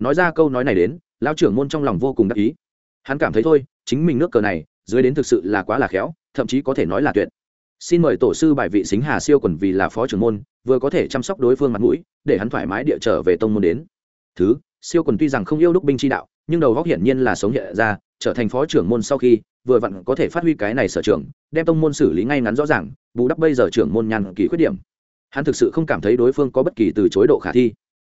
nói ra câu nói này đến lao trưởng môn trong lòng vô cùng đắc ý. Hắn cảm thấy thôi, chính mình nước cờ này, dưới đến thực sự là quá là khéo, thậm chí có thể nói là tuyệt. Xin mời tổ sư bài vị xính hà siêu quần vì là phó trưởng môn, vừa có thể chăm sóc đối phương mặt mũi, để hắn thoải mái địa trở về tông môn đến. Thứ, siêu quần tuy rằng không yêu đúc binh chi đạo, nhưng đầu góc hiển nhiên là sống hiện ra, trở thành phó trưởng môn sau khi, vừa vặn có thể phát huy cái này sở trường, đem tông môn xử lý ngay ngắn rõ ràng, bù đắp bây giờ trưởng môn nhàn kỳ khuyết điểm. Hắn thực sự không cảm thấy đối phương có bất kỳ từ chối độ khả thi.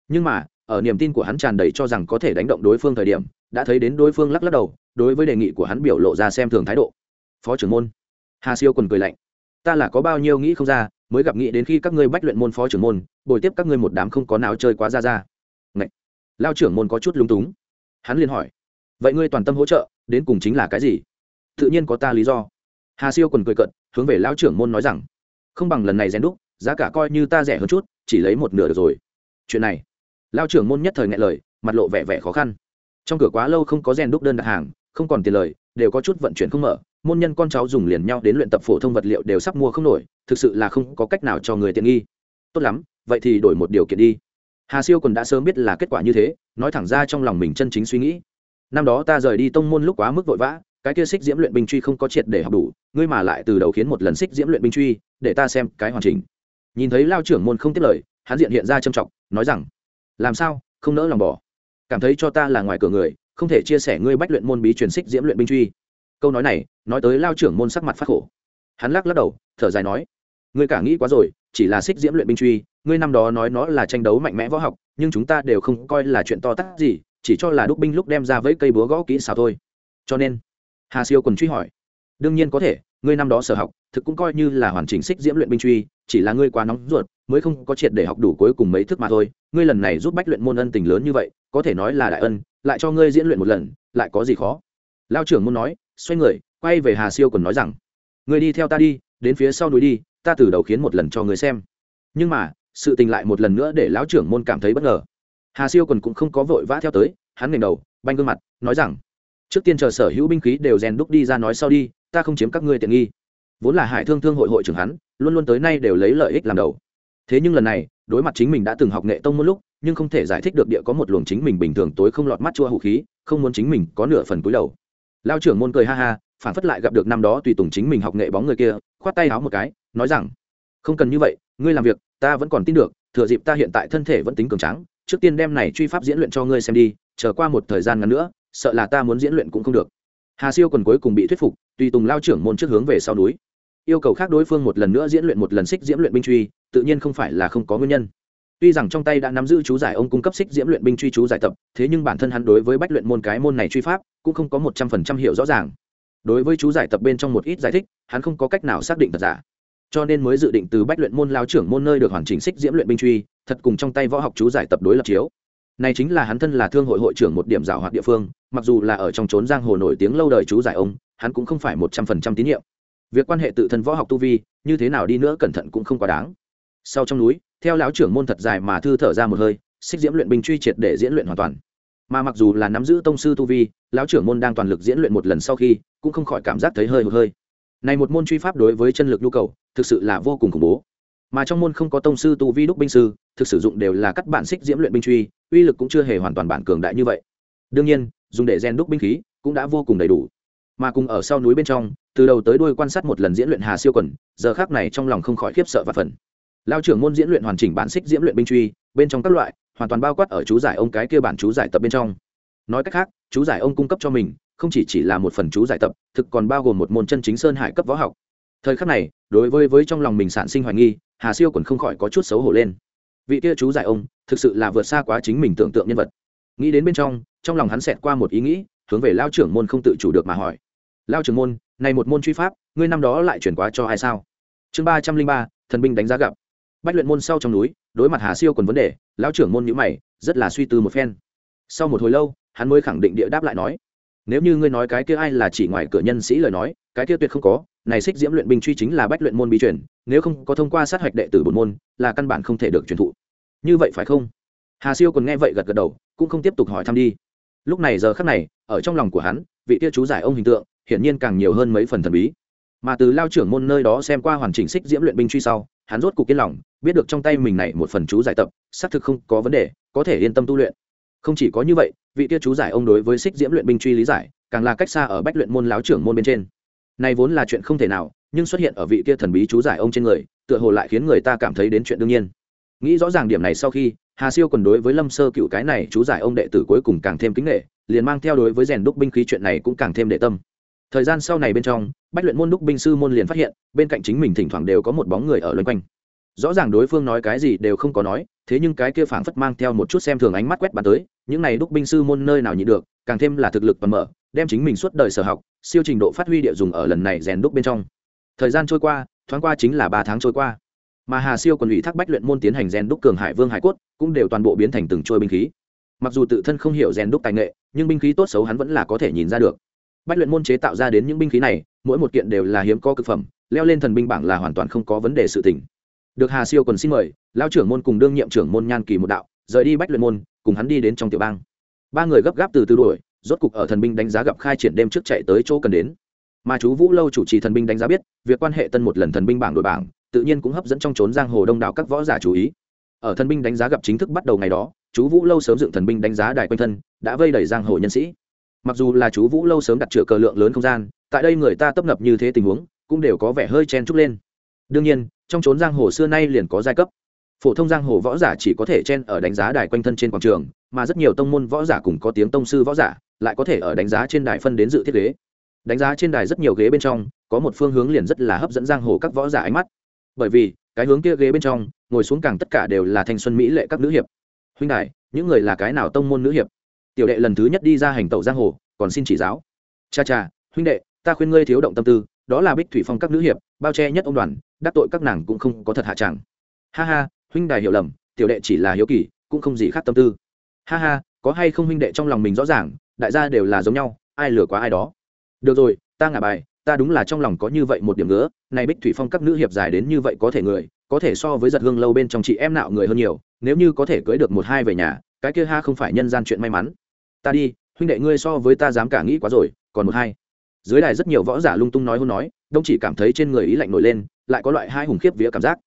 Nhưng mà ở niềm tin của hắn tràn đầy cho rằng có thể đánh động đối phương thời điểm, đã thấy đến đối phương lắc lắc đầu, đối với đề nghị của hắn biểu lộ ra xem thường thái độ. Phó trưởng môn. Hà siêu quần cười lạnh. Ta là có bao nhiêu nghĩ không ra, mới gặp nghĩ đến khi các ngươi bách luyện môn phó trưởng môn, bồi tiếp các ngươi một đám không có nào chơi quá ra ra. Ngậy! lao trưởng môn có chút lúng túng. Hắn liền hỏi. Vậy ngươi toàn tâm hỗ trợ, đến cùng chính là cái gì? Tự nhiên có ta lý do. Hà siêu quần cười cận hướng về lão trưởng môn nói rằng. Không bằng lần này rèn đúc, giá cả coi như ta rẻ hơn chút, chỉ lấy một nửa được rồi. Chuyện này lao trưởng môn nhất thời ngại lời, mặt lộ vẻ vẻ khó khăn. Trong cửa quá lâu không có rèn đúc đơn đặt hàng, không còn tiền lời, đều có chút vận chuyển không mở. Môn nhân con cháu dùng liền nhau đến luyện tập phổ thông vật liệu đều sắp mua không nổi, thực sự là không có cách nào cho người tiện nghi. Tốt lắm, vậy thì đổi một điều kiện đi. Hà siêu còn đã sớm biết là kết quả như thế, nói thẳng ra trong lòng mình chân chính suy nghĩ. Năm đó ta rời đi tông môn lúc quá mức vội vã, cái kia xích diễm luyện binh truy không có triệt để học đủ, ngươi mà lại từ đầu khiến một lần xích diễm luyện binh truy, để ta xem cái hoàn chỉnh. Nhìn thấy lao trưởng môn không tiết lời, hắn diện hiện ra trầm trọng, nói rằng làm sao? Không nỡ lòng bỏ. Cảm thấy cho ta là ngoài cửa người, không thể chia sẻ ngươi bách luyện môn bí truyền xích diễm luyện binh truy. Câu nói này, nói tới lao trưởng môn sắc mặt phát khổ. Hắn lắc lắc đầu, thở dài nói, ngươi cả nghĩ quá rồi, chỉ là xích diễm luyện binh truy, ngươi năm đó nói nó là tranh đấu mạnh mẽ võ học, nhưng chúng ta đều không coi là chuyện to tát gì, chỉ cho là đúc binh lúc đem ra với cây búa gõ kỹ xào thôi. Cho nên, hà siêu còn truy hỏi, đương nhiên có thể, ngươi năm đó sở học, thực cũng coi như là hoàn chỉnh xích diễm luyện binh truy, chỉ là ngươi quá nóng ruột mới không có triệt để học đủ cuối cùng mấy thức mà thôi, ngươi lần này giúp bách luyện môn ân tình lớn như vậy, có thể nói là đại ân, lại cho ngươi diễn luyện một lần, lại có gì khó? Lao trưởng môn nói, xoay người, quay về hà siêu còn nói rằng, ngươi đi theo ta đi, đến phía sau núi đi, ta từ đầu khiến một lần cho ngươi xem. Nhưng mà, sự tình lại một lần nữa để lão trưởng môn cảm thấy bất ngờ. Hà siêu còn cũng không có vội vã theo tới, hắn ngẩng đầu, banh gương mặt, nói rằng, trước tiên chờ sở hữu binh khí đều rèn đúc đi ra nói sau đi, ta không chiếm các ngươi tiện nghi. Vốn là hải thương thương hội hội trưởng hắn, luôn luôn tới nay đều lấy lợi ích làm đầu thế nhưng lần này, đối mặt chính mình đã từng học nghệ tông một lúc, nhưng không thể giải thích được địa có một luồng chính mình bình thường tối không lọt mắt chua hủ khí, không muốn chính mình có nửa phần cúi đầu. Lao trưởng môn cười ha ha, phản phất lại gặp được năm đó tùy tùng chính mình học nghệ bóng người kia, khoát tay háo một cái, nói rằng, không cần như vậy, ngươi làm việc, ta vẫn còn tin được, thừa dịp ta hiện tại thân thể vẫn tính cường tráng, trước tiên đem này truy pháp diễn luyện cho ngươi xem đi, chờ qua một thời gian ngắn nữa, sợ là ta muốn diễn luyện cũng không được. Hà siêu còn cuối cùng bị thuyết phục, tùy tùng lao trưởng môn trước hướng về sau núi yêu cầu khác đối phương một lần nữa diễn luyện một lần xích diễm luyện binh truy, tự nhiên không phải là không có nguyên nhân. Tuy rằng trong tay đã nắm giữ chú giải ông cung cấp xích diễm luyện binh truy chú giải tập, thế nhưng bản thân hắn đối với bách luyện môn cái môn này truy pháp cũng không có một trăm phần trăm hiểu rõ ràng. Đối với chú giải tập bên trong một ít giải thích, hắn không có cách nào xác định thật giả. Cho nên mới dự định từ bách luyện môn lao trưởng môn nơi được hoàn chỉnh xích diễm luyện binh truy, thật cùng trong tay võ học chú giải tập đối lập chiếu. Này chính là hắn thân là thương hội hội trưởng một điểm giảo hoạt địa phương, mặc dù là ở trong trốn giang hồ nổi tiếng lâu đời chú giải ông, hắn cũng không phải một trăm phần trăm tín nhiệm việc quan hệ tự thân võ học tu vi, như thế nào đi nữa cẩn thận cũng không quá đáng. Sau trong núi, theo lão trưởng môn thật dài mà thư thở ra một hơi, xích diễm luyện binh truy triệt để diễn luyện hoàn toàn. Mà mặc dù là nắm giữ tông sư tu vi, lão trưởng môn đang toàn lực diễn luyện một lần sau khi, cũng không khỏi cảm giác thấy hơi hơi. Này một môn truy pháp đối với chân lực nhu cầu, thực sự là vô cùng khủng bố. Mà trong môn không có tông sư tu vi đúc binh sư, thực sử dụng đều là các bản xích diễm luyện binh truy, uy lực cũng chưa hề hoàn toàn bản cường đại như vậy. Đương nhiên, dùng để gen đúc binh khí cũng đã vô cùng đầy đủ mà cùng ở sau núi bên trong, từ đầu tới đuôi quan sát một lần diễn luyện hà siêu quần, giờ khác này trong lòng không khỏi khiếp sợ và phần lao trưởng môn diễn luyện hoàn chỉnh bản xích diễm luyện binh truy, bên trong các loại, hoàn toàn bao quát ở chú giải ông cái kia bản chú giải tập bên trong. Nói cách khác, chú giải ông cung cấp cho mình, không chỉ chỉ là một phần chú giải tập, thực còn bao gồm một môn chân chính sơn hải cấp võ học. Thời khắc này, đối với với trong lòng mình sản sinh hoài nghi, hà siêu còn không khỏi có chút xấu hổ lên. Vị kia chú giải ông, thực sự là vượt xa quá chính mình tưởng tượng nhân vật. Nghĩ đến bên trong trong lòng hắn xẹt qua một ý nghĩ, hướng về lao trưởng môn không tự chủ được mà hỏi lao trưởng môn, này một môn truy pháp, ngươi năm đó lại chuyển qua cho ai sao? Chương ba trăm linh ba, thần binh đánh giá gặp. Bách luyện môn sau trong núi, đối mặt hà siêu còn vấn đề, lão trưởng môn nhữ mày, rất là suy tư một phen. Sau một hồi lâu, hắn mới khẳng định địa đáp lại nói, nếu như ngươi nói cái kia ai là chỉ ngoài cửa nhân sĩ lời nói, cái kia tuyệt không có, này xích diễm luyện binh truy chính là bách luyện môn bí truyền, nếu không có thông qua sát hạch đệ tử bổn môn, là căn bản không thể được truyền thụ. Như vậy phải không? Hà siêu còn nghe vậy gật gật đầu, cũng không tiếp tục hỏi thăm đi. Lúc này giờ khắc này, ở trong lòng của hắn vị kia chú giải ông hình tượng, hiển nhiên càng nhiều hơn mấy phần thần bí. Mà từ lao trưởng môn nơi đó xem qua hoàn chỉnh xích diễm luyện binh truy sau, hắn rốt cục yên lòng, biết được trong tay mình này một phần chú giải tập, xác thực không có vấn đề, có thể yên tâm tu luyện. Không chỉ có như vậy, vị kia chú giải ông đối với xích diễm luyện binh truy lý giải, càng là cách xa ở bách luyện môn láo trưởng môn bên trên. Này vốn là chuyện không thể nào, nhưng xuất hiện ở vị kia thần bí chú giải ông trên người, tựa hồ lại khiến người ta cảm thấy đến chuyện đương nhiên. Nghĩ rõ ràng điểm này sau khi hà siêu còn đối với lâm sơ cựu cái này chú giải ông đệ tử cuối cùng càng thêm kính nghệ liền mang theo đối với rèn đúc binh khí chuyện này cũng càng thêm đệ tâm. Thời gian sau này bên trong, bách luyện môn đúc binh sư môn liền phát hiện, bên cạnh chính mình thỉnh thoảng đều có một bóng người ở loanh quanh. Rõ ràng đối phương nói cái gì đều không có nói, thế nhưng cái kia phảng phất mang theo một chút xem thường ánh mắt quét bàn tới, những này đúc binh sư môn nơi nào nhịn được, càng thêm là thực lực và mở, đem chính mình suốt đời sở học, siêu trình độ phát huy địa dùng ở lần này rèn đúc bên trong. Thời gian trôi qua, thoáng qua chính là ba tháng trôi qua mà hà siêu còn ủy thác bách luyện môn tiến hành rèn đúc cường hải vương hải cốt, cũng đều toàn bộ biến thành từng trôi binh khí. Mặc dù tự thân không hiểu rèn đúc tài nghệ, nhưng binh khí tốt xấu hắn vẫn là có thể nhìn ra được. Bách luyện môn chế tạo ra đến những binh khí này, mỗi một kiện đều là hiếm có cực phẩm, leo lên thần binh bảng là hoàn toàn không có vấn đề sự tình. Được hà siêu còn xin mời lao trưởng môn cùng đương nhiệm trưởng môn nhan kỳ một đạo, rời đi bách luyện môn, cùng hắn đi đến trong tiểu bang. Ba người gấp gáp từ từ đuổi, rốt cục ở thần binh đánh giá gặp khai triển đêm trước chạy tới chỗ cần đến. Mà chú vũ lâu chủ trì thần binh đánh giá biết, việc quan hệ tân một lần thần binh bảng đội bảng tự nhiên cũng hấp dẫn trong trốn giang hồ đông đảo các võ giả chú ý. Ở thần binh đánh giá gặp chính thức bắt đầu ngày đó, chú vũ lâu sớm dựng thần binh đánh giá đài quanh thân, đã vây đẩy giang hồ nhân sĩ. Mặc dù là chú vũ lâu sớm đặt chữa cờ lượng lớn không gian, tại đây người ta tấp nập như thế tình huống, cũng đều có vẻ hơi chen trúc lên. Đương nhiên, trong trốn giang hồ xưa nay liền có giai cấp. Phổ thông giang hồ võ giả chỉ có thể chen ở đánh giá đài quanh thân trên quảng trường, mà rất nhiều tông môn võ giả cùng có tiếng tông sư võ giả lại có thể ở đánh giá trên đài phân đến dự thiết ghế. Đánh giá trên đài rất nhiều ghế bên trong, có một phương hướng liền rất là hấp dẫn giang hồ các võ giả ánh mắt bởi vì, cái hướng kia ghế bên trong, ngồi xuống càng tất cả đều là thanh xuân mỹ lệ các nữ hiệp. Huynh đại những người là cái nào tông môn nữ hiệp? Tiểu đệ lần thứ nhất đi ra hành tẩu giang hồ, còn xin chỉ giáo. Cha cha, huynh đệ, ta khuyên ngươi thiếu động tâm tư, đó là bích thủy phong các nữ hiệp, bao che nhất ông đoàn, đắc tội các nàng cũng không có thật hạ chẳng. Ha ha, huynh đài hiểu lầm, tiểu đệ chỉ là hiếu kỳ, cũng không gì khác tâm tư. Ha ha, có hay không huynh đệ trong lòng mình rõ ràng, đại gia đều là giống nhau, ai lừa quá ai đó. Được rồi, ta ngả bài ta đúng là trong lòng có như vậy một điểm nữa, này bích thủy phong các nữ hiệp dài đến như vậy có thể người, có thể so với giật hương lâu bên trong chị em nạo người hơn nhiều, nếu như có thể cưới được một hai về nhà, cái kia ha không phải nhân gian chuyện may mắn. Ta đi, huynh đệ ngươi so với ta dám cả nghĩ quá rồi, còn một hai. Dưới đài rất nhiều võ giả lung tung nói hôn nói, đông chỉ cảm thấy trên người ý lạnh nổi lên, lại có loại hai hùng khiếp vía cảm giác.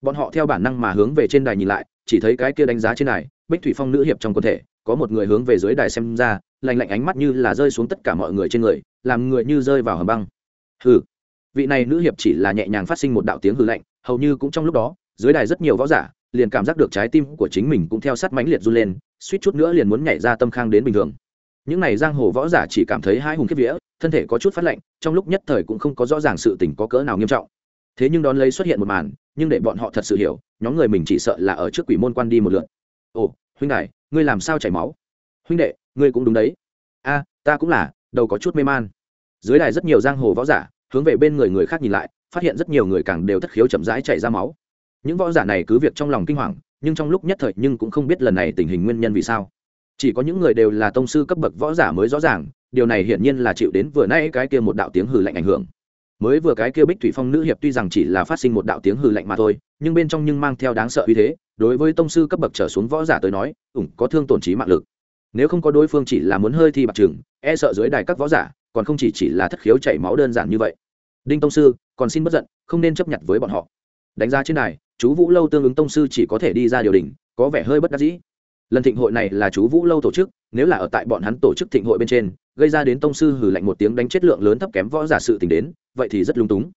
Bọn họ theo bản năng mà hướng về trên đài nhìn lại, chỉ thấy cái kia đánh giá trên đài, bích thủy phong nữ hiệp trong cơ thể, có một người hướng về dưới đài xem ra, lạnh lạnh ánh mắt như là rơi xuống tất cả mọi người trên người, làm người như rơi vào hầm băng hừ. Vị này nữ hiệp chỉ là nhẹ nhàng phát sinh một đạo tiếng hư lạnh, hầu như cũng trong lúc đó, dưới đài rất nhiều võ giả, liền cảm giác được trái tim của chính mình cũng theo sát mãnh liệt run lên, suýt chút nữa liền muốn nhảy ra tâm khang đến bình thường. Những này giang hồ võ giả chỉ cảm thấy hai hùng kiếp vía, thân thể có chút phát lạnh, trong lúc nhất thời cũng không có rõ ràng sự tình có cỡ nào nghiêm trọng. Thế nhưng đón lấy xuất hiện một màn, nhưng để bọn họ thật sự hiểu, nhóm người mình chỉ sợ là ở trước quỷ môn quan đi một lượt. Ồ, huynh đại ngươi làm sao chảy máu? Huynh đệ, ngươi cũng đúng đấy. A, ta cũng là, đầu có chút mê man dưới đài rất nhiều giang hồ võ giả hướng về bên người người khác nhìn lại phát hiện rất nhiều người càng đều thất khiếu chậm rãi chảy ra máu. Những võ giả này cứ việc trong lòng kinh hoàng nhưng trong lúc nhất thời nhưng cũng không biết lần này tình hình nguyên nhân vì sao. Chỉ có những người đều là tông sư cấp bậc võ giả mới rõ ràng điều này hiển nhiên là chịu đến vừa nay cái kia một đạo tiếng hừ lạnh ảnh hưởng. Mới vừa cái kia bích thủy phong nữ hiệp tuy rằng chỉ là phát sinh một đạo tiếng hừ lạnh mà thôi nhưng bên trong nhưng mang theo đáng sợ uy thế đối với tông sư cấp bậc trở xuống võ giả tới nói ủng có thương tổn trí mạng lực. Nếu không có đối phương chỉ là muốn hơi thi bạc trường, e sợ dưới đài các võ giả còn không chỉ chỉ là thất khiếu chảy máu đơn giản như vậy. Đinh tông sư còn xin bất giận không nên chấp nhận với bọn họ. Đánh giá trên này, chú vũ lâu tương ứng tông sư chỉ có thể đi ra điều đình có vẻ hơi bất đắc dĩ. Lần thịnh hội này là chú vũ lâu tổ chức nếu là ở tại bọn hắn tổ chức thịnh hội bên trên gây ra đến tông sư hử lạnh một tiếng đánh chất lượng lớn thấp kém võ giả sự tình đến vậy thì rất lung túng.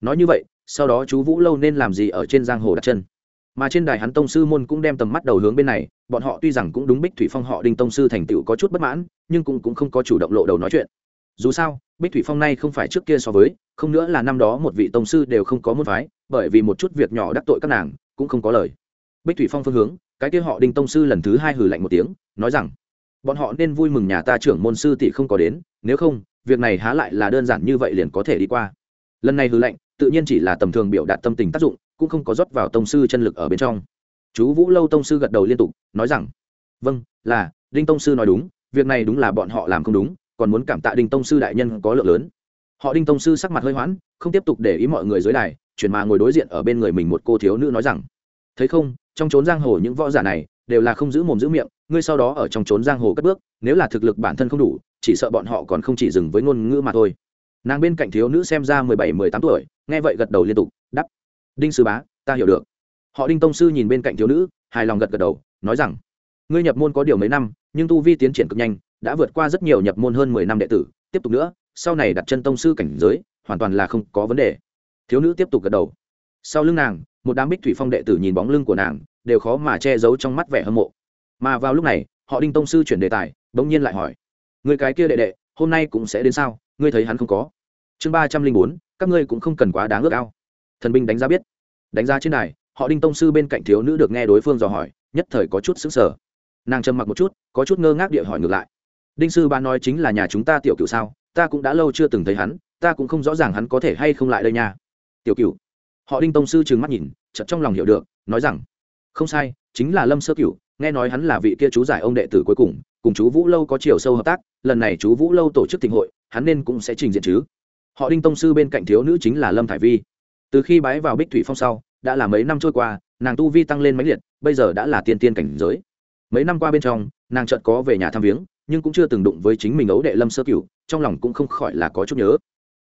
Nói như vậy sau đó chú vũ lâu nên làm gì ở trên giang hồ đặt chân? Mà trên đài hắn tông sư môn cũng đem tầm mắt đầu hướng bên này bọn họ tuy rằng cũng đúng bích thủy phong họ đinh tông sư thành tựu có chút bất mãn nhưng cũng, cũng không có chủ động lộ đầu nói chuyện dù sao, bích thủy phong nay không phải trước kia so với, không nữa là năm đó một vị tông sư đều không có môn phái, bởi vì một chút việc nhỏ đắc tội các nàng, cũng không có lời. Bích thủy phong phương hướng, cái kia họ đinh tông sư lần thứ hai hử lạnh một tiếng, nói rằng, bọn họ nên vui mừng nhà ta trưởng môn sư tỷ không có đến, nếu không, việc này há lại là đơn giản như vậy liền có thể đi qua. Lần này hử lạnh, tự nhiên chỉ là tầm thường biểu đạt tâm tình tác dụng, cũng không có rót vào tông sư chân lực ở bên trong. Chú vũ lâu tông sư gật đầu liên tục, nói rằng vâng là, đinh tông sư nói đúng, việc này đúng là bọn họ làm không đúng còn muốn cảm tạ đinh tông sư đại nhân có lượng lớn. Họ đinh tông sư sắc mặt hơi hoãn, không tiếp tục để ý mọi người dưới đài, chuyển mà ngồi đối diện ở bên người mình một cô thiếu nữ nói rằng, thấy không, trong trốn giang hồ những võ giả này đều là không giữ mồm giữ miệng, ngươi sau đó ở trong trốn giang hồ cất bước, nếu là thực lực bản thân không đủ, chỉ sợ bọn họ còn không chỉ dừng với ngôn ngữ mà thôi. Nàng bên cạnh thiếu nữ xem ra mười bảy, mười tám tuổi, nghe vậy gật đầu liên tục đắp đinh sư bá, ta hiểu được. Họ đinh tông sư nhìn bên cạnh thiếu nữ, hài lòng gật gật đầu, nói rằng, ngươi nhập môn có điều mấy năm, nhưng tu vi tiến triển cực nhanh đã vượt qua rất nhiều nhập môn hơn mười năm đệ tử. Tiếp tục nữa, sau này đặt chân tông sư cảnh giới, hoàn toàn là không có vấn đề. Thiếu nữ tiếp tục gật đầu. Sau lưng nàng, một đám bích thủy phong đệ tử nhìn bóng lưng của nàng, đều khó mà che giấu trong mắt vẻ hâm mộ. Mà vào lúc này, họ đinh tông sư chuyển đề tài, bỗng nhiên lại hỏi, người cái kia đệ đệ, hôm nay cũng sẽ đến sao? Ngươi thấy hắn không có? Chương ba trăm linh bốn, các ngươi cũng không cần quá đáng ước ao. Thần binh đánh giá biết. Đánh giá trên này họ đinh tông sư bên cạnh thiếu nữ được nghe đối phương dò hỏi, nhất thời có chút xứng sở nàng trầm mặc một chút, có chút ngơ ngác địa hỏi ngược lại đinh sư ba nói chính là nhà chúng ta tiểu cựu sao, ta cũng đã lâu chưa từng thấy hắn, ta cũng không rõ ràng hắn có thể hay không lại đây nha. Tiểu cựu họ đinh tông sư trừng mắt nhìn, chợt trong lòng hiểu được, nói rằng, không sai, chính là lâm sơ cựu nghe nói hắn là vị kia chú giải ông đệ tử cuối cùng cùng chú vũ lâu có chiều sâu hợp tác, lần này chú vũ lâu tổ chức tình hội, hắn nên cũng sẽ trình diện chứ. Họ đinh tông sư bên cạnh thiếu nữ chính là lâm thải vi. Từ khi bái vào bích thủy phong sau, đã là mấy năm trôi qua, nàng tu vi tăng lên mấy liệt, bây giờ đã là tiên tiên cảnh giới. Mấy năm qua bên trong, nàng chợt có về nhà thăm viếng nhưng cũng chưa từng đụng với chính mình ấu đệ lâm sơ cửu, trong lòng cũng không khỏi là có chút nhớ.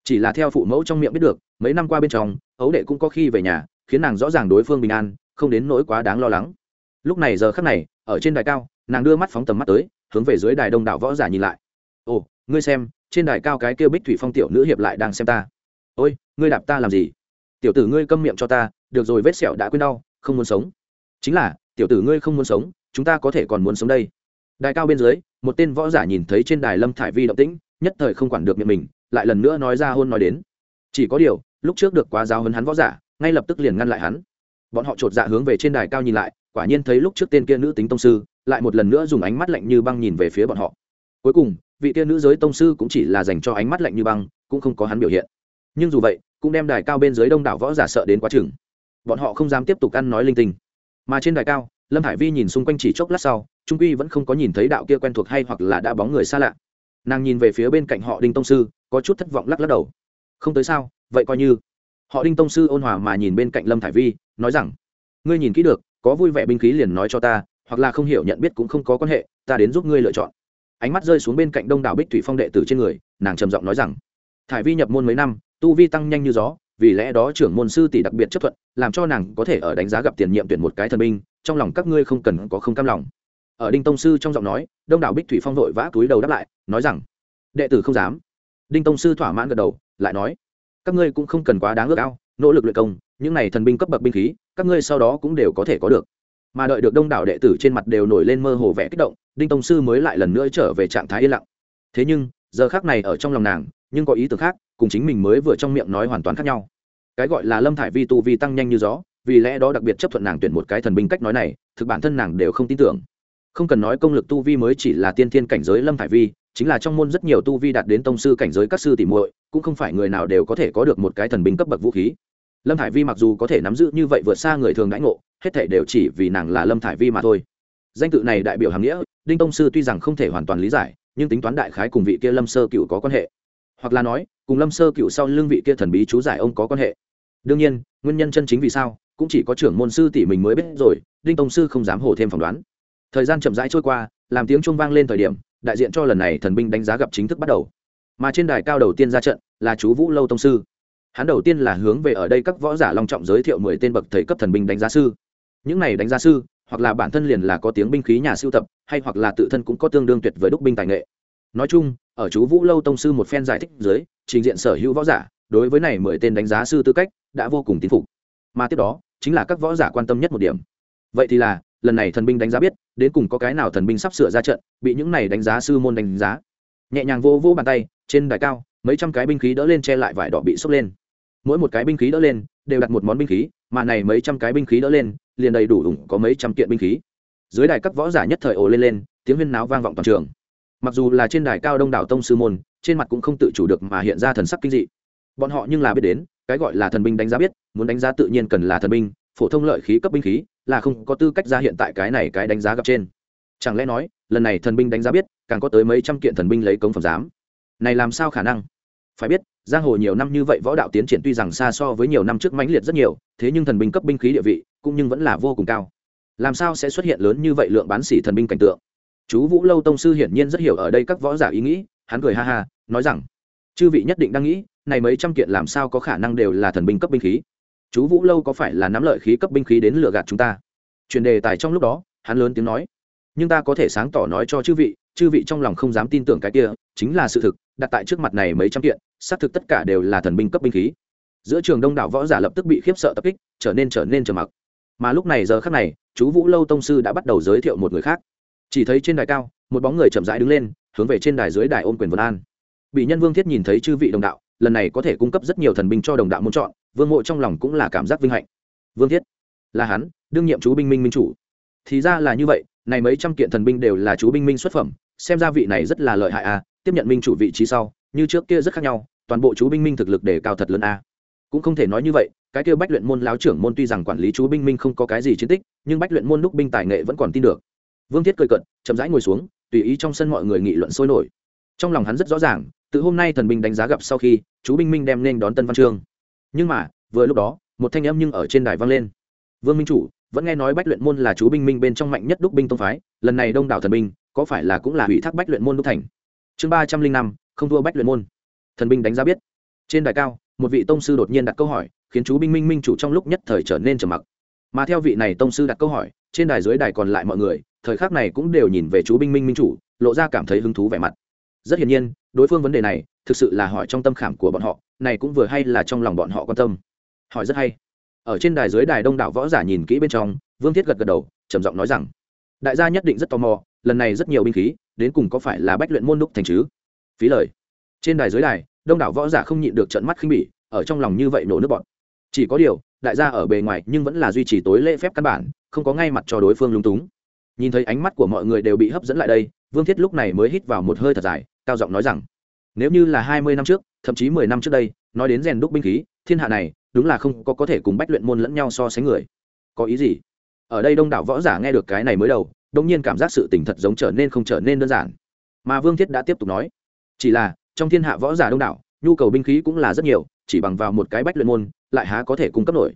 Chỉ là theo phụ mẫu trong miệng biết được, mấy năm qua bên trong, ấu đệ cũng có khi về nhà, khiến nàng rõ ràng đối phương bình an, không đến nỗi quá đáng lo lắng. Lúc này giờ khắc này, ở trên đài cao, nàng đưa mắt phóng tầm mắt tới, hướng về dưới đài đông đảo võ giả nhìn lại. Ồ, ngươi xem, trên đài cao cái kia bích thủy phong tiểu nữ hiệp lại đang xem ta. Ôi, ngươi đạp ta làm gì? Tiểu tử ngươi câm miệng cho ta, được rồi vết sẹo đã quên đau, không muốn sống. Chính là, tiểu tử ngươi không muốn sống, chúng ta có thể còn muốn sống đây đài cao bên dưới, một tên võ giả nhìn thấy trên đài lâm thải vi động tĩnh, nhất thời không quản được miệng mình, lại lần nữa nói ra hôn nói đến. Chỉ có điều, lúc trước được quá giáo hấn hắn võ giả, ngay lập tức liền ngăn lại hắn. Bọn họ chột dạ hướng về trên đài cao nhìn lại, quả nhiên thấy lúc trước tên kia nữ tính tông sư, lại một lần nữa dùng ánh mắt lạnh như băng nhìn về phía bọn họ. Cuối cùng, vị kia nữ giới tông sư cũng chỉ là dành cho ánh mắt lạnh như băng, cũng không có hắn biểu hiện. Nhưng dù vậy, cũng đem đài cao bên dưới đông đảo võ giả sợ đến quá chừng. Bọn họ không dám tiếp tục ăn nói linh tinh. Mà trên đài cao, lâm hải vi nhìn xung quanh chỉ chốc lát sau trung quy vẫn không có nhìn thấy đạo kia quen thuộc hay hoặc là đã bóng người xa lạ. Nàng nhìn về phía bên cạnh họ đinh tông sư, có chút thất vọng lắc lắc đầu. Không tới sao? Vậy coi như. Họ đinh tông sư ôn hòa mà nhìn bên cạnh lâm thải vi, nói rằng, ngươi nhìn kỹ được, có vui vẻ binh khí liền nói cho ta, hoặc là không hiểu nhận biết cũng không có quan hệ, ta đến giúp ngươi lựa chọn. Ánh mắt rơi xuống bên cạnh đông đảo bích thủy phong đệ tử trên người, nàng trầm giọng nói rằng, thải vi nhập môn mấy năm, tu vi tăng nhanh như gió, vì lẽ đó trưởng môn sư tỷ đặc biệt chấp thuận, làm cho nàng có thể ở đánh giá gặp tiền nhiệm tuyển một cái thần binh, trong lòng các ngươi không cần có không cam lòng ở đinh tông sư trong giọng nói, đông đảo bích thủy phong vội vã túi đầu đáp lại, nói rằng, đệ tử không dám. Đinh tông sư thỏa mãn gật đầu, lại nói, các ngươi cũng không cần quá đáng ước ao, nỗ lực luyện công, những này thần binh cấp bậc binh khí, các ngươi sau đó cũng đều có thể có được. Mà đợi được đông đảo đệ tử trên mặt đều nổi lên mơ hồ vẻ kích động, đinh tông sư mới lại lần nữa trở về trạng thái yên lặng. Thế nhưng, giờ khác này ở trong lòng nàng, nhưng có ý tưởng khác, cùng chính mình mới vừa trong miệng nói hoàn toàn khác nhau. Cái gọi là lâm thải vi tu vi tăng nhanh như gió, vì lẽ đó đặc biệt chấp thuận nàng tuyển một cái thần binh cách nói này, thực bản thân nàng đều không tin tưởng không cần nói công lực tu vi mới chỉ là tiên thiên cảnh giới lâm thải vi, chính là trong môn rất nhiều tu vi đạt đến tông sư cảnh giới các sư tỉ muội, cũng không phải người nào đều có thể có được một cái thần binh cấp bậc vũ khí. Lâm thải vi mặc dù có thể nắm giữ như vậy vượt xa người thường đãi ngộ, hết thể đều chỉ vì nàng là lâm thải vi mà thôi. Danh tự này đại biểu hàm nghĩa, đinh tông sư tuy rằng không thể hoàn toàn lý giải, nhưng tính toán đại khái cùng vị kia lâm sơ cựu có quan hệ. Hoặc là nói, cùng lâm sơ cựu sau lưng vị kia thần bí chú giải ông có quan hệ. Đương nhiên, nguyên nhân chân chính vì sao, cũng chỉ có trưởng môn sư tỷ mình mới biết rồi, đinh tông sư không dám hồ thêm phỏng đoán thời gian chậm rãi trôi qua, làm tiếng chuông vang lên thời điểm, đại diện cho lần này thần binh đánh giá gặp chính thức bắt đầu. Mà trên đài cao đầu tiên ra trận là chú vũ lâu tông sư. Hắn đầu tiên là hướng về ở đây các võ giả long trọng giới thiệu mười tên bậc thầy cấp thần binh đánh giá sư. Những này đánh giá sư, hoặc là bản thân liền là có tiếng binh khí nhà siêu tập, hay hoặc là tự thân cũng có tương đương tuyệt với đúc binh tài nghệ. Nói chung, ở chú vũ lâu tông sư một phen giải thích dưới, trình diện sở hữu võ giả, đối với này mười tên đánh giá sư tư cách, đã vô cùng tín phục. Mà tiếp đó, chính là các võ giả quan tâm nhất một điểm. Vậy thì là lần này thần binh đánh giá biết, đến cùng có cái nào thần binh sắp sửa ra trận, bị những này đánh giá sư môn đánh giá. Nhẹ nhàng vô vô bàn tay, trên đài cao, mấy trăm cái binh khí đỡ lên che lại vải đỏ bị sốc lên. Mỗi một cái binh khí đỡ lên, đều đặt một món binh khí, mà này mấy trăm cái binh khí đỡ lên, liền đầy đủ đủ có mấy trăm kiện binh khí. Dưới đài các võ giả nhất thời ồ lên lên, tiếng huyên náo vang vọng toàn trường. Mặc dù là trên đài cao đông đảo tông sư môn, trên mặt cũng không tự chủ được mà hiện ra thần sắc kinh dị. Bọn họ nhưng là biết đến, cái gọi là thần binh đánh giá biết, muốn đánh giá tự nhiên cần là thần binh, phổ thông lợi khí cấp binh khí là không có tư cách ra hiện tại cái này cái đánh giá gặp trên. Chẳng lẽ nói, lần này thần binh đánh giá biết, càng có tới mấy trăm kiện thần binh lấy cống phẩm giám. Này làm sao khả năng? Phải biết, giang hồ nhiều năm như vậy võ đạo tiến triển tuy rằng xa so với nhiều năm trước mãnh liệt rất nhiều, thế nhưng thần binh cấp binh khí địa vị cũng nhưng vẫn là vô cùng cao. Làm sao sẽ xuất hiện lớn như vậy lượng bán xỉ thần binh cảnh tượng? Chú vũ lâu tông sư hiển nhiên rất hiểu ở đây các võ giả ý nghĩ, hắn cười ha ha, nói rằng, chư vị nhất định đang nghĩ, này mấy trăm kiện làm sao có khả năng đều là thần binh cấp binh khí? Chú vũ lâu có phải là nắm lợi khí cấp binh khí đến lừa gạt chúng ta? Chuyển đề tài trong lúc đó, hắn lớn tiếng nói. Nhưng ta có thể sáng tỏ nói cho chư vị chư vị trong lòng không dám tin tưởng cái kia, chính là sự thực, đặt tại trước mặt này mấy trăm kiện, xác thực tất cả đều là thần binh cấp binh khí. Giữa trường đông đảo võ giả lập tức bị khiếp sợ tập kích, trở nên trở nên trầm mặc. Mà lúc này giờ khác này, chú vũ lâu tông sư đã bắt đầu giới thiệu một người khác. Chỉ thấy trên đài cao, một bóng người chậm rãi đứng lên, hướng về trên đài dưới đài ôm quyền vân an. Bị nhân vương thiết nhìn thấy chư vị đồng đạo lần này có thể cung cấp rất nhiều thần binh cho đồng đạo muốn chọn, vương mộ trong lòng cũng là cảm giác vinh hạnh. Vương thiết, là hắn, đương nhiệm chú binh minh minh chủ. Thì ra là như vậy, này mấy trăm kiện thần binh đều là chú binh minh xuất phẩm, xem ra vị này rất là lợi hại a tiếp nhận minh chủ vị trí sau, như trước kia rất khác nhau, toàn bộ chú binh minh thực lực đề cao thật lớn a cũng không thể nói như vậy, cái kia bách luyện môn láo trưởng môn tuy rằng quản lý chú binh minh không có cái gì chiến tích, nhưng bách luyện môn đúc binh tài nghệ vẫn còn tin được. Vương thiết cười cận chậm rãi ngồi xuống, tùy ý trong sân mọi người nghị luận sôi nổi. Trong lòng hắn rất rõ ràng từ hôm nay thần binh đánh giá gặp sau khi, chú binh minh đem nên đón tân văn chương nhưng mà, vừa lúc đó, một thanh âm nhưng ở trên đài vang lên. Vương minh chủ, vẫn nghe nói bách luyện môn là chú binh minh bên trong mạnh nhất đúc binh tông phái, lần này đông đảo thần binh, có phải là cũng là ủy thác bách luyện môn đúc thành? Chương ba trăm linh năm, không thua bách luyện môn. Thần binh đánh giá biết. Trên đài cao, một vị tông sư đột nhiên đặt câu hỏi, khiến chú binh minh minh chủ trong lúc nhất thời trở nên trầm mặc. Mà theo vị này tông sư đặt câu hỏi, trên đài dưới đài còn lại mọi người, thời khắc này cũng đều nhìn về chú binh minh minh chủ, lộ ra cảm thấy hứng thú vẻ mặt rất hiển nhiên, đối phương vấn đề này thực sự là hỏi trong tâm khảm của bọn họ, này cũng vừa hay là trong lòng bọn họ quan tâm. Hỏi rất hay. Ở trên đài dưới đài đông đảo võ giả nhìn kỹ bên trong, vương thiết gật gật đầu, trầm giọng nói rằng, đại gia nhất định rất tò mò, lần này rất nhiều binh khí, đến cùng có phải là bách luyện môn đúc thành chứ? Phí lời. Trên đài dưới đài, đông đảo võ giả không nhịn được trận mắt khinh bỉ, ở trong lòng như vậy nổ nước bọn chỉ có điều, đại gia ở bề ngoài nhưng vẫn là duy trì tối lễ phép căn bản, không có ngay mặt cho đối phương lung túng. Nhìn thấy ánh mắt của mọi người đều bị hấp dẫn lại đây, vương thiết lúc này mới hít vào một hơi thật dài cao giọng nói rằng, nếu như là hai mươi năm trước, thậm chí mười năm trước đây, nói đến rèn đúc binh khí, thiên hạ này, đúng là không có có thể cùng bách luyện môn lẫn nhau so sánh người. Có ý gì? Ở đây đông đảo võ giả nghe được cái này mới đầu, đông nhiên cảm giác sự tình thật giống trở nên không trở nên đơn giản. Mà vương thiết đã tiếp tục nói, chỉ là, trong thiên hạ võ giả đông đảo, nhu cầu binh khí cũng là rất nhiều, chỉ bằng vào một cái bách luyện môn, lại há có thể cung cấp nổi.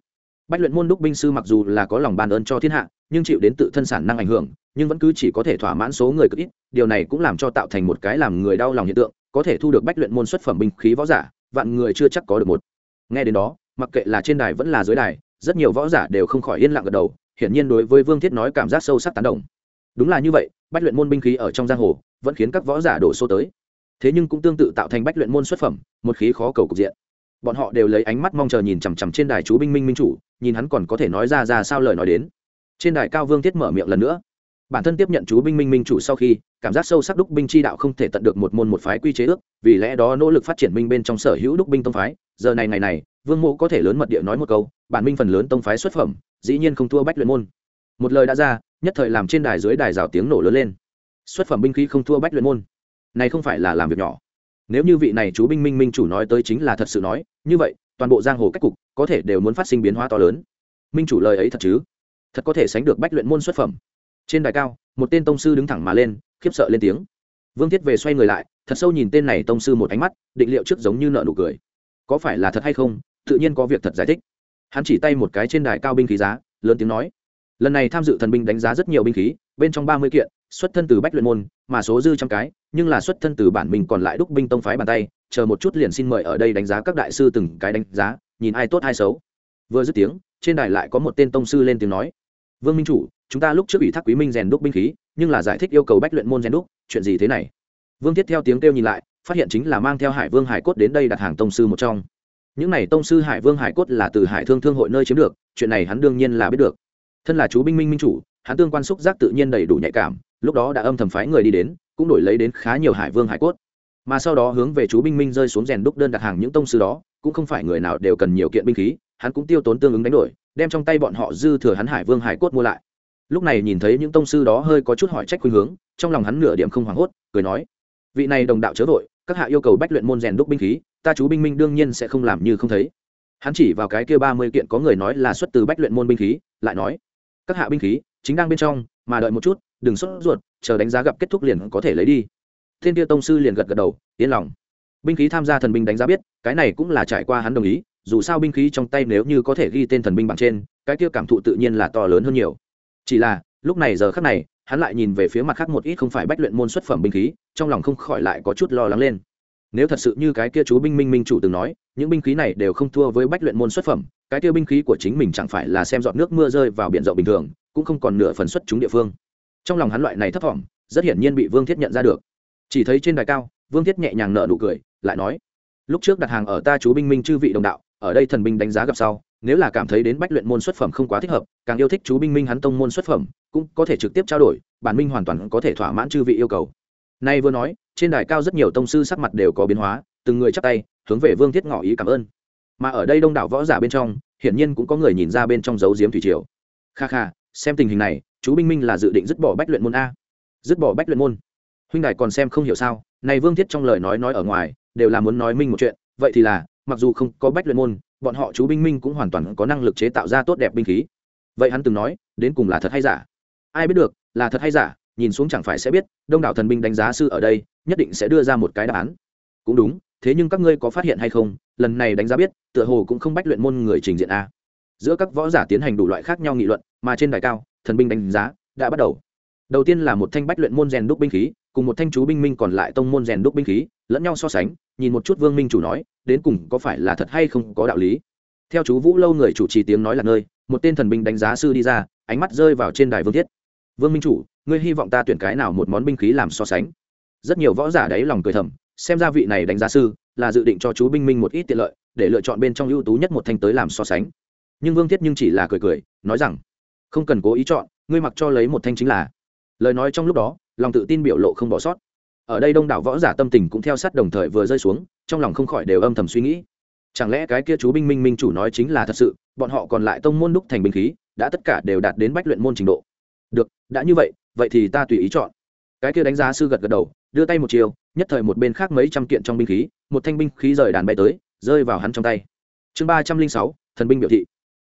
Bách luyện môn đúc binh sư mặc dù là có lòng bàn ơn cho thiên hạ, nhưng chịu đến tự thân sản năng ảnh hưởng nhưng vẫn cứ chỉ có thể thỏa mãn số người cực ít, điều này cũng làm cho tạo thành một cái làm người đau lòng hiện tượng, có thể thu được bách luyện môn xuất phẩm binh khí võ giả, vạn người chưa chắc có được một. Nghe đến đó, mặc kệ là trên đài vẫn là dưới đài, rất nhiều võ giả đều không khỏi yên lặng gật đầu, hiển nhiên đối với vương thiết nói cảm giác sâu sắc tán đồng. Đúng là như vậy, bách luyện môn binh khí ở trong giang hồ, vẫn khiến các võ giả đổ xô tới. Thế nhưng cũng tương tự tạo thành bách luyện môn xuất phẩm, một khí khó cầu cục diện. Bọn họ đều lấy ánh mắt mong chờ nhìn chằm chằm trên đài chú binh minh minh chủ, nhìn hắn còn có thể nói ra ra sao lời nói đến. Trên đài cao vương thiết mở miệng lần nữa bản thân tiếp nhận chú binh minh minh chủ sau khi, cảm giác sâu sắc đúc binh chi đạo không thể tận được một môn một phái quy chế ước, vì lẽ đó nỗ lực phát triển minh bên trong sở hữu đúc binh tông phái. Giờ này ngày này, vương mộ có thể lớn mật địa nói một câu, bản minh phần lớn tông phái xuất phẩm, dĩ nhiên không thua bách luyện môn. Một lời đã ra, nhất thời làm trên đài dưới đài rào tiếng nổ lớn lên. Xuất phẩm binh khí không thua bách luyện môn. Này không phải là làm việc nhỏ. Nếu như vị này chú binh minh minh chủ nói tới chính là thật sự nói, như vậy, toàn bộ giang hồ cách cục có thể đều muốn phát sinh biến hóa to lớn. Minh chủ lời ấy thật chứ? Thật có thể sánh được bách luyện môn xuất phẩm trên đài cao, một tên tông sư đứng thẳng mà lên, khiếp sợ lên tiếng. Vương thiết về xoay người lại, thật sâu nhìn tên này tông sư một ánh mắt, định liệu trước giống như nợ nụ cười. Có phải là thật hay không, tự nhiên có việc thật giải thích. Hắn chỉ tay một cái trên đài cao binh khí giá, lớn tiếng nói. Lần này tham dự thần binh đánh giá rất nhiều binh khí, bên trong ba mươi kiện, xuất thân từ bách luyện môn, mà số dư trăm cái, nhưng là xuất thân từ bản mình còn lại đúc binh tông phái bàn tay, chờ một chút liền xin mời ở đây đánh giá các đại sư từng cái đánh giá, nhìn ai tốt ai xấu. Vừa dứt tiếng, trên đài lại có một tên tông sư lên tiếng nói. Vương minh chủ chúng ta lúc trước ủy thác quý minh rèn đúc binh khí, nhưng là giải thích yêu cầu bách luyện môn rèn đúc, chuyện gì thế này? Vương thiết theo tiếng kêu nhìn lại, phát hiện chính là mang theo hải vương hải cốt đến đây đặt hàng tông sư một trong. Những này tông sư hải vương hải cốt là từ hải thương thương hội nơi chiếm được, chuyện này hắn đương nhiên là biết được. Thân là chú binh minh minh chủ, hắn tương quan xúc giác tự nhiên đầy đủ nhạy cảm, lúc đó đã âm thầm phái người đi đến, cũng đổi lấy đến khá nhiều hải vương hải cốt. Mà sau đó hướng về chú binh minh rơi xuống rèn đúc đơn đặt hàng những tông sư đó, cũng không phải người nào đều cần nhiều kiện binh khí, hắn cũng tiêu tốn tương ứng đánh đổi, đem trong tay bọn họ dư thừa hắn hải vương hải cốt mua lại lúc này nhìn thấy những tông sư đó hơi có chút hỏi trách khuynh hướng, trong lòng hắn nửa điểm không hoảng hốt, cười nói, vị này đồng đạo chớ vội, các hạ yêu cầu bách luyện môn rèn đúc binh khí, ta chú binh minh đương nhiên sẽ không làm như không thấy. Hắn chỉ vào cái kia ba mươi kiện có người nói là xuất từ bách luyện môn binh khí, lại nói, các hạ binh khí, chính đang bên trong, mà đợi một chút, đừng sốt ruột, chờ đánh giá gặp kết thúc liền có thể lấy đi. Thiên kia tông sư liền gật gật đầu, yên lòng. Binh khí tham gia thần binh đánh giá biết, cái này cũng là trải qua hắn đồng ý, dù sao binh khí trong tay nếu như có thể ghi tên thần binh bằng trên, cái kia cảm thụ tự nhiên là to lớn hơn nhiều chỉ là, lúc này giờ khắc này, hắn lại nhìn về phía mặt khác một ít không phải bách luyện môn xuất phẩm binh khí, trong lòng không khỏi lại có chút lo lắng lên. Nếu thật sự như cái kia chú binh minh minh chủ từng nói, những binh khí này đều không thua với bách luyện môn xuất phẩm, cái kia binh khí của chính mình chẳng phải là xem dọn nước mưa rơi vào biển rộng bình thường, cũng không còn nửa phần xuất chúng địa phương. Trong lòng hắn loại này thấp thỏm, rất hiển nhiên bị vương thiết nhận ra được. Chỉ thấy trên đài cao, vương thiết nhẹ nhàng nở nụ cười, lại nói, lúc trước đặt hàng ở ta chú binh minh chư vị đồng đạo, ở đây thần binh đánh giá gặp sau nếu là cảm thấy đến bách luyện môn xuất phẩm không quá thích hợp, càng yêu thích chú binh minh hắn tông môn xuất phẩm, cũng có thể trực tiếp trao đổi, bản minh hoàn toàn có thể thỏa mãn chư vị yêu cầu. Nay vừa nói, trên đài cao rất nhiều tông sư sắc mặt đều có biến hóa, từng người chắp tay, hướng về vương thiết ngỏ ý cảm ơn. Mà ở đây đông đảo võ giả bên trong, hiển nhiên cũng có người nhìn ra bên trong dấu diếm thủy triều. Kha kha, xem tình hình này, chú binh minh là dự định dứt bỏ bách luyện môn a. Dứt bỏ bách luyện môn. Huynh đài còn xem không hiểu sao, này vương thiết trong lời nói nói ở ngoài, đều là muốn nói minh một chuyện, vậy thì là, mặc dù không có bách luyện môn bọn họ chú binh minh cũng hoàn toàn có năng lực chế tạo ra tốt đẹp binh khí. Vậy hắn từng nói, đến cùng là thật hay giả? Ai biết được, là thật hay giả, nhìn xuống chẳng phải sẽ biết, đông đảo thần binh đánh giá sư ở đây, nhất định sẽ đưa ra một cái đáp án. Cũng đúng, thế nhưng các ngươi có phát hiện hay không, lần này đánh giá biết, tựa hồ cũng không bách luyện môn người trình diện a. Giữa các võ giả tiến hành đủ loại khác nhau nghị luận, mà trên đài cao, thần binh đánh giá đã bắt đầu đầu tiên là một thanh bách luyện môn rèn đúc binh khí, cùng một thanh chú binh minh còn lại tông môn rèn đúc binh khí, lẫn nhau so sánh, nhìn một chút vương minh chủ nói, đến cùng có phải là thật hay không có đạo lý. Theo chú vũ lâu người chủ trì tiếng nói là nơi, một tên thần binh đánh giá sư đi ra, ánh mắt rơi vào trên đài vương thiết. Vương minh chủ, ngươi hy vọng ta tuyển cái nào một món binh khí làm so sánh? Rất nhiều võ giả đấy lòng cười thầm, xem ra vị này đánh giá sư là dự định cho chú binh minh một ít tiện lợi, để lựa chọn bên trong ưu tú nhất một thanh tới làm so sánh. Nhưng vương thiết nhưng chỉ là cười cười, nói rằng, không cần cố ý chọn, ngươi mặc cho lấy một thanh chính là lời nói trong lúc đó, lòng tự tin biểu lộ không bỏ sót. Ở đây đông đảo võ giả tâm tình cũng theo sát đồng thời vừa rơi xuống, trong lòng không khỏi đều âm thầm suy nghĩ. Chẳng lẽ cái kia chú binh minh minh chủ nói chính là thật sự, bọn họ còn lại tông môn đúc thành binh khí, đã tất cả đều đạt đến bách luyện môn trình độ. Được, đã như vậy vậy thì ta tùy ý chọn. Cái kia đánh giá sư gật gật đầu, đưa tay một chiều, nhất thời một bên khác mấy trăm kiện trong binh khí, một thanh binh khí rời đàn bay tới, rơi vào hắn trong tay. Chương ba trăm linh sáu, thần binh biểu thị.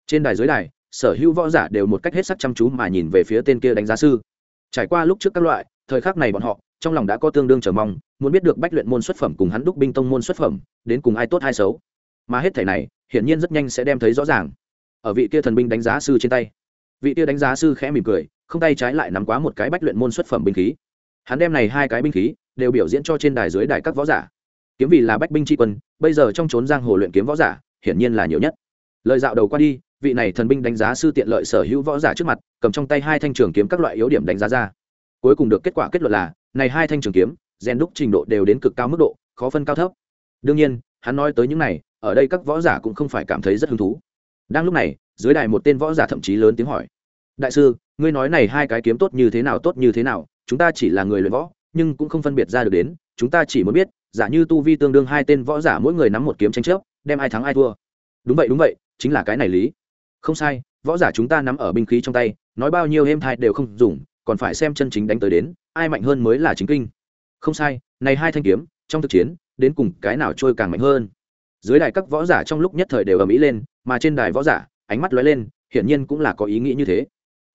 Trên đài dưới đài, sở hữu võ giả đều một cách hết sắc chăm chú mà nhìn về phía tên kia đánh giá sư trải qua lúc trước các loại, thời khắc này bọn họ, trong lòng đã có tương đương chờ mong, muốn biết được bách luyện môn xuất phẩm cùng hắn đúc binh tông môn xuất phẩm, đến cùng ai tốt ai xấu. Mà hết thể này, hiển nhiên rất nhanh sẽ đem thấy rõ ràng. Ở vị kia thần binh đánh giá sư trên tay, vị kia đánh giá sư khẽ mỉm cười, không tay trái lại nắm quá một cái bách luyện môn xuất phẩm binh khí. Hắn đem này hai cái binh khí, đều biểu diễn cho trên đài dưới đài các võ giả. Kiếm vì là bách binh tri quân, bây giờ trong trốn giang hồ luyện kiếm võ giả, hiển nhiên là nhiều nhất. Lời dạo đầu qua đi vị này thần binh đánh giá sư tiện lợi sở hữu võ giả trước mặt, cầm trong tay hai thanh trường kiếm các loại yếu điểm đánh giá ra. Cuối cùng được kết quả kết luận là, này hai thanh trường kiếm, rèn đúc trình độ đều đến cực cao mức độ, khó phân cao thấp. Đương nhiên, hắn nói tới những này, ở đây các võ giả cũng không phải cảm thấy rất hứng thú. Đang lúc này, dưới đài một tên võ giả thậm chí lớn tiếng hỏi. Đại sư, ngươi nói này hai cái kiếm tốt như thế nào, tốt như thế nào? Chúng ta chỉ là người luyện võ, nhưng cũng không phân biệt ra được đến. Chúng ta chỉ muốn biết, giả như tu vi tương đương hai tên võ giả mỗi người nắm một kiếm tranh chấp, đem ai thắng ai thua. Đúng vậy đúng vậy, chính là cái này lý không sai, võ giả chúng ta nắm ở binh khí trong tay, nói bao nhiêu êm thai đều không dùng, còn phải xem chân chính đánh tới đến, ai mạnh hơn mới là chính kinh. Không sai, này hai thanh kiếm, trong thực chiến, đến cùng cái nào trôi càng mạnh hơn. Dưới đài các võ giả trong lúc nhất thời đều ở mỹ lên, mà trên đài võ giả, ánh mắt lóe lên, hiển nhiên cũng là có ý nghĩ như thế.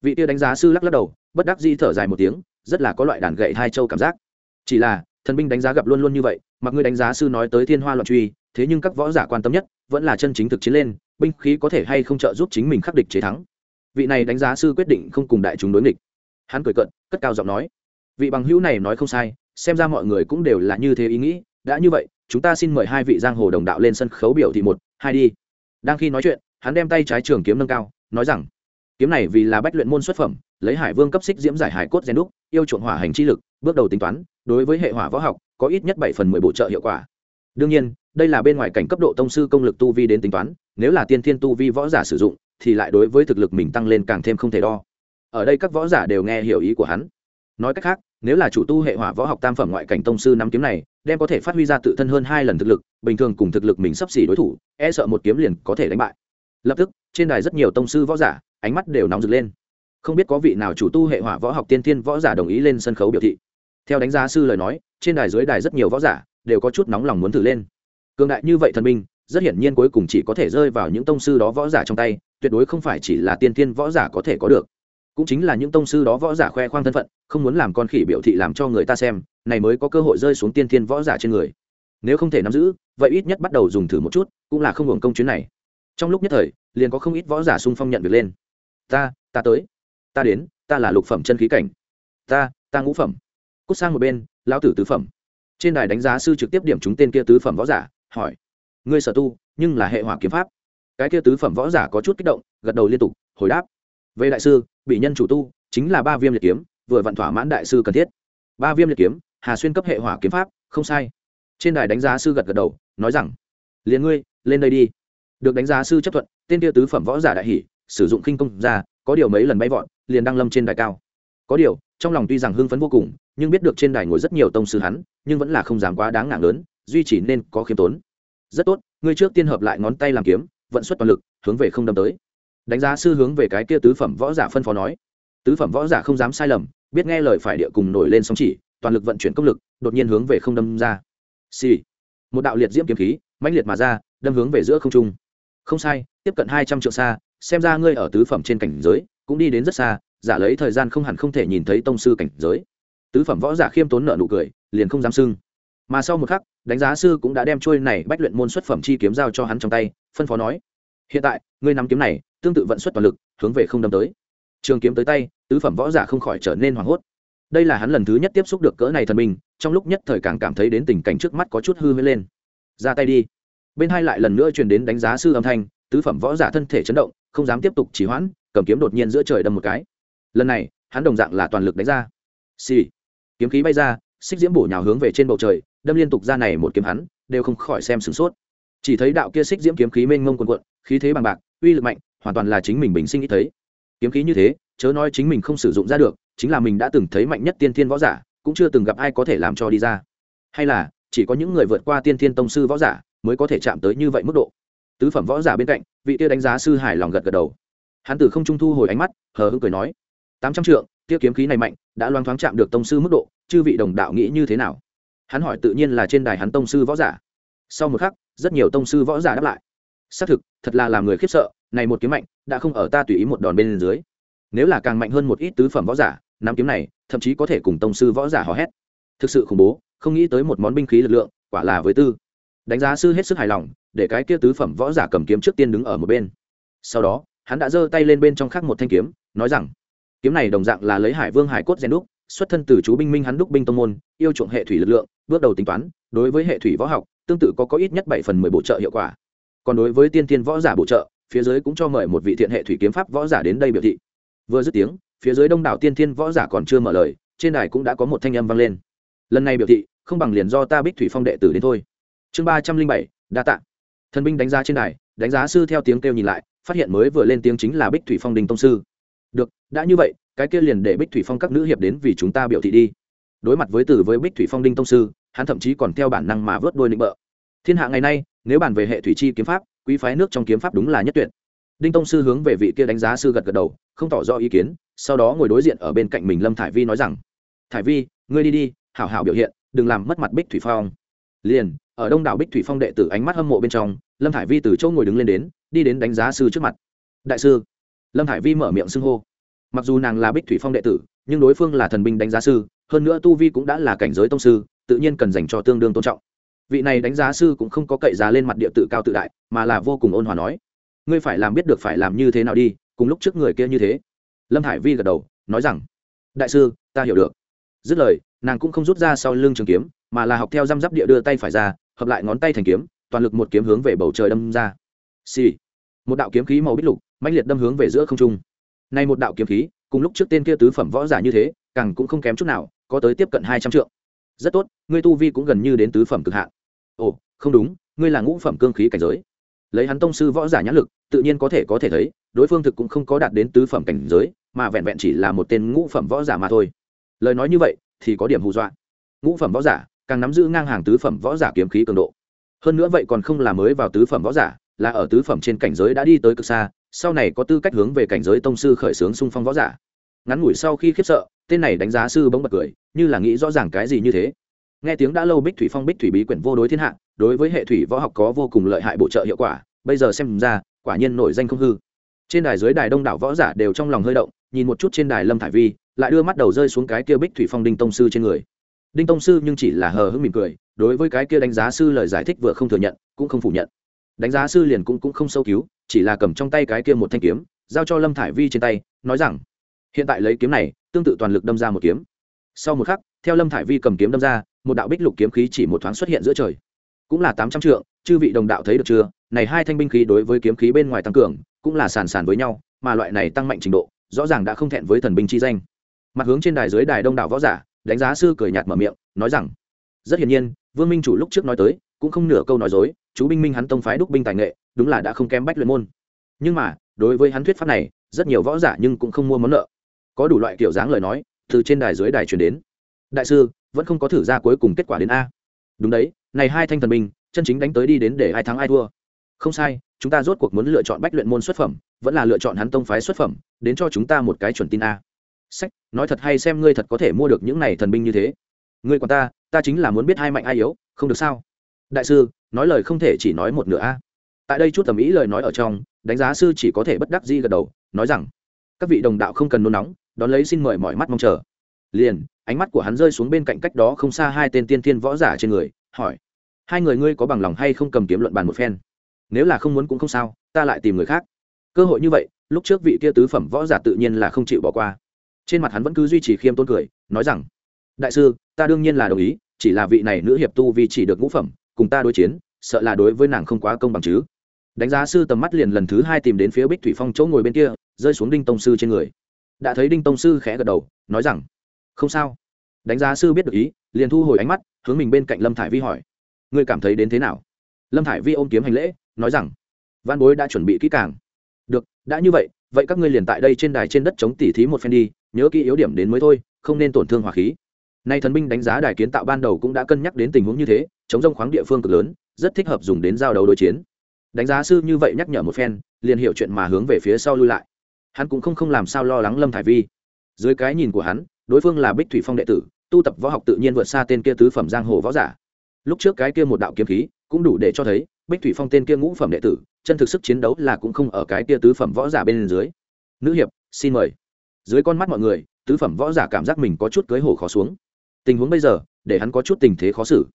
Vị tiêu đánh giá sư lắc lắc đầu, bất đắc dĩ thở dài một tiếng, rất là có loại đàn gậy hai châu cảm giác. Chỉ là, thần binh đánh giá gặp luôn luôn như vậy, mặc ngươi đánh giá sư nói tới thiên hoa loạn truy, thế nhưng các võ giả quan tâm nhất, vẫn là chân chính thực chiến lên binh khí có thể hay không trợ giúp chính mình khắc địch chế thắng. Vị này đánh giá sư quyết định không cùng đại chúng đối nghịch. Hắn cười cận cất cao giọng nói, vị bằng hữu này nói không sai, xem ra mọi người cũng đều là như thế ý nghĩ. Đã như vậy, chúng ta xin mời hai vị giang hồ đồng đạo lên sân khấu biểu thị một, hai đi. Đang khi nói chuyện, hắn đem tay trái trường kiếm nâng cao, nói rằng, kiếm này vì là bách luyện môn xuất phẩm, lấy hải vương cấp xích diễm giải hải cốt gen đúc, yêu chuộng hỏa hành chi lực, bước đầu tính toán, đối với hệ hỏa võ học, có ít nhất bảy phần mười bổ trợ hiệu quả đương nhiên, đây là bên ngoài cảnh cấp độ tông sư công lực tu vi đến tính toán, nếu là tiên thiên tu vi võ giả sử dụng, thì lại đối với thực lực mình tăng lên càng thêm không thể đo. Ở đây các võ giả đều nghe hiểu ý của hắn. Nói cách khác, nếu là chủ tu hệ hỏa võ học tam phẩm ngoại cảnh tông sư năm kiếm này, đem có thể phát huy ra tự thân hơn hai lần thực lực, bình thường cùng thực lực mình sắp xỉ đối thủ e sợ một kiếm liền có thể đánh bại. Lập tức, trên đài rất nhiều tông sư võ giả, ánh mắt đều nóng rực lên. Không biết có vị nào chủ tu hệ hỏa võ học tiên thiên võ giả đồng ý lên sân khấu biểu thị. Theo đánh giá sư lời nói, trên đài dưới đài rất nhiều võ giả đều có chút nóng lòng muốn thử lên. Cường đại như vậy thần minh, rất hiển nhiên cuối cùng chỉ có thể rơi vào những tông sư đó võ giả trong tay tuyệt đối không phải chỉ là tiên thiên võ giả có thể có được. Cũng chính là những tông sư đó võ giả khoe khoang thân phận không muốn làm con khỉ biểu thị làm cho người ta xem này mới có cơ hội rơi xuống tiên thiên võ giả trên người. Nếu không thể nắm giữ vậy ít nhất bắt đầu dùng thử một chút cũng là không hưởng công chuyến này. Trong lúc nhất thời liền có không ít võ giả sung phong nhận việc lên. Ta ta tới. Ta đến ta là lục phẩm chân khí cảnh. Ta ta ngũ phẩm. Cút sang một bên lão tử tứ phẩm trên đài đánh giá sư trực tiếp điểm chúng tên kia tứ phẩm võ giả, hỏi, ngươi sở tu, nhưng là hệ hỏa kiếm pháp? Cái kia tứ phẩm võ giả có chút kích động, gật đầu liên tục, hồi đáp, về đại sư, bị nhân chủ tu, chính là ba viêm liệt kiếm, vừa vặn thỏa mãn đại sư cần thiết. Ba viêm liệt kiếm, hà xuyên cấp hệ hỏa kiếm pháp, không sai. Trên đài đánh giá sư gật gật đầu, nói rằng, liền ngươi, lên đây đi. Được đánh giá sư chấp thuận, tên kia tứ phẩm võ giả đại hỷ sử dụng khinh công ra, có điều mấy lần bay vọt, liền đang lâm trên đài cao. Có điều trong lòng tuy rằng hưng phấn vô cùng, nhưng biết được trên đài ngồi rất nhiều tông sư hắn, nhưng vẫn là không dám quá đáng ngạc lớn, duy chỉ nên có khiêm tốn. Rất tốt, ngươi trước tiên hợp lại ngón tay làm kiếm, vận xuất toàn lực, hướng về không đâm tới. Đánh giá sư hướng về cái kia tứ phẩm võ giả phân phó nói. Tứ phẩm võ giả không dám sai lầm, biết nghe lời phải địa cùng nổi lên sóng chỉ, toàn lực vận chuyển công lực, đột nhiên hướng về không đâm ra. Xì、sì. một đạo liệt diễm kiếm khí, mãnh liệt mà ra, đâm hướng về giữa không trung. Không sai, tiếp cận hai trăm triệu xa, xem ra ngươi ở tứ phẩm trên cảnh giới, cũng đi đến rất xa giả lấy thời gian không hẳn không thể nhìn thấy tông sư cảnh giới. Tứ phẩm võ giả khiêm tốn nợ nụ cười, liền không dám sưng mà sau một khắc, đánh giá sư cũng đã đem trôi này bách luyện môn xuất phẩm chi kiếm giao cho hắn trong tay, phân phó nói, hiện tại, ngươi nắm kiếm này, tương tự vận xuất toàn lực, hướng về không đâm tới. Trường kiếm tới tay, tứ phẩm võ giả không khỏi trở nên hoảng hốt. Đây là hắn lần thứ nhất tiếp xúc được cỡ này thần minh, trong lúc nhất thời càng cảm thấy đến tình cảnh trước mắt có chút hư mới lên. Ra tay đi. Bên hai lại lần nữa truyền đến đánh giá sư âm thanh, tứ phẩm võ giả thân thể chấn động, không dám tiếp tục chỉ hoãn, cầm kiếm đột nhiên giữa trời đâm một cái lần này, hắn đồng dạng là toàn lực đánh ra. Xì、sì. kiếm khí bay ra, xích diễm bổ nhào hướng về trên bầu trời, đâm liên tục ra này một kiếm hắn, đều không khỏi xem sửng sốt. Chỉ thấy đạo kia xích diễm kiếm khí mênh ngông quần quận khí thế bằng bạc, uy lực mạnh, hoàn toàn là chính mình bình sinh ít thấy. Kiếm khí như thế, chớ nói chính mình không sử dụng ra được, chính là mình đã từng thấy mạnh nhất tiên thiên võ giả, cũng chưa từng gặp ai có thể làm cho đi ra. Hay là, chỉ có những người vượt qua tiên thiên tông sư võ giả mới có thể chạm tới như vậy mức độ. Tứ phẩm võ giả bên cạnh, vị kia đánh giá sư hài lòng gật gật đầu. Hắn từ không trung thu hồi ánh mắt, hờ hững cười nói tám trăm trượng tiêu kiếm khí này mạnh, đã loang thoáng chạm được tông sư mức độ, chư vị đồng đạo nghĩ như thế nào? Hắn hỏi tự nhiên là trên đài hắn tông sư võ giả. Sau một khắc, rất nhiều tông sư võ giả đáp lại. Xác thực, thật là làm người khiếp sợ, này một kiếm mạnh, đã không ở ta tùy ý một đòn bên dưới. Nếu là càng mạnh hơn một ít tứ phẩm võ giả, nắm kiếm này, thậm chí có thể cùng tông sư võ giả hò hét. Thực sự khủng bố, không nghĩ tới một món binh khí lực lượng, quả là với tư. Đánh giá sư hết sức hài lòng, để cái kia tứ phẩm võ giả cầm kiếm trước tiên đứng ở một bên. Sau đó, hắn đã giơ tay lên bên trong khắc một thanh kiếm, nói rằng kiếm này đồng dạng là lấy hải vương hải cốt rèn đúc, xuất thân từ chú binh minh hắn đúc binh tông môn, yêu chuộng hệ thủy lực lượng, bước đầu tính toán, đối với hệ thủy võ học, tương tự có có ít nhất bảy phần mười bổ trợ hiệu quả. Còn đối với tiên tiên võ giả bổ trợ, phía dưới cũng cho mời một vị thiện hệ thủy kiếm pháp võ giả đến đây biểu thị. Vừa dứt tiếng, phía dưới đông đảo tiên tiên võ giả còn chưa mở lời, trên đài cũng đã có một thanh âm vang lên. Lần này biểu thị, không bằng liền do ta bích thủy phong đệ tử đến thôi. Chương ba trăm linh bảy, đa t ạ thần binh đánh giá trên đài, đánh giá sư theo tiếng kêu nhìn lại, phát hiện mới vừa lên tiếng chính là bích thủy phong đình tông sư được, đã như vậy, cái kia liền để bích thủy phong các nữ hiệp đến vì chúng ta biểu thị đi. Đối mặt với từ với bích thủy phong đinh tông sư, hắn thậm chí còn theo bản năng mà vớt đôi định bợ. Thiên hạ ngày nay, nếu bàn về hệ thủy chi kiếm pháp, quý phái nước trong kiếm pháp đúng là nhất tuyệt. Đinh tông sư hướng về vị kia đánh giá sư gật gật đầu, không tỏ rõ ý kiến, sau đó ngồi đối diện ở bên cạnh mình lâm thải vi nói rằng, thải vi, ngươi đi đi, hảo hảo biểu hiện, đừng làm mất mặt bích thủy phong. Liền, ở đông đảo bích thủy phong đệ tử ánh mắt hâm mộ bên trong, lâm thải vi từ chỗ ngồi đứng lên đến, đi đến đánh giá sư trước mặt. Đại sư lâm Hải vi mở miệng xưng hô. Mặc dù nàng là bích thủy phong đệ tử, nhưng đối phương là thần binh đánh giá sư, hơn nữa tu vi cũng đã là cảnh giới tông sư, tự nhiên cần dành cho tương đương tôn trọng. Vị này đánh giá sư cũng không có cậy giá lên mặt địa tự cao tự đại, mà là vô cùng ôn hòa nói, ngươi phải làm biết được phải làm như thế nào đi, cùng lúc trước người kia như thế. Lâm hải vi gật đầu, nói rằng, đại sư, ta hiểu được. Dứt lời, nàng cũng không rút ra sau lưng trường kiếm, mà là học theo răm rắp địa đưa tay phải ra, hợp lại ngón tay thành kiếm, toàn lực một kiếm hướng về bầu trời đâm ra. Xì、sì. một đạo kiếm khí màu bích lục mãnh liệt đâm hướng về giữa không trung. Nay một đạo kiếm khí, cùng lúc trước tên kia tứ phẩm võ giả như thế, càng cũng không kém chút nào, có tới tiếp cận hai trăm trượng. Rất tốt, ngươi tu vi cũng gần như đến tứ phẩm cực hạn. Ồ, không đúng, ngươi là ngũ phẩm cương khí cảnh giới. Lấy hắn tông sư võ giả nhãn lực, tự nhiên có thể có thể thấy, đối phương thực cũng không có đạt đến tứ phẩm cảnh giới, mà vẹn vẹn chỉ là một tên ngũ phẩm võ giả mà thôi. Lời nói như vậy, thì có điểm hù dọa. Ngũ phẩm võ giả, càng nắm giữ ngang hàng tứ phẩm võ giả kiếm khí cường độ. Hơn nữa vậy còn không là mới vào tứ phẩm võ giả, là ở tứ phẩm trên cảnh giới đã đi tới cực xa sau này có tư cách hướng về cảnh giới tông sư khởi xướng xung phong võ giả. Ngắn ngủi sau khi khiếp sợ, tên này đánh giá sư bỗng bật cười, như là nghĩ rõ ràng cái gì như thế. Nghe tiếng đã lâu bích thủy phong, bích thủy bí quyển vô đối thiên hạ, đối với hệ thủy võ học có vô cùng lợi hại bổ trợ hiệu quả, bây giờ xem ra, quả nhiên nổi danh không hư. Trên đài dưới đài đông đảo võ giả đều trong lòng hơi động, nhìn một chút trên đài lâm thải vi, lại đưa mắt đầu rơi xuống cái kia bích thủy phong đinh tông sư trên người. Đinh tông sư nhưng chỉ là hờ hững mỉm cười, đối với cái kia đánh giá sư lời giải thích vừa không thừa nhận, cũng không phủ nhận đánh giá sư liền cũng cũng không sâu cứu, chỉ là cầm trong tay cái kia một thanh kiếm, giao cho lâm thải vi trên tay, nói rằng, hiện tại lấy kiếm này, tương tự toàn lực đâm ra một kiếm. Sau một khắc, theo lâm thải vi cầm kiếm đâm ra, một đạo bích lục kiếm khí chỉ một thoáng xuất hiện giữa trời. Cũng là tám trăm trượng, chư vị đồng đạo thấy được chưa? Này hai thanh binh khí đối với kiếm khí bên ngoài tăng cường, cũng là sàn sàn với nhau, mà loại này tăng mạnh trình độ, rõ ràng đã không thẹn với thần binh chi danh. Mặt hướng trên đài dưới đài đông đảo võ giả, đánh giá sư cười nhạt mở miệng, nói rằng, rất hiển nhiên, vương minh chủ lúc trước nói tới cũng không nửa câu nói dối, chú binh minh hắn tông phái đúc binh tài nghệ, đúng là đã không kém bách luyện môn. Nhưng mà, đối với hắn thuyết pháp này, rất nhiều võ giả nhưng cũng không mua món nợ. Có đủ loại kiểu dáng lời nói, từ trên đài dưới đài truyền đến. Đại sư, vẫn không có thử ra cuối cùng kết quả đến a. Đúng đấy, này hai thanh thần binh, chân chính đánh tới đi đến để ai thắng ai thua. Không sai, chúng ta rốt cuộc muốn lựa chọn bách luyện môn xuất phẩm, vẫn là lựa chọn hắn tông phái xuất phẩm, đến cho chúng ta một cái chuẩn tin a. Sách, nói thật hay xem ngươi thật có thể mua được những này thần binh như thế. Ngươi còn ta ta chính là muốn biết hai mạnh ai yếu, không được sao? Đại sư, nói lời không thể chỉ nói một nửa a. Tại đây chút tầm ý lời nói ở trong, đánh giá sư chỉ có thể bất đắc di gật đầu, nói rằng, các vị đồng đạo không cần nôn nóng, đón lấy xin mời mọi mắt mong chờ. Liền, ánh mắt của hắn rơi xuống bên cạnh cách đó không xa hai tên tiên tiên võ giả trên người, hỏi, hai người ngươi có bằng lòng hay không cầm kiếm luận bàn một phen? Nếu là không muốn cũng không sao, ta lại tìm người khác. Cơ hội như vậy, lúc trước vị kia tứ phẩm võ giả tự nhiên là không chịu bỏ qua. Trên mặt hắn vẫn cứ duy trì khiêm tôn cười, nói rằng, đại sư, ta đương nhiên là đồng ý, chỉ là vị này nữ hiệp tu vì chỉ được ngũ phẩm cùng ta đối chiến, sợ là đối với nàng không quá công bằng chứ. Đánh giá sư tầm mắt liền lần thứ hai tìm đến phía bích thủy phong chỗ ngồi bên kia, rơi xuống đinh tông sư trên người. Đã thấy đinh tông sư khẽ gật đầu, nói rằng, không sao. Đánh giá sư biết được ý, liền thu hồi ánh mắt, hướng mình bên cạnh lâm thải vi hỏi, ngươi cảm thấy đến thế nào? Lâm thải vi ôm kiếm hành lễ, nói rằng, văn bối đã chuẩn bị kỹ càng. Được, đã như vậy vậy các ngươi liền tại đây trên đài trên đất chống tỉ thí một phen đi, nhớ kỹ yếu điểm đến mới thôi, không nên tổn thương hỏa khí nay thần binh đánh giá đài kiến tạo ban đầu cũng đã cân nhắc đến tình huống như thế, chống rông khoáng địa phương cực lớn, rất thích hợp dùng đến giao đấu đối chiến. Đánh giá sư như vậy nhắc nhở một phen, liền hiểu chuyện mà hướng về phía sau lui lại. Hắn cũng không không làm sao lo lắng lâm thải vi. Dưới cái nhìn của hắn, đối phương là bích thủy phong đệ tử, tu tập võ học tự nhiên vượt xa tên kia tứ phẩm giang hồ võ giả. Lúc trước cái kia một đạo kiếm khí, cũng đủ để cho thấy, bích thủy phong tên kia ngũ phẩm đệ tử, chân thực sức chiến đấu là cũng không ở cái kia tứ phẩm võ giả bên dưới. Nữ hiệp, xin mời. Dưới con mắt mọi người, tứ phẩm võ giả cảm giác mình có chút cưới hồ khó xuống tình huống bây giờ, để hắn có chút tình thế khó xử.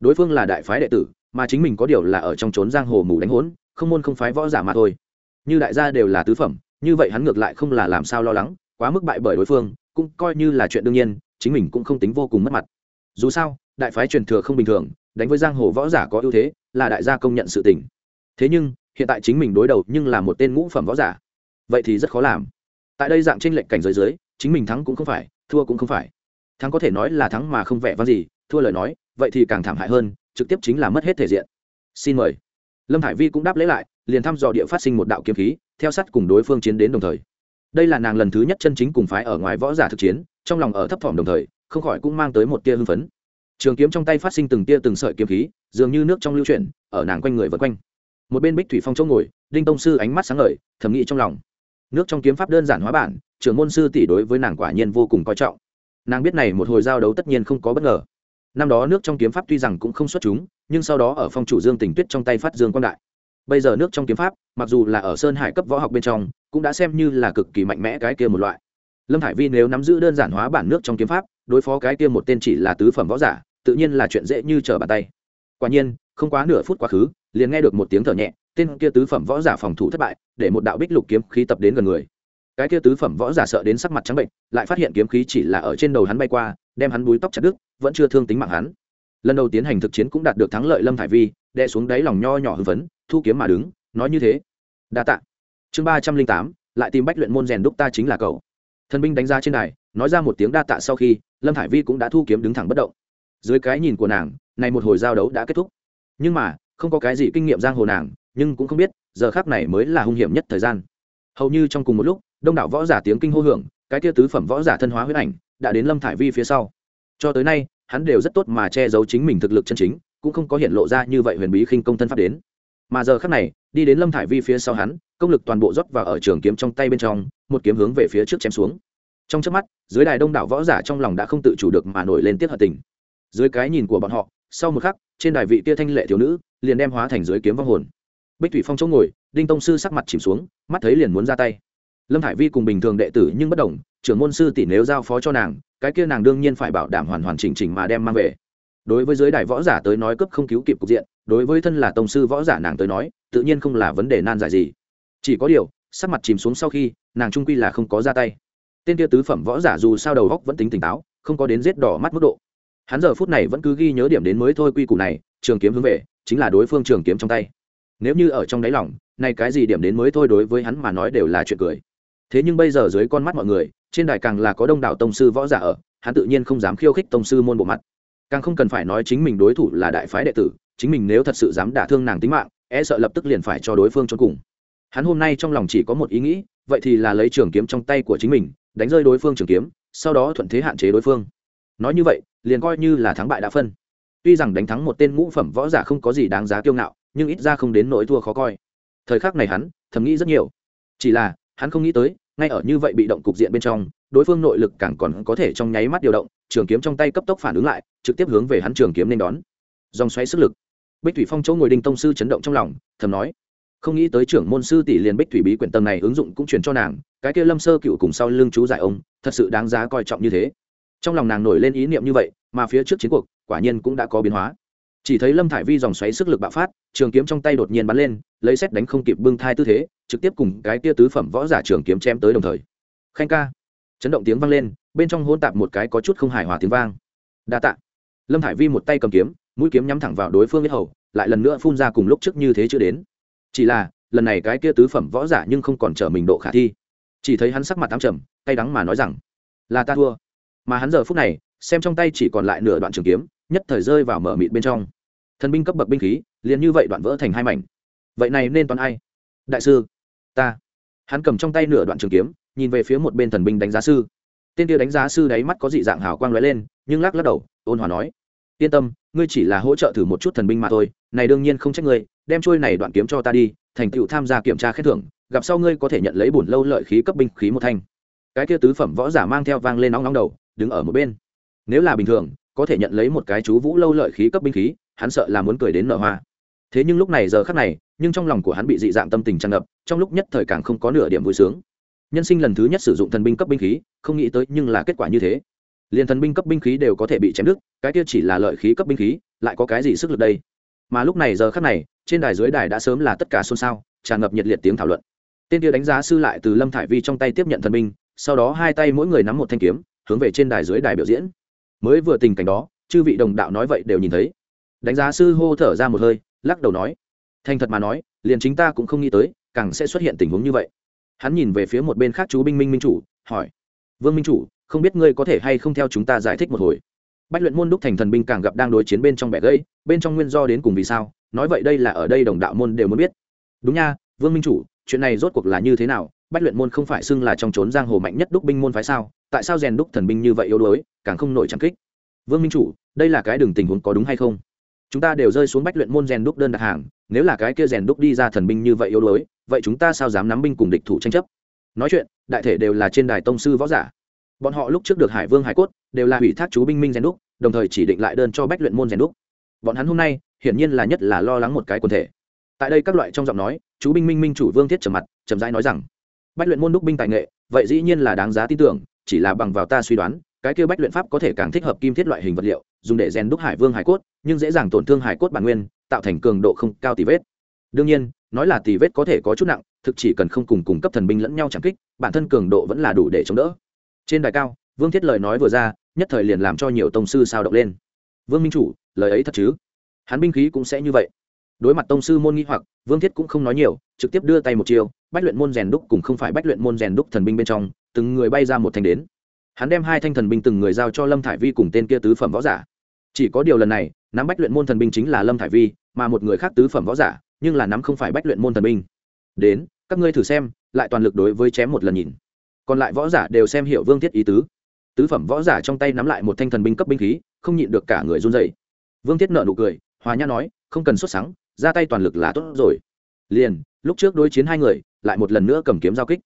Đối phương là đại phái đệ tử, mà chính mình có điều là ở trong trốn giang hồ mù đánh hỗn không môn không phái võ giả mà thôi. Như đại gia đều là tứ phẩm, như vậy hắn ngược lại không là làm sao lo lắng, quá mức bại bởi đối phương, cũng coi như là chuyện đương nhiên, chính mình cũng không tính vô cùng mất mặt. Dù sao, đại phái truyền thừa không bình thường, đánh với giang hồ võ giả có ưu thế, là đại gia công nhận sự tình. Thế nhưng, hiện tại chính mình đối đầu nhưng là một tên ngũ phẩm võ giả. Vậy thì rất khó làm. Tại đây dạng tranh lệnh cảnh giới dưới, chính mình thắng cũng không phải, thua cũng không phải thắng có thể nói là thắng mà không vẻ vang gì, thua lời nói, vậy thì càng thảm hại hơn, trực tiếp chính là mất hết thể diện. Xin mời. Lâm hải vi cũng đáp lấy lại, liền thăm dò địa phát sinh một đạo kiếm khí, theo sát cùng đối phương chiến đến đồng thời. Đây là nàng lần thứ nhất chân chính cùng phái ở ngoài võ giả thực chiến, trong lòng ở thấp thỏm đồng thời, không khỏi cũng mang tới một tia hưng phấn. Trường kiếm trong tay phát sinh từng tia từng sợi kiếm khí, dường như nước trong lưu chuyển, ở nàng quanh người vượt quanh. Một bên bích thủy phong chỗ ngồi, đinh tông sư ánh mắt sáng ngời, thầm nghĩ trong lòng. Nước trong kiếm pháp đơn giản hóa bản, trưởng môn sư tỷ đối với nàng quả nhiên vô cùng coi trọng nàng biết này một hồi giao đấu tất nhiên không có bất ngờ. Năm đó nước trong kiếm pháp tuy rằng cũng không xuất chúng, nhưng sau đó ở phong chủ dương tình tuyết trong tay phát dương quang đại. Bây giờ nước trong kiếm pháp, mặc dù là ở sơn hải cấp võ học bên trong, cũng đã xem như là cực kỳ mạnh mẽ cái kia một loại. Lâm hải vi nếu nắm giữ đơn giản hóa bản nước trong kiếm pháp, đối phó cái kia một tên chỉ là tứ phẩm võ giả, tự nhiên là chuyện dễ như trở bàn tay. Quả nhiên, không quá nửa phút quá khứ, liền nghe được một tiếng thở nhẹ, tên kia tứ phẩm võ giả phòng thủ thất bại, để một đạo bích lục kiếm khí tập đến gần người cái kia tứ phẩm võ giả sợ đến sắc mặt trắng bệnh, lại phát hiện kiếm khí chỉ là ở trên đầu hắn bay qua, đem hắn búi tóc chặt đứt, vẫn chưa thương tính mạng hắn. Lần đầu tiến hành thực chiến cũng đạt được thắng lợi lâm thải vi đệ xuống đáy lòng nho nhỏ hưng phấn, thu kiếm mà đứng, nói như thế. Đa tạ. Chương ba trăm linh tám, lại tìm bách luyện môn rèn đúc ta chính là cậu. Thần binh đánh ra trên đài, nói ra một tiếng đa tạ sau khi, lâm thải vi cũng đã thu kiếm đứng thẳng bất động. Dưới cái nhìn của nàng, này một hồi giao đấu đã kết thúc. Nhưng mà, không có cái gì kinh nghiệm giang hồ nàng, nhưng cũng không biết, giờ khác này mới là hung hiểm nhất thời gian. Hầu như trong cùng một lúc đông đảo võ giả tiếng kinh hô hưởng, cái kia tứ phẩm võ giả thân hóa huyết ảnh, đã đến lâm thải vi phía sau. Cho tới nay, hắn đều rất tốt mà che giấu chính mình thực lực chân chính, cũng không có hiện lộ ra như vậy huyền bí khinh công thân pháp đến. Mà giờ khác này, đi đến lâm thải vi phía sau hắn, công lực toàn bộ rót vào ở trường kiếm trong tay bên trong, một kiếm hướng về phía trước chém xuống. Trong trước mắt, dưới đài đông đảo võ giả trong lòng đã không tự chủ được mà nổi lên tiết hận tình. Dưới cái nhìn của bọn họ, sau một khắc, trên đài vị tia thanh lệ thiếu nữ liền đem hóa thành dưới kiếm vong hồn. Bích thủy phong chỗ ngồi, đinh tông sư sắc mặt chìm xuống, mắt thấy liền muốn ra tay lâm hải vi cùng bình thường đệ tử nhưng bất đồng, trưởng môn sư tỷ nếu giao phó cho nàng, cái kia nàng đương nhiên phải bảo đảm hoàn hoàn chỉnh chỉnh mà đem mang về. Đối với giới đại võ giả tới nói cấp không cứu kịp cục diện, đối với thân là tông sư võ giả nàng tới nói, tự nhiên không là vấn đề nan giải gì. Chỉ có điều, sắc mặt chìm xuống sau khi, nàng trung quy là không có ra tay. Tên kia tứ phẩm võ giả dù sao đầu góc vẫn tính tỉnh táo, không có đến giết đỏ mắt mức độ. Hắn giờ phút này vẫn cứ ghi nhớ điểm đến mới thôi quy củ này, trường kiếm hướng về, chính là đối phương trường kiếm trong tay. Nếu như ở trong đáy lòng nay cái gì điểm đến mới thôi đối với hắn mà nói đều là chuyện cười thế nhưng bây giờ dưới con mắt mọi người, trên đài càng là có đông đảo tông sư võ giả ở, hắn tự nhiên không dám khiêu khích tông sư môn bộ mặt. Càng không cần phải nói chính mình đối thủ là đại phái đệ tử, chính mình nếu thật sự dám đả thương nàng tính mạng e sợ lập tức liền phải cho đối phương cho cùng. Hắn hôm nay trong lòng chỉ có một ý nghĩ, vậy thì là lấy trường kiếm trong tay của chính mình, đánh rơi đối phương trường kiếm, sau đó thuận thế hạn chế đối phương. Nói như vậy, liền coi như là thắng bại đã phân. Tuy rằng đánh thắng một tên ngũ phẩm võ giả không có gì đáng giá kiêu ngạo, nhưng ít ra không đến nỗi thua khó coi. Thời khắc này hắn, thầm nghĩ rất nhiều. Chỉ là hắn không nghĩ tới, ngay ở như vậy bị động cục diện bên trong, đối phương nội lực càng còn có thể trong nháy mắt điều động, trường kiếm trong tay cấp tốc phản ứng lại, trực tiếp hướng về hắn trường kiếm nên đón. Dòng xoáy sức lực. Bích thủy phong chỗ ngồi đinh tông sư chấn động trong lòng, thầm nói, không nghĩ tới trưởng môn sư tỷ liền bích thủy bí quyển tầng này ứng dụng cũng truyền cho nàng, cái kia lâm sơ cựu cùng sau lưng chú giải ông, thật sự đáng giá coi trọng như thế. Trong lòng nàng nổi lên ý niệm như vậy, mà phía trước chiến cuộc, quả nhiên cũng đã có biến hóa chỉ thấy lâm thải vi dòng xoáy sức lực bạo phát trường kiếm trong tay đột nhiên bắn lên lấy xét đánh không kịp bưng thai tư thế trực tiếp cùng cái tia tứ phẩm võ giả trường kiếm chém tới đồng thời khanh ca chấn động tiếng vang lên bên trong hôn tạp một cái có chút không hài hòa tiếng vang đa tạ lâm thải vi một tay cầm kiếm mũi kiếm nhắm thẳng vào đối phương biết hầu lại lần nữa phun ra cùng lúc trước như thế chưa đến chỉ là lần này cái kia tứ phẩm võ giả nhưng không còn trở mình độ khả thi chỉ thấy hắn sắc mặt tám trầm cay đắng mà nói rằng là ta thua mà hắn giờ phút này xem trong tay chỉ còn lại nửa đoạn trường kiếm nhất thời rơi vào mở mịt bên trong thần binh cấp bậc binh khí, liền như vậy đoạn vỡ thành hai mảnh. Vậy này nên toàn ai? Đại sư, ta. Hắn cầm trong tay nửa đoạn trường kiếm, nhìn về phía một bên thần binh đánh giá sư. Tên kia đánh giá sư đáy mắt có dị dạng hào quang lóe lên, nhưng lắc lắc đầu, ôn hòa nói, yên tâm, ngươi chỉ là hỗ trợ thử một chút thần binh mà thôi, này đương nhiên không trách ngươi, đem trôi này đoạn kiếm cho ta đi, thành tựu tham gia kiểm tra khen thưởng, gặp sau ngươi có thể nhận lấy bổn lâu lợi khí cấp binh khí một thanh. Cái kia tứ phẩm võ giả mang theo vang lên nóng nóng đầu, đứng ở một bên. Nếu là bình thường, có thể nhận lấy một cái chú vũ lâu lợi khí cấp binh khí hắn sợ là muốn cười đến nở hoa. Thế nhưng lúc này giờ khắc này, nhưng trong lòng của hắn bị dị dạng tâm tình tràn ngập, trong lúc nhất thời càng không có nửa điểm vui sướng. Nhân sinh lần thứ nhất sử dụng thần binh cấp binh khí, không nghĩ tới nhưng là kết quả như thế. Liền thần binh cấp binh khí đều có thể bị chém đứt, cái kia chỉ là lợi khí cấp binh khí, lại có cái gì sức lực đây? Mà lúc này giờ khắc này, trên đài dưới đài đã sớm là tất cả xôn xao, tràn ngập nhiệt liệt tiếng thảo luận. Tên kia đánh giá sư lại từ lâm thải vi trong tay tiếp nhận thần binh, sau đó hai tay mỗi người nắm một thanh kiếm, hướng về trên đài dưới đài biểu diễn. Mới vừa tình cảnh đó, chư vị đồng đạo nói vậy đều nhìn thấy đánh giá sư hô thở ra một hơi, lắc đầu nói, thành thật mà nói, liền chính ta cũng không nghĩ tới, càng sẽ xuất hiện tình huống như vậy. Hắn nhìn về phía một bên khác chú binh minh minh chủ, hỏi, vương minh chủ, không biết ngươi có thể hay không theo chúng ta giải thích một hồi? Bách luyện môn đúc thành thần binh càng gặp đang đối chiến bên trong bẻ gãy, bên trong nguyên do đến cùng vì sao, nói vậy đây là ở đây đồng đạo môn đều muốn biết. Đúng nha, vương minh chủ, chuyện này rốt cuộc là như thế nào? Bách luyện môn không phải xưng là trong trốn giang hồ mạnh nhất đúc binh môn phái sao? Tại sao rèn đúc thần binh như vậy yếu đuối, càng không nổi trang kích? Vương minh chủ, đây là cái đường tình huống có đúng hay không? Chúng ta đều rơi xuống bách luyện môn rèn đúc đơn đặt hàng, nếu là cái kia rèn đúc đi ra thần binh như vậy yếu đuối, vậy chúng ta sao dám nắm binh cùng địch thủ tranh chấp? Nói chuyện, đại thể đều là trên đài tông sư võ giả. Bọn họ lúc trước được hải vương hải cốt, đều là hủy thác chú binh minh rèn đúc, đồng thời chỉ định lại đơn cho bách luyện môn rèn đúc. Bọn hắn hôm nay, hiển nhiên là nhất là lo lắng một cái quần thể. Tại đây các loại trong giọng nói, chú binh minh minh chủ vương thiết trầm mặt trầm rãi nói rằng, bách luyện môn đúc binh tài nghệ, vậy dĩ nhiên là đáng giá tin tưởng, chỉ là bằng vào ta suy đoán cái kia bách luyện pháp có thể càng thích hợp kim thiết loại hình vật liệu, dùng để rèn đúc hải vương hải cốt, nhưng dễ dàng tổn thương hải cốt bản nguyên, tạo thành cường độ không cao tỷ vết. Đương nhiên, nói là tỷ vết có thể có chút nặng, thực chỉ cần không cùng cung cấp thần binh lẫn nhau chẳng kích, bản thân cường độ vẫn là đủ để chống đỡ. Trên đài cao, vương thiết lời nói vừa ra, nhất thời liền làm cho nhiều tông sư sao động lên. Vương minh chủ, lời ấy thật chứ? Hắn binh khí cũng sẽ như vậy. Đối mặt tông sư môn nghi hoặc, vương thiết cũng không nói nhiều, trực tiếp đưa tay một chiều bách luyện môn rèn đúc cùng không phải bách luyện môn rèn đúc thần binh bên trong, từng người bay ra một thành đến hắn đem hai thanh thần binh từng người giao cho lâm thải vi cùng tên kia tứ phẩm võ giả. Chỉ có điều lần này, nắm bách luyện môn thần binh chính là lâm thải vi, mà một người khác tứ phẩm võ giả, nhưng là nắm không phải bách luyện môn thần binh. Đến, các ngươi thử xem, lại toàn lực đối với chém một lần nhìn. Còn lại võ giả đều xem hiểu vương thiết ý tứ. Tứ phẩm võ giả trong tay nắm lại một thanh thần binh cấp binh khí, không nhịn được cả người run dày vương thiết nợ nụ cười, hòa nhã nói, không cần xuất sáng ra tay toàn lực là tốt rồi. Liền, lúc trước đối chiến hai người, lại một lần nữa cầm kiếm giao kích.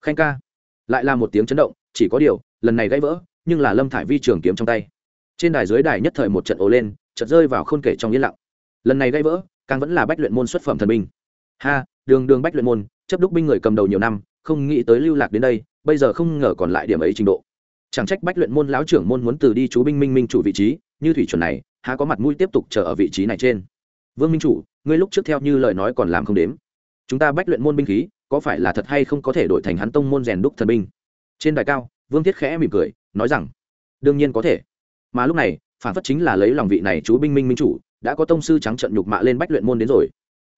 Khanh ca. Lại là một tiếng chấn động, chỉ có điều lần này gãy vỡ, nhưng là lâm thải vi trường kiếm trong tay. Trên đài dưới đài nhất thời một trận ồ lên, chợt rơi vào khôn kể trong yên lặng. Lần này gãy vỡ, càng vẫn là bách luyện môn xuất phẩm thần binh. Ha, đường đường bách luyện môn, chấp đúc binh người cầm đầu nhiều năm, không nghĩ tới lưu lạc đến đây, bây giờ không ngờ còn lại điểm ấy trình độ. Chẳng trách bách luyện môn lão trưởng môn muốn từ đi chú binh minh minh chủ vị trí, như thủy chuẩn này, há có mặt mũi tiếp tục chờ ở vị trí này trên. Vương minh chủ, ngươi lúc trước theo như lời nói còn làm không đếm. Chúng ta bách luyện môn binh khí, có phải là thật hay không có thể đổi thành hắn tông môn rèn đúc thần binh? Trên đài cao vương thiết khẽ mỉm cười, nói rằng, đương nhiên có thể. Mà lúc này, phản phất chính là lấy lòng vị này chú binh minh minh chủ, đã có tông sư trắng trận nhục mạ lên bách luyện môn đến rồi.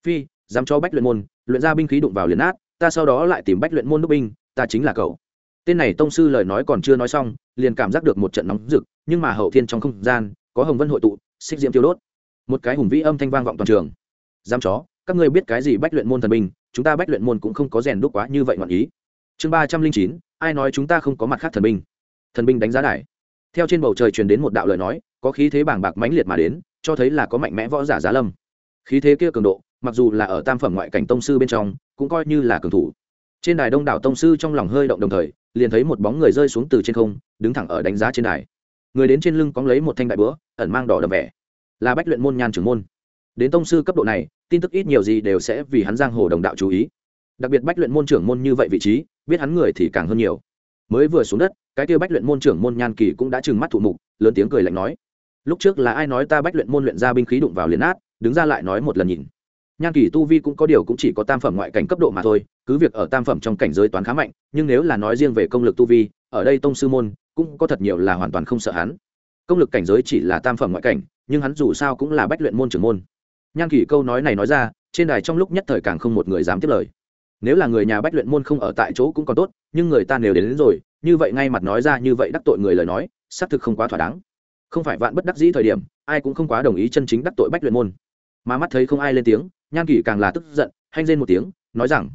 Phi, dám cho bách luyện môn, luyện ra binh khí đụng vào liền át ta sau đó lại tìm bách luyện môn đúc binh, ta chính là cậu. Tên này tông sư lời nói còn chưa nói xong, liền cảm giác được một trận nóng rực, nhưng mà hậu thiên trong không gian, có hồng vân hội tụ, xích diễm tiêu đốt. Một cái hùng vĩ âm thanh vang vọng toàn trường. Dám chó, các ngươi biết cái gì bách luyện môn thần binh, chúng ta bách luyện môn cũng không có rèn đúc quá như vậy ngọn ý. Chương ba trăm linh chín ai nói chúng ta không có mặt khác thần binh? Thần binh đánh giá đài. Theo trên bầu trời truyền đến một đạo lời nói, có khí thế bàng bạc mãnh liệt mà đến, cho thấy là có mạnh mẽ võ giả giá lâm. Khí thế kia cường độ, mặc dù là ở tam phẩm ngoại cảnh tông sư bên trong, cũng coi như là cường thủ. Trên đài đông đảo tông sư trong lòng hơi động đồng thời, liền thấy một bóng người rơi xuống từ trên không, đứng thẳng ở đánh giá trên đài. Người đến trên lưng cóng lấy một thanh đại búa, ẩn mang đỏ đậm vẻ. Là bách luyện môn nhan trưởng môn. Đến tông sư cấp độ này, tin tức ít nhiều gì đều sẽ vì hắn giang hồ đồng đạo chú ý đặc biệt bách luyện môn trưởng môn như vậy vị trí, biết hắn người thì càng hơn nhiều. Mới vừa xuống đất, cái kia bách luyện môn trưởng môn nhan kỳ cũng đã trừng mắt thụ mục, lớn tiếng cười lạnh nói, lúc trước là ai nói ta bách luyện môn luyện ra binh khí đụng vào liền át đứng ra lại nói một lần nhìn. Nhan kỳ tu vi cũng có điều cũng chỉ có tam phẩm ngoại cảnh cấp độ mà thôi, cứ việc ở tam phẩm trong cảnh giới toán khá mạnh, nhưng nếu là nói riêng về công lực tu vi, ở đây tông sư môn cũng có thật nhiều là hoàn toàn không sợ hắn. Công lực cảnh giới chỉ là tam phẩm ngoại cảnh, nhưng hắn dù sao cũng là bách luyện môn trưởng môn. Nhan kỳ câu nói này nói ra, trên đài trong lúc nhất thời càng không một người dám tiếp lời nếu là người nhà bách luyện môn không ở tại chỗ cũng còn tốt nhưng người ta nếu đến, đến rồi như vậy ngay mặt nói ra như vậy đắc tội người lời nói xác thực không quá thỏa đáng. Không phải vạn bất đắc dĩ thời điểm ai cũng không quá đồng ý chân chính đắc tội bách luyện môn. Mà mắt thấy không ai lên tiếng nhan kỷ càng là tức giận hanh lên một tiếng nói rằng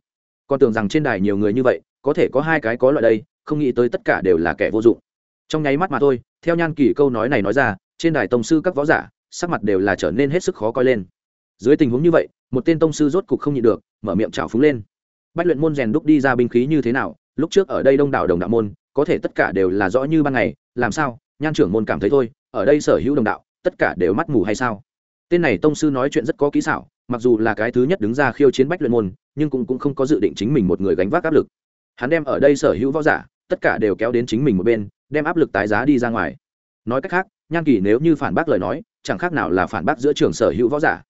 con tưởng rằng trên đài nhiều người như vậy có thể có hai cái có loại đây không nghĩ tới tất cả đều là kẻ vô dụng. Trong nháy mắt mà thôi theo nhan kỷ câu nói này nói ra trên đài tông sư các võ giả sắc mặt đều là trở nên hết sức khó coi lên. Dưới tình huống như vậy một tên tông sư rốt cục không nhịn được mở miệng trào phúng lên bách luyện môn rèn đúc đi ra binh khí như thế nào lúc trước ở đây đông đảo đồng đạo môn có thể tất cả đều là rõ như ban ngày làm sao? Nhan trưởng môn cảm thấy thôi ở đây sở hữu đồng đạo tất cả đều mắt mù hay sao? Tên này tông sư nói chuyện rất có kỹ xảo mặc dù là cái thứ nhất đứng ra khiêu chiến bách luyện môn nhưng cũng, cũng không có dự định chính mình một người gánh vác áp lực. Hắn đem ở đây sở hữu võ giả tất cả đều kéo đến chính mình một bên đem áp lực tái giá đi ra ngoài. Nói cách khác nhan kỳ nếu như phản bác lời nói chẳng khác nào là phản bác giữa trường sở hữu võ giả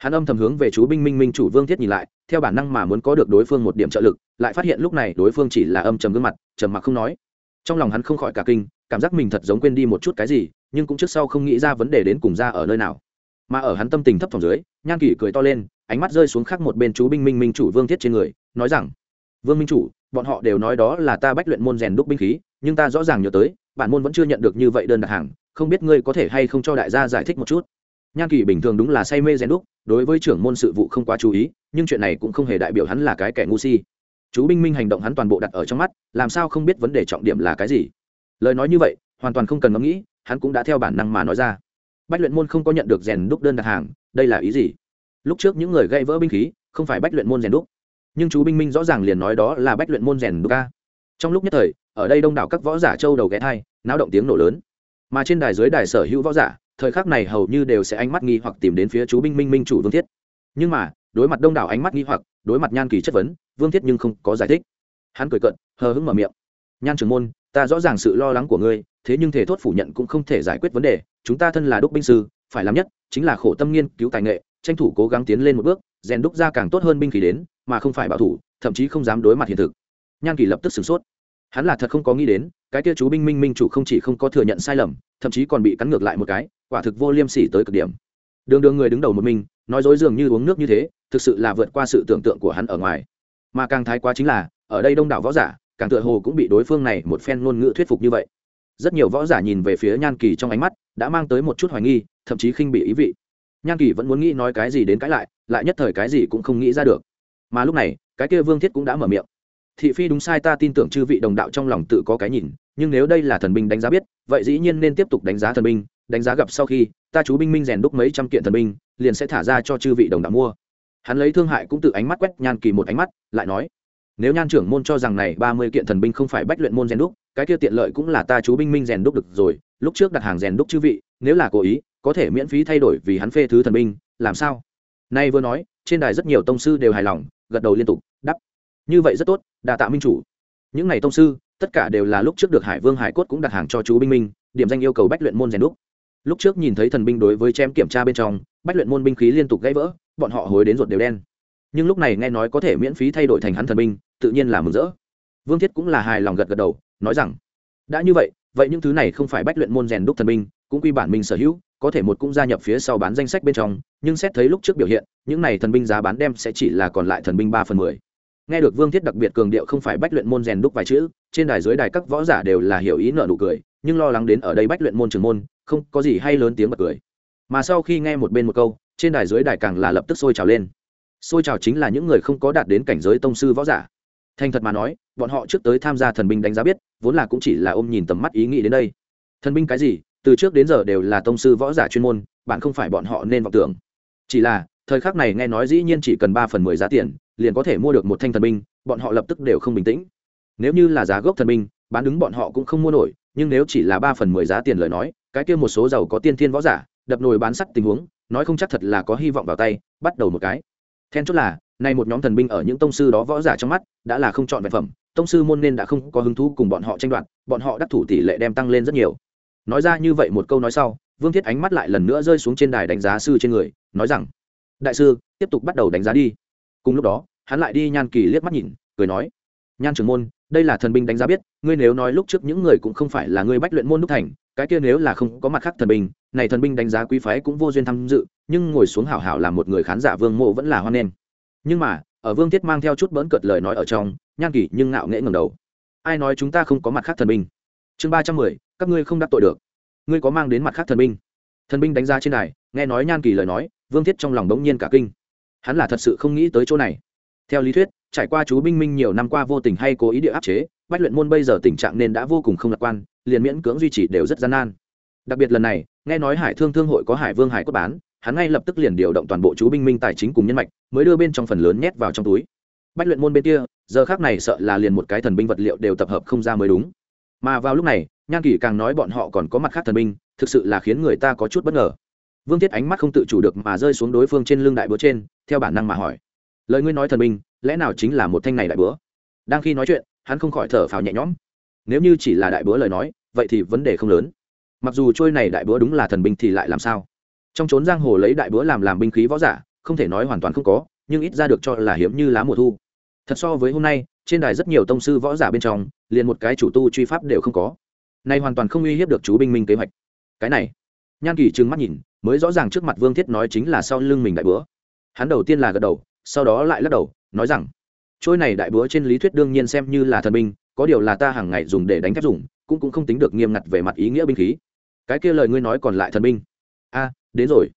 hắn âm thầm hướng về chú binh minh minh chủ vương thiết nhìn lại, theo bản năng mà muốn có được đối phương một điểm trợ lực, lại phát hiện lúc này đối phương chỉ là âm trầm gương mặt, trầm mặc không nói. Trong lòng hắn không khỏi cả kinh, cảm giác mình thật giống quên đi một chút cái gì, nhưng cũng trước sau không nghĩ ra vấn đề đến cùng ra ở nơi nào. Mà ở hắn tâm tình thấp phòng dưới, nhan kỷ cười to lên, ánh mắt rơi xuống khác một bên chú binh minh minh chủ vương thiết trên người, nói rằng, vương minh chủ, bọn họ đều nói đó là ta bách luyện môn rèn đúc binh khí, nhưng ta rõ ràng nhớ tới, bản môn vẫn chưa nhận được như vậy đơn đặt hàng, không biết ngươi có thể hay không cho đại gia giải thích một chút? Nhan kỳ bình thường đúng là say mê rèn đúc, đối với trưởng môn sự vụ không quá chú ý, nhưng chuyện này cũng không hề đại biểu hắn là cái kẻ ngu si. Chú binh minh hành động hắn toàn bộ đặt ở trong mắt, làm sao không biết vấn đề trọng điểm là cái gì? Lời nói như vậy, hoàn toàn không cần ngẫm nghĩ, hắn cũng đã theo bản năng mà nói ra. Bách luyện môn không có nhận được rèn đúc đơn đặt hàng, đây là ý gì? Lúc trước những người gây vỡ binh khí, không phải bách luyện môn rèn đúc. Nhưng chú binh minh rõ ràng liền nói đó là bách luyện môn rèn đúc ca trong lúc nhất thời, ở đây đông đảo các võ giả châu đầu ghé thai, náo động tiếng nổ lớn. Mà trên đài dưới đài sở hữu võ giả thời khắc này hầu như đều sẽ ánh mắt nghi hoặc tìm đến phía chú binh minh minh chủ vương thiết. Nhưng mà, đối mặt đông đảo ánh mắt nghi hoặc, đối mặt nhan kỳ chất vấn, vương thiết nhưng không có giải thích. Hắn cười cận hờ hững mở miệng. Nhan trưởng môn, ta rõ ràng sự lo lắng của ngươi, thế nhưng thể thốt phủ nhận cũng không thể giải quyết vấn đề. Chúng ta thân là đúc binh sư, phải làm nhất, chính là khổ tâm nghiên cứu tài nghệ, tranh thủ cố gắng tiến lên một bước, rèn đúc ra càng tốt hơn binh khí đến, mà không phải bảo thủ, thậm chí không dám đối mặt hiện thực. Nhan kỳ lập tức sửng sốt. Hắn là thật không có nghĩ đến, cái kia chú binh minh minh chủ không chỉ không có thừa nhận sai lầm, thậm chí còn bị cắn ngược lại một cái quả thực vô liêm sỉ tới cực điểm. Đường đường người đứng đầu một mình, nói dối dường như uống nước như thế, thực sự là vượt qua sự tưởng tượng của hắn ở ngoài. Mà càng thái quá chính là, ở đây đông đảo võ giả, càng tựa hồ cũng bị đối phương này một phen ngôn ngữ thuyết phục như vậy. Rất nhiều võ giả nhìn về phía nhan kỳ trong ánh mắt, đã mang tới một chút hoài nghi, thậm chí khinh bị ý vị. Nhan kỳ vẫn muốn nghĩ nói cái gì đến cãi lại lại nhất thời cái gì cũng không nghĩ ra được. Mà lúc này, cái kia vương thiết cũng đã mở miệng. Thị phi đúng sai ta tin tưởng chư vị đồng đạo trong lòng tự có cái nhìn, nhưng nếu đây là thần binh đánh giá biết, vậy dĩ nhiên nên tiếp tục đánh giá thần binh đánh giá gặp sau khi, ta chú binh minh rèn đúc mấy trăm kiện thần binh, liền sẽ thả ra cho chư vị đồng đạo mua. Hắn lấy thương hại cũng tự ánh mắt quét nhan kỳ một ánh mắt, lại nói, nếu nhan trưởng môn cho rằng này ba mươi kiện thần binh không phải bách luyện môn rèn đúc, cái kia tiện lợi cũng là ta chú binh minh rèn đúc được rồi, lúc trước đặt hàng rèn đúc chư vị, nếu là cố ý, có thể miễn phí thay đổi vì hắn phê thứ thần binh, làm sao? Nay vừa nói, trên đài rất nhiều tông sư đều hài lòng, gật đầu liên tục đắp như vậy rất tốt đà tạ minh chủ. Những n à y tông sư, tất cả đều là lúc trước được hải vương hải cốt cũng đặt hàng cho chú binh minh, điểm danh yêu cầu bách luyện môn rèn đúc lúc trước nhìn thấy thần binh đối với chém kiểm tra bên trong, bách luyện môn binh khí liên tục gãy vỡ, bọn họ hối đến ruột đều đen. Nhưng lúc này nghe nói có thể miễn phí thay đổi thành hắn thần binh, tự nhiên là mừng rỡ. Vương thiết cũng là hài lòng gật gật đầu, nói rằng, đã như vậy vậy những thứ này không phải bách luyện môn rèn đúc thần binh, cũng quy bản mình sở hữu, có thể một cũng gia nhập phía sau bán danh sách bên trong, nhưng xét thấy lúc trước biểu hiện, những này thần binh giá bán đem sẽ chỉ là còn lại thần binh ba phần mười. Nghe được vương thiết đặc biệt cường điệu không phải bách luyện môn rèn đúc vài chữ, trên đài dưới đài các võ giả đều là hiểu ý nợ nụ cười nhưng lo lắng đến ở đây bách luyện môn trường môn, không có gì hay lớn tiếng bật cười. Mà sau khi nghe một bên một câu, trên đài dưới đài càng là lập tức sôi trào lên. Sôi trào chính là những người không có đạt đến cảnh giới tông sư võ giả. Thành thật mà nói, bọn họ trước tới tham gia thần binh đánh giá biết, vốn là cũng chỉ là ôm nhìn tầm mắt ý nghĩ đến đây. Thần binh cái gì? Từ trước đến giờ đều là tông sư võ giả chuyên môn, bạn không phải bọn họ nên vọng tưởng. Chỉ là, thời khắc này nghe nói dĩ nhiên chỉ cần ba phần mười giá tiền, liền có thể mua được một thanh thần binh, bọn họ lập tức đều không bình tĩnh. Nếu như là giá gốc thần binh, bán đứng bọn họ cũng không mua nổi nhưng nếu chỉ là ba phần mười giá tiền lời nói, cái kia một số giàu có tiên thiên võ giả, đập nồi bán sắt tình huống, nói không chắc thật là có hy vọng vào tay, bắt đầu một cái. Then chốt là, nay một nhóm thần binh ở những tông sư đó võ giả trong mắt, đã là không chọn vật phẩm, tông sư môn nên đã không có hứng thú cùng bọn họ tranh đoạt, bọn họ đắc thủ tỷ lệ đem tăng lên rất nhiều. Nói ra như vậy một câu nói sau, vương thiết ánh mắt lại lần nữa rơi xuống trên đài đánh giá sư trên người, nói rằng, đại sư, tiếp tục bắt đầu đánh giá đi. Cùng lúc đó, hắn lại đi nhan kỳ liếc mắt nhìn, cười nói, nhan trưởng môn đây là thần binh đánh giá biết, ngươi nếu nói lúc trước những người cũng không phải là ngươi bách luyện môn đúc thành, cái kia nếu là không có mặt khác thần binh, này thần binh đánh giá quý phái cũng vô duyên tham dự, nhưng ngồi xuống hảo hảo làm một người khán giả vương mộ vẫn là hoan nghênh. Nhưng mà, ở vương thiết mang theo chút bỡn cợt lời nói ở trong, nhan kỳ nhưng ngạo nghễ ngầm đầu. Ai nói chúng ta không có mặt khác thần binh? Chương ba trăm mười, các ngươi không đắc tội được. Ngươi có mang đến mặt khác thần binh? Thần binh đánh giá trên này nghe nói nhan kỳ lời nói, vương thiết trong lòng bỗng nhiên cả kinh. Hắn là thật sự không nghĩ tới chỗ này. Theo lý thuyết trải qua chú binh minh nhiều năm qua vô tình hay cố ý địa áp chế, bách luyện môn bây giờ tình trạng nên đã vô cùng không lạc quan, liền miễn cưỡng duy trì đều rất gian nan. Đặc biệt lần này, nghe nói hải thương thương hội có hải vương hải cốt bán, hắn ngay lập tức liền điều động toàn bộ chú binh minh tài chính cùng nhân mạch, mới đưa bên trong phần lớn nhét vào trong túi. Bách luyện môn bên kia, giờ khác này sợ là liền một cái thần binh vật liệu đều tập hợp không ra mới đúng. Mà vào lúc này, nhan kỷ càng nói bọn họ còn có mặt khác thần binh, thực sự là khiến người ta có chút bất ngờ. Vương thiết ánh mắt không tự chủ được mà rơi xuống đối phương trên lưng đại búa trên, theo bản năng mà hỏi lời ngươi nói thần binh lẽ nào chính là một thanh này đại búa đang khi nói chuyện, hắn không khỏi thở phào nhẹ nhõm. Nếu như chỉ là đại búa lời nói, vậy thì vấn đề không lớn. Mặc dù trôi này đại búa đúng là thần binh thì lại làm sao? Trong trốn giang hồ lấy đại búa làm làm binh khí võ giả, không thể nói hoàn toàn không có, nhưng ít ra được cho là hiếm như lá mùa thu. Thật so với hôm nay, trên đài rất nhiều tông sư võ giả bên trong, liền một cái chủ tu truy pháp đều không có. Nay hoàn toàn không uy hiếp được chú binh minh kế hoạch. Cái này, nhan kỳ trừng mắt nhìn, mới rõ ràng trước mặt vương thiết nói chính là sau lưng mình đại búa hắn đầu tiên là gật đầu sau đó lại lắc đầu, nói rằng, trôi này đại búa trên lý thuyết đương nhiên xem như là thần binh, có điều là ta hàng ngày dùng để đánh thép dùng, cũng cũng không tính được nghiêm ngặt về mặt ý nghĩa binh khí. Cái kia lời ngươi nói còn lại thần binh. A, đến rồi.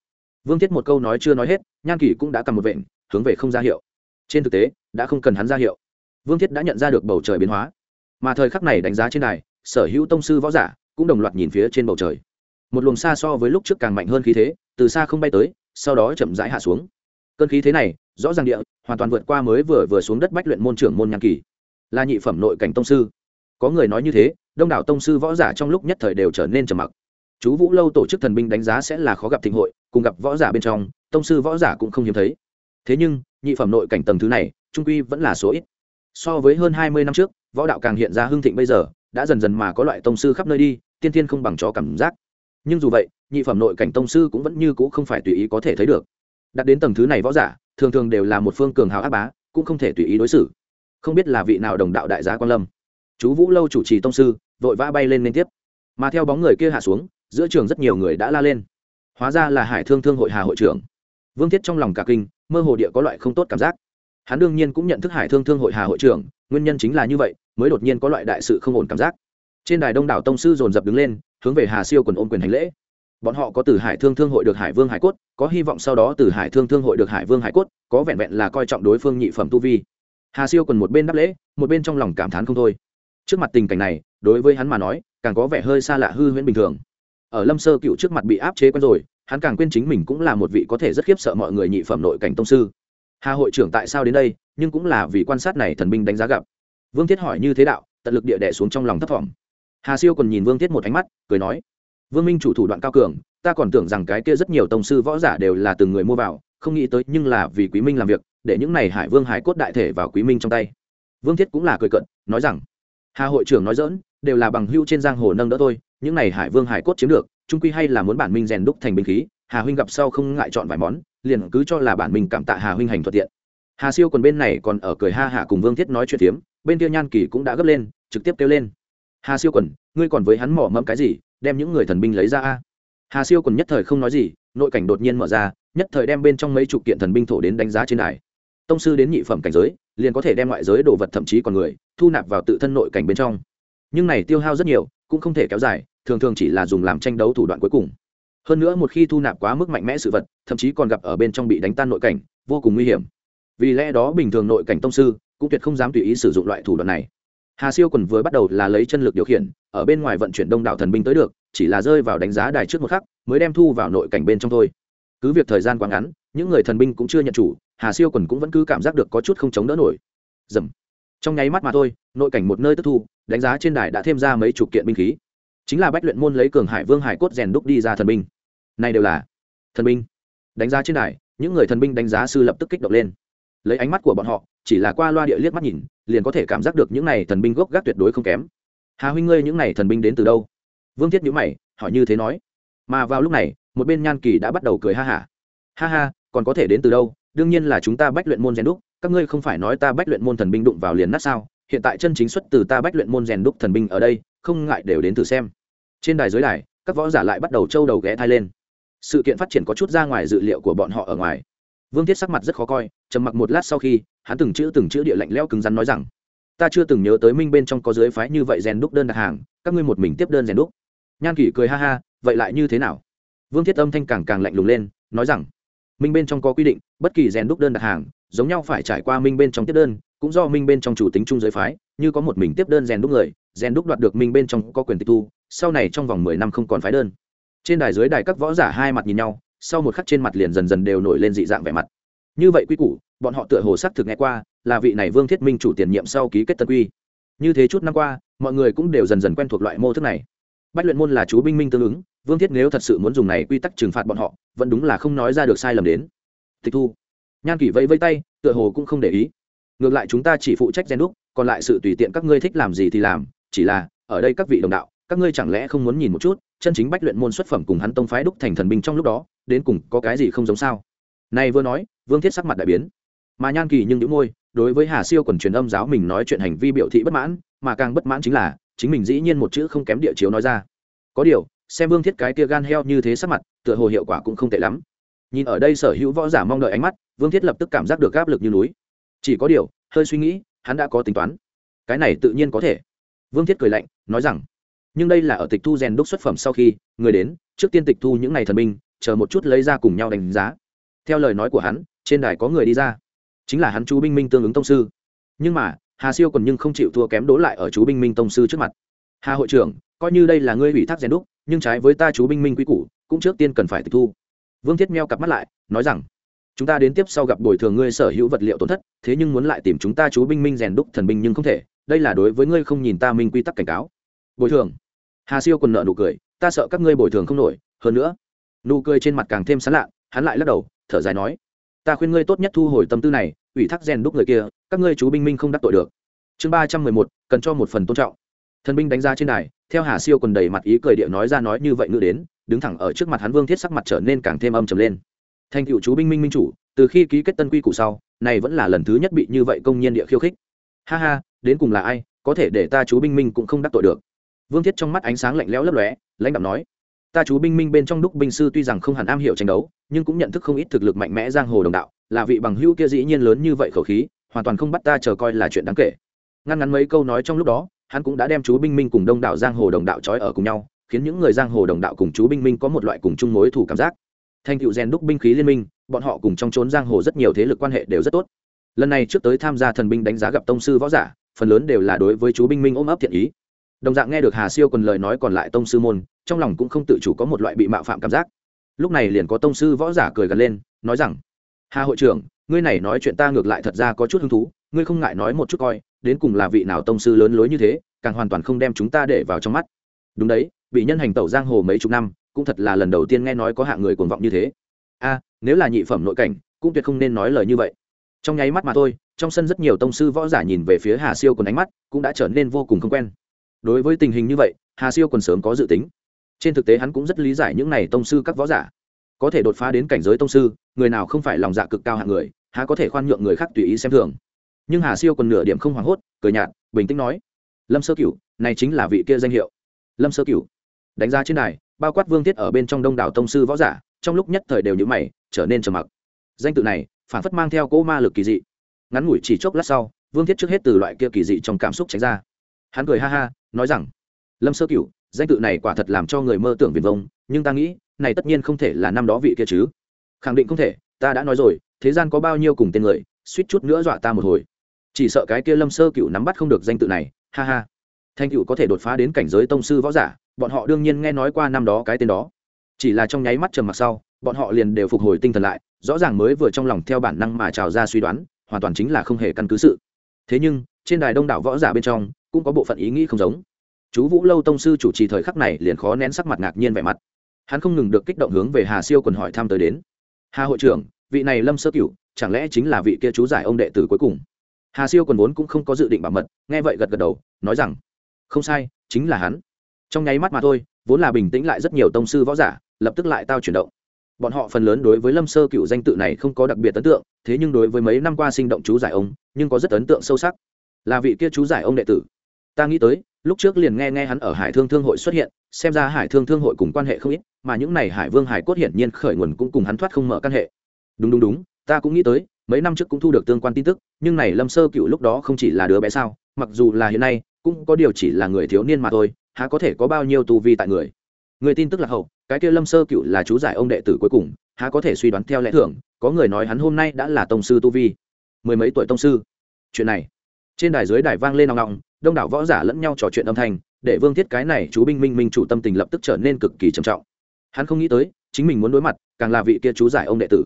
Vương thiết một câu nói chưa nói hết, nhan kỳ cũng đã cầm một vện, hướng về không ra hiệu. Trên thực tế, đã không cần hắn ra hiệu. Vương thiết đã nhận ra được bầu trời biến hóa. Mà thời khắc này đánh giá trên đài, sở hữu tông sư võ giả cũng đồng loạt nhìn phía trên bầu trời. Một luồng xa so với lúc trước càng mạnh hơn khí thế, từ xa không bay tới, sau đó chậm rãi hạ xuống. Cơn khí thế này rõ ràng địa, hoàn toàn vượt qua mới vừa vừa xuống đất bách luyện môn trưởng môn nhàn kỳ. Là nhị phẩm nội cảnh tông sư. Có người nói như thế, đông đảo tông sư võ giả trong lúc nhất thời đều trở nên trầm mặc. Chú vũ lâu tổ chức thần binh đánh giá sẽ là khó gặp thịnh hội, cùng gặp võ giả bên trong, tông sư võ giả cũng không hiếm thấy. Thế nhưng, nhị phẩm nội cảnh tầng thứ này, trung quy vẫn là số ít. So với hơn hai mươi năm trước, võ đạo càng hiện ra hưng thịnh bây giờ, đã dần dần mà có loại tông sư khắp nơi đi, tiên tiên không bằng chó cảm giác. Nhưng dù vậy, nhị phẩm nội cảnh tông sư cũng vẫn như c ũ không phải tùy ý có thể thấy được. Đặt đến tầng thứ này võ giả thường thường đều là một phương cường hào áp bá, cũng không thể tùy ý đối xử. Không biết là vị nào đồng đạo đại giá quan lâm. Chú vũ lâu chủ trì tông sư, vội vã bay lên liên tiếp. Mà theo bóng người kia hạ xuống, giữa trường rất nhiều người đã la lên. Hóa ra là hải thương thương hội hà hội trưởng. Vương thiết trong lòng cả kinh, mơ hồ địa có loại không tốt cảm giác. Hắn đương nhiên cũng nhận thức hải thương thương hội hà hội trưởng, nguyên nhân chính là như vậy, mới đột nhiên có loại đại sự không ổn cảm giác. Trên đài đông đảo tông sư dồn dập đứng lên, hướng về hà siêu quần ôm quyền hành lễ bọn họ có từ hải thương thương hội được hải vương hải cốt, có hy vọng sau đó từ hải thương thương hội được hải vương hải cốt, có vẹn vẹn là coi trọng đối phương nhị phẩm tu vi. Hà siêu còn một bên đáp lễ, một bên trong lòng cảm thán không thôi. Trước mặt tình cảnh này, đối với hắn mà nói, càng có vẻ hơi xa lạ hư huyễn bình thường. Ở lâm sơ cựu trước mặt bị áp chế quen rồi, hắn càng quên chính mình cũng là một vị có thể rất khiếp sợ mọi người nhị phẩm nội cảnh tông sư. Hà hội trưởng tại sao đến đây, nhưng cũng là vì quan sát này thần binh đánh giá gặp. Vương thiết hỏi như thế đạo, tận lực địa đẻ xuống trong lòng thấp thỏm. Hà siêu còn nhìn vương thiết một ánh mắt, cười nói vương minh chủ thủ đoạn cao cường, ta còn tưởng rằng cái kia rất nhiều tông sư võ giả đều là từng người mua vào, không nghĩ tới nhưng là vì quý minh làm việc, để những này hải vương hải cốt đại thể vào quý minh trong tay. Vương thiết cũng là cười cận nói rằng, hà hội trưởng nói dỡn đều là bằng hưu trên giang hồ nâng đỡ tôi những này hải vương hải cốt chiếm được trung quy hay là muốn bản minh rèn đúc thành binh khí, hà huynh gặp sau không ngại chọn vài món, liền cứ cho là bản minh cảm tạ hà huynh hành thuận tiện. Hà siêu còn bên này còn ở cười ha hạ cùng vương thiết nói chuyện phiếm, bên kia nhan kỳ cũng đã gấp lên, trực tiếp kêu lên, hà siêu quần, ngươi còn với hắn mỏ mẫm cái gì đem những người thần binh lấy ra a. Hà siêu còn nhất thời không nói gì, nội cảnh đột nhiên mở ra, nhất thời đem bên trong mấy chục kiện thần binh thổ đến đánh giá trên đài. Tông sư đến nhị phẩm cảnh giới, liền có thể đem ngoại giới đồ vật thậm chí còn người, thu nạp vào tự thân nội cảnh bên trong. Nhưng này tiêu hao rất nhiều, cũng không thể kéo dài, thường thường chỉ là dùng làm tranh đấu thủ đoạn cuối cùng. Hơn nữa một khi thu nạp quá mức mạnh mẽ sự vật, thậm chí còn gặp ở bên trong bị đánh tan nội cảnh, vô cùng nguy hiểm. Vì lẽ đó bình thường nội cảnh tông sư cũng tuyệt không dám tùy ý sử dụng loại thủ đoạn này hà siêu quần vừa bắt đầu là lấy chân lực điều khiển, ở bên ngoài vận chuyển đông đảo thần binh tới được, chỉ là rơi vào đánh giá đài trước một khắc, mới đem thu vào nội cảnh bên trong thôi. Cứ việc thời gian quá ngắn, những người thần binh cũng chưa nhận chủ, hà siêu quần cũng vẫn cứ cảm giác được có chút không chống đỡ nổi. Dầm. Trong nháy mắt mà thôi, nội cảnh một nơi tức thu, đánh giá trên đài đã thêm ra mấy chục kiện binh khí. Chính là bách luyện môn lấy cường hải vương hải cốt rèn đúc đi ra thần binh. Này đều là thần binh. Đánh giá trên đài, những người thần binh đánh giá sư lập tức kích động lên. Lấy ánh mắt của bọn họ, chỉ là qua loa địa liếc mắt nhìn liền có thể cảm giác được những này thần binh gốc gác tuyệt đối không kém. Hà huynh ngươi những này thần binh đến từ đâu? Vương thiết nhữ mày, hỏi như thế nói. Mà vào lúc này, một bên nhan kỳ đã bắt đầu cười ha hả. Ha. ha ha, còn có thể đến từ đâu? Đương nhiên là chúng ta bách luyện môn rèn đúc. Các ngươi không phải nói ta bách luyện môn thần binh đụng vào liền nát sao? Hiện tại chân chính xuất từ ta bách luyện môn rèn đúc thần binh ở đây, không ngại đều đến thử xem. Trên đài dưới đài, các võ giả lại bắt đầu trâu đầu ghé thai lên. Sự kiện phát triển có chút ra ngoài dự liệu của bọn họ ở ngoài. Vương thiết sắc mặt rất khó coi, trầm mặc một lát sau khi hắn từng chữ từng chữ địa lạnh lẽo cứng rắn nói rằng, ta chưa từng nhớ tới minh bên trong có giới phái như vậy rèn đúc đơn đặt hàng, các ngươi một mình tiếp đơn rèn đúc. Nhan kỷ cười ha ha, vậy lại như thế nào? Vương thiết âm thanh càng càng lạnh lùng lên, nói rằng, minh bên trong có quy định, bất kỳ rèn đúc đơn đặt hàng, giống nhau phải trải qua minh bên trong tiếp đơn, cũng do minh bên trong chủ tính chung giới phái, như có một mình tiếp đơn rèn đúc người, rèn đúc đoạt được minh bên trong có quyền tịch thu, sau này trong vòng mười năm không còn phái đơn. Trên đài dưới đài các võ giả hai mặt nhìn nhau, sau một khắc trên mặt liền dần dần đều nổi lên dị dạng vẻ mặt như vậy quy củ, bọn họ tựa hồ sắc thực nghe qua, là vị này vương thiết minh chủ tiền nhiệm sau ký kết tân quy. Như thế chút năm qua, mọi người cũng đều dần dần quen thuộc loại mô thức này. Bách luyện môn là chú binh minh tương ứng, vương thiết nếu thật sự muốn dùng này quy tắc trừng phạt bọn họ, vẫn đúng là không nói ra được sai lầm đến. Tịch thu. Nhan kỷ vẫy vây tay, tựa hồ cũng không để ý. Ngược lại chúng ta chỉ phụ trách gen đúc, còn lại sự tùy tiện các ngươi thích làm gì thì làm, chỉ là, ở đây các vị đồng đạo, các ngươi chẳng lẽ không muốn nhìn một chút, chân chính bách luyện môn xuất phẩm cùng hắn tông phái đúc thành thần binh trong lúc đó, đến cùng có cái gì không giống sao? Này vừa nói, vương thiết sắc mặt đại biến. Mà nhan kỳ nhưng những môi, đối với hà siêu quần truyền âm giáo mình nói chuyện hành vi biểu thị bất mãn, mà càng bất mãn chính là, chính mình dĩ nhiên một chữ không kém địa chiếu nói ra. Có điều, xem vương thiết cái tia gan heo như thế sắc mặt, tựa hồ hiệu quả cũng không tệ lắm. Nhìn ở đây sở hữu võ giả mong đợi ánh mắt, vương thiết lập tức cảm giác được áp lực như núi. Chỉ có điều, hơi suy nghĩ, hắn đã có tính toán. Cái này tự nhiên có thể. Vương thiết cười lạnh, nói rằng, nhưng đây là ở tịch thu rèn đúc xuất phẩm sau khi, người đến, trước tiên tịch thu những ngày thần binh, chờ một chút lấy ra cùng nhau đánh giá theo lời nói của hắn, trên đài có người đi ra. Chính là hắn chú binh minh tương ứng tông sư. Nhưng mà, hà siêu còn nhưng không chịu thua kém đố lại ở chú binh minh tông sư trước mặt. Hà hội trưởng, coi như đây là ngươi ủy thác rèn đúc, nhưng trái với ta chú binh minh quý củ, cũng trước tiên cần phải tịch thu. Vương thiết meo cặp mắt lại, nói rằng, chúng ta đến tiếp sau gặp bồi thường ngươi sở hữu vật liệu tổn thất, thế nhưng muốn lại tìm chúng ta chú binh minh rèn đúc thần binh nhưng không thể, đây là đối với ngươi không nhìn ta minh quy tắc cảnh cáo. Bồi thường? Hà siêu còn nợ nụ cười, ta sợ các ngươi bồi thường không nổi, hơn nữa. Nụ cười trên mặt càng thêm sán lạ hắn lại lắc đầu, thở dài nói, ta khuyên ngươi tốt nhất thu hồi tâm tư này, ủy thác rèn đúc người kia, các ngươi chú binh minh không đắc tội được. Chương ba trăm mười một, cần cho một phần tôn trọng. Thần binh đánh ra trên đài, theo hà siêu còn đầy mặt ý cười địa nói ra nói như vậy ngự đến, đứng thẳng ở trước mặt hắn vương thiết sắc mặt trở nên càng thêm âm trầm lên. Thành cựu chú binh minh minh chủ, từ khi ký kết tân quy củ sau, này vẫn là lần thứ nhất bị như vậy công nhiên địa khiêu khích. Ha ha, đến cùng là ai, có thể để ta chú binh minh cũng không đắc tội được. Vương thiết trong mắt ánh sáng lạnh lẽo lấp lóe, lãnh đạo nói ta chú binh minh bên trong đúc binh sư tuy rằng không hẳn am hiểu tranh đấu, nhưng cũng nhận thức không ít thực lực mạnh mẽ giang hồ đồng đạo, là vị bằng hữu kia dĩ nhiên lớn như vậy khẩu khí, hoàn toàn không bắt ta chờ coi là chuyện đáng kể. Ngăn ngắn mấy câu nói trong lúc đó, hắn cũng đã đem chú binh minh cùng đông đảo giang hồ đồng đạo trói ở cùng nhau, khiến những người giang hồ đồng đạo cùng chú binh minh có một loại cùng chung mối thủ cảm giác. Thành cựu rèn đúc binh khí liên minh, bọn họ cùng trong trốn giang hồ rất nhiều thế lực quan hệ đều rất tốt. Lần này trước tới tham gia thần binh đánh giá gặp tông sư võ giả, phần lớn đều là đối với chú binh minh ôm ấp thiện ý. Đồng dạng nghe được hà siêu còn lời nói còn lại tông sư môn trong lòng cũng không tự chủ có một loại bị mạo phạm cảm giác. Lúc này liền có tông sư võ giả cười gần lên, nói rằng, hà hội trưởng, ngươi này nói chuyện ta ngược lại thật ra có chút hứng thú, ngươi không ngại nói một chút coi, đến cùng là vị nào tông sư lớn lối như thế, càng hoàn toàn không đem chúng ta để vào trong mắt. Đúng đấy vị nhân hành tẩu giang hồ mấy chục năm, cũng thật là lần đầu tiên nghe nói có hạng người cuồng vọng như thế. A, nếu là nhị phẩm nội cảnh, cũng tuyệt không nên nói lời như vậy. Trong nháy mắt mà thôi, trong sân rất nhiều tông sư võ giả nhìn về phía hà siêu còn ánh mắt, cũng đã trở nên vô cùng không quen. Đối với tình hình như vậy, hà siêu còn sớm có dự tính trên thực tế hắn cũng rất lý giải những này tông sư các võ giả. Có thể đột phá đến cảnh giới tông sư, người nào không phải lòng dạ cực cao hạng người, há có thể khoan nhượng người khác tùy ý xem thường. Nhưng hà siêu còn nửa điểm không hoảng hốt, cười nhạt, bình tĩnh nói, lâm sơ cửu, này chính là vị kia danh hiệu. Lâm sơ cửu? Đánh giá trên đài, bao quát vương thiết ở bên trong đông đảo tông sư võ giả, trong lúc nhất thời đều nhữ mày, trở nên trầm mặc. Danh tự này, phản phất mang theo cỗ ma lực kỳ dị. Ngắn ngủi chỉ chốc lát sau, vương thiết trước hết từ loại kia kỳ dị trong cảm xúc tránh ra. Hắn cười ha ha, nói rằng, lâm sơ cửu danh tự này quả thật làm cho người mơ tưởng viền vông, nhưng ta nghĩ, này tất nhiên không thể là năm đó vị kia chứ. Khẳng định không thể, ta đã nói rồi, thế gian có bao nhiêu cùng tên người, suýt chút nữa dọa ta một hồi. Chỉ sợ cái kia lâm sơ cựu nắm bắt không được danh tự này, ha ha. Thanh cựu có thể đột phá đến cảnh giới tông sư võ giả, bọn họ đương nhiên nghe nói qua năm đó cái tên đó. Chỉ là trong nháy mắt trầm mặc sau, bọn họ liền đều phục hồi tinh thần lại, rõ ràng mới vừa trong lòng theo bản năng mà trào ra suy đoán, hoàn toàn chính là không hề căn cứ sự. Thế nhưng, trên đài đông đảo võ giả bên trong, cũng có bộ phận ý nghĩ không giống chú vũ lâu tông sư chủ trì thời khắc này liền khó nén sắc mặt ngạc nhiên vẻ mặt. Hắn không ngừng được kích động hướng về hà siêu quần hỏi thăm tới đến. Hà hội trưởng, vị này lâm sơ cửu, chẳng lẽ chính là vị kia chú giải ông đệ tử cuối cùng? Hà siêu quần vốn cũng không có dự định bảo mật, nghe vậy gật gật đầu, nói rằng, không sai, chính là hắn. Trong nháy mắt mà thôi, vốn là bình tĩnh lại rất nhiều tông sư võ giả, lập tức lại tao chuyển động. Bọn họ phần lớn đối với lâm sơ cựu danh tự này không có đặc biệt ấn tượng, thế nhưng đối với mấy năm qua sinh động chú giải ông, nhưng có rất ấn tượng sâu sắc. Là vị kia chú giải ông đệ tử ta nghĩ tới, lúc trước liền nghe nghe hắn ở hải thương thương hội xuất hiện, xem ra hải thương thương hội cùng quan hệ không ít, mà những này hải vương hải cốt hiển nhiên khởi nguồn cũng cùng hắn thoát không mở căn hệ. Đúng đúng đúng, ta cũng nghĩ tới, mấy năm trước cũng thu được tương quan tin tức, nhưng này lâm sơ cựu lúc đó không chỉ là đứa bé sao, mặc dù là hiện nay, cũng có điều chỉ là người thiếu niên mà thôi, há có thể có bao nhiêu tu vi tại người. Người tin tức là hậu, cái kia lâm sơ cựu là chú giải ông đệ tử cuối cùng, há có thể suy đoán theo lẽ thường, có người nói hắn hôm nay đã là tông sư tu vi. Mười mấy tuổi tông sư. Chuyện này, trên đài dưới đài vang lên nòng nòng đông đảo võ giả lẫn nhau trò chuyện âm thanh, để vương thiết cái này chú binh minh minh chủ tâm tình lập tức trở nên cực kỳ trầm trọng. Hắn không nghĩ tới, chính mình muốn đối mặt, càng là vị kia chú giải ông đệ tử.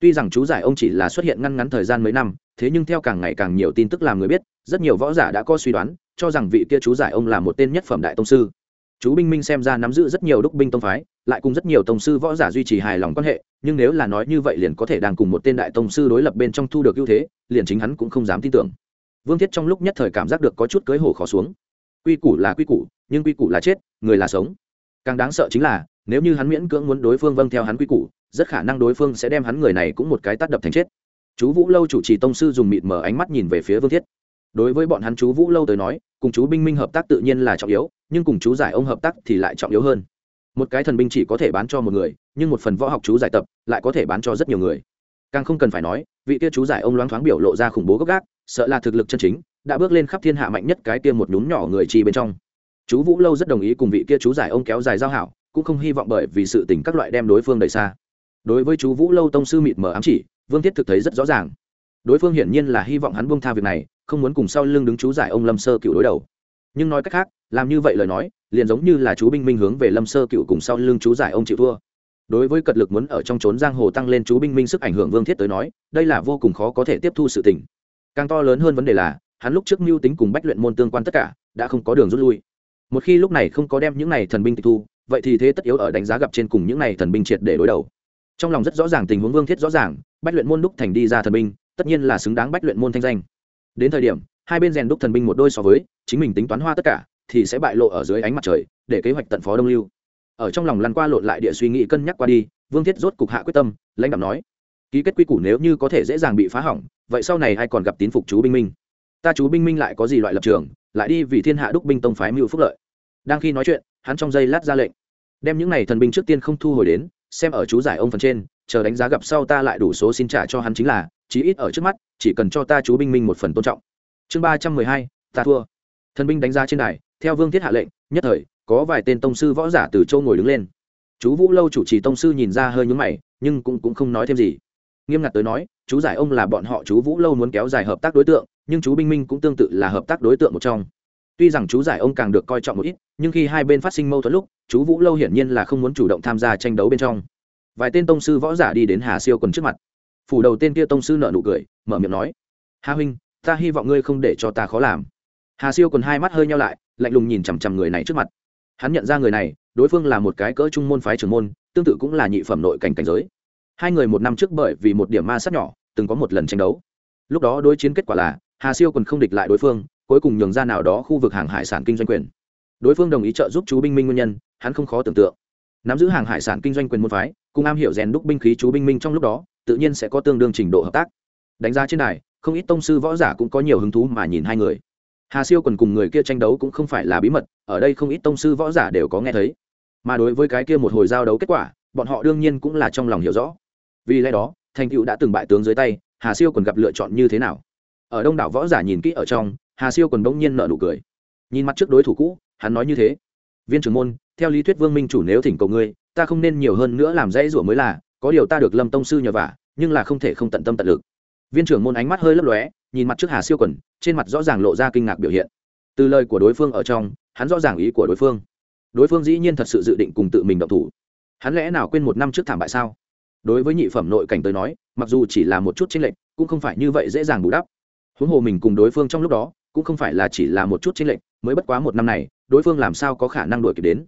Tuy rằng chú giải ông chỉ là xuất hiện ngăn ngắn thời gian mấy năm, thế nhưng theo càng ngày càng nhiều tin tức làm người biết, rất nhiều võ giả đã có suy đoán, cho rằng vị kia chú giải ông là một tên nhất phẩm đại tông sư. Chú binh minh xem ra nắm giữ rất nhiều đúc binh tông phái, lại cùng rất nhiều tông sư võ giả duy trì hài lòng quan hệ, nhưng nếu là nói như vậy liền có thể đang cùng một tên đại tông sư đối lập bên trong thu được ưu thế, liền chính hắn cũng không dám tin tưởng vương thiết trong lúc nhất thời cảm giác được có chút cưới hổ khó xuống. Quy củ là quy củ, nhưng quy củ là chết, người là sống. Càng đáng sợ chính là, nếu như hắn miễn cưỡng muốn đối phương vâng theo hắn quy củ, rất khả năng đối phương sẽ đem hắn người này cũng một cái tắt đập thành chết. Chú vũ lâu chủ trì tông sư dùng mịt mở ánh mắt nhìn về phía vương thiết. Đối với bọn hắn chú vũ lâu tới nói, cùng chú binh minh hợp tác tự nhiên là trọng yếu, nhưng cùng chú giải ông hợp tác thì lại trọng yếu hơn. Một cái thần binh chỉ có thể bán cho một người, nhưng một phần võ học chú giải tập lại có thể bán cho rất nhiều người. Càng không cần phải nói, vị kia chú giải ông loáng thoáng biểu lộ ra khủng bố gốc gác sợ là thực lực chân chính, đã bước lên khắp thiên hạ mạnh nhất cái kia một nhún nhỏ người chi bên trong. Chú vũ lâu rất đồng ý cùng vị kia chú giải ông kéo dài giao hảo, cũng không hy vọng bởi vì sự tình các loại đem đối phương đẩy xa. Đối với chú vũ lâu tông sư mịt mờ ám chỉ, vương thiết thực thấy rất rõ ràng. Đối phương hiển nhiên là hy vọng hắn buông tha việc này, không muốn cùng sau lưng đứng chú giải ông lâm sơ cựu đối đầu. Nhưng nói cách khác, làm như vậy lời nói, liền giống như là chú binh minh hướng về lâm sơ cựu cùng sau lưng chú giải ông chịu thua. Đối với cật lực muốn ở trong trốn giang hồ tăng lên chú binh minh sức ảnh hưởng vương thiết tới nói, đây là vô cùng khó có thể tiếp thu sự tình càng to lớn hơn vấn đề là, hắn lúc trước mưu tính cùng bách luyện môn tương quan tất cả, đã không có đường rút lui. Một khi lúc này không có đem những này thần binh tịch thu, vậy thì thế tất yếu ở đánh giá gặp trên cùng những này thần binh triệt để đối đầu. Trong lòng rất rõ ràng tình huống vương thiết rõ ràng, bách luyện môn đúc thành đi ra thần binh, tất nhiên là xứng đáng bách luyện môn thanh danh. Đến thời điểm, hai bên rèn đúc thần binh một đôi so với, chính mình tính toán hoa tất cả, thì sẽ bại lộ ở dưới ánh mặt trời, để kế hoạch tận phó đông lưu. Ở trong lòng lăn qua lộn lại địa suy nghĩ cân nhắc qua đi, vương thiết rốt cục hạ quyết tâm, lãnh đạo nói, ký kết quy củ nếu như có thể dễ dàng bị phá hỏng vậy sau này ai còn gặp tín phục chú binh minh? Ta chú binh minh lại có gì loại lập trường lại đi vì thiên hạ đúc binh tông phái mưu phúc lợi. Đang khi nói chuyện hắn trong giây lát ra lệnh. Đem những này thần binh trước tiên không thu hồi đến xem ở chú giải ông phần trên chờ đánh giá gặp sau ta lại đủ số xin trả cho hắn chính là chí ít ở trước mắt chỉ cần cho ta chú binh minh một phần tôn trọng. Chương ba trăm mười hai ta thua. Thần binh đánh giá trên đài theo vương thiết hạ lệnh nhất thời có vài tên tông sư võ giả từ châu ngồi đứng lên. Chú vũ lâu chủ trì tông sư nhìn ra hơi nhúng mày nhưng cũng, cũng không nói thêm gì nghiêm ngặt tới nói, chú giải ông là bọn họ chú vũ lâu muốn kéo dài hợp tác đối tượng, nhưng chú binh minh cũng tương tự là hợp tác đối tượng một trong. Tuy rằng chú giải ông càng được coi trọng một ít, nhưng khi hai bên phát sinh mâu thuẫn lúc, chú vũ lâu hiển nhiên là không muốn chủ động tham gia tranh đấu bên trong. Vài tên tông sư võ giả đi đến hà siêu quần trước mặt. Phủ đầu tên kia tông sư nợ nụ cười, mở miệng nói hà huynh, ta hy vọng ngươi không để cho ta khó làm. Hà siêu còn hai mắt hơi nhau lại, lạnh lùng nhìn chằm chằm người này trước mặt. Hắn nhận ra người này, đối phương là một cái cỡ trung môn phái trưởng môn, tương tự cũng là nhị phẩm nội cảnh cảnh giới hai người một năm trước bởi vì một điểm ma sát nhỏ, từng có một lần tranh đấu. Lúc đó đối chiến kết quả là, hà siêu còn không địch lại đối phương, cuối cùng nhường ra nào đó khu vực hàng hải sản kinh doanh quyền. Đối phương đồng ý trợ giúp chú binh minh nguyên nhân, hắn không khó tưởng tượng. Nắm giữ hàng hải sản kinh doanh quyền môn phái, cùng am hiểu rèn đúc binh khí chú binh minh trong lúc đó, tự nhiên sẽ có tương đương trình độ hợp tác. Đánh giá trên này không ít tông sư võ giả cũng có nhiều hứng thú mà nhìn hai người. Hà siêu còn cùng người kia tranh đấu cũng không phải là bí mật, ở đây không ít tông sư võ giả đều có nghe thấy. Mà đối với cái kia một hồi giao đấu kết quả, bọn họ đương nhiên cũng là trong lòng hiểu rõ vì lẽ đó, thành cựu đã từng bại tướng dưới tay, hà siêu còn gặp lựa chọn như thế nào? Ở đông đảo võ giả nhìn kỹ ở trong, hà siêu còn bỗng nhiên nợ nụ cười. Nhìn mặt trước đối thủ cũ, hắn nói như thế. Viên trưởng môn, theo lý thuyết vương minh chủ nếu thỉnh cầu ngươi, ta không nên nhiều hơn nữa làm dãy rủa mới là, có điều ta được lâm tông sư nhờ vả, nhưng là không thể không tận tâm tận lực. Viên trưởng môn ánh mắt hơi lấp lóe, nhìn mặt trước hà siêu quần, trên mặt rõ ràng lộ ra kinh ngạc biểu hiện. Từ lời của đối phương ở trong, hắn rõ ràng ý của đối phương. Đối phương dĩ nhiên thật sự dự định cùng tự mình động thủ. Hắn lẽ nào quên một năm trước thảm bại sao? Đối với nhị phẩm nội cảnh tới nói mặc dù chỉ là một chút chênh lệch cũng không phải như vậy dễ dàng bù đắp. Huống hồ mình cùng đối phương trong lúc đó cũng không phải là chỉ là một chút chênh lệch mới bất quá một năm này đối phương làm sao có khả năng đuổi kịp đến.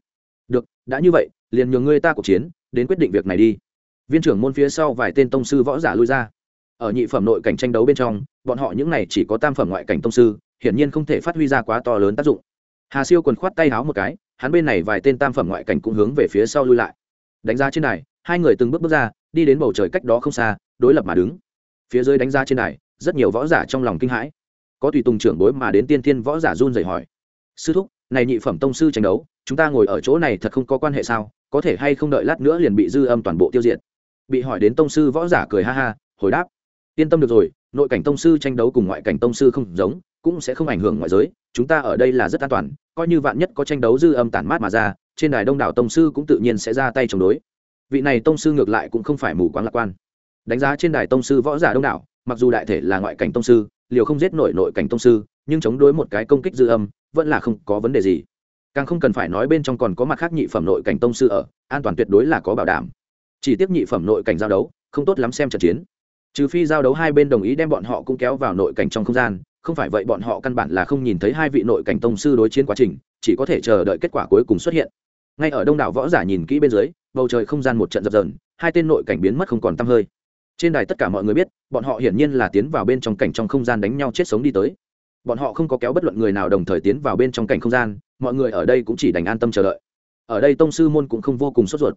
Được đã như vậy liền nhường ngươi ta cuộc chiến đến quyết định việc này đi. Viên trưởng môn phía sau vài tên tông sư võ giả lui ra. Ở nhị phẩm nội cảnh tranh đấu bên trong bọn họ những này chỉ có tam phẩm ngoại cảnh tông sư hiển nhiên không thể phát huy ra quá to lớn tác dụng. Hà siêu quần khoát tay háo một cái hắn bên này vài tên tam phẩm ngoại cảnh cũng hướng về phía sau lui lại. Đánh giá trên này, hai người từng bước bước ra đi đến bầu trời cách đó không xa, đối lập mà đứng. Phía dưới đánh ra trên đài, rất nhiều võ giả trong lòng kinh hãi. Có tùy tùng trưởng bối mà đến tiên thiên võ giả run rẩy hỏi. Sư thúc, này nhị phẩm tông sư tranh đấu, chúng ta ngồi ở chỗ này thật không có quan hệ sao? Có thể hay không đợi lát nữa liền bị dư âm toàn bộ tiêu diệt? Bị hỏi đến tông sư võ giả cười ha ha, hồi đáp. Yên tâm được rồi, nội cảnh tông sư tranh đấu cùng ngoại cảnh tông sư không giống, cũng sẽ không ảnh hưởng ngoại giới, chúng ta ở đây là rất an toàn, coi như vạn nhất có tranh đấu dư âm tản mát mà ra, trên đài đông đảo tông sư cũng tự nhiên sẽ ra tay chống đối vị này tông sư ngược lại cũng không phải mù quáng lạc quan. Đánh giá trên đài tông sư võ giả đông đảo, mặc dù đại thể là ngoại cảnh tông sư, liều không giết nổi nội cảnh tông sư, nhưng chống đối một cái công kích dư âm, vẫn là không có vấn đề gì. Càng không cần phải nói bên trong còn có mặt khác nhị phẩm nội cảnh tông sư ở, an toàn tuyệt đối là có bảo đảm. Chỉ tiếp nhị phẩm nội cảnh giao đấu, không tốt lắm xem trận chiến. Trừ phi giao đấu hai bên đồng ý đem bọn họ cũng kéo vào nội cảnh trong không gian, không phải vậy bọn họ căn bản là không nhìn thấy hai vị nội cảnh tông sư đối chiến quá trình, chỉ có thể chờ đợi kết quả cuối cùng xuất hiện. Ngay ở đông đảo võ giả nhìn kỹ bên dưới bầu trời không gian một trận dập dờn, hai tên nội cảnh biến mất không còn t hơi. Trên đài tất cả mọi người biết, bọn họ hiển nhiên là tiến vào bên trong cảnh trong không gian đánh nhau chết sống đi tới. Bọn họ không có kéo bất luận người nào đồng thời tiến vào bên trong cảnh không gian, mọi người ở đây cũng chỉ đành an tâm chờ đợi. Ở đây tông sư môn cũng không vô cùng sốt ruột.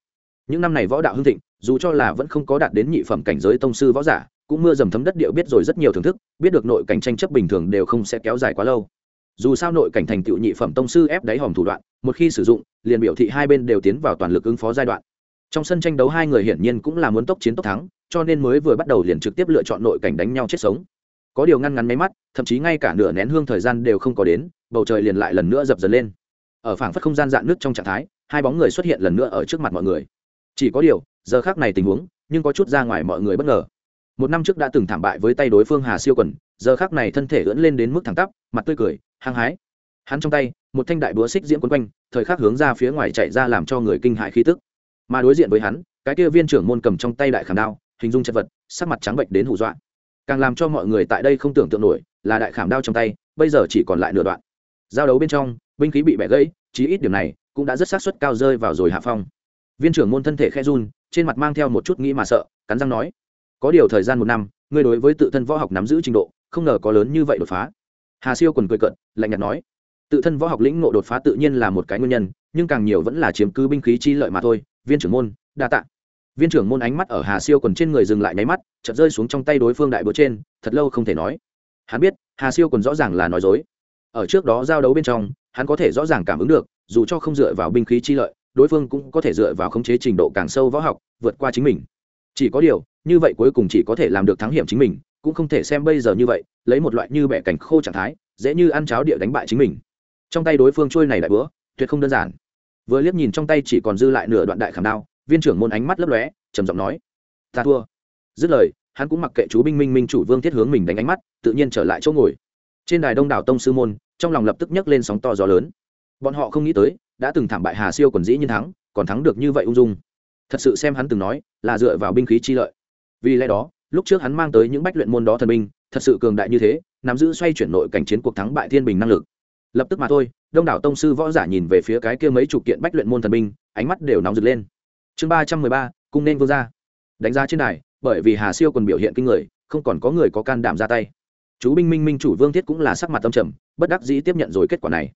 Những năm này võ đạo hưng thịnh, dù cho là vẫn không có đạt đến nhị phẩm cảnh giới tông sư võ giả, cũng mưa dầm thấm đất điệu biết rồi rất nhiều thưởng thức, biết được nội cảnh tranh chấp bình thường đều không sẽ kéo dài quá lâu. Dù sao nội cảnh thành tựu nhị phẩm tông sư ép đáy hòm thủ đoạn, một khi sử dụng, liền biểu thị hai bên đều tiến vào toàn lực ứng phó giai đoạn trong sân tranh đấu hai người hiển nhiên cũng là muốn tốc chiến tốc thắng, cho nên mới vừa bắt đầu liền trực tiếp lựa chọn nội cảnh đánh nhau chết sống. Có điều ngăn ngắn máy mắt, thậm chí ngay cả nửa nén hương thời gian đều không có đến, bầu trời liền lại lần nữa dập dần lên. Ở phảng phất không gian dạn nước trong trạng thái, hai bóng người xuất hiện lần nữa ở trước mặt mọi người. Chỉ có điều, giờ khác này tình huống, nhưng có chút ra ngoài mọi người bất ngờ. Một năm trước đã từng thảm bại với tay đối phương hà siêu quần, giờ khác này thân thể ưỡn lên đến mức thẳng tắp, mặt tươi cười, hăng hái. Hắn trong tay, một thanh đại búa xích diễm quấn quanh, thời khắc hướng ra phía ngoài chạy ra làm cho người kinh hại khí tức mà đối diện với hắn, cái kia viên trưởng môn cầm trong tay đại khảm đao, hình dung chất vật, sắc mặt trắng bệnh đến hù dọa. Càng làm cho mọi người tại đây không tưởng tượng nổi, là đại khảm đao trong tay, bây giờ chỉ còn lại nửa đoạn. Giao đấu bên trong, binh khí bị bẻ gãy, chí ít điểm này cũng đã rất sát suất cao rơi vào rồi hạ phong. Viên trưởng môn thân thể khe run, trên mặt mang theo một chút nghĩ mà sợ, cắn răng nói, có điều thời gian một năm, ngươi đối với tự thân võ học nắm giữ trình độ, không ngờ có lớn như vậy đột phá. Hà siêu còn cười cận lạnh nhạt nói, tự thân võ học lĩnh ngộ đột phá tự nhiên là một cái nguyên nhân, nhưng càng nhiều vẫn là chiếm cứ binh khí chi lợi mà thôi viên trưởng môn, đa tạ. Viên trưởng môn ánh mắt ở hà siêu còn trên người dừng lại nháy mắt, chợt rơi xuống trong tay đối phương đại búa trên, thật lâu không thể nói. Hắn biết, hà siêu còn rõ ràng là nói dối. Ở trước đó giao đấu bên trong, hắn có thể rõ ràng cảm ứng được, dù cho không dựa vào binh khí chi lợi, đối phương cũng có thể dựa vào khống chế trình độ càng sâu võ học, vượt qua chính mình. Chỉ có điều, như vậy cuối cùng chỉ có thể làm được thắng hiểm chính mình, cũng không thể xem bây giờ như vậy, lấy một loại như bẻ cảnh khô trạng thái, dễ như ăn cháo địa đánh bại chính mình. Trong tay đối phương trôi này đại bữa, tuyệt không đơn giản vừa liếc nhìn trong tay chỉ còn dư lại nửa đoạn đại khảm đao, viên trưởng môn ánh mắt lấp lóe, trầm giọng nói, ta thua. Dứt lời, hắn cũng mặc kệ chú binh minh minh chủ vương thiết hướng mình đánh ánh mắt, tự nhiên trở lại chỗ ngồi. Trên đài đông đảo tông sư môn, trong lòng lập tức nhấc lên sóng to gió lớn. Bọn họ không nghĩ tới, đã từng thảm bại hà siêu còn dĩ nhiên thắng, còn thắng được như vậy ung dung. Thật sự xem hắn từng nói, là dựa vào binh khí chi lợi. Vì lẽ đó, lúc trước hắn mang tới những bách luyện môn đó thần binh, thật sự cường đại như thế, nắm giữ xoay chuyển nội cảnh chiến cuộc thắng bại thiên bình năng lực. Lập tức mà thôi đông đảo tông sư võ giả nhìn về phía cái kia mấy chục kiện bách luyện môn thần binh, ánh mắt đều nóng rực lên. Chương ba trăm mười ba, cung nên vô ra đánh giá trên này bởi vì hà siêu còn biểu hiện kinh người, không còn có người có can đảm ra tay. Chú binh minh minh chủ vương thiết cũng là sắc mặt tâm trầm, bất đắc dĩ tiếp nhận rồi kết quả này.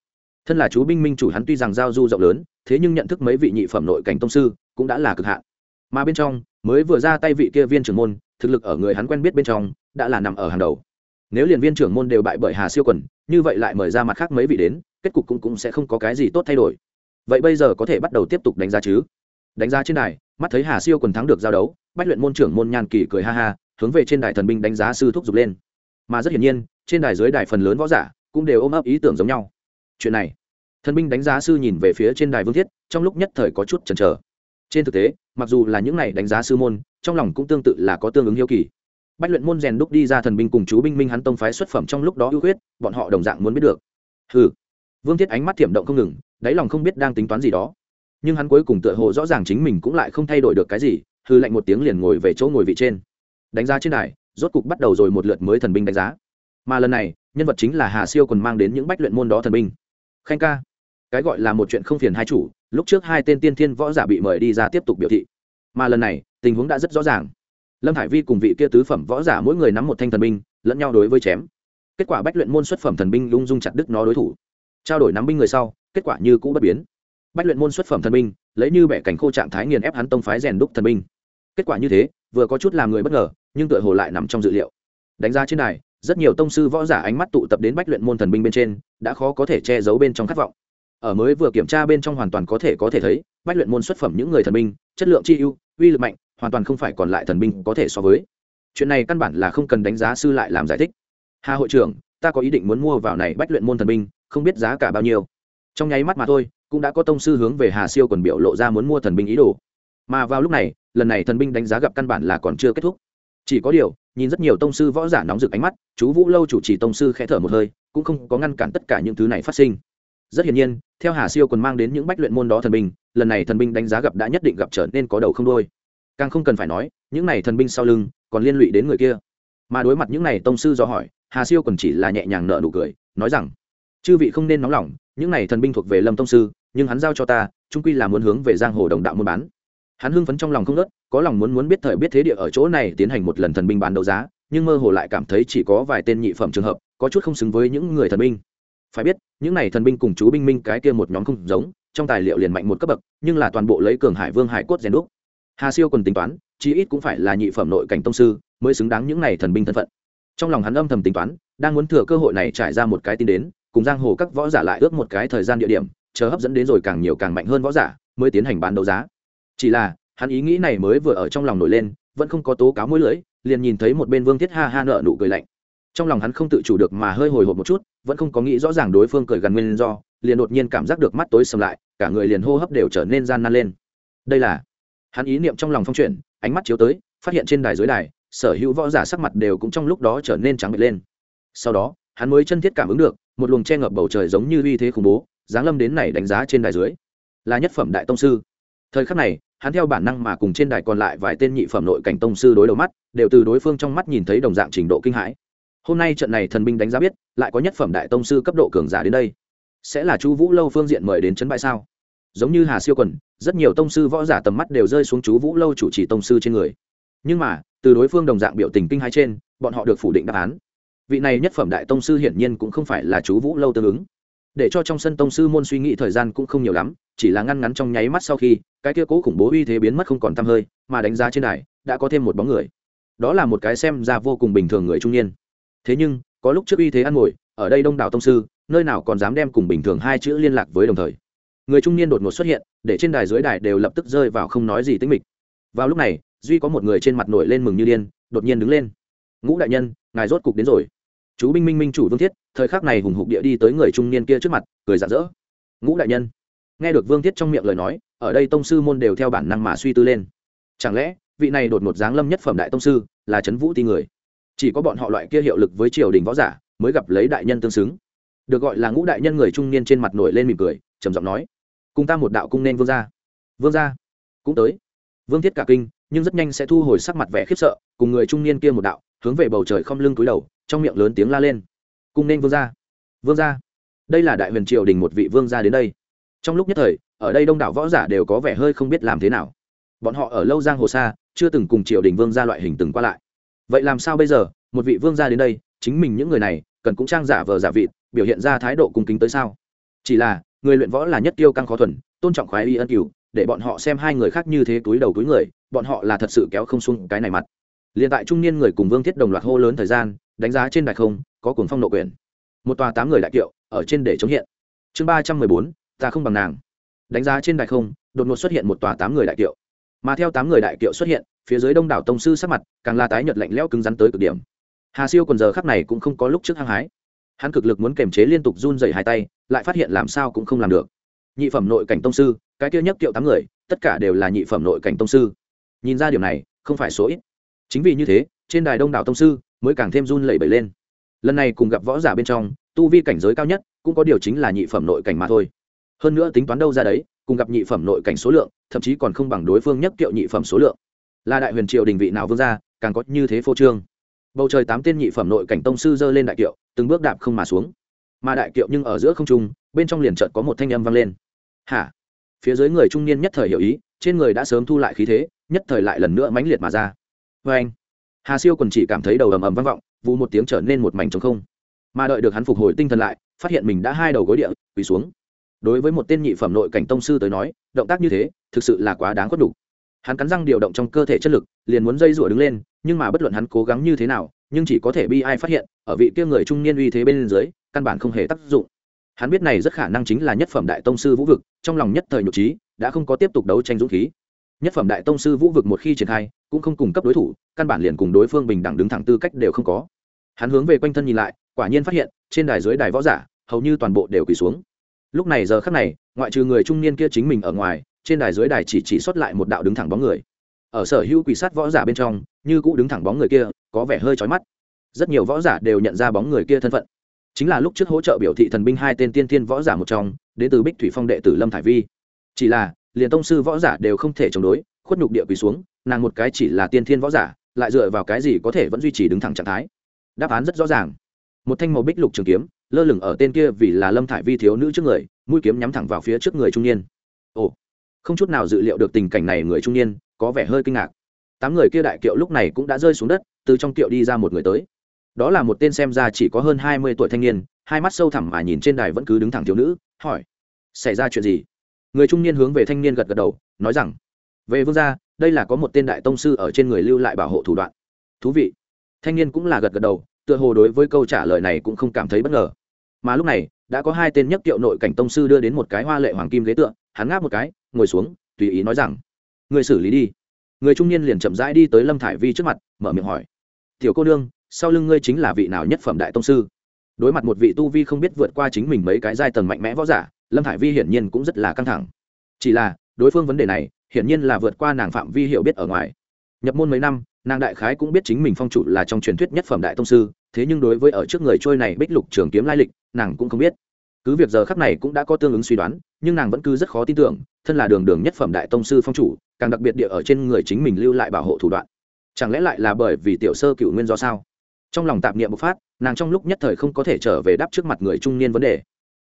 Thân là chú binh minh chủ hắn tuy rằng giao du rộng lớn, thế nhưng nhận thức mấy vị nhị phẩm nội cảnh tông sư cũng đã là cực hạn. Mà bên trong, mới vừa ra tay vị kia viên trưởng môn, thực lực ở người hắn quen biết bên trong, đã là nằm ở hàng đầu. Nếu liền viên trưởng môn đều bại bởi hà siêu quần, như vậy lại mời ra mặt khác mấy vị đến kết cục cũng, cũng sẽ không có cái gì tốt thay đổi. Vậy bây giờ có thể bắt đầu tiếp tục đánh giá chứ? Đánh giá trên đài mắt thấy hà siêu quần thắng được giao đấu bách luyện môn trưởng môn nhàn kỳ cười ha ha hướng về trên đài thần binh đánh giá sư thúc giục lên. Mà rất hiển nhiên trên đài dưới đài phần lớn võ giả cũng đều ôm ấp ý tưởng giống nhau. Chuyện này thần binh đánh giá sư nhìn về phía trên đài vương thiết trong lúc nhất thời có chút chần chờ. Trên thực tế mặc dù là những này đánh giá sư môn trong lòng cũng tương tự là có tương ứng hiếu kỳ. Bách luyện môn rèn đúc đi ra thần binh cùng chú binh minh hắn tông phái xuất phẩm trong lúc đó ưu huyết bọn họ đồng dạng muốn biết được. Ừ vương thiết ánh mắt thiểm động không ngừng, đáy lòng không biết đang tính toán gì đó. Nhưng hắn cuối cùng tựa hồ rõ ràng chính mình cũng lại không thay đổi được cái gì, hư lạnh một tiếng liền ngồi về chỗ ngồi vị trên. Đánh giá trên đài, rốt cục bắt đầu rồi một lượt mới thần binh đánh giá. Mà lần này, nhân vật chính là hà siêu còn mang đến những bách luyện môn đó thần binh. Khanh ca, cái gọi là một chuyện không phiền hai chủ, lúc trước hai tên tiên thiên võ giả bị mời đi ra tiếp tục biểu thị. Mà lần này, tình huống đã rất rõ ràng. Lâm hải vi cùng vị kia tứ phẩm võ giả mỗi người nắm một thanh thần binh, lẫn nhau đối với chém. Kết quả bách luyện môn xuất phẩm thần binh lung dung chặt đứt nó đối thủ trao đổi nắm binh người sau, kết quả như cũ bất biến. Bách luyện môn xuất phẩm thần binh, lấy như bẻ cảnh khô trạng thái nghiền ép hắn tông phái rèn đúc thần binh. Kết quả như thế, vừa có chút làm người bất ngờ, nhưng tựa hồ lại nằm trong dự liệu. Đánh giá trên đài, rất nhiều tông sư võ giả ánh mắt tụ tập đến bách luyện môn thần binh bên trên, đã khó có thể che giấu bên trong khát vọng. Ở mới vừa kiểm tra bên trong hoàn toàn có thể có thể thấy, bách luyện môn xuất phẩm những người thần binh, chất lượng chi ưu, uy lực mạnh, hoàn toàn không phải còn lại thần binh có thể so với. Chuyện này căn bản là không cần đánh giá sư lại làm giải thích. Hà hội trưởng, ta có ý định muốn mua vào này bách luyện môn thần binh không biết giá cả bao nhiêu. Trong nháy mắt mà thôi, cũng đã có tông sư hướng về hà siêu còn biểu lộ ra muốn mua thần binh ý đồ. Mà vào lúc này, lần này thần binh đánh giá gặp căn bản là còn chưa kết thúc. Chỉ có điều, nhìn rất nhiều tông sư võ giả nóng rực ánh mắt, chú vũ lâu chủ trì tông sư khẽ thở một hơi, cũng không có ngăn cản tất cả những thứ này phát sinh. Rất hiển nhiên, theo hà siêu còn mang đến những bách luyện môn đó thần binh, lần này thần binh đánh giá gặp đã nhất định gặp trở nên có đầu không đôi. Càng không cần phải nói, những này thần binh sau lưng, còn liên lụy đến người kia. Mà đối mặt những này tông sư do hỏi, hà siêu còn chỉ là nhẹ nhàng nợ nụ cười, nói rằng chư vị không nên nóng lòng, những này thần binh thuộc về lâm tông sư, nhưng hắn giao cho ta trung quy là muốn hướng về giang hồ đồng đạo muôn bán. Hắn hưng phấn trong lòng không nớt có lòng muốn muốn biết thời biết thế địa ở chỗ này tiến hành một lần thần binh bán đấu giá, nhưng mơ hồ lại cảm thấy chỉ có vài tên nhị phẩm trường hợp, có chút không xứng với những người thần binh. Phải biết, những này thần binh cùng chú binh minh cái kia một nhóm không giống, trong tài liệu liền mạnh một cấp bậc, nhưng là toàn bộ lấy cường hải vương hải cốt rèn đúc. Hà siêu còn tính toán, chí ít cũng phải là nhị phẩm nội cảnh tông sư, mới xứng đáng những này thần binh thân phận. Trong lòng hắn âm thầm tính toán, đang muốn thừa cơ hội này trải ra một cái tin đến cùng giang hồ các võ giả lại ước một cái thời gian địa điểm, chờ hấp dẫn đến rồi càng nhiều càng mạnh hơn võ giả, mới tiến hành bán đấu giá. Chỉ là, hắn ý nghĩ này mới vừa ở trong lòng nổi lên, vẫn không có tố cáo mũi lưỡi, liền nhìn thấy một bên vương thiết ha ha nợ nụ cười lạnh. Trong lòng hắn không tự chủ được mà hơi hồi hộp một chút, vẫn không có nghĩ rõ ràng đối phương cười gần nguyên do, liền đột nhiên cảm giác được mắt tối sầm lại, cả người liền hô hấp đều trở nên gian nan lên. Đây là, hắn ý niệm trong lòng phong chuyển, ánh mắt chiếu tới, phát hiện trên đài dưới đài, sở hữu võ giả sắc mặt đều cũng trong lúc đó trở nên trắng bệch lên. Sau đó, hắn mới chân thiết cảm ứng được một luồng che ngập bầu trời giống như uy thế khủng bố, giáng lâm đến này đánh giá trên đài dưới. Là nhất phẩm đại tông sư. Thời khắc này, hắn theo bản năng mà cùng trên đài còn lại vài tên nhị phẩm nội cảnh tông sư đối đầu mắt, đều từ đối phương trong mắt nhìn thấy đồng dạng trình độ kinh hãi. Hôm nay trận này thần binh đánh giá biết, lại có nhất phẩm đại tông sư cấp độ cường giả đến đây. Sẽ là chú vũ lâu phương diện mời đến chấn bại sao? Giống như hà siêu quần, rất nhiều tông sư võ giả tầm mắt đều rơi xuống chú vũ lâu chủ trì tông sư trên người. Nhưng mà, từ đối phương đồng dạng biểu tình kinh hai trên, bọn họ được phủ định đáp án vị này nhất phẩm đại tông sư hiển nhiên cũng không phải là chú vũ lâu tương ứng. Để cho trong sân tông sư môn suy nghĩ thời gian cũng không nhiều lắm, chỉ là ngăn ngắn trong nháy mắt sau khi, cái kia cố khủng bố uy thế biến mất không còn tăm hơi, mà đánh giá trên đài, đã có thêm một bóng người. Đó là một cái xem ra vô cùng bình thường người trung niên. Thế nhưng, có lúc trước uy thế ăn ngồi, ở đây đông đảo tông sư, nơi nào còn dám đem cùng bình thường hai chữ liên lạc với đồng thời. Người trung niên đột ngột xuất hiện, để trên đài dưới đài đều lập tức rơi vào không nói gì tính mịch. Vào lúc này, duy có một người trên mặt nổi lên mừng như điên, đột nhiên đứng lên. Ngũ đại nhân, ngài rốt cục đến rồi chú binh minh minh chủ vương thiết, thời khắc này hùng hục địa đi tới người trung niên kia trước mặt, cười rạng rỡ. Ngũ đại nhân. Nghe được vương thiết trong miệng lời nói, ở đây tông sư môn đều theo bản năng mà suy tư lên. Chẳng lẽ, vị này đột một giáng lâm nhất phẩm đại tông sư là trấn vũ ti người? Chỉ có bọn họ loại kia hiệu lực với triều đình võ giả mới gặp lấy đại nhân tương xứng. Được gọi là ngũ đại nhân người trung niên trên mặt nổi lên mỉm cười, trầm giọng nói, cùng ta một đạo cung nên vương gia. Vương gia? Cũng tới. Vương thiết cả kinh, nhưng rất nhanh sẽ thu hồi sắc mặt vẻ khiếp sợ, cùng người trung niên kia một đạo, hướng về bầu trời không lưng túi đầu trong miệng lớn tiếng la lên. Cung nên vương gia. Vương gia. Đây là đại huyền triều đình một vị vương gia đến đây. Trong lúc nhất thời, ở đây đông đảo võ giả đều có vẻ hơi không biết làm thế nào. Bọn họ ở lâu giang hồ xa, chưa từng cùng triều đình vương gia loại hình từng qua lại. Vậy làm sao bây giờ? Một vị vương gia đến đây, chính mình những người này, cần cũng trang giả vờ giả vị biểu hiện ra thái độ cung kính tới sao? Chỉ là, người luyện võ là nhất tiêu căng khó thuần, tôn trọng khoái y ân cửu, để bọn họ xem hai người khác như thế túi đầu túi người, bọn họ là thật sự kéo không xuống cái này mặt. Liền tại trung niên người cùng vương thiết đồng loạt hô lớn thời gian đánh giá trên đại không, có cuồng phong nộ quyền. Một tòa tám người đại kiệu, ở trên để chống hiện. Chương ba trăm mười bốn, ta không bằng nàng. Đánh giá trên đại không, đột ngột xuất hiện một tòa tám người đại kiệu. Mà theo tám người đại kiệu xuất hiện, phía dưới đông đảo tông sư sắc mặt, càng là tái nhợt lạnh lẽo cứng rắn tới cực điểm. Hà siêu còn giờ khắc này cũng không có lúc trước hăng hái. Hắn cực lực muốn kềm chế liên tục run dày hai tay, lại phát hiện làm sao cũng không làm được. Nhị phẩm nội cảnh tông sư, cái kia nhất kiệu tám người, tất cả đều là nhị phẩm nội cảnh tông sư. Nhìn ra điều này, không phải số ít. Chính vì như thế, trên đài đông đảo tông sư mới càng thêm run lẩy bẩy lên. Lần này cùng gặp võ giả bên trong, tu vi cảnh giới cao nhất cũng có điều chính là nhị phẩm nội cảnh mà thôi. Hơn nữa tính toán đâu ra đấy, cùng gặp nhị phẩm nội cảnh số lượng, thậm chí còn không bằng đối phương nhất kiệu nhị phẩm số lượng. Là đại huyền triều đình vị nào vương gia, càng có như thế phô trương. Bầu trời tám tên nhị phẩm nội cảnh tông sư dơ lên đại kiệu, từng bước đạp không mà xuống. Mà đại kiệu nhưng ở giữa không trung, bên trong liền chợt có một thanh âm vang lên. Hả? Phía dưới người trung niên nhất thời hiểu ý, trên người đã sớm thu lại khí thế, nhất thời lại lần nữa mãnh liệt mà ra. Vê anh hà siêu còn chỉ cảm thấy đầu ầm ầm vang vọng vụ một tiếng trở nên một mảnh trống không. Mà đợi được hắn phục hồi tinh thần lại, phát hiện mình đã hai đầu gối địa, quỳ xuống. Đối với một tên nhị phẩm nội cảnh tông sư tới nói, động tác như thế, thực sự là quá đáng khuất đủ. Hắn cắn răng điều động trong cơ thể chất lực, liền muốn dây rủa đứng lên, nhưng mà bất luận hắn cố gắng như thế nào, nhưng chỉ có thể bi ai phát hiện, ở vị kia người trung niên uy thế bên dưới, căn bản không hề tác dụng. Hắn biết này rất khả năng chính là nhất phẩm đại tông sư vũ vực, trong lòng nhất thời nhục trí, đã không có tiếp tục đấu tranh dũng khí nhất phẩm đại tông sư vũ vực một khi triển khai, cũng không cung cấp đối thủ, căn bản liền cùng đối phương bình đẳng đứng thẳng tư cách đều không có. Hắn hướng về quanh thân nhìn lại, quả nhiên phát hiện, trên đài dưới đài võ giả, hầu như toàn bộ đều quỳ xuống. Lúc này giờ khắc này, ngoại trừ người trung niên kia chính mình ở ngoài, trên đài dưới đài chỉ chỉ xuất lại một đạo đứng thẳng bóng người. Ở sở hữu quỷ sát võ giả bên trong, như cũ đứng thẳng bóng người kia, có vẻ hơi chói mắt. Rất nhiều võ giả đều nhận ra bóng người kia thân phận. Chính là lúc trước hỗ trợ biểu thị thần binh hai tên tiên tiên võ giả một trong, đến từ bích thủy phong đệ tử lâm thải vi. Chỉ là liền tông sư võ giả đều không thể chống đối, khuất nhục địa quỳ xuống, nàng một cái chỉ là tiên thiên võ giả, lại dựa vào cái gì có thể vẫn duy trì đứng thẳng trạng thái? Đáp án rất rõ ràng. Một thanh màu bích lục trường kiếm, lơ lửng ở tên kia vì là lâm thải vi thiếu nữ trước người, mũi kiếm nhắm thẳng vào phía trước người trung niên. Ồ, không chút nào dự liệu được tình cảnh này người trung niên, có vẻ hơi kinh ngạc. Tám người kia đại kiệu lúc này cũng đã rơi xuống đất, từ trong kiệu đi ra một người tới. Đó là một tên xem ra chỉ có hơn hai mươi tuổi thanh niên, hai mắt sâu thẳm mà nhìn trên đài vẫn cứ đứng thẳng thiếu nữ, hỏi, xảy ra chuyện gì? Người trung niên hướng về thanh niên gật gật đầu, nói rằng, về vương gia, đây là có một tên đại tông sư ở trên người lưu lại bảo hộ thủ đoạn. Thú vị. Thanh niên cũng là gật gật đầu, tựa hồ đối với câu trả lời này cũng không cảm thấy bất ngờ. Mà lúc này, đã có hai tên nhất kiệu nội cảnh tông sư đưa đến một cái hoa lệ hoàng kim ghế tựa, hắn ngáp một cái, ngồi xuống, tùy ý nói rằng người xử lý đi. Người trung niên liền chậm rãi đi tới lâm thải vi trước mặt, mở miệng hỏi, tiểu cô nương, sau lưng ngươi chính là vị nào nhất phẩm đại tông sư? Đối mặt một vị tu vi không biết vượt qua chính mình mấy cái giai tầng mạnh mẽ võ giả lâm thải vi hiển nhiên cũng rất là căng thẳng. Chỉ là, đối phương vấn đề này, hiển nhiên là vượt qua nàng phạm vi hiểu biết ở ngoài. Nhập môn mấy năm, nàng đại khái cũng biết chính mình phong chủ là trong truyền thuyết nhất phẩm đại tông sư, thế nhưng đối với ở trước người trôi này bích lục trường kiếm lai lịch, nàng cũng không biết. Cứ việc giờ khắc này cũng đã có tương ứng suy đoán, nhưng nàng vẫn cứ rất khó tin tưởng, thân là đường đường nhất phẩm đại tông sư phong chủ, càng đặc biệt địa ở trên người chính mình lưu lại bảo hộ thủ đoạn. Chẳng lẽ lại là bởi vì tiểu sơ cựu nguyên do sao? Trong lòng tạp niệm bộc phát, nàng trong lúc nhất thời không có thể trở về đáp trước mặt người trung niên vấn đề.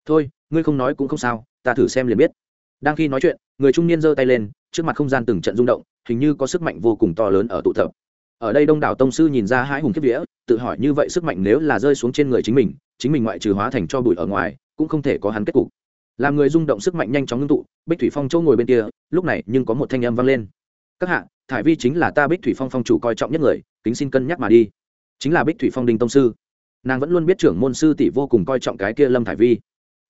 Thôi ngươi không nói cũng không sao, ta thử xem liền biết. Đang khi nói chuyện, người trung niên giơ tay lên, trước mặt không gian từng trận rung động, hình như có sức mạnh vô cùng to lớn ở tụ tập. Ở đây đông đảo tông sư nhìn ra hai hùng kiếp vía, tự hỏi như vậy sức mạnh nếu là rơi xuống trên người chính mình chính mình ngoại trừ hóa thành cho bụi ở ngoài, cũng không thể có hắn kết cục. Làm người rung động sức mạnh nhanh chóng ngưng tụ, bích thủy phong chỗ ngồi bên kia, lúc này nhưng có một thanh âm vang lên. Các hạ, thải vi chính là ta bích thủy phong phong chủ coi trọng nhất người, kính xin cân nhắc mà đi. Chính là bích thủy phong đinh tông sư. Nàng vẫn luôn biết trưởng môn sư tỷ vô cùng coi trọng cái kia lâm thải vi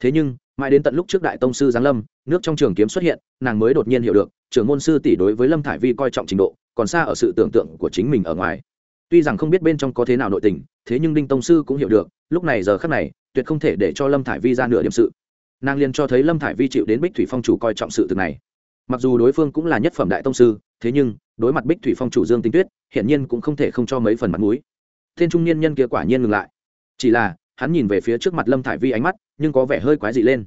thế nhưng, mãi đến tận lúc trước đại tông sư giáng lâm, nước trong trường kiếm xuất hiện, nàng mới đột nhiên hiểu được, trưởng môn sư tỷ đối với lâm thải vi coi trọng trình độ, còn xa ở sự tưởng tượng của chính mình ở ngoài. Tuy rằng không biết bên trong có thế nào nội tình, thế nhưng đinh tông sư cũng hiểu được, lúc này giờ khắc này, tuyệt không thể để cho lâm thải vi ra nửa điểm sự. Nàng liền cho thấy lâm thải vi chịu đến bích thủy phong chủ coi trọng sự thực này. Mặc dù đối phương cũng là nhất phẩm đại tông sư, thế nhưng, đối mặt bích thủy phong chủ dương tinh tuyết, hiển nhiên cũng không thể không cho mấy phần mặt mũi. Thiên trung niên nhân kia quả nhiên ngừng lại. Chỉ là hắn nhìn về phía trước mặt lâm thải vi ánh mắt, nhưng có vẻ hơi quái dị lên.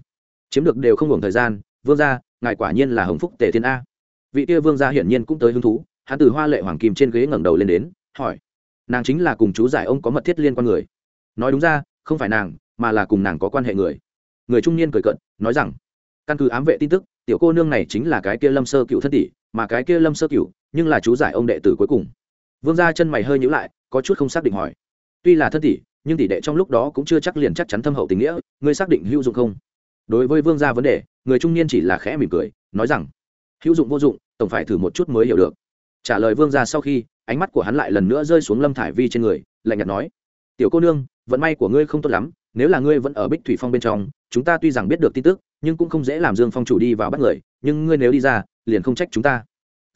Chiếm được đều không hưởng thời gian, vương gia, ngài quả nhiên là hồng phúc tề thiên a. Vị kia vương gia hiển nhiên cũng tới hứng thú, hắn từ hoa lệ hoàng kim trên ghế ngẩng đầu lên đến, hỏi. Nàng chính là cùng chú giải ông có mật thiết liên quan người. Nói đúng ra, không phải nàng, mà là cùng nàng có quan hệ người. Người trung niên cười cận nói rằng, căn cứ ám vệ tin tức, tiểu cô nương này chính là cái kia lâm sơ cựu thân tỷ, mà cái kia lâm sơ cựu nhưng là chú giải ông đệ tử cuối cùng. Vương gia chân mày hơi nhữ lại, có chút không xác định hỏi. Tuy là thân tỷ nhưng tỷ đệ trong lúc đó cũng chưa chắc liền chắc chắn thâm hậu tình nghĩa, ngươi xác định hữu dụng không? Đối với vương gia vấn đề, người trung niên chỉ là khẽ mỉm cười, nói rằng, hữu dụng vô dụng, tổng phải thử một chút mới hiểu được. Trả lời vương gia sau khi, ánh mắt của hắn lại lần nữa rơi xuống lâm thải vi trên người, lạnh nhạt nói, tiểu cô nương, vận may của ngươi không tốt lắm, nếu là ngươi vẫn ở bích thủy phong bên trong, chúng ta tuy rằng biết được tin tức, nhưng cũng không dễ làm dương phong chủ đi vào bắt người, nhưng ngươi nếu đi ra, liền không trách chúng ta.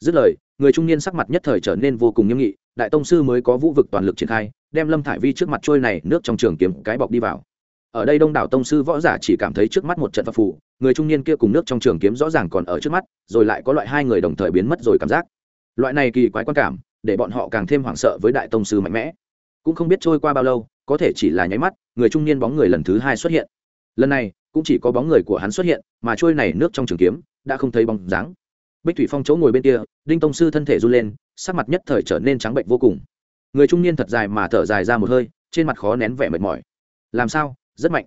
Dứt lời, người trung niên sắc mặt nhất thời trở nên vô cùng nghiêm nghị đại tông sư mới có vũ vực toàn lực triển khai, đem lâm thải vi trước mặt trôi này nước trong trường kiếm cái bọc đi vào. Ở đây đông đảo tông sư võ giả chỉ cảm thấy trước mắt một trận phật phủ người trung niên kia cùng nước trong trường kiếm rõ ràng còn ở trước mắt, rồi lại có loại hai người đồng thời biến mất rồi cảm giác. Loại này kỳ quái quan cảm, để bọn họ càng thêm hoảng sợ với đại tông sư mạnh mẽ. Cũng không biết trôi qua bao lâu, có thể chỉ là nháy mắt, người trung niên bóng người lần thứ hai xuất hiện. Lần này, cũng chỉ có bóng người của hắn xuất hiện, mà trôi này nước trong trường kiếm, đã không thấy bóng dáng bích thủy phong chỗ ngồi bên kia, đinh tông sư thân thể run lên, sắc mặt nhất thời trở nên trắng bệnh vô cùng. Người trung niên thật dài mà thở dài ra một hơi, trên mặt khó nén vẻ mệt mỏi. Làm sao? Rất mạnh.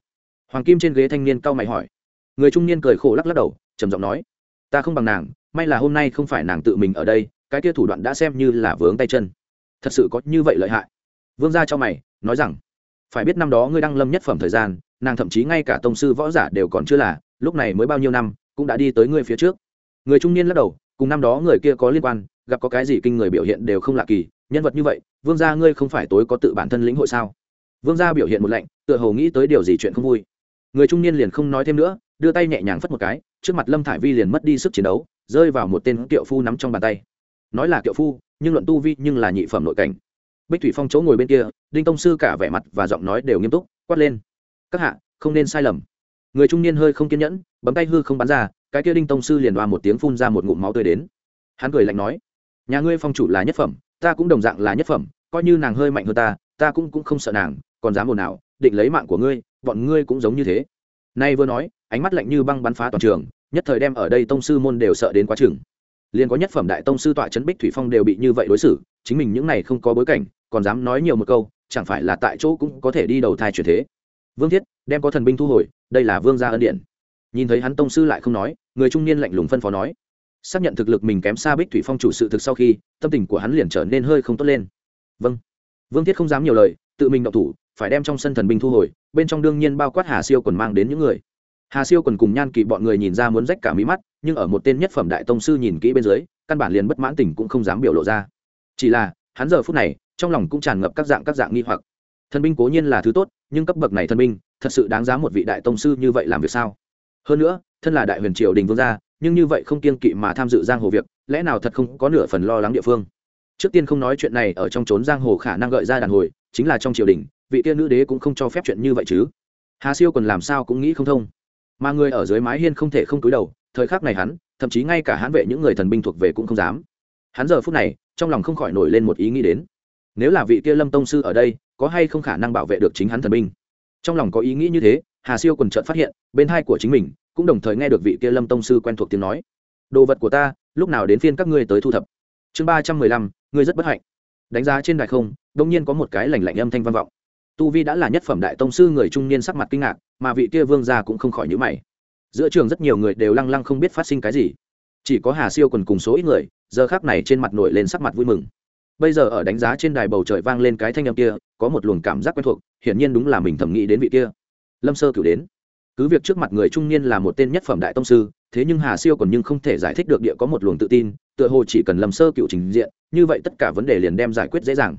Hoàng kim trên ghế thanh niên cau mày hỏi. Người trung niên cười khổ lắc lắc đầu, trầm giọng nói, ta không bằng nàng, may là hôm nay không phải nàng tự mình ở đây, cái kia thủ đoạn đã xem như là vướng tay chân. Thật sự có như vậy lợi hại. Vương gia cho mày, nói rằng, phải biết năm đó ngươi đăng lâm nhất phẩm thời gian, nàng thậm chí ngay cả tông sư võ giả đều còn chưa là, lúc này mới bao nhiêu năm, cũng đã đi tới ngươi phía trước người trung niên lắc đầu, cùng năm đó người kia có liên quan, gặp có cái gì kinh người biểu hiện đều không lạ kỳ, nhân vật như vậy, vương gia ngươi không phải tối có tự bản thân lĩnh hội sao? Vương gia biểu hiện một lạnh, tựa hồ nghĩ tới điều gì chuyện không vui. Người trung niên liền không nói thêm nữa, đưa tay nhẹ nhàng phất một cái, trước mặt lâm thải vi liền mất đi sức chiến đấu, rơi vào một tên kiệu phu nắm trong bàn tay. Nói là kiệu phu, nhưng luận tu vi nhưng là nhị phẩm nội cảnh. Bích thủy phong chỗ ngồi bên kia, đinh tông sư cả vẻ mặt và giọng nói đều nghiêm túc, quát lên. Các hạ, không nên sai lầm. Người trung niên hơi không kiên nhẫn, bấm tay hư không bắn ra cái kia đinh tông sư liền đoa một tiếng phun ra một ngụm máu tươi đến. Hắn cười lạnh nói, nhà ngươi phong chủ là nhất phẩm, ta cũng đồng dạng là nhất phẩm, coi như nàng hơi mạnh hơn ta ta cũng cũng không sợ nàng, còn dám ồn ào, định lấy mạng của ngươi, bọn ngươi cũng giống như thế. Nay vừa nói, ánh mắt lạnh như băng bắn phá toàn trường, nhất thời đem ở đây tông sư môn đều sợ đến quá chừng. Liền có nhất phẩm đại tông sư tọa trấn bích thủy phong đều bị như vậy đối xử, chính mình những này không có bối cảnh, còn dám nói nhiều một câu, chẳng phải là tại chỗ cũng có thể đi đầu thai chuyển thế. Vương thiết, đem có thần binh thu hồi, đây là vương gia ân điện nhìn thấy hắn tông sư lại không nói, người trung niên lạnh lùng phân phó nói, xác nhận thực lực mình kém xa bích thủy phong chủ sự thực sau khi, tâm tình của hắn liền trở nên hơi không tốt lên. Vâng. Vương thiết không dám nhiều lời, tự mình động thủ, phải đem trong sân thần binh thu hồi, bên trong đương nhiên bao quát hà siêu còn mang đến những người. Hà siêu còn cùng nhan kỳ bọn người nhìn ra muốn rách cả mí mắt, nhưng ở một tên nhất phẩm đại tông sư nhìn kỹ bên dưới, căn bản liền bất mãn tình cũng không dám biểu lộ ra. Chỉ là, hắn giờ phút này, trong lòng cũng tràn ngập các dạng các dạng nghi hoặc. Thần binh cố nhiên là thứ tốt, nhưng cấp bậc này thần binh, thật sự đáng giá một vị đại tông sư như vậy làm việc sao? Hơn nữa, thân là đại huyền triều đình vương gia, nhưng như vậy không kiên kỵ mà tham dự giang hồ việc, lẽ nào thật không có nửa phần lo lắng địa phương? Trước tiên không nói chuyện này ở trong trốn giang hồ khả năng gợi ra đàn hồi, chính là trong triều đình, vị tiên nữ đế cũng không cho phép chuyện như vậy chứ. Hà siêu còn làm sao cũng nghĩ không thông. Mà người ở dưới mái hiên không thể không cúi đầu, thời khắc này hắn, thậm chí ngay cả hãn vệ những người thần binh thuộc về cũng không dám. Hắn giờ phút này, trong lòng không khỏi nổi lên một ý nghĩ đến. Nếu là vị kia lâm tông sư ở đây, có hay không khả năng bảo vệ được chính hắn thần binh? Trong lòng có ý nghĩ như thế hà siêu quần trợn phát hiện, bên hai của chính mình cũng đồng thời nghe được vị kia lâm tông sư quen thuộc tiếng nói. Đồ vật của ta, lúc nào đến phiên các ngươi tới thu thập? Chương ba trăm mười lăm, ngươi rất bất hạnh. Đánh giá trên đài không, đông nhiên có một cái lành lạnh âm thanh vang vọng. Tu vi đã là nhất phẩm đại tông sư, người trung niên sắc mặt kinh ngạc, mà vị kia vương gia cũng không khỏi nhữ mày. Giữa trường rất nhiều người đều lăng lăng không biết phát sinh cái gì. Chỉ có hà siêu còn cùng số ít người, giờ khác này trên mặt nổi lên sắc mặt vui mừng. Bây giờ ở đánh giá trên đài bầu trời vang lên cái thanh âm kia, có một luồng cảm giác quen thuộc, hiển nhiên đúng là mình thẩm nghĩ đến vị kia lâm sơ cửu đến. Cứ việc trước mặt người trung niên là một tên nhất phẩm đại tông sư, thế nhưng hà siêu còn nhưng không thể giải thích được địa có một luồng tự tin, tựa hồ chỉ cần lâm sơ cựu trình diện, như vậy tất cả vấn đề liền đem giải quyết dễ dàng.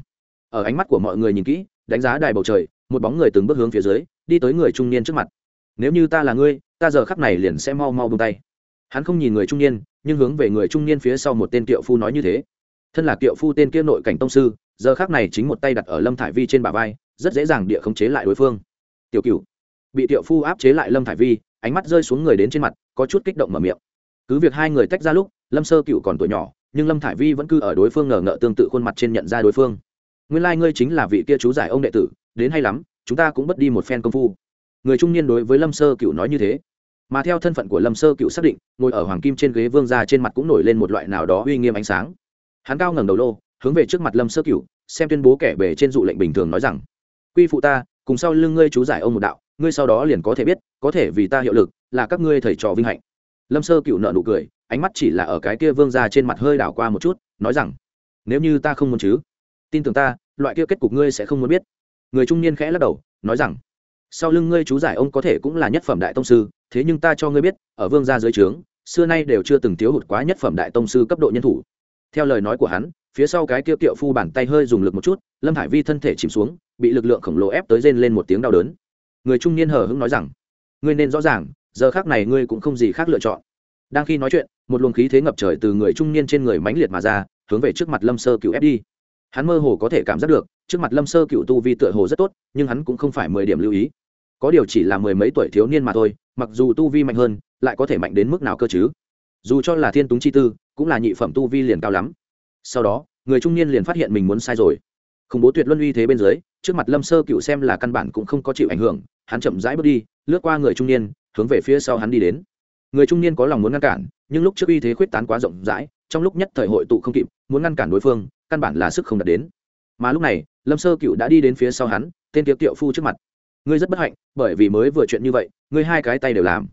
Ở ánh mắt của mọi người nhìn kỹ, đánh giá đài bầu trời, một bóng người từng bước hướng phía dưới, đi tới người trung niên trước mặt. Nếu như ta là ngươi, ta giờ khắc này liền sẽ mau mau bông tay. Hắn không nhìn người trung niên, nhưng hướng về người trung niên phía sau một tên kiệu phu nói như thế. Thân là kiệu phu tên kia nội cảnh tông sư, giờ khắc này chính một tay đặt ở lâm thải vi trên bả vai, rất dễ dàng địa khống chế lại đối phương. Tiểu cựu bị tiệu phu áp chế lại lâm thải vi, ánh mắt rơi xuống người đến trên mặt, có chút kích động mở miệng. Cứ việc hai người tách ra lúc, lâm sơ cựu còn tuổi nhỏ, nhưng lâm thải vi vẫn cứ ở đối phương ngờ ngợ tương tự khuôn mặt trên nhận ra đối phương. Nguyên lai、like、ngươi chính là vị kia chú giải ông đệ tử, đến hay lắm, chúng ta cũng mất đi một phen công phu. Người trung niên đối với lâm sơ cựu nói như thế. Mà theo thân phận của lâm sơ cựu xác định, ngồi ở hoàng kim trên ghế vương ra trên mặt cũng nổi lên một loại nào đó uy nghiêm ánh sáng. Hắn cao ngẩng đầu lô, hướng về trước mặt lâm sơ cựu, xem tuyên bố kẻ bề trên dụ lệnh bình thường nói rằng, quy phụ ta, cùng sau lưng ngươi chú giải ông một đạo ngươi sau đó liền có thể biết, có thể vì ta hiệu lực, là các ngươi thầy trò vinh hạnh. Lâm sơ cựu nợ nụ cười, ánh mắt chỉ là ở cái kia vương ra trên mặt hơi đảo qua một chút, nói rằng, nếu như ta không muốn chứ, tin tưởng ta, loại kia kết cục ngươi sẽ không muốn biết. Người trung niên khẽ lắc đầu, nói rằng, sau lưng ngươi chú giải ông có thể cũng là nhất phẩm đại tông sư, thế nhưng ta cho ngươi biết, ở vương gia dưới trướng, xưa nay đều chưa từng thiếu hụt quá nhất phẩm đại tông sư cấp độ nhân thủ. Theo lời nói của hắn, phía sau cái kia tiệu phu bàn tay hơi dùng lực một chút, lâm hải vi thân thể chìm xuống, bị lực lượng khổng lồ ép tới rên lên một tiếng đau đớn người trung niên hờ hững nói rằng, ngươi nên rõ ràng, giờ khác này ngươi cũng không gì khác lựa chọn. Đang khi nói chuyện, một luồng khí thế ngập trời từ người trung niên trên người mãnh liệt mà ra, hướng về trước mặt lâm sơ cựu ép đi. Hắn mơ hồ có thể cảm giác được, trước mặt lâm sơ cựu tu vi tựa hồ rất tốt, nhưng hắn cũng không phải mười điểm lưu ý. Có điều chỉ là mười mấy tuổi thiếu niên mà thôi, mặc dù tu vi mạnh hơn, lại có thể mạnh đến mức nào cơ chứ? Dù cho là thiên túng chi tư, cũng là nhị phẩm tu vi liền cao lắm. Sau đó, người trung niên liền phát hiện mình muốn sai rồi. Khủng bố tuyệt luân uy thế bên dưới trước mặt lâm sơ cựu xem là căn bản cũng không có chịu ảnh hưởng, hắn chậm rãi bước đi, lướt qua người trung niên, hướng về phía sau hắn đi đến. Người trung niên có lòng muốn ngăn cản, nhưng lúc trước uy thế khuyết tán quá rộng rãi, trong lúc nhất thời hội tụ không kịp, muốn ngăn cản đối phương, căn bản là sức không đạt đến. Mà lúc này, lâm sơ cựu đã đi đến phía sau hắn, tên tiêu kiệu phu trước mặt. Ngươi rất bất hạnh, bởi vì mới vừa chuyện như vậy, ngươi hai cái tay đều làm.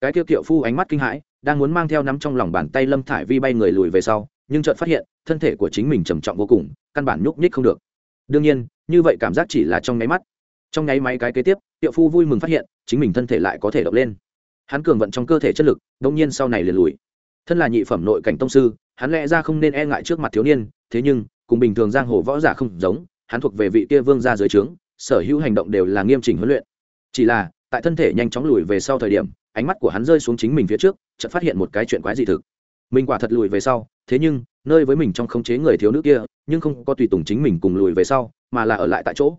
Cái tiêu kiệu phu ánh mắt kinh hãi, đang muốn mang theo nắm trong lòng bàn tay lâm thải vi bay người lùi về sau, nhưng chợt phát hiện, thân thể của chính mình trầm trọng vô cùng, căn bản nhúc nhích không được đương nhiên, như vậy cảm giác chỉ là trong nháy mắt. Trong nháy máy cái kế tiếp, tiệu phu vui mừng phát hiện, chính mình thân thể lại có thể động lên. Hắn cường vận trong cơ thể chất lực đông nhiên sau này liền lùi. Thân là nhị phẩm nội cảnh tông sư, hắn lẽ ra không nên e ngại trước mặt thiếu niên, thế nhưng, cùng bình thường giang hồ võ giả không giống, hắn thuộc về vị kia vương gia dưới trướng, sở hữu hành động đều là nghiêm chỉnh huấn luyện. Chỉ là, tại thân thể nhanh chóng lùi về sau thời điểm, ánh mắt của hắn rơi xuống chính mình phía trước, chợt phát hiện một cái chuyện quái dị thực. Mình quả thật lùi về sau, thế nhưng nơi với mình trong khống chế người thiếu nữ kia, nhưng không có tùy tùng chính mình cùng lùi về sau, mà là ở lại tại chỗ.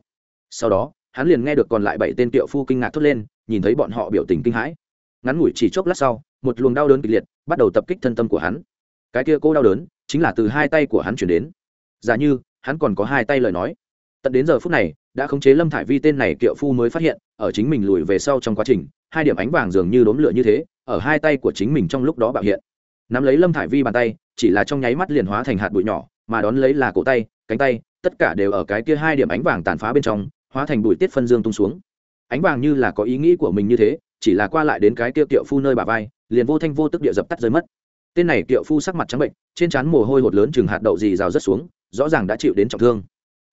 Sau đó, hắn liền nghe được còn lại bảy tên tiệu phu kinh ngạc thốt lên, nhìn thấy bọn họ biểu tình kinh hãi. Ngắn ngủi chỉ chốc lát sau, một luồng đau đớn kịch liệt bắt đầu tập kích thân tâm của hắn. Cái kia cô đau đớn chính là từ hai tay của hắn chuyển đến. Giả như, hắn còn có hai tay lời nói. Tận đến giờ phút này, đã khống chế lâm thải vi tên này kiệu phu mới phát hiện, ở chính mình lùi về sau trong quá trình, hai điểm ánh vàng dường như đốm lửa như thế, ở hai tay của chính mình trong lúc đó bạo hiện nắm lấy lâm thải vi bàn tay, chỉ là trong nháy mắt liền hóa thành hạt bụi nhỏ, mà đón lấy là cổ tay, cánh tay, tất cả đều ở cái kia hai điểm ánh vàng tàn phá bên trong, hóa thành bụi tiết phân dương tung xuống. Ánh vàng như là có ý nghĩ của mình như thế, chỉ là qua lại đến cái kia kiệu phu nơi bà vai, liền vô thanh vô tức địa dập tắt rơi mất. Tên này kiệu phu sắc mặt trắng bệnh, trên trán mồ hôi hột lớn chừng hạt đậu gì rào rất xuống, rõ ràng đã chịu đến trọng thương.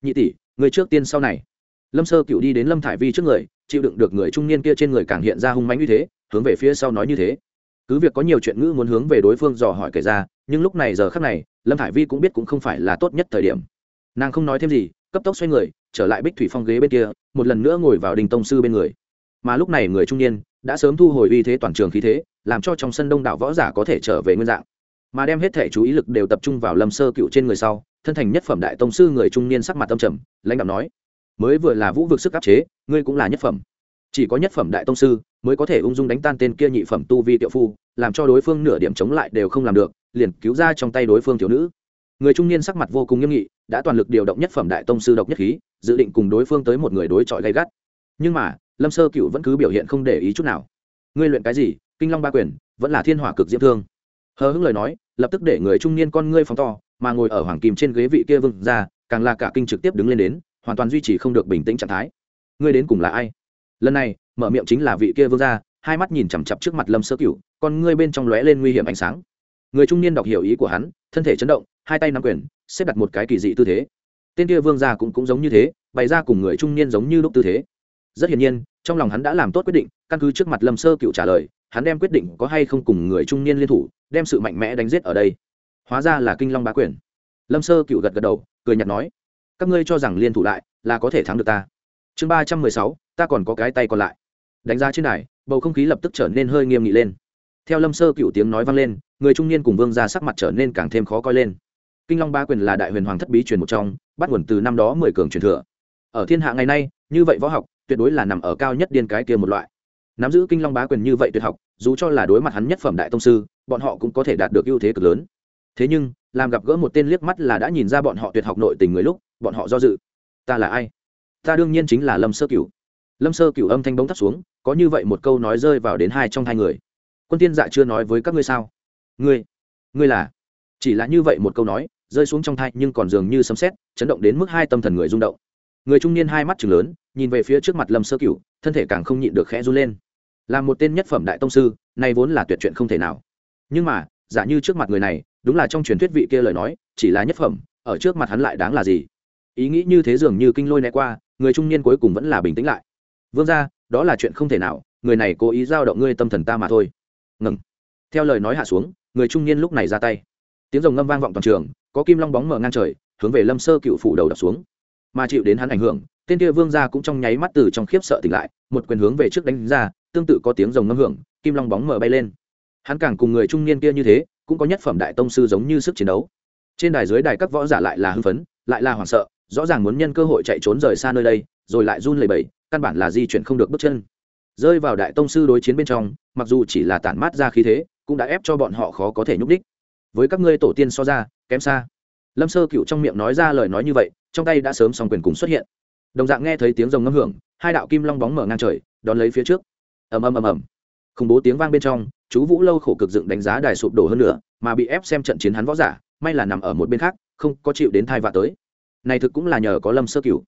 Nhị tỷ, người trước tiên sau này. Lâm sơ cựu đi đến lâm thải vi trước người, chịu đựng được người trung niên kia trên người càng hiện ra hung mánh như thế, hướng về phía sau nói như thế cứ việc có nhiều chuyện ngữ muốn hướng về đối phương dò hỏi kể ra, nhưng lúc này giờ khắc này, lâm thải vi cũng biết cũng không phải là tốt nhất thời điểm. Nàng không nói thêm gì, cấp tốc xoay người, trở lại bích thủy phong ghế bên kia, một lần nữa ngồi vào đình tông sư bên người. Mà lúc này người trung niên đã sớm thu hồi uy thế toàn trường khí thế, làm cho trong sân đông đảo võ giả có thể trở về nguyên dạng. Mà đem hết thể chú ý lực đều tập trung vào lâm sơ cựu trên người sau, thân thành nhất phẩm đại tông sư người trung niên sắc mặt tâm trầm, lãnh đạo nói, mới vừa là vũ vực sức áp chế, ngươi cũng là nhất phẩm chỉ có nhất phẩm đại tông sư mới có thể ung dung đánh tan tên kia nhị phẩm tu vi tiệu phu, làm cho đối phương nửa điểm chống lại đều không làm được, liền cứu ra trong tay đối phương thiếu nữ. Người trung niên sắc mặt vô cùng nghiêm nghị, đã toàn lực điều động nhất phẩm đại tông sư độc nhất khí, dự định cùng đối phương tới một người đối chọi gay gắt. Nhưng mà, lâm sơ cựu vẫn cứ biểu hiện không để ý chút nào. Ngươi luyện cái gì? Kinh long ba quyền, vẫn là thiên hỏa cực diễm thương. Hờ hững lời nói, lập tức để người trung niên con ngươi phóng to, mà ngồi ở hoàng kim trên ghế vị kia vừng ra, càng là cả kinh trực tiếp đứng lên đến, hoàn toàn duy trì không được bình tĩnh trạng thái. Ngươi đến cùng là ai? Lần này, mở miệng chính là vị kia vương gia, hai mắt nhìn chằm chặp trước mặt lâm sơ cửu, con ngươi bên trong lóe lên nguy hiểm ánh sáng. Người trung niên đọc hiểu ý của hắn, thân thể chấn động, hai tay nắm quyền, xếp đặt một cái kỳ dị tư thế. Tên kia vương gia cũng cũng giống như thế, bày ra cùng người trung niên giống như lúc tư thế. Rất hiển nhiên, trong lòng hắn đã làm tốt quyết định, căn cứ trước mặt lâm sơ cựu trả lời, hắn đem quyết định có hay không cùng người trung niên liên thủ, đem sự mạnh mẽ đánh giết ở đây. Hóa ra là kinh long bá quyền. Lâm sơ cựu gật gật đầu, cười nhạt nói, các ngươi cho rằng liên thủ lại là có thể thắng được ta. Chương ba trăm mười sáu ta còn có cái tay còn lại. Đánh giá trên đài, bầu không khí lập tức trở nên hơi nghiêm nghị lên. Theo lâm sơ cựu tiếng nói vang lên, người trung niên cùng vương ra sắc mặt trở nên càng thêm khó coi lên. Kinh long ba quyền là đại huyền hoàng thất bí truyền một trong, bắt nguồn từ năm đó mười cường truyền thừa. Ở thiên hạ ngày nay, như vậy võ học, tuyệt đối là nằm ở cao nhất điên cái kia một loại. Nắm giữ kinh long bá quyền như vậy tuyệt học, dù cho là đối mặt hắn nhất phẩm đại tông sư, bọn họ cũng có thể đạt được ưu thế cực lớn. Thế nhưng, làm gặp gỡ một tên liếc mắt là đã nhìn ra bọn họ tuyệt học nội tình người lúc, bọn họ do dự. Ta là ai? Ta đương nhiên chính là lâm sơ cửu lâm sơ cửu âm thanh bóng thắt xuống, có như vậy một câu nói rơi vào đến hai trong hai người. Quân tiên dạ chưa nói với các ngươi sao? Ngươi ngươi là? Chỉ là như vậy một câu nói, rơi xuống trong thai nhưng còn dường như sấm sét, chấn động đến mức hai tâm thần người rung động. Người trung niên hai mắt chừng lớn, nhìn về phía trước mặt lâm sơ cửu, thân thể càng không nhịn được khẽ run lên. Là một tên nhất phẩm đại tông sư, nay vốn là tuyệt chuyện không thể nào. Nhưng mà, giả như trước mặt người này, đúng là trong truyền thuyết vị kia lời nói, chỉ là nhất phẩm, ở trước mặt hắn lại đáng là gì? Ý nghĩ như thế dường như kinh lôi né qua, người trung niên cuối cùng vẫn là bình tĩnh lại vương ra đó là chuyện không thể nào, người này cố ý giao động ngươi tâm thần ta mà thôi. Ngừng. Theo lời nói hạ xuống, người trung niên lúc này ra tay. Tiếng rồng ngâm vang vọng toàn trường, có kim long bóng mở ngang trời, hướng về lâm sơ cựu phủ đầu đập xuống. Mà chịu đến hắn ảnh hưởng, tên kia vương gia cũng trong nháy mắt từ trong khiếp sợ tỉnh lại, một quyền hướng về trước đánh ra, tương tự có tiếng rồng ngâm hưởng, kim long bóng mở bay lên. Hắn càng cùng người trung niên kia như thế, cũng có nhất phẩm đại tông sư giống như sức chiến đấu. Trên đài dưới đài các võ giả lại là hưng phấn, lại là hoảng sợ, rõ ràng muốn nhân cơ hội chạy trốn rời xa nơi đây, rồi lại run lẩy bẩy căn bản là di chuyển không được bước chân. Rơi vào đại tông sư đối chiến bên trong, mặc dù chỉ là tản mát ra khí thế, cũng đã ép cho bọn họ khó có thể nhúc đích với các ngươi tổ tiên so ra, kém xa. Lâm sơ cựu trong miệng nói ra lời nói như vậy, trong tay đã sớm xong quyền cùng xuất hiện. Đồng dạng nghe thấy tiếng rồng ngâm hưởng, hai đạo kim long bóng mở ngang trời, đón lấy phía trước. Ầm ầm ầm ầm. Khủng bố tiếng vang bên trong, chú vũ lâu khổ cực dựng đánh giá đài sụp đổ hơn nữa mà bị ép xem trận chiến hắn võ giả, may là nằm ở một bên khác, không có chịu đến thai vạ tới. Này thực cũng là nhờ có lâm sơ cửu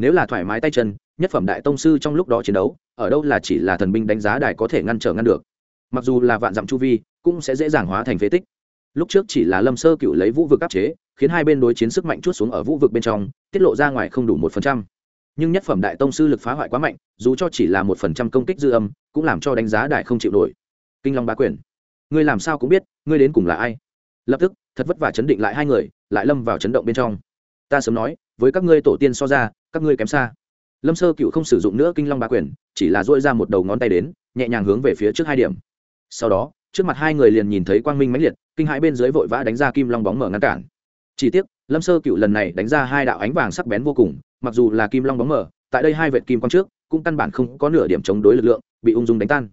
nếu là thoải mái tay chân, nhất phẩm đại tông sư trong lúc đó chiến đấu, ở đâu là chỉ là thần binh đánh giá đài có thể ngăn trở ngăn được. Mặc dù là vạn dặm chu vi, cũng sẽ dễ dàng hóa thành phế tích. Lúc trước chỉ là lâm sơ cựu lấy vũ vực áp chế, khiến hai bên đối chiến sức mạnh chút xuống ở vũ vực bên trong, tiết lộ ra ngoài không đủ một phần trăm. Nhưng nhất phẩm đại tông sư lực phá hoại quá mạnh, dù cho chỉ là một phần trăm công kích dư âm, cũng làm cho đánh giá đại không chịu nổi. Kinh long bá quyền, ngươi làm sao cũng biết, ngươi đến cùng là ai? Lập tức, thật vất vả chấn định lại hai người, lại lâm vào chấn động bên trong. Ta sớm nói với các ngươi tổ tiên so ra, các ngươi kém xa. Lâm sơ cựu không sử dụng nữa kinh long bá quyền, chỉ là dỗi ra một đầu ngón tay đến, nhẹ nhàng hướng về phía trước hai điểm. Sau đó, trước mặt hai người liền nhìn thấy quang minh mãnh liệt, kinh hãi bên dưới vội vã đánh ra kim long bóng mở ngăn cản. Chỉ tiếc, lâm sơ cựu lần này đánh ra hai đạo ánh vàng sắc bén vô cùng, mặc dù là kim long bóng mở, tại đây hai vệt kim quang trước, cũng căn bản không có nửa điểm chống đối lực lượng, bị ung dung đánh tan.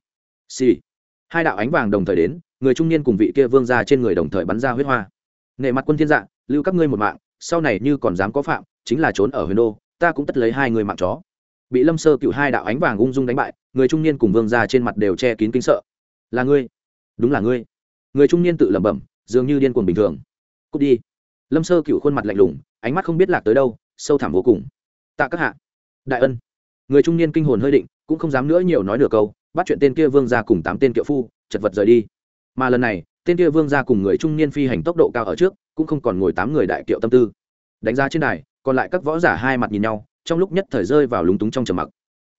Xì、sì. hai đạo ánh vàng đồng thời đến, người trung niên cùng vị kia vương ra trên người đồng thời bắn ra huyết hoa. Nệ mặt quân thiên dạ lưu các ngươi một mạng sau này như còn dám có phạm, chính là trốn ở huyền đô, ta cũng tất lấy hai người mạng chó. Bị lâm sơ cựu hai đạo ánh vàng ung dung đánh bại, người trung niên cùng vương ra trên mặt đều che kín kinh sợ. Là ngươi? Đúng là ngươi. Người trung niên tự lẩm bẩm, dường như điên cuồng bình thường. Cút đi. Lâm sơ cựu khuôn mặt lạnh lùng, ánh mắt không biết lạc tới đâu, sâu thẳm vô cùng. Tạ các hạ. Đại ân. Người trung niên kinh hồn hơi định, cũng không dám nữa nhiều nói nửa câu, bắt chuyện tên kia vương ra cùng tám tên kiệu phu, chật vật rời đi. Mà lần này tên kia vương ra cùng người trung niên phi hành tốc độ cao ở trước, cũng không còn ngồi tám người đại kiệu tâm tư. Đánh giá trên đài, còn lại các võ giả hai mặt nhìn nhau, trong lúc nhất thời rơi vào lúng túng trong trầm mặc.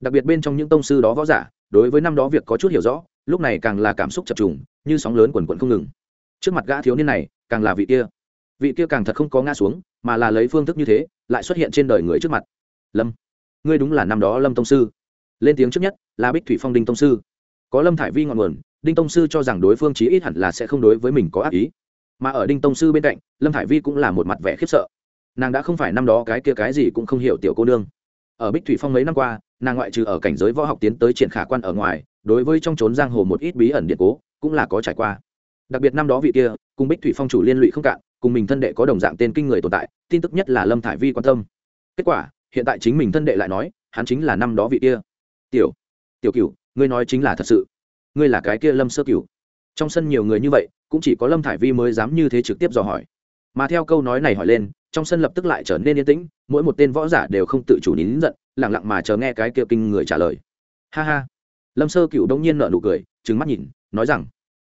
Đặc biệt bên trong những tông sư đó võ giả, đối với năm đó việc có chút hiểu rõ, lúc này càng là cảm xúc chập trùng, như sóng lớn quần quận không ngừng. Trước mặt gã thiếu niên này, càng là vị kia. Vị kia càng thật không có ngã xuống, mà là lấy phương thức như thế, lại xuất hiện trên đời người trước mặt. Lâm, ngươi đúng là năm đó lâm tông sư. Lên tiếng trước nhất là bích thủy phong đinh tông sư. Có lâm thải vi ngọn nguồn đinh tông sư cho rằng đối phương chí ít hẳn là sẽ không đối với mình có ác ý. Mà ở đinh tông sư bên cạnh, lâm thải vi cũng là một mặt vẻ khiếp sợ. Nàng đã không phải năm đó cái kia cái gì cũng không hiểu tiểu cô nương. Ở bích thủy phong mấy năm qua, nàng ngoại trừ ở cảnh giới võ học tiến tới triển khả quan ở ngoài, đối với trong trốn giang hồ một ít bí ẩn điện cố, cũng là có trải qua. Đặc biệt năm đó vị kia, cùng bích thủy phong chủ liên lụy không cạn, cùng mình thân đệ có đồng dạng tên kinh người tồn tại, tin tức nhất là lâm thải vi quan tâm. Kết quả, hiện tại chính mình thân đệ lại nói, hắn chính là năm đó vị kia. Tiểu tiểu cửu, ngươi nói chính là thật sự ngươi là cái kia lâm sơ cửu. Trong sân nhiều người như vậy, cũng chỉ có lâm thải vi mới dám như thế trực tiếp dò hỏi. Mà theo câu nói này hỏi lên, trong sân lập tức lại trở nên yên tĩnh, mỗi một tên võ giả đều không tự chủ nín giận lẳng lặng mà chờ nghe cái kia kinh người trả lời. Ha ha. Lâm sơ cựu đông nhiên nợ nụ cười, trừng mắt nhìn, nói rằng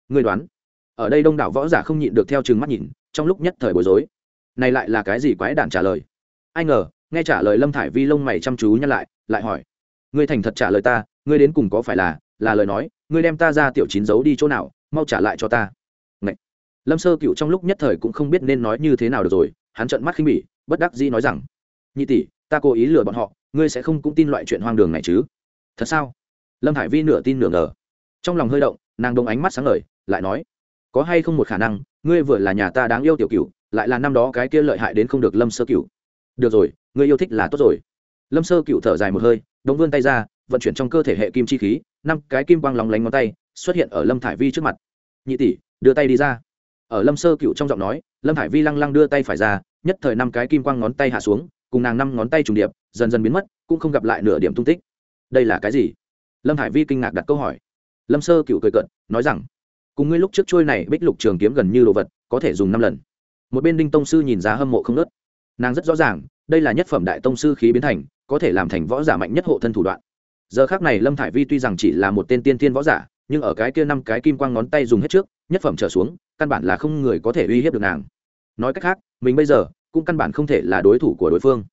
người đoán, ở đây đông đảo võ giả không nhịn được theo trừng mắt nhìn, trong lúc nhất thời bối rối. Này lại là cái gì quái đản trả lời? Ai ngờ, nghe trả lời lâm thải vi lông mày chăm chú nhăn lại lại hỏi, ngươi thành thật trả lời ta, ngươi đến cùng có phải là là lời nói, ngươi đem ta ra tiểu chín giấu đi chỗ nào, mau trả lại cho ta. Ngậy! lâm sơ cựu trong lúc nhất thời cũng không biết nên nói như thế nào được rồi, hắn trợn mắt khinh bỉ, bất đắc dĩ nói rằng, nhị tỷ, ta cố ý lừa bọn họ, ngươi sẽ không cũng tin loại chuyện hoang đường này chứ? Thật sao? Lâm hải vi nửa tin nửa ngờ. Trong lòng hơi động, nàng đông ánh mắt sáng ngời, lại nói, có hay không một khả năng, ngươi vừa là nhà ta đáng yêu tiểu cựu lại là năm đó cái kia lợi hại đến không được lâm sơ cựu được rồi, ngươi yêu thích là tốt rồi. Lâm sơ cựu thở dài một hơi, đống vươn tay ra vận chuyển trong cơ thể hệ kim chi khí, năm cái kim quang lóng lánh ngón tay xuất hiện ở lâm thải vi trước mặt. Nhị tỷ, đưa tay đi ra. Ở lâm sơ cựu trong giọng nói, lâm thải vi lăng lăng đưa tay phải ra, nhất thời năm cái kim quang ngón tay hạ xuống, cùng nàng năm ngón tay trùng điệp, dần dần biến mất, cũng không gặp lại nửa điểm tung tích. Đây là cái gì? Lâm hải vi kinh ngạc đặt câu hỏi. Lâm sơ cựu cười cận nói rằng, cùng ngươi lúc trước trôi này bích lục trường kiếm gần như đồ vật, có thể dùng năm lần. Một bên đinh tông sư nhìn ra hâm mộ không nớt nàng rất rõ ràng, đây là nhất phẩm đại tông sư khí biến thành, có thể làm thành võ giả mạnh nhất hộ thân thủ đoạn giờ khác này lâm thải vi tuy rằng chỉ là một tên tiên tiên võ giả, nhưng ở cái kia năm cái kim quang ngón tay dùng hết trước, nhất phẩm trở xuống, căn bản là không người có thể uy hiếp được nàng. Nói cách khác, mình bây giờ cũng căn bản không thể là đối thủ của đối phương.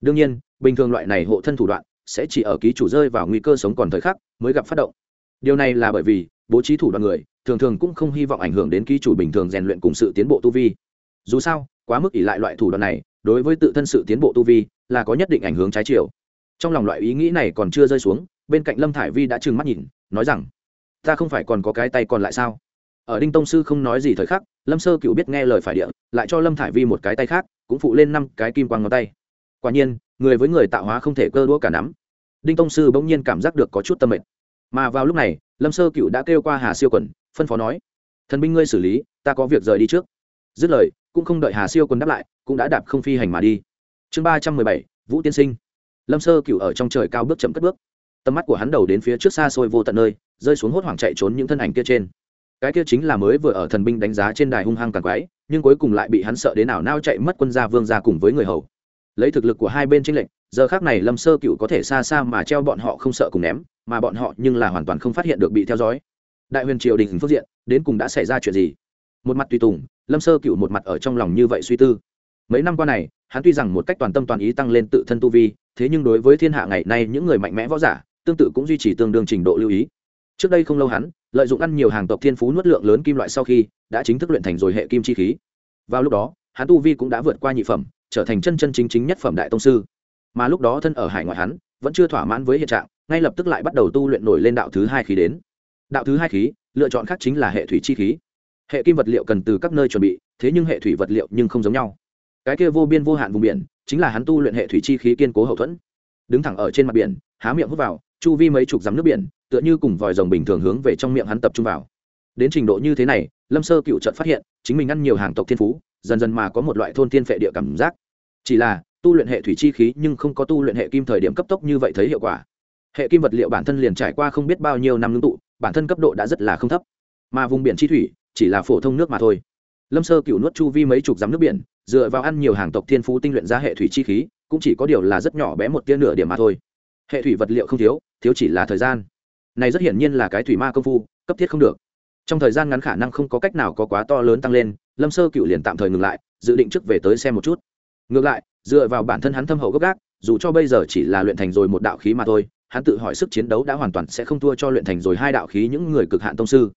Đương nhiên, bình thường loại này hộ thân thủ đoạn sẽ chỉ ở ký chủ rơi vào nguy cơ sống còn thời khắc mới gặp phát động. Điều này là bởi vì bố trí thủ đoạn người thường thường cũng không hy vọng ảnh hưởng đến ký chủ bình thường rèn luyện cùng sự tiến bộ tu vi. Dù sao, quá mức ỷ lại loại thủ đoạn này đối với tự thân sự tiến bộ tu vi là có nhất định ảnh hưởng trái chiều trong lòng loại ý nghĩ này còn chưa rơi xuống, bên cạnh lâm thải vi đã trừng mắt nhìn, nói rằng, ta không phải còn có cái tay còn lại sao? Ở đinh tông sư không nói gì thời khắc, lâm sơ cựu biết nghe lời phải địa, lại cho lâm thải vi một cái tay khác, cũng phụ lên năm cái kim quang ngón tay. Quả nhiên, người với người tạo hóa không thể cơ đũa cả nắm. Đinh tông sư bỗng nhiên cảm giác được có chút tâm mệnh mà vào lúc này, lâm sơ cựu đã kêu qua hà siêu quần, phân phó nói, thần binh ngươi xử lý, ta có việc rời đi trước. Dứt lời, cũng không đợi hà siêu quần đáp lại, cũng đã đạp không phi hành mà đi. Chương ba trăm mười bảy, vũ tiên sinh lâm sơ cựu ở trong trời cao bước chậm cất bước. Tầm mắt của hắn đầu đến phía trước xa xôi vô tận nơi, rơi xuống hốt hoảng chạy trốn những thân ảnh kia trên. Cái kia chính là mới vừa ở thần binh đánh giá trên đài hung hăng càng quái, nhưng cuối cùng lại bị hắn sợ đến nào nao chạy mất quân gia vương gia cùng với người hầu. Lấy thực lực của hai bên tranh lệnh giờ khác này lâm sơ cựu có thể xa xa mà treo bọn họ không sợ cùng ném, mà bọn họ nhưng là hoàn toàn không phát hiện được bị theo dõi. Đại huyền triều đình phước diện, đến cùng đã xảy ra chuyện gì? Một mặt tùy tùng, lâm sơ cựu một mặt ở trong lòng như vậy suy tư. Mấy năm qua này, hắn tuy rằng một cách toàn tâm toàn ý tăng lên tự thân tu vi thế nhưng đối với thiên hạ ngày nay những người mạnh mẽ võ giả, tương tự cũng duy trì tương đương trình độ lưu ý. Trước đây không lâu hắn, lợi dụng ăn nhiều hàng tộc thiên phú nuốt lượng lớn kim loại sau khi, đã chính thức luyện thành rồi hệ kim chi khí. Vào lúc đó, hắn tu vi cũng đã vượt qua nhị phẩm, trở thành chân chân chính chính nhất phẩm đại tông sư. Mà lúc đó thân ở hải ngoại hắn, vẫn chưa thỏa mãn với hiện trạng, ngay lập tức lại bắt đầu tu luyện nổi lên đạo thứ hai khí đến. Đạo thứ hai khí, lựa chọn khác chính là hệ thủy chi khí. Hệ kim vật liệu cần từ các nơi chuẩn bị, thế nhưng hệ thủy vật liệu nhưng không giống nhau cái kia vô biên vô hạn vùng biển, chính là hắn tu luyện hệ thủy chi khí kiên cố hậu thuẫn. Đứng thẳng ở trên mặt biển, há miệng hút vào, chu vi mấy chục dắm nước biển, tựa như cùng vòi rồng bình thường hướng về trong miệng hắn tập trung vào. Đến trình độ như thế này, lâm sơ cựu trận phát hiện, chính mình ăn nhiều hàng tộc thiên phú, dần dần mà có một loại thôn thiên phệ địa cảm giác. Chỉ là, tu luyện hệ thủy chi khí nhưng không có tu luyện hệ kim thời điểm cấp tốc như vậy thấy hiệu quả. Hệ kim vật liệu bản thân liền trải qua không biết bao nhiêu năm ngưng tụ, bản thân cấp độ đã rất là không thấp. Mà vùng biển chi thủy, chỉ là phổ thông nước mà thôi. Lâm sơ cựu nuốt chu vi mấy chục dắm nước biển dựa vào ăn nhiều hàng tộc thiên phú tinh luyện ra hệ thủy chi khí, cũng chỉ có điều là rất nhỏ bé một tia nửa điểm mà thôi. Hệ thủy vật liệu không thiếu thiếu chỉ là thời gian. Này rất hiển nhiên là cái thủy ma công phu, cấp thiết không được. Trong thời gian ngắn khả năng không có cách nào có quá to lớn tăng lên, lâm sơ cựu liền tạm thời ngừng lại, dự định trước về tới xem một chút. Ngược lại, dựa vào bản thân hắn thâm hậu gốc gác, dù cho bây giờ chỉ là luyện thành rồi một đạo khí mà thôi, hắn tự hỏi sức chiến đấu đã hoàn toàn sẽ không thua cho luyện thành rồi hai đạo khí những người cực hạn tông sư.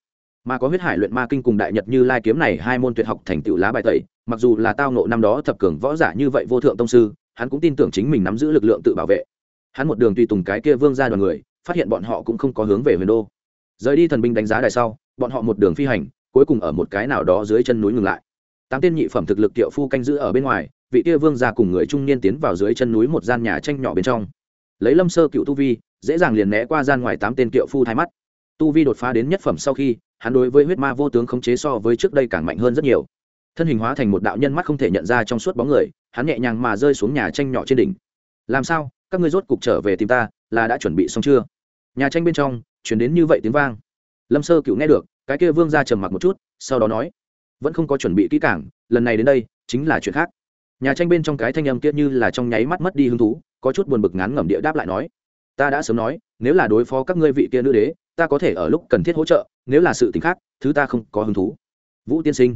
Mà có huyết hải luyện ma kinh cùng đại nhật như lai kiếm này hai môn tuyệt học thành tựu lá bài tẩy mặc dù là tao nộ năm đó thập cường võ giả như vậy vô thượng tông sư, hắn cũng tin tưởng chính mình nắm giữ lực lượng tự bảo vệ. Hắn một đường tùy tùng cái kia vương ra đoàn người, phát hiện bọn họ cũng không có hướng về huyền đô. Rời đi thần binh đánh giá đài sau, bọn họ một đường phi hành, cuối cùng ở một cái nào đó dưới chân núi ngừng lại. Tám tên nhị phẩm thực lực tiệu phu canh giữ ở bên ngoài, vị kia vương ra cùng người trung niên tiến vào dưới chân núi một gian nhà tranh nhỏ bên trong. Lấy lâm sơ cựu tu vi, dễ dàng liền né qua gian ngoài tám tên kiệu phu thái mắt. Tu vi đột phá đến nhất phẩm sau khi, hắn đối với huyết ma vô tướng khống chế so với trước đây càng mạnh hơn rất nhiều thân hình hóa thành một đạo nhân mắt không thể nhận ra trong suốt bóng người, hắn nhẹ nhàng mà rơi xuống nhà tranh nhỏ trên đỉnh. Làm sao? Các ngươi rốt cục trở về tìm ta, là đã chuẩn bị xong chưa? Nhà tranh bên trong chuyển đến như vậy tiếng vang. Lâm sơ cựu nghe được, cái kia vương ra trầm mặc một chút, sau đó nói, vẫn không có chuẩn bị kỹ cảng lần này đến đây chính là chuyện khác. Nhà tranh bên trong cái thanh âm kia như là trong nháy mắt mất đi hứng thú, có chút buồn bực ngán ngẩm địa đáp lại nói, ta đã sớm nói, nếu là đối phó các ngươi vị kia nữ đế, ta có thể ở lúc cần thiết hỗ trợ, nếu là sự t ì n h khác, thứ ta không có hứng thú. Vũ tiên sinh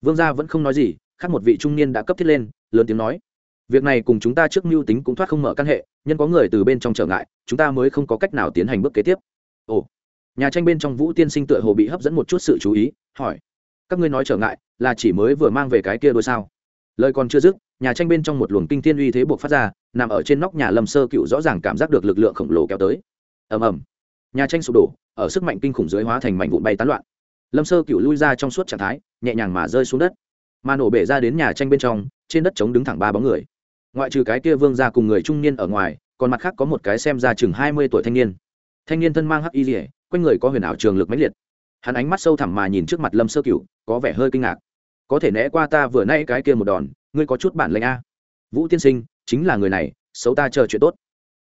vương gia vẫn không nói gì, khác một vị trung niên đã cấp thiết lên, lớn tiếng nói, việc này cùng chúng ta trước mưu tính cũng thoát không mở căn hệ, nhân có người từ bên trong trở ngại, chúng ta mới không có cách nào tiến hành bước kế tiếp. Ồ, nhà tranh bên trong vũ tiên sinh tựa hồ bị hấp dẫn một chút sự chú ý, hỏi, các ngươi nói trở ngại là chỉ mới vừa mang về cái kia đôi sao? Lời còn chưa dứt, nhà tranh bên trong một luồng kinh thiên uy thế buộc phát ra, nằm ở trên nóc nhà lâm sơ cựu rõ ràng cảm giác được lực lượng khổng lồ kéo tới. Ầm ầm. Nhà tranh sụp đổ, ở sức mạnh kinh khủng dưới hóa thành mảnh vụn bay tán loạn lâm sơ cựu lui ra trong suốt trạng thái, nhẹ nhàng mà rơi xuống đất. Mà nổ bể ra đến nhà tranh bên trong, trên đất trống đứng thẳng ba bóng người. Ngoại trừ cái kia vương ra cùng người trung niên ở ngoài, còn mặt khác có một cái xem ra chừng hai mươi tuổi thanh niên. Thanh niên thân mang hắc y rỉa quanh người có huyền ảo trường lực mãnh liệt. Hắn ánh mắt sâu thẳm mà nhìn trước mặt lâm sơ cựu có vẻ hơi kinh ngạc. Có thể né qua ta vừa nay cái kia một đòn, ngươi có chút bản lĩnh a. Vũ tiên sinh, chính là người này, xấu ta chờ chuyện tốt.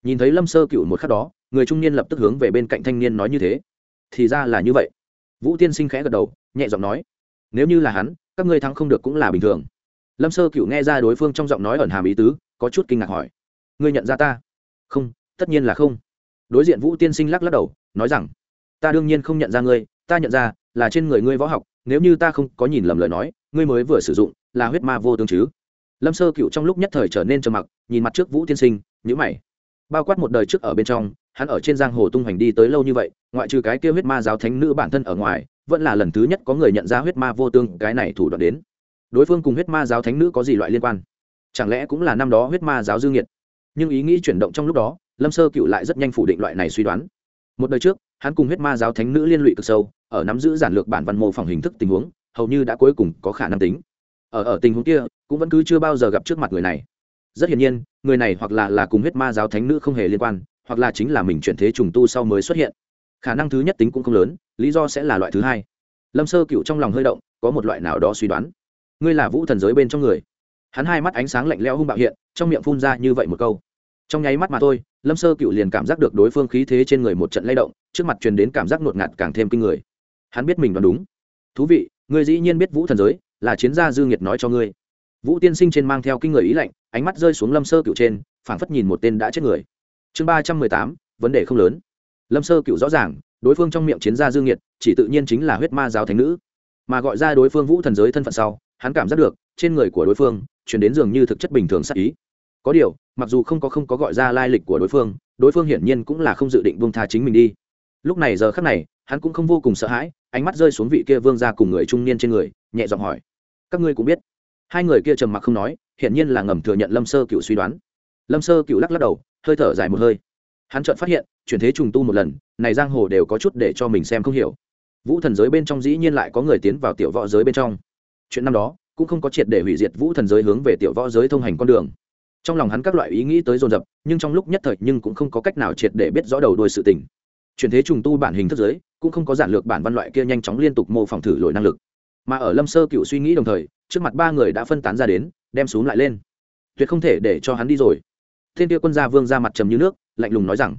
Nhìn thấy lâm sơ cựu một khắc đó, người trung niên lập tức hướng về bên cạnh thanh niên nói như thế. Thì ra là như vậy vũ tiên sinh khẽ gật đầu, nhẹ giọng nói, nếu như là hắn, các ngươi thắng không được cũng là bình thường. Lâm sơ cựu nghe ra đối phương trong giọng nói ẩn hàm ý tứ, có chút kinh ngạc hỏi, ngươi nhận ra ta? Không, tất nhiên là không. Đối diện vũ tiên sinh lắc lắc đầu, nói rằng, ta đương nhiên không nhận ra ngươi, ta nhận ra là trên người ngươi võ học, nếu như ta không có nhìn lầm lời nói, ngươi mới vừa sử dụng là huyết ma vô tương chứ. Lâm sơ cựu trong lúc nhất thời trở nên trầm mặc, nhìn mặt trước vũ tiên sinh nhữ mày, bao quát một đời trước ở bên trong hắn ở trên giang hồ tung hoành đi tới lâu như vậy, ngoại trừ cái kia huyết ma giáo thánh nữ bản thân ở ngoài, vẫn là lần thứ nhất có người nhận ra huyết ma vô tương, cái này thủ đoạn đến. Đối phương cùng huyết ma giáo thánh nữ có gì loại liên quan? Chẳng lẽ cũng là năm đó huyết ma giáo dương nhiệt nhưng ý nghĩ chuyển động trong lúc đó, lâm sơ cựu lại rất nhanh phủ định loại này suy đoán. Một đời trước, hắn cùng huyết ma giáo thánh nữ liên lụy cực sâu, ở nắm giữ giản lược bản văn mô phỏng hình thức tình huống, hầu như đã cuối cùng có khả năng tính. Ở ở tình huống kia, cũng vẫn cứ chưa bao giờ gặp trước mặt người này. Rất hiển nhiên, người này hoặc là là cùng huyết ma giáo thánh nữ không hề liên quan hoặc là chính là mình chuyển thế trùng tu sau mới xuất hiện. Khả năng thứ nhất tính cũng không lớn, lý do sẽ là loại thứ hai. Lâm sơ cựu trong lòng hơi động, có một loại nào đó suy đoán. Ngươi là vũ thần giới bên trong người. Hắn hai mắt ánh sáng lạnh lẽo hung bạo hiện, trong miệng phun ra như vậy một câu. Trong nháy mắt mà thôi, lâm sơ cựu liền cảm giác được đối phương khí thế trên người một trận lay động, trước mặt truyền đến cảm giác ngột ngạt càng thêm kinh người. Hắn biết mình đoán đúng. Thú vị, ngươi dĩ nhiên biết vũ thần giới, là chiến gia dư nghiệt nói cho ngươi. Vũ tiên sinh trên mang theo kinh người ý lạnh, ánh mắt rơi xuống lâm sơ cựu trên, phảng phất nhìn một tên đã chết người chương ba trăm mười tám, vấn đề không lớn. Lâm sơ cựu rõ ràng, đối phương trong miệng chiến gia dương nhiệt chỉ tự nhiên chính là huyết ma giáo thánh nữ. Mà gọi ra đối phương vũ thần giới thân phận sau, hắn cảm giác được, trên người của đối phương, chuyển đến dường như thực chất bình thường sắc ý. Có điều, mặc dù không có không có gọi ra lai lịch của đối phương đối phương hiển nhiên cũng là không dự định buông tha chính mình đi. Lúc này giờ khắc này, hắn cũng không vô cùng sợ hãi, ánh mắt rơi xuống vị kia vương ra cùng người trung niên trên người, nhẹ giọng hỏi, các ngươi cũng biết? Hai người kia trầm mặc không nói, hiển nhiên là ngầm thừa nhận lâm sơ cựu suy đoán. Lâm sơ cựu lắc lắc đầu hơi thở dài một hơi. Hắn chợt phát hiện, chuyển thế trùng tu một lần, này giang hồ đều có chút để cho mình xem không hiểu. Vũ thần giới bên trong dĩ nhiên lại có người tiến vào tiểu võ giới bên trong. Chuyện năm đó, cũng không có triệt để hủy diệt vũ thần giới hướng về tiểu võ giới thông hành con đường. Trong lòng hắn các loại ý nghĩ tới dồn dập, nhưng trong lúc nhất thời nhưng cũng không có cách nào triệt để biết rõ đầu đuôi sự tình. Chuyển thế trùng tu bản hình thức giới, cũng không có giản lược bản văn loại kia nhanh chóng liên tục mô phỏng thử lỗi năng lực. Mà ở lâm sơ cựu suy nghĩ đồng thời, trước mặt ba người đã phân tán ra đến, đem xuống lại lên. Tuyệt không thể để cho hắn đi rồi thiên kia quân gia vương ra mặt trầm như nước, lạnh lùng nói rằng,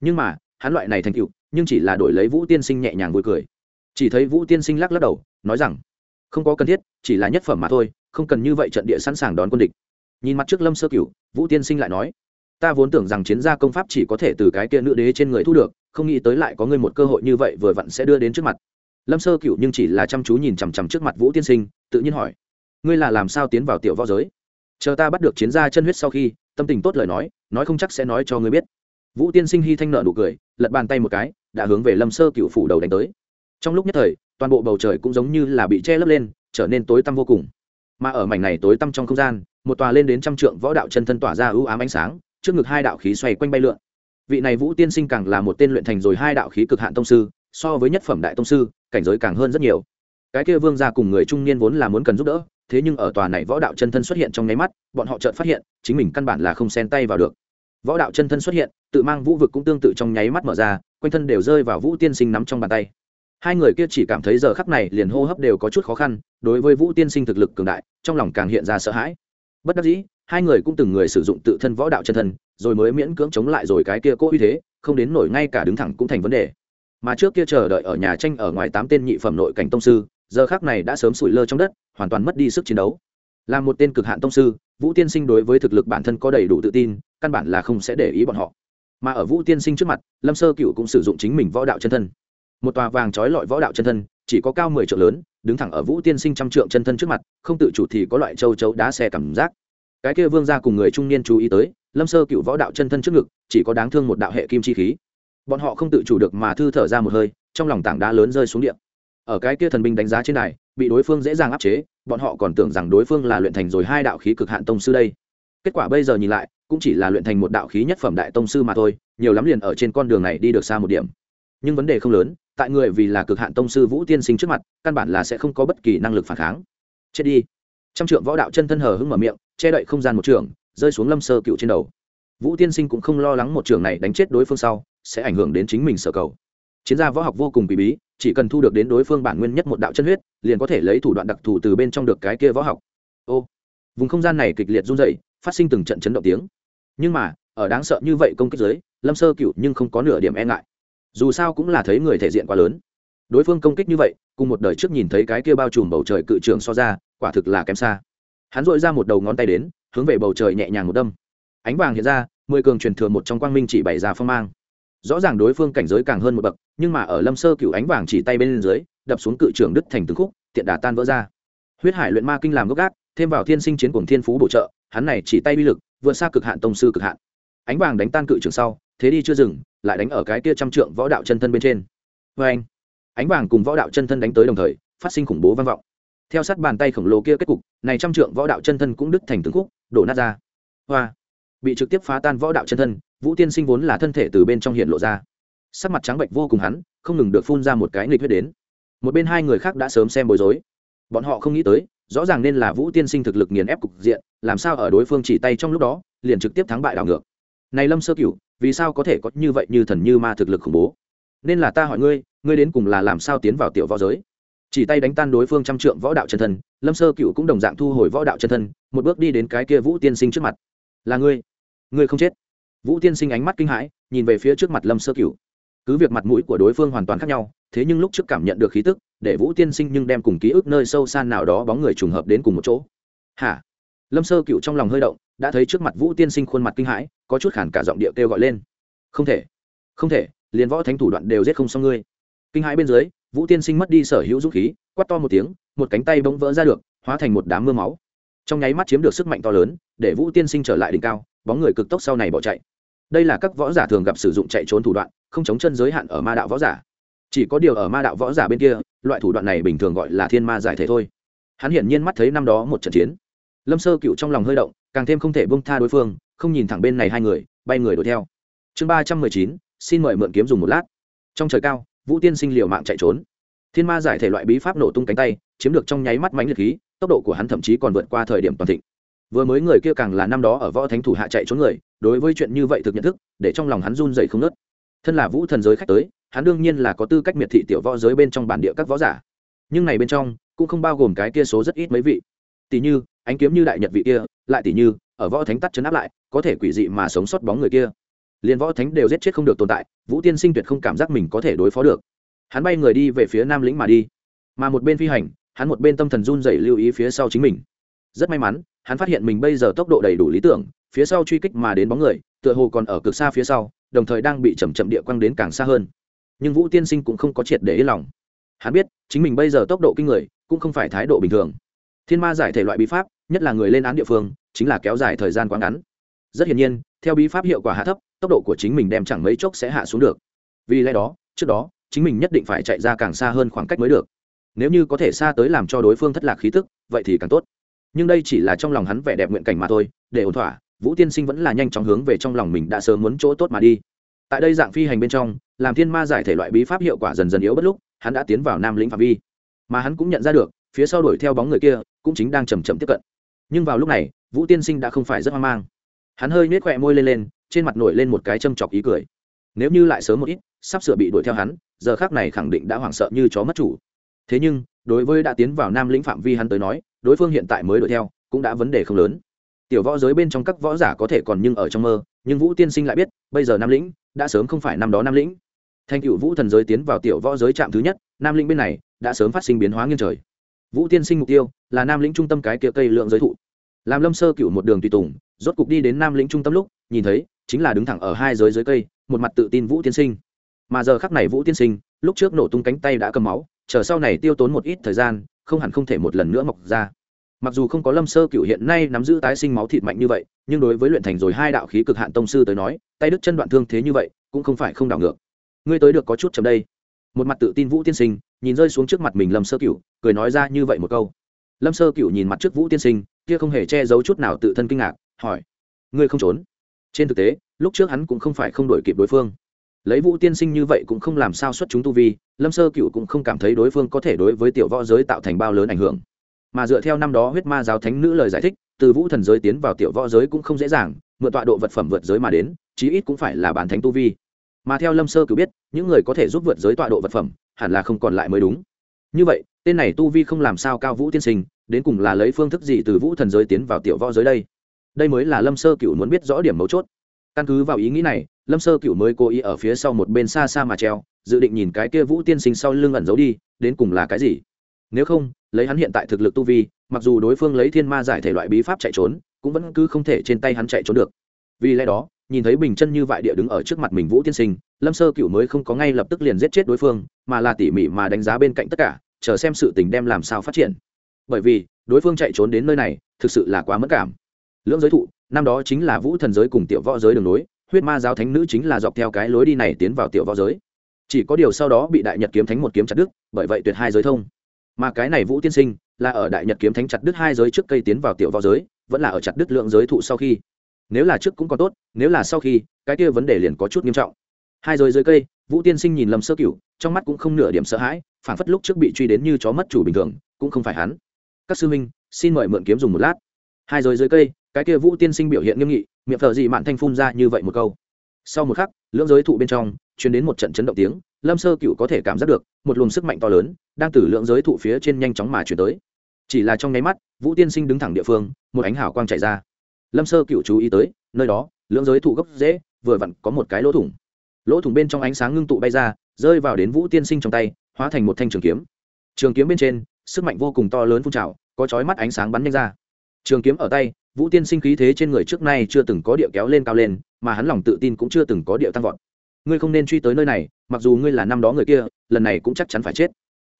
nhưng mà, hắn loại này thành cựu nhưng chỉ là đổi lấy vũ tiên sinh nhẹ nhàng vui cười. Chỉ thấy vũ tiên sinh lắc lắc đầu, nói rằng, không có cần thiết, chỉ là nhất phẩm mà thôi, không cần như vậy trận địa sẵn sàng đón quân địch. Nhìn mặt trước lâm sơ cửu, vũ tiên sinh lại nói, ta vốn tưởng rằng chiến gia công pháp chỉ có thể từ cái kia nữ đế trên người thu được, không nghĩ tới lại có ngươi một cơ hội như vậy vừa vặn sẽ đưa đến trước mặt. Lâm sơ cửu nhưng chỉ là chăm chú nhìn chằm chằm trước mặt vũ tiên sinh, tự nhiên hỏi, ngươi là làm sao tiến vào tiểu võ giới? Chờ ta bắt được chiến gia chân huyết sau khi tâm tình tốt lời nói nói không chắc sẽ nói cho ngươi biết. Vũ tiên sinh hy thanh nợ nụ cười, lật bàn tay một cái, đã hướng về lâm sơ cựu phủ đầu đánh tới. Trong lúc nhất thời, toàn bộ bầu trời cũng giống như là bị che lấp lên, trở nên tối tăm vô cùng. Mà ở mảnh này tối tăm trong không gian, một tòa lên đến trăm trượng võ đạo chân thân tỏa ra ưu ám ánh sáng, trước ngực hai đạo khí xoay quanh bay lượn. Vị này vũ tiên sinh càng là một tên luyện thành rồi hai đạo khí cực hạn tông sư, so với nhất phẩm đại tông sư, cảnh giới càng hơn rất nhiều. Cái kia vương gia cùng người trung niên vốn là muốn cần giúp đỡ thế nhưng ở tòa này võ đạo chân thân xuất hiện trong nháy mắt, bọn họ chợt phát hiện, chính mình căn bản là không xen tay vào được. Võ đạo chân thân xuất hiện, tự mang vũ vực cũng tương tự trong nháy mắt mở ra, quanh thân đều rơi vào vũ tiên sinh nắm trong bàn tay. Hai người kia chỉ cảm thấy giờ khắc này liền hô hấp đều có chút khó khăn, đối với vũ tiên sinh thực lực cường đại, trong lòng càng hiện ra sợ hãi. Bất đắc dĩ, hai người cũng từng người sử dụng tự thân võ đạo chân thân, rồi mới miễn cưỡng chống lại rồi cái kia cố uy thế, không đến nổi ngay cả đứng thẳng cũng thành vấn đề. Mà trước kia chờ đợi ở nhà tranh ở ngoài tám tên nhị phẩm nội cảnh tông sư giờ khác này đã sớm sủi lơ trong đất, hoàn toàn mất đi sức chiến đấu. Là một tên cực hạn tông sư, vũ tiên sinh đối với thực lực bản thân có đầy đủ tự tin, căn bản là không sẽ để ý bọn họ. Mà ở vũ tiên sinh trước mặt, lâm sơ cựu cũng sử dụng chính mình võ đạo chân thân. Một tòa vàng trói lọi võ đạo chân thân, chỉ có cao mười triệu lớn, đứng thẳng ở vũ tiên sinh trăm trượng chân thân trước mặt, không tự chủ thì có loại châu chấu đá xe cảm giác. Cái kia vương ra cùng người trung niên chú ý tới, lâm sơ cựu võ đạo chân thân trước ngực, chỉ có đáng thương một đạo hệ kim chi khí. Bọn họ không tự chủ được mà thư thở ra một hơi, trong lòng tảng đá lớn rơi xuống điện ở cái kia thần binh đánh giá trên này bị đối phương dễ dàng áp chế, bọn họ còn tưởng rằng đối phương là luyện thành rồi hai đạo khí cực hạn tông sư đây. Kết quả bây giờ nhìn lại, cũng chỉ là luyện thành một đạo khí nhất phẩm đại tông sư mà thôi, nhiều lắm liền ở trên con đường này đi được xa một điểm. Nhưng vấn đề không lớn, tại người vì là cực hạn tông sư vũ tiên sinh trước mặt, căn bản là sẽ không có bất kỳ năng lực phản kháng. Chết đi. Trong trượng võ đạo chân thân hờ hững mở miệng, che đậy không gian một trường, rơi xuống lâm sơ cựu trên đầu. Vũ tiên sinh cũng không lo lắng một trường này đánh chết đối phương sau, sẽ ảnh hưởng đến chính mình sở cầu chiến gia võ học vô cùng bí bí, chỉ cần thu được đến đối phương bản nguyên nhất một đạo chân huyết, liền có thể lấy thủ đoạn đặc thù từ bên trong được cái kia võ học. Ô, vùng không gian này kịch liệt run dày phát sinh từng trận chấn động tiếng. Nhưng mà, ở đáng sợ như vậy công kích giới lâm sơ cựu nhưng không có nửa điểm e ngại. Dù sao cũng là thấy người thể diện quá lớn. Đối phương công kích như vậy, cùng một đời trước nhìn thấy cái kia bao trùm bầu trời cự trường so ra, quả thực là kém xa. Hắn dội ra một đầu ngón tay đến, hướng về bầu trời nhẹ nhàng một đâm. Ánh vàng hiện ra, mười cường truyền thừa một trong quang minh chỉ bày ra phong mang rõ ràng đối phương cảnh giới càng hơn một bậc, nhưng mà ở lâm sơ cựu ánh vàng chỉ tay bên dưới, đập xuống cự trường đứt thành từng khúc, tiện đà tan vỡ ra. Huyết hải luyện ma kinh làm gốc gác, thêm vào thiên sinh chiến cùng thiên phú bổ trợ, hắn này chỉ tay uy lực, vượt xa cực hạn tông sư cực hạn. Ánh vàng đánh tan cự trường sau, thế đi chưa dừng, lại đánh ở cái kia trăm trượng võ đạo chân thân bên trên. Vê anh, ánh vàng cùng võ đạo chân thân đánh tới đồng thời, phát sinh khủng bố vang vọng. Theo sát bàn tay khổng lồ kia kết cục, này trăm trượng võ đạo chân thân cũng đứt thành từng khúc, đổ nát ra. Hoa, bị trực tiếp phá tan võ đạo chân thân vũ tiên sinh vốn là thân thể từ bên trong hiện lộ ra. Sắc mặt trắng bệnh vô cùng hắn, không ngừng được phun ra một cái nghịch huyết đến. Một bên hai người khác đã sớm xem bối rối. Bọn họ không nghĩ tới, rõ ràng nên là vũ tiên sinh thực lực nghiền ép cục diện, làm sao ở đối phương chỉ tay trong lúc đó, liền trực tiếp thắng bại đảo ngược. Này lâm sơ cửu, vì sao có thể có như vậy như thần như ma thực lực khủng bố? Nên là ta hỏi ngươi ngươi đến cùng là làm sao tiến vào tiểu võ giới? Chỉ tay đánh tan đối phương trăm trượng võ đạo chân thân, lâm sơ cựu cũng đồng dạng thu hồi võ đạo chân thân, một bước đi đến cái kia vũ tiên sinh trước mặt. Là ngươi. Ngươi không chết vũ tiên sinh ánh mắt kinh hãi, nhìn về phía trước mặt lâm sơ cựu cứ việc mặt mũi của đối phương hoàn toàn khác nhau, thế nhưng lúc trước cảm nhận được khí tức, để vũ tiên sinh nhưng đem cùng ký ức nơi sâu xa nào đó bóng người trùng hợp đến cùng một chỗ. Hả? Lâm sơ cựu trong lòng hơi động, đã thấy trước mặt vũ tiên sinh khuôn mặt kinh hãi, có chút khản cả giọng điệu kêu gọi lên. Không thể. Không thể, liền võ thánh thủ đoạn đều giết không xong ngươi. Kinh hãi bên dưới, vũ tiên sinh mất đi sở hữu dũng khí, quát to một tiếng, một cánh tay bỗng vỡ ra được, hóa thành một đám mưa máu. Trong nháy mắt chiếm được sức mạnh to lớn, để vũ tiên sinh trở lại đỉnh cao, bóng người cực tốc sau này bỏ chạy đây là các võ giả thường gặp sử dụng chạy trốn thủ đoạn, không chống chân giới hạn ở ma đạo võ giả. Chỉ có điều ở ma đạo võ giả bên kia, loại thủ đoạn này bình thường gọi là thiên ma giải thể thôi. Hắn hiển nhiên mắt thấy năm đó một trận chiến. Lâm sơ cựu trong lòng hơi động, càng thêm không thể bông tha đối phương, không nhìn thẳng bên này hai người, bay người đuổi theo. Chương ba trăm mười chín, xin mời mượn kiếm dùng một lát. Trong trời cao, vũ tiên sinh liều mạng chạy trốn. Thiên ma giải thể loại bí pháp nổ tung cánh tay, chiếm được trong nháy mắt mánh liệt khí, tốc độ của hắn thậm chí còn vượt qua thời điểm toàn thịnh vừa mới người kia càng là năm đó ở võ thánh thủ hạ chạy trốn người, đối với chuyện như vậy thực nhận thức, để trong lòng hắn run dày không nớt. Thân là vũ thần giới khách tới, hắn đương nhiên là có tư cách miệt thị tiểu võ giới bên trong bản địa các võ giả. Nhưng này bên trong, cũng không bao gồm cái kia số rất ít mấy vị. Tỷ như, ánh kiếm như đại nhật vị kia, lại tỷ như, ở võ thánh tắt chấn áp lại, có thể quỷ dị mà sống sót bóng người kia. Liền võ thánh đều giết chết không được tồn tại, vũ tiên sinh tuyệt không cảm giác mình có thể đối phó được. Hắn bay người đi về phía nam lĩnh mà đi. Mà một bên phi hành, hắn một bên tâm thần run dày lưu ý phía sau chính mình. Rất may mắn hắn phát hiện mình bây giờ tốc độ đầy đủ lý tưởng, phía sau truy kích mà đến bóng người, tựa hồ còn ở cực xa phía sau, đồng thời đang bị chầm chậm địa quăng đến càng xa hơn. Nhưng vũ tiên sinh cũng không có triệt để yên lòng. Hắn biết, chính mình bây giờ tốc độ kinh người, cũng không phải thái độ bình thường. Thiên ma giải thể loại bí pháp, nhất là người lên án địa phương, chính là kéo dài thời gian quá ngắn. Rất hiển nhiên, theo bí pháp hiệu quả hạ thấp, tốc độ của chính mình đem chẳng mấy chốc sẽ hạ xuống được. Vì lẽ đó, trước đó, chính mình nhất định phải chạy ra càng xa hơn khoảng cách mới được. Nếu như có thể xa tới làm cho đối phương thất lạc khí tức, vậy thì càng tốt nhưng đây chỉ là trong lòng hắn vẻ đẹp nguyện cảnh mà thôi, để ổn thỏa, vũ tiên sinh vẫn là nhanh chóng hướng về trong lòng mình đã sớm muốn chỗ tốt mà đi. Tại đây dạng phi hành bên trong, làm thiên ma giải thể loại bí pháp hiệu quả dần dần yếu bất lúc, hắn đã tiến vào nam lĩnh phạm vi. Mà hắn cũng nhận ra được, phía sau đuổi theo bóng người kia, cũng chính đang chầm chậm tiếp cận. Nhưng vào lúc này, vũ tiên sinh đã không phải rất hoang mang. Hắn hơi nhếch khỏe môi lên lên, trên mặt nổi lên một cái châm chọc ý cười. Nếu như lại sớm một ít, sắp sửa bị đuổi theo hắn, giờ khác này khẳng định đã hoảng sợ như chó mất chủ thế nhưng, đối với đã tiến vào nam lĩnh phạm vi hắn tới nói, đối phương hiện tại mới đuổi theo, cũng đã vấn đề không lớn. Tiểu võ giới bên trong các võ giả có thể còn nhưng ở trong mơ, nhưng vũ tiên sinh lại biết, bây giờ nam lĩnh, đã sớm không phải năm đó nam lĩnh. Thành cựu vũ thần giới tiến vào tiểu võ giới trạm thứ nhất, nam lĩnh bên này, đã sớm phát sinh biến hóa nghiêng trời. Vũ tiên sinh mục tiêu, là nam lĩnh trung tâm cái kia cây lượng giới thụ. Làm lâm sơ cựu một đường tùy tùng, rốt cục đi đến nam lĩnh trung tâm lúc, nhìn thấy, chính là đứng thẳng ở hai giới dưới cây, một mặt tự tin vũ tiên sinh. Mà giờ khắc này vũ tiên sinh, lúc trước nổ tung cánh tay đã cầm máu chờ sau này tiêu tốn một ít thời gian, không hẳn không thể một lần nữa mọc ra. Mặc dù không có lâm sơ cựu hiện nay nắm giữ tái sinh máu thịt mạnh như vậy, nhưng đối với luyện thành rồi hai đạo khí cực hạn tông sư tới nói, tay đứt chân đoạn thương thế như vậy, cũng không phải không đảo ngược. Ngươi tới được có chút chậm đây. Một mặt tự tin vũ tiên sinh, nhìn rơi xuống trước mặt mình lâm sơ cựu cười nói ra như vậy một câu. Lâm sơ cựu nhìn mặt trước vũ tiên sinh, kia không hề che giấu chút nào tự thân kinh ngạc, hỏi, ngươi không trốn? Trên thực tế, lúc trước hắn cũng không phải không đổi kịp đối phương lấy vũ tiên sinh như vậy cũng không làm sao xuất chúng tu vi, lâm sơ cựu cũng không cảm thấy đối phương có thể đối với tiểu võ giới tạo thành bao lớn ảnh hưởng. Mà dựa theo năm đó huyết ma giáo thánh nữ lời giải thích, từ vũ thần giới tiến vào tiểu võ giới cũng không dễ dàng, mượn tọa độ vật phẩm vượt giới mà đến, chí ít cũng phải là bản thánh tu vi. Mà theo lâm sơ cựu biết, những người có thể giúp vượt giới tọa độ vật phẩm, hẳn là không còn lại mới đúng. Như vậy, tên này tu vi không làm sao cao vũ tiên sinh, đến cùng là lấy phương thức gì từ vũ thần giới tiến vào tiểu võ giới đây? Đây mới là lâm sơ cựu muốn biết rõ điểm mấu chốt căn cứ vào ý nghĩ này, lâm sơ cựu mới cố ý ở phía sau một bên xa xa mà treo, dự định nhìn cái kia vũ tiên sinh sau lưng ẩn giấu đi, đến cùng là cái gì. Nếu không, lấy hắn hiện tại thực lực tu vi, mặc dù đối phương lấy thiên ma giải thể loại bí pháp chạy trốn, cũng vẫn cứ không thể trên tay hắn chạy trốn được. Vì lẽ đó, nhìn thấy bình chân như vậy địa đứng ở trước mặt mình vũ tiên sinh, lâm sơ cựu mới không có ngay lập tức liền giết chết đối phương, mà là tỉ mỉ mà đánh giá bên cạnh tất cả, chờ xem sự tình đem làm sao phát triển. Bởi vì, đối phương chạy trốn đến nơi này, thực sự là quá mất cảm. Lưỡng giới thụ năm đó chính là vũ thần giới cùng tiểu võ giới đường nối huyết ma giáo thánh nữ chính là dọc theo cái lối đi này tiến vào tiểu võ giới. Chỉ có điều sau đó bị đại nhật kiếm thánh một kiếm chặt đứt, bởi vậy tuyệt hai giới thông. Mà cái này vũ tiên sinh, là ở đại nhật kiếm thánh chặt đứt hai giới trước cây tiến vào tiểu võ giới, vẫn là ở chặt đứt lượng giới thụ sau khi. Nếu là trước cũng còn tốt, nếu là sau khi, cái kia vấn đề liền có chút nghiêm trọng. Hai giới dưới cây, vũ tiên sinh nhìn lâm sơ cửu, trong mắt cũng không nửa điểm sợ hãi phản phất lúc trước bị truy đến như chó mất chủ bình thường, cũng không phải hắn. Các sư minh xin mời mượn kiếm dùng một lát. Hai giới dưới cây cái kia vũ tiên sinh biểu hiện nghiêm nghị, miệng thợ dị mạn thanh phun ra như vậy một câu. Sau một khắc, lưỡng giới thụ bên trong chuyển đến một trận chấn động tiếng, lâm sơ cựu có thể cảm giác được, một luồng sức mạnh to lớn, đang từ lượng giới thụ phía trên nhanh chóng mà chuyển tới. Chỉ là trong nháy mắt, vũ tiên sinh đứng thẳng địa phương, một ánh hào quang chạy ra. Lâm sơ cựu chú ý tới, nơi đó lượng giới thụ gốc dễ vừa vặn có một cái lỗ thủng. Lỗ thủng bên trong ánh sáng ngưng tụ bay ra, rơi vào đến vũ tiên sinh trong tay, hóa thành một thanh trường kiếm. Trường kiếm bên trên, sức mạnh vô cùng to lớn phun trào, có chói mắt ánh sáng bắn nhanh ra. Trường kiếm ở tay vũ tiên sinh khí thế trên người trước nay chưa từng có địa kéo lên cao lên, mà hắn lòng tự tin cũng chưa từng có địa tăng vọt. Ngươi không nên truy tới nơi này, mặc dù ngươi là năm đó người kia, lần này cũng chắc chắn phải chết.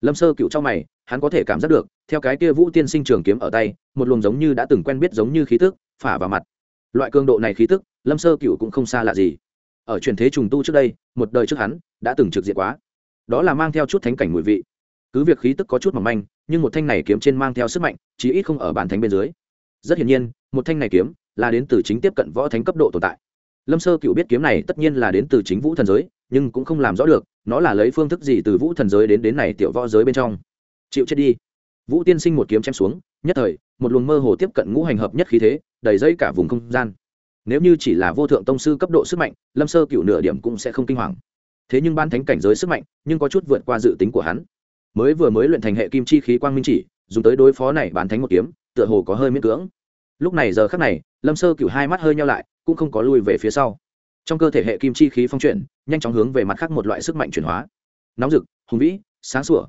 Lâm sơ cựu trong mày, hắn có thể cảm giác được, theo cái kia vũ tiên sinh trường kiếm ở tay, một luồng giống như đã từng quen biết giống như khí tức, phả vào mặt. Loại cường độ này khí tức, lâm sơ cựu cũng không xa lạ gì. Ở truyền thế trùng tu trước đây, một đời trước hắn, đã từng trực diện quá. Đó là mang theo chút thánh cảnh mùi vị. Cứ việc khí tức có chút mỏng manh, nhưng một thanh này kiếm trên mang theo sức mạnh, chí ít không ở bản thánh bên dưới. Rất hiển nhiên một thanh này kiếm là đến từ chính tiếp cận võ thánh cấp độ tồn tại. Lâm sơ cựu biết kiếm này tất nhiên là đến từ chính vũ thần giới, nhưng cũng không làm rõ được, nó là lấy phương thức gì từ vũ thần giới đến đến này tiểu võ giới bên trong. Chịu chết đi. Vũ tiên sinh một kiếm chém xuống, nhất thời, một luồng mơ hồ tiếp cận ngũ hành hợp nhất khí thế, đầy dây cả vùng không gian. Nếu như chỉ là vô thượng tông sư cấp độ sức mạnh, lâm sơ cựu nửa điểm cũng sẽ không kinh hoàng. Thế nhưng ban thánh cảnh giới sức mạnh, nhưng có chút vượt qua dự tính của hắn. Mới vừa mới luyện thành hệ kim chi khí quang minh chỉ, dùng tới đối phó này bán thánh một kiếm, tựa hồ có hơi miễn cưỡng lúc này giờ khắc này, lâm sơ cựu hai mắt hơi nhau lại, cũng không có lui về phía sau. Trong cơ thể hệ kim chi khí phong chuyển, nhanh chóng hướng về mặt khác một loại sức mạnh chuyển hóa. Nóng rực, hùng vĩ, sáng sủa.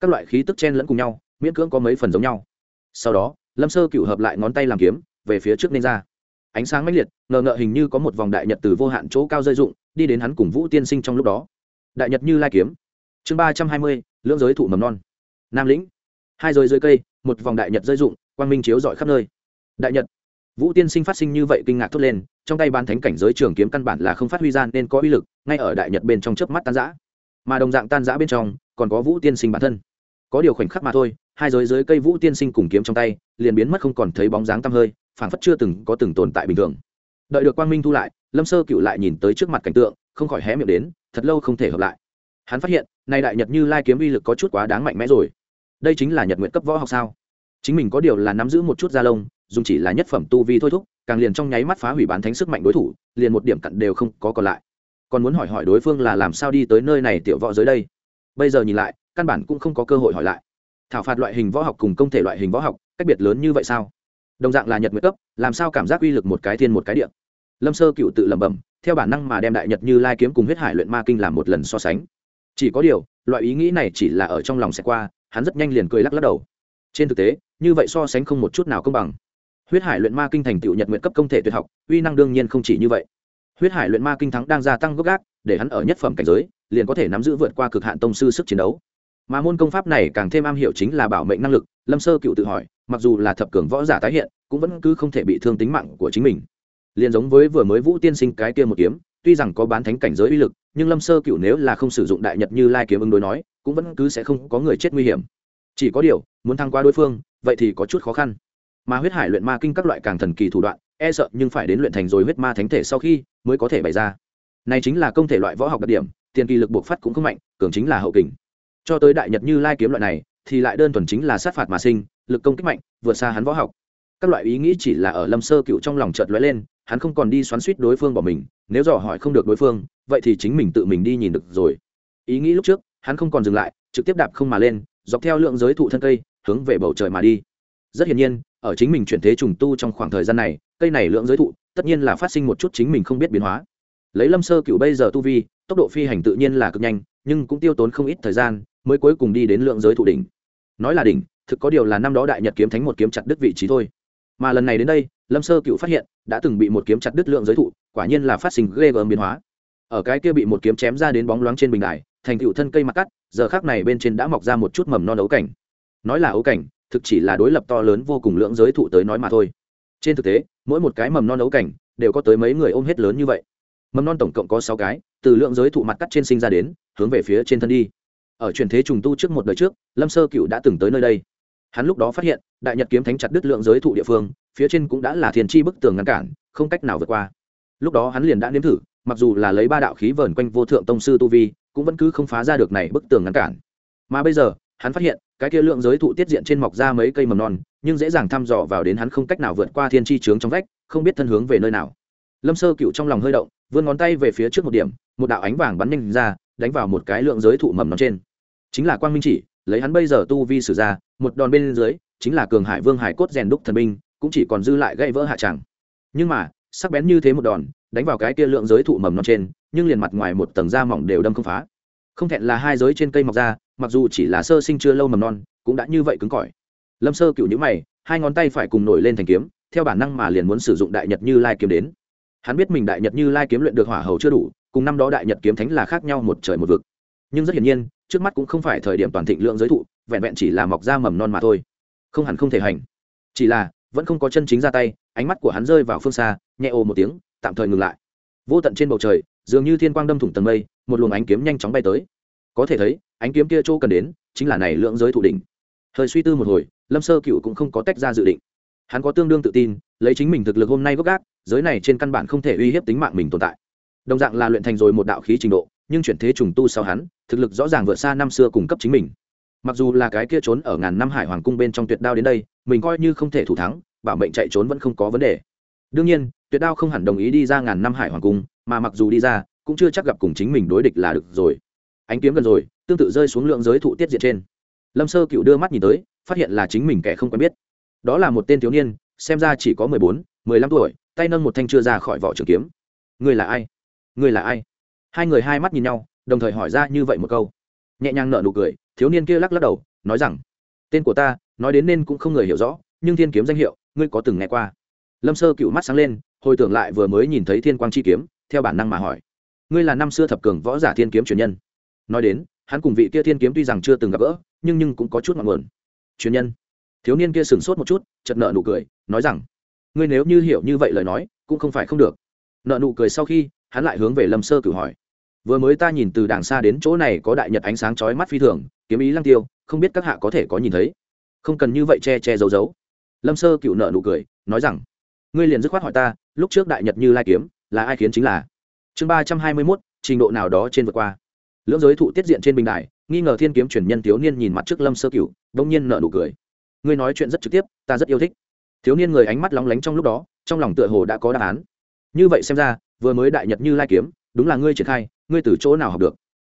Các loại khí tức chen lẫn cùng nhau, miễn cưỡng có mấy phần giống nhau. Sau đó, lâm sơ cựu hợp lại ngón tay làm kiếm, về phía trước nên ra. Ánh sáng mãnh liệt, ngờ ngợ hình như có một vòng đại nhật từ vô hạn chỗ cao rơi dụng, đi đến hắn cùng vũ tiên sinh trong lúc đó. Đại nhật như lai kiếm. Chương ba trăm hai mươi, lưỡng giới thụ mầm non. Nam lĩnh. Hai rơi dưới cây, một vòng đại nhật rơi dụng, quang minh chiếu rọi khắp nơi đại nhật. Vũ tiên sinh phát sinh như vậy kinh ngạc thốt lên, trong tay ban thánh cảnh giới trường kiếm căn bản là không phát huy ra nên có uy lực, ngay ở đại nhật bên trong chớp mắt tan giã mà đồng dạng tan giã bên trong, còn có vũ tiên sinh bản thân. Có điều khoảnh khắc mà thôi, hai giới dưới cây vũ tiên sinh cùng kiếm trong tay, liền biến mất không còn thấy bóng dáng tăm hơi, phảng phất chưa từng có từng tồn tại bình thường. Đợi được quang minh thu lại, lâm sơ cựu lại nhìn tới trước mặt cảnh tượng, không khỏi hé miệng đến, thật lâu không thể hợp lại. Hắn phát hiện, nay đại nhật như lai kiếm uy lực có chút quá đáng mạnh mẽ rồi. Đây chính là nhật nguyện cấp võ học sao? Chính mình có điều là nắm giữ một chút da lông dùng chỉ là nhất phẩm tu vi thôi thúc, càng liền trong nháy mắt phá hủy bán thánh sức mạnh đối thủ, liền một điểm cặn đều không có còn lại. Còn muốn hỏi hỏi đối phương là làm sao đi tới nơi này tiểu võ dưới đây? Bây giờ nhìn lại, căn bản cũng không có cơ hội hỏi lại. Thảo phạt loại hình võ học cùng công thể loại hình võ học, cách biệt lớn như vậy sao? Đồng dạng là nhật nguyệt cấp, làm sao cảm giác uy lực một cái thiên một cái điện lâm sơ cựu tự lẩm bẩm, theo bản năng mà đem đại nhật như lai kiếm cùng huyết hải luyện ma kinh làm một lần so sánh. Chỉ có điều, loại ý nghĩ này chỉ là ở trong lòng sẽ qua, hắn rất nhanh liền cười lắc lắc đầu. Trên thực tế, như vậy so sánh không một chút nào công bằng huyết hải luyện ma kinh thành tựu nhật nguyện cấp công thể tuyệt học, uy năng đương nhiên không chỉ như vậy. Huyết hải luyện ma kinh thắng đang gia tăng gốc gác, để hắn ở nhất phẩm cảnh giới, liền có thể nắm giữ vượt qua cực hạn tông sư sức chiến đấu. Mà môn công pháp này càng thêm am hiểu chính là bảo mệnh năng lực, lâm sơ cựu tự hỏi, mặc dù là thập cường võ giả tái hiện, cũng vẫn cứ không thể bị thương tính mạng của chính mình. Liền giống với vừa mới vũ tiên sinh cái kia một kiếm, tuy rằng có bán thánh cảnh giới uy lực, nhưng lâm sơ cựu nếu là không sử dụng đại nhật như lai kiếm ứng đối nói, cũng vẫn cứ sẽ không có người chết nguy hiểm. Chỉ có điều, muốn thăng qua đối phương, vậy thì có chút khó khăn mà huyết hải luyện ma kinh các loại càng thần kỳ thủ đoạn e sợ nhưng phải đến luyện thành rồi huyết ma thánh thể sau khi mới có thể bày ra. Này chính là công thể loại võ học đặc điểm, tiền kỳ lực buộc phát cũng không mạnh, cường chính là hậu kình. Cho tới đại nhật như lai kiếm loại này, thì lại đơn thuần chính là sát phạt mà sinh, lực công kích mạnh, vượt xa hắn võ học. Các loại ý nghĩ chỉ là ở lâm sơ cựu trong lòng chợt lóe lên, hắn không còn đi xoắn suýt đối phương bỏ mình, nếu dò hỏi không được đối phương, vậy thì chính mình tự mình đi nhìn được rồi. Ý nghĩ lúc trước, hắn không còn dừng lại, trực tiếp đạp không mà lên, dọc theo lượng giới thụ thân cây, hướng về bầu trời mà đi. Rất hiển nhiên ở chính mình chuyển thế trùng tu trong khoảng thời gian này, cây này lượng giới thụ, tất nhiên là phát sinh một chút chính mình không biết biến hóa. Lấy lâm sơ cựu bây giờ tu vi, tốc độ phi hành tự nhiên là cực nhanh, nhưng cũng tiêu tốn không ít thời gian, mới cuối cùng đi đến lượng giới thụ đỉnh. Nói là đỉnh, thực có điều là năm đó đại nhật kiếm thánh một kiếm chặt đứt vị trí thôi. Mà lần này đến đây, lâm sơ cựu phát hiện, đã từng bị một kiếm chặt đứt lượng giới thụ, quả nhiên là phát sinh ghê gớm biến hóa. Ở cái kia bị một kiếm chém ra đến bóng loáng trên bình đài, thành cựu thân cây mặt cắt, giờ khác này bên trên đã mọc ra một chút mầm non ấu cảnh. Nói là ấu cảnh thực chỉ là đối lập to lớn vô cùng lượng giới thụ tới nói mà thôi. Trên thực tế, mỗi một cái mầm non ấu cảnh đều có tới mấy người ôm hết lớn như vậy. Mầm non tổng cộng có sáu cái, từ lượng giới thụ mặt cắt trên sinh ra đến, hướng về phía trên thân đi. Ở truyền thế trùng tu trước một đời trước, lâm sơ cựu đã từng tới nơi đây. Hắn lúc đó phát hiện, đại nhật kiếm thánh chặt đứt lượng giới thụ địa phương, phía trên cũng đã là thiền chi bức tường ngăn cản, không cách nào vượt qua. Lúc đó hắn liền đã nếm thử, mặc dù là lấy ba đạo khí vờn quanh vô thượng tông sư tu vi, cũng vẫn cứ không phá ra được này bức tường ngăn cản. Mà bây giờ, hắn phát hiện cái kia lượng giới thụ tiết diện trên mọc ra mấy cây mầm non, nhưng dễ dàng thăm dò vào đến hắn không cách nào vượt qua thiên chi trướng trong vách, không biết thân hướng về nơi nào. Lâm sơ cựu trong lòng hơi động, vươn ngón tay về phía trước một điểm, một đạo ánh vàng bắn nhanh ra, đánh vào một cái lượng giới thụ mầm non trên. Chính là quang minh chỉ, lấy hắn bây giờ tu vi sử ra, một đòn bên dưới, chính là cường hải vương hải cốt rèn đúc thần binh, cũng chỉ còn dư lại gãy vỡ hạ tràng. Nhưng mà, sắc bén như thế một đòn, đánh vào cái kia lượng giới thụ mầm non trên, nhưng liền mặt ngoài một tầng da mỏng đều đâm không phá. Không thẹn là hai giới trên cây mọc ra mặc dù chỉ là sơ sinh chưa lâu mầm non, cũng đã như vậy cứng cỏi. Lâm sơ cựu nhữ mày, hai ngón tay phải cùng nổi lên thành kiếm, theo bản năng mà liền muốn sử dụng đại nhật như lai kiếm đến. Hắn biết mình đại nhật như lai kiếm luyện được hỏa hầu chưa đủ, cùng năm đó đại nhật kiếm thánh là khác nhau một trời một vực. Nhưng rất hiển nhiên, trước mắt cũng không phải thời điểm toàn thịnh lượng giới thụ, vẹn vẹn chỉ là mọc ra mầm non mà thôi. Không hẳn không thể hành. Chỉ là, vẫn không có chân chính ra tay, ánh mắt của hắn rơi vào phương xa, nhẹ ồ một tiếng, tạm thời ngừng lại. Vô tận trên bầu trời, dường như thiên quang đâm thủng tầng mây, một luồng ánh kiếm nhanh chóng bay tới có thể thấy, ánh kiếm kia chỗ cần đến, chính là này lượng giới thủ đỉnh. Hơi suy tư một hồi, lâm sơ cựu cũng không có tách ra dự định. Hắn có tương đương tự tin, lấy chính mình thực lực hôm nay gốc gác, giới này trên căn bản không thể uy hiếp tính mạng mình tồn tại. Đồng dạng là luyện thành rồi một đạo khí trình độ, nhưng chuyển thế trùng tu sau hắn, thực lực rõ ràng vượt xa năm xưa cung cấp chính mình. Mặc dù là cái kia trốn ở ngàn năm hải hoàng cung bên trong tuyệt đao đến đây, mình coi như không thể thủ thắng, bảo mệnh chạy trốn vẫn không có vấn đề. Đương nhiên, tuyệt đao không hẳn đồng ý đi ra ngàn năm hải hoàng cung, mà mặc dù đi ra, cũng chưa chắc gặp cùng chính mình đối địch là được rồi ánh kiếm gần rồi, tương tự rơi xuống lượng giới thụ tiết diện trên. Lâm sơ cựu đưa mắt nhìn tới, phát hiện là chính mình kẻ không quen biết. Đó là một tên thiếu niên, xem ra chỉ có mười bốn, mười lăm tuổi, tay nâng một thanh chưa ra khỏi vỏ trường kiếm. Người là ai? Người là ai? Hai người hai mắt nhìn nhau, đồng thời hỏi ra như vậy một câu. Nhẹ nhàng nở nụ cười, thiếu niên kia lắc lắc đầu, nói rằng, tên của ta, nói đến nên cũng không người hiểu rõ, nhưng thiên kiếm danh hiệu, ngươi có từng nghe qua? Lâm sơ cựu mắt sáng lên, hồi tưởng lại vừa mới nhìn thấy thiên quang chi kiếm, theo bản năng mà hỏi, ngươi là năm xưa thập cường võ giả thiên kiếm truyền nhân? Nói đến, hắn cùng vị kia thiên kiếm tuy rằng chưa từng gặp gỡ, nhưng nhưng cũng có chút ngọn nguồn. Truyền nhân. Thiếu niên kia sửng sốt một chút chật nợ nụ cười, nói rằng, ngươi nếu như hiểu như vậy lời nói, cũng không phải không được. Nợ nụ cười sau khi, hắn lại hướng về lâm sơ cửu hỏi, vừa mới ta nhìn từ đàng xa đến chỗ này có đại nhật ánh sáng chói mắt phi thường, kiếm ý lăng tiêu, không biết các hạ có thể có nhìn thấy? Không cần như vậy che che giấu giấu. Lâm sơ cựu nợ nụ cười, nói rằng, ngươi liền dứt khoát hỏi ta, lúc trước đại nhật như lai kiếm, là ai khiến chính là? Chương ba trăm hai mươi mốt, trình độ nào đó trên vượt qua lưỡng giới thụ tiết diện trên bình đài, nghi ngờ thiên kiếm truyền nhân thiếu niên nhìn mặt trước lâm sơ cựu đông nhiên nợ nụ cười. Ngươi nói chuyện rất trực tiếp, ta rất yêu thích. Thiếu niên người ánh mắt lóng lánh trong lúc đó, trong lòng tựa hồ đã có đáp án. Như vậy xem ra, vừa mới đại nhật như lai kiếm, đúng là ngươi triển khai, ngươi từ chỗ nào học được?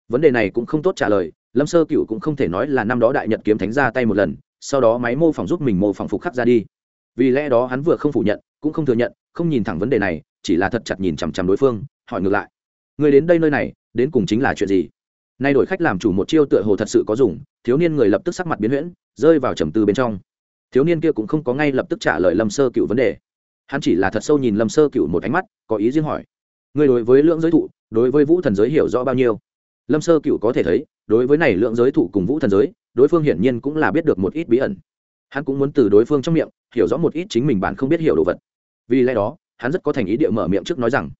Vấn đề này cũng không tốt trả lời, lâm sơ cựu cũng không thể nói là năm đó đại nhật kiếm thánh ra tay một lần, sau đó máy mô phỏng giúp mình mô phỏng phục khắc ra đi. Vì lẽ đó hắn vừa không phủ nhận, cũng không thừa nhận, không nhìn thẳng vấn đề này, chỉ là thật chặt nhìn chằm chằm đối phương, hỏi ngược lại. Người đến đây nơi này đến cùng chính là chuyện gì? Nay đổi khách làm chủ một chiêu tựa hồ thật sự có dùng, thiếu niên người lập tức sắc mặt biến huyễn, rơi vào trầm tư bên trong. Thiếu niên kia cũng không có ngay lập tức trả lời lâm sơ cựu vấn đề. Hắn chỉ là thật sâu nhìn lâm sơ cựu một ánh mắt, có ý riêng hỏi. Người đối với lưỡng giới thụ, đối với vũ thần giới hiểu rõ bao nhiêu? Lâm sơ cựu có thể thấy, đối với này lượng giới thụ cùng vũ thần giới, đối phương hiển nhiên cũng là biết được một ít bí ẩn. Hắn cũng muốn từ đối phương trong miệng, hiểu rõ một ít chính mình bản không biết hiểu đồ vật. Vì lẽ đó, hắn rất có thành ý địa mở miệng trước nói rằng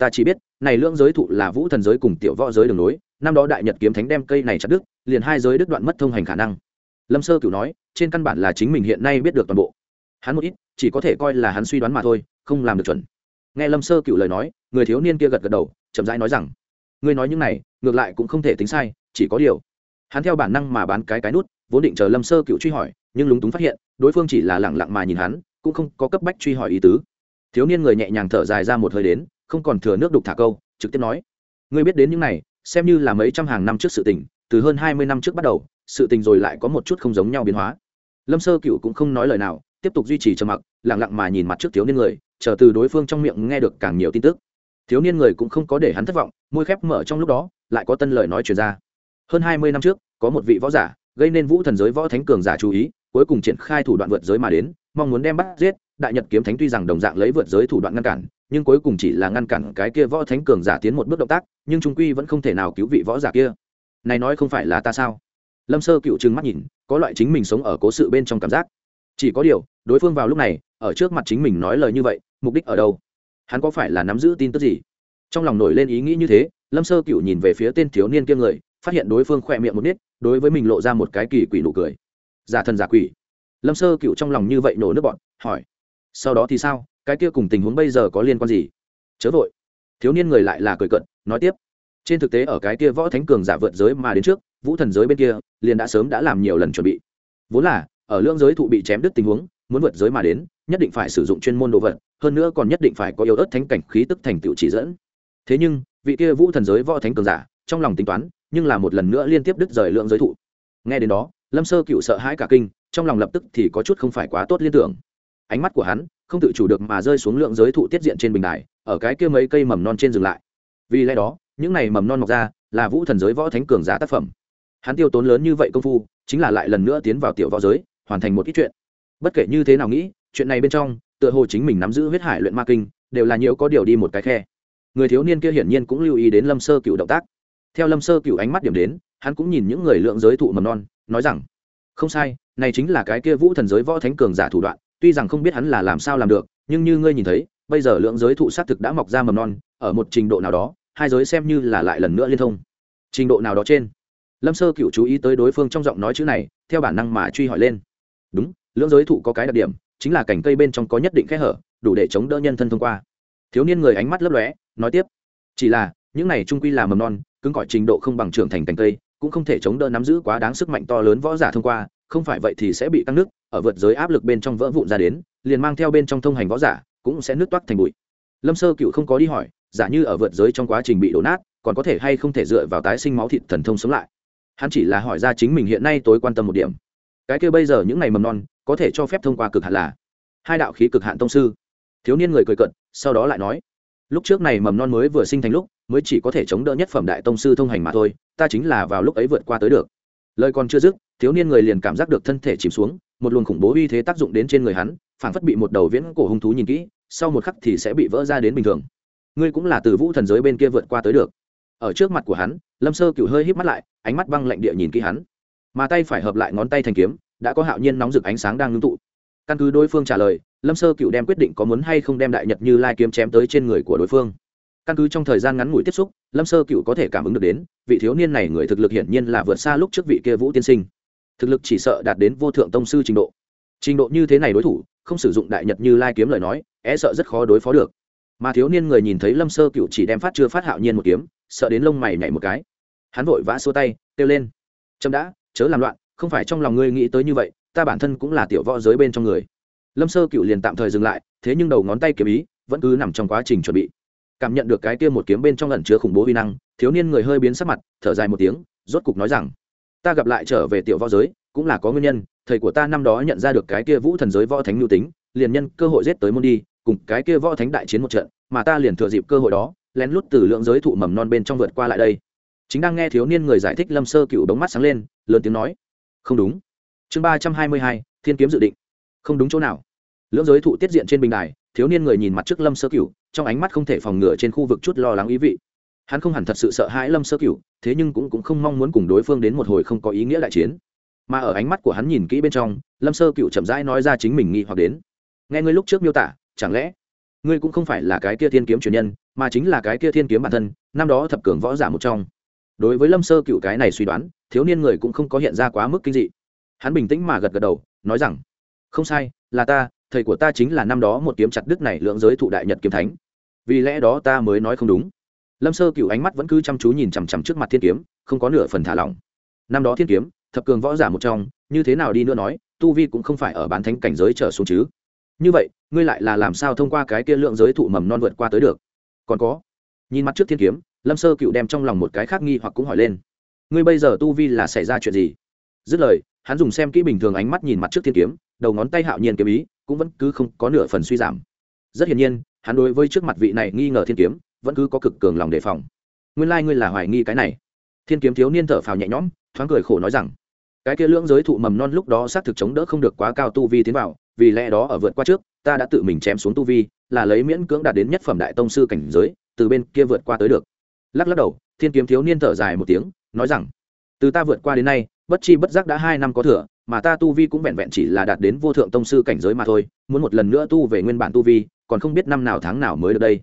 ta chỉ biết, này lưỡng giới thụ là vũ thần giới cùng tiểu võ giới đường nối, năm đó đại nhật kiếm thánh đem cây này chặt đứt, liền hai giới đứt đoạn mất thông hành khả năng. Lâm sơ cửu nói, trên căn bản là chính mình hiện nay biết được toàn bộ. Hắn một ít, chỉ có thể coi là hắn suy đoán mà thôi, không làm được chuẩn. Nghe lâm sơ cửu lời nói, người thiếu niên kia gật gật đầu, chậm rãi nói rằng, ngươi nói những này, ngược lại cũng không thể tính sai, chỉ có điều. Hắn theo bản năng mà bán cái cái nút, vốn định chờ lâm sơ cựu truy hỏi, nhưng lúng túng phát hiện, đối phương chỉ là lẳng lặng mà nhìn hắn, cũng không có cấp bách truy hỏi ý tứ. Thiếu niên người nhẹ nhàng thở dài ra một hơi đến không còn thừa nước đục thả câu, trực tiếp nói. Ngươi biết đến những này, xem như là mấy trăm hàng năm trước sự tình, từ hơn hai mươi năm trước bắt đầu, sự tình rồi lại có một chút không giống nhau biến hóa. Lâm sơ cựu cũng không nói lời nào, tiếp tục duy trì trầm mặc lẳng lặng mà nhìn mặt trước thiếu niên người, chờ từ đối phương trong miệng nghe được càng nhiều tin tức. Thiếu niên người cũng không có để hắn thất vọng, môi khép mở trong lúc đó, lại có tân lời nói chuyển ra. Hơn hai mươi năm trước, có một vị võ giả, gây nên vũ thần giới võ thánh cường giả chú ý, cuối cùng triển khai thủ đoạn vượt giới mà đến, mong muốn đem bắt giết. Đại nhật kiếm thánh tuy rằng đồng dạng lấy vượt giới thủ đoạn ngăn cản nhưng cuối cùng chỉ là ngăn cản cái kia võ thánh cường giả tiến một bước động tác, nhưng trung quy vẫn không thể nào cứu vị võ giả kia. Này nói không phải là ta sao? Lâm sơ cựu trừng mắt nhìn, có loại chính mình sống ở cố sự bên trong cảm giác. Chỉ có điều, đối phương vào lúc này, ở trước mặt chính mình nói lời như vậy, mục đích ở đâu? Hắn có phải là nắm giữ tin tức gì? Trong lòng nổi lên ý nghĩ như thế, lâm sơ cựu nhìn về phía tên thiếu niên kia người, phát hiện đối phương khỏe miệng một nít, đối với mình lộ ra một cái kỳ quỷ nụ cười. Giả thần giả quỷ. Lâm sơ cựu trong lòng như vậy nổ nước bọn hỏi, sau đó thì sao? Cái kia cùng tình huống bây giờ có liên quan gì? Chớ vội. Thiếu niên người lại là cười cận nói tiếp. Trên thực tế ở cái kia võ thánh cường giả vượt giới mà đến trước, vũ thần giới bên kia, liền đã sớm đã làm nhiều lần chuẩn bị. Vốn là, ở lưỡng giới thụ bị chém đứt tình huống, muốn vượt giới mà đến, nhất định phải sử dụng chuyên môn đồ vật, hơn nữa còn nhất định phải có yếu ớt thánh cảnh khí tức thành tựu chỉ dẫn. Thế nhưng, vị kia vũ thần giới võ thánh cường giả, trong lòng tính toán, nhưng là một lần nữa liên tiếp đứt rời lượng giới thụ. Nghe đến đó, lâm sơ cựu sợ hãi cả kinh, trong lòng lập tức thì có chút không phải quá tốt liên tưởng. Ánh mắt của hắn không tự chủ được mà rơi xuống lượng giới thụ tiết diện trên bình đài, ở cái kia mấy cây mầm non trên dừng lại. Vì lẽ đó, những này mầm non mọc ra là vũ thần giới võ thánh cường giả tác phẩm. Hắn tiêu tốn lớn như vậy công phu, chính là lại lần nữa tiến vào tiểu võ giới, hoàn thành một ít chuyện. Bất kể như thế nào nghĩ, chuyện này bên trong, tựa hồ chính mình nắm giữ huyết hải luyện ma kinh, đều là nhiều có điều đi một cái khe. Người thiếu niên kia hiển nhiên cũng lưu ý đến lâm sơ cựu động tác. Theo lâm sơ cựu ánh mắt điểm đến, hắn cũng nhìn những người lượng giới thụ mầm non, nói rằng, không sai, này chính là cái kia vũ thần giới võ thánh cường giả thủ đoạn tuy rằng không biết hắn là làm sao làm được, nhưng như ngươi nhìn thấy, bây giờ lượng giới thụ xác thực đã mọc ra mầm non, ở một trình độ nào đó, hai giới xem như là lại lần nữa liên thông. Trình độ nào đó trên. Lâm sơ cựu chú ý tới đối phương trong giọng nói chữ này, theo bản năng mà truy hỏi lên. Đúng lưỡng giới thụ có cái đặc điểm, chính là cảnh cây bên trong có nhất định kẽ hở, đủ để chống đỡ nhân thân thông qua. Thiếu niên người ánh mắt lấp lóe, nói tiếp. Chỉ là, những này trung quy là mầm non, cứng cỏi trình độ không bằng trưởng thành cành cây, cũng không thể chống đỡ nắm giữ quá đáng sức mạnh to lớn võ giả thông qua, không phải vậy thì sẽ bị tăng nước ở vượt giới áp lực bên trong vỡ vụn ra đến, liền mang theo bên trong thông hành võ giả, cũng sẽ nước toát thành bụi. Lâm sơ cựu không có đi hỏi, giả như ở vượt giới trong quá trình bị đổ nát, còn có thể hay không thể dựa vào tái sinh máu thịt thần thông sống lại? Hắn chỉ là hỏi ra chính mình hiện nay tối quan tâm một điểm. Cái kia bây giờ những ngày mầm non, có thể cho phép thông qua cực hạn là hai đạo khí cực hạn tông sư. Thiếu niên người cười cận sau đó lại nói, lúc trước này mầm non mới vừa sinh thành lúc, mới chỉ có thể chống đỡ nhất phẩm đại tông sư thông hành mà thôi, ta chính là vào lúc ấy vượt qua tới được. Lời còn chưa dứt, thiếu niên người liền cảm giác được thân thể chìm xuống một luồng khủng bố uy thế tác dụng đến trên người hắn, phảng phất bị một đầu viễn cổ hung thú nhìn kỹ, sau một khắc thì sẽ bị vỡ ra đến bình thường. Ngươi cũng là từ vũ thần giới bên kia vượt qua tới được. Ở trước mặt của hắn, lâm sơ cựu hơi híp mắt lại, ánh mắt băng lạnh địa nhìn kỹ hắn. Mà tay phải hợp lại ngón tay thành kiếm, đã có hạo nhiên nóng rực ánh sáng đang ngưng tụ. Căn cứ đối phương trả lời, lâm sơ cựu đem quyết định có muốn hay không đem đại nhật như lai kiếm chém tới trên người của đối phương. Căn cứ trong thời gian ngắn ngủi tiếp xúc, lâm sơ cựu có thể cảm ứng được đến, vị thiếu niên này người thực lực hiển nhiên là vượt xa lúc trước vị kia vũ tiên sinh thực lực chỉ sợ đạt đến vô thượng tông sư trình độ. Trình độ như thế này đối thủ, không sử dụng đại nhật như lai kiếm lời nói é sợ rất khó đối phó được. Mà thiếu niên người nhìn thấy lâm sơ cựu chỉ đem phát chưa phát hạo nhiên một kiếm, sợ đến lông mày nhảy một cái. Hắn vội vã xua tay, kêu lên. Trâm đã, chớ làm loạn, không phải trong lòng ngươi nghĩ tới như vậy, ta bản thân cũng là tiểu võ giới bên trong người. Lâm sơ cựu liền tạm thời dừng lại, thế nhưng đầu ngón tay kiếm ý vẫn cứ nằm trong quá trình chuẩn bị. Cảm nhận được cái kia một kiếm bên trong lần chứa khủng bố vi năng, thiếu niên người hơi biến sắc mặt, thở dài một tiếng, rốt cục nói rằng ta gặp lại trở về tiểu võ giới, cũng là có nguyên nhân, thầy của ta năm đó nhận ra được cái kia vũ thần giới võ thánh nhu tính, liền nhân cơ hội giết tới môn đi, cùng cái kia võ thánh đại chiến một trận, mà ta liền thừa dịp cơ hội đó, lén lút từ lượng giới thụ mầm non bên trong vượt qua lại đây. Chính đang nghe thiếu niên người giải thích lâm sơ cựu đống mắt sáng lên, lớn tiếng nói, không đúng. Chương ba trăm hai mươi hai, thiên kiếm dự định. Không đúng chỗ nào. Lưỡng giới thụ tiết diện trên bình đài, thiếu niên người nhìn mặt trước lâm sơ cửu trong ánh mắt không thể phòng ngừa trên khu vực chút lo lắng ý vị hắn không hẳn thật sự sợ hãi lâm sơ cửu thế nhưng cũng, cũng không mong muốn cùng đối phương đến một hồi không có ý nghĩa đại chiến. Mà ở ánh mắt của hắn nhìn kỹ bên trong lâm sơ cửu chậm rãi nói ra chính mình nghi hoặc đến. Nghe ngươi lúc trước miêu tả chẳng lẽ ngươi cũng không phải là cái kia thiên kiếm truyền nhân mà chính là cái kia thiên kiếm bản thân năm đó thập cường võ giả một trong. Đối với lâm sơ cựu cái này suy đoán thiếu niên người cũng không có hiện ra quá mức kinh dị. Hắn bình tĩnh mà gật gật đầu nói rằng không sai là ta thầy của ta chính là năm đó một kiếm chặt đức này lượng giới thụ đại nhật kiếm thánh. Vì lẽ đó ta mới nói không đúng lâm sơ cựu ánh mắt vẫn cứ chăm chú nhìn chằm chằm trước mặt thiên kiếm, không có nửa phần thả lỏng. Năm đó thiên kiếm, thập cường võ giả một trong, như thế nào đi nữa nói, tu vi cũng không phải ở bán thánh cảnh giới trở xuống chứ. Như vậy, ngươi lại là làm sao thông qua cái kia lượng giới thụ mầm non vượt qua tới được? Còn có, nhìn mặt trước thiên kiếm, lâm sơ cựu đem trong lòng một cái khác nghi hoặc cũng hỏi lên. Ngươi bây giờ tu vi là xảy ra chuyện gì? Dứt lời, hắn dùng xem kỹ bình thường ánh mắt nhìn mặt trước thiên kiếm, đầu ngón tay hạo nhiên kiếm ý, cũng vẫn cứ không có nửa phần suy giảm. Rất hiển nhiên, hắn đối với trước mặt vị này nghi ngờ thiên kiếm vẫn cứ có cực cường lòng đề phòng. Nguyên lai、like、ngươi là hoài nghi cái này. Thiên kiếm thiếu niên thở phào nhẹ nhõm, thoáng cười khổ nói rằng, cái kia lưỡng giới thụ mầm non lúc đó xác thực chống đỡ không được quá cao tu vi tiến vào, vì lẽ đó ở vượt qua trước, ta đã tự mình chém xuống tu vi, là lấy miễn cưỡng đạt đến nhất phẩm đại tông sư cảnh giới, từ bên kia vượt qua tới được. Lắc lắc đầu, thiên kiếm thiếu niên thở dài một tiếng, nói rằng, từ ta vượt qua đến nay, bất chi bất giác đã hai năm có thừa, mà ta tu vi cũng vẹn vẹn chỉ là đạt đến vô thượng tông sư cảnh giới mà thôi, muốn một lần nữa tu về nguyên bản tu vi, còn không biết năm nào tháng nào mới được đây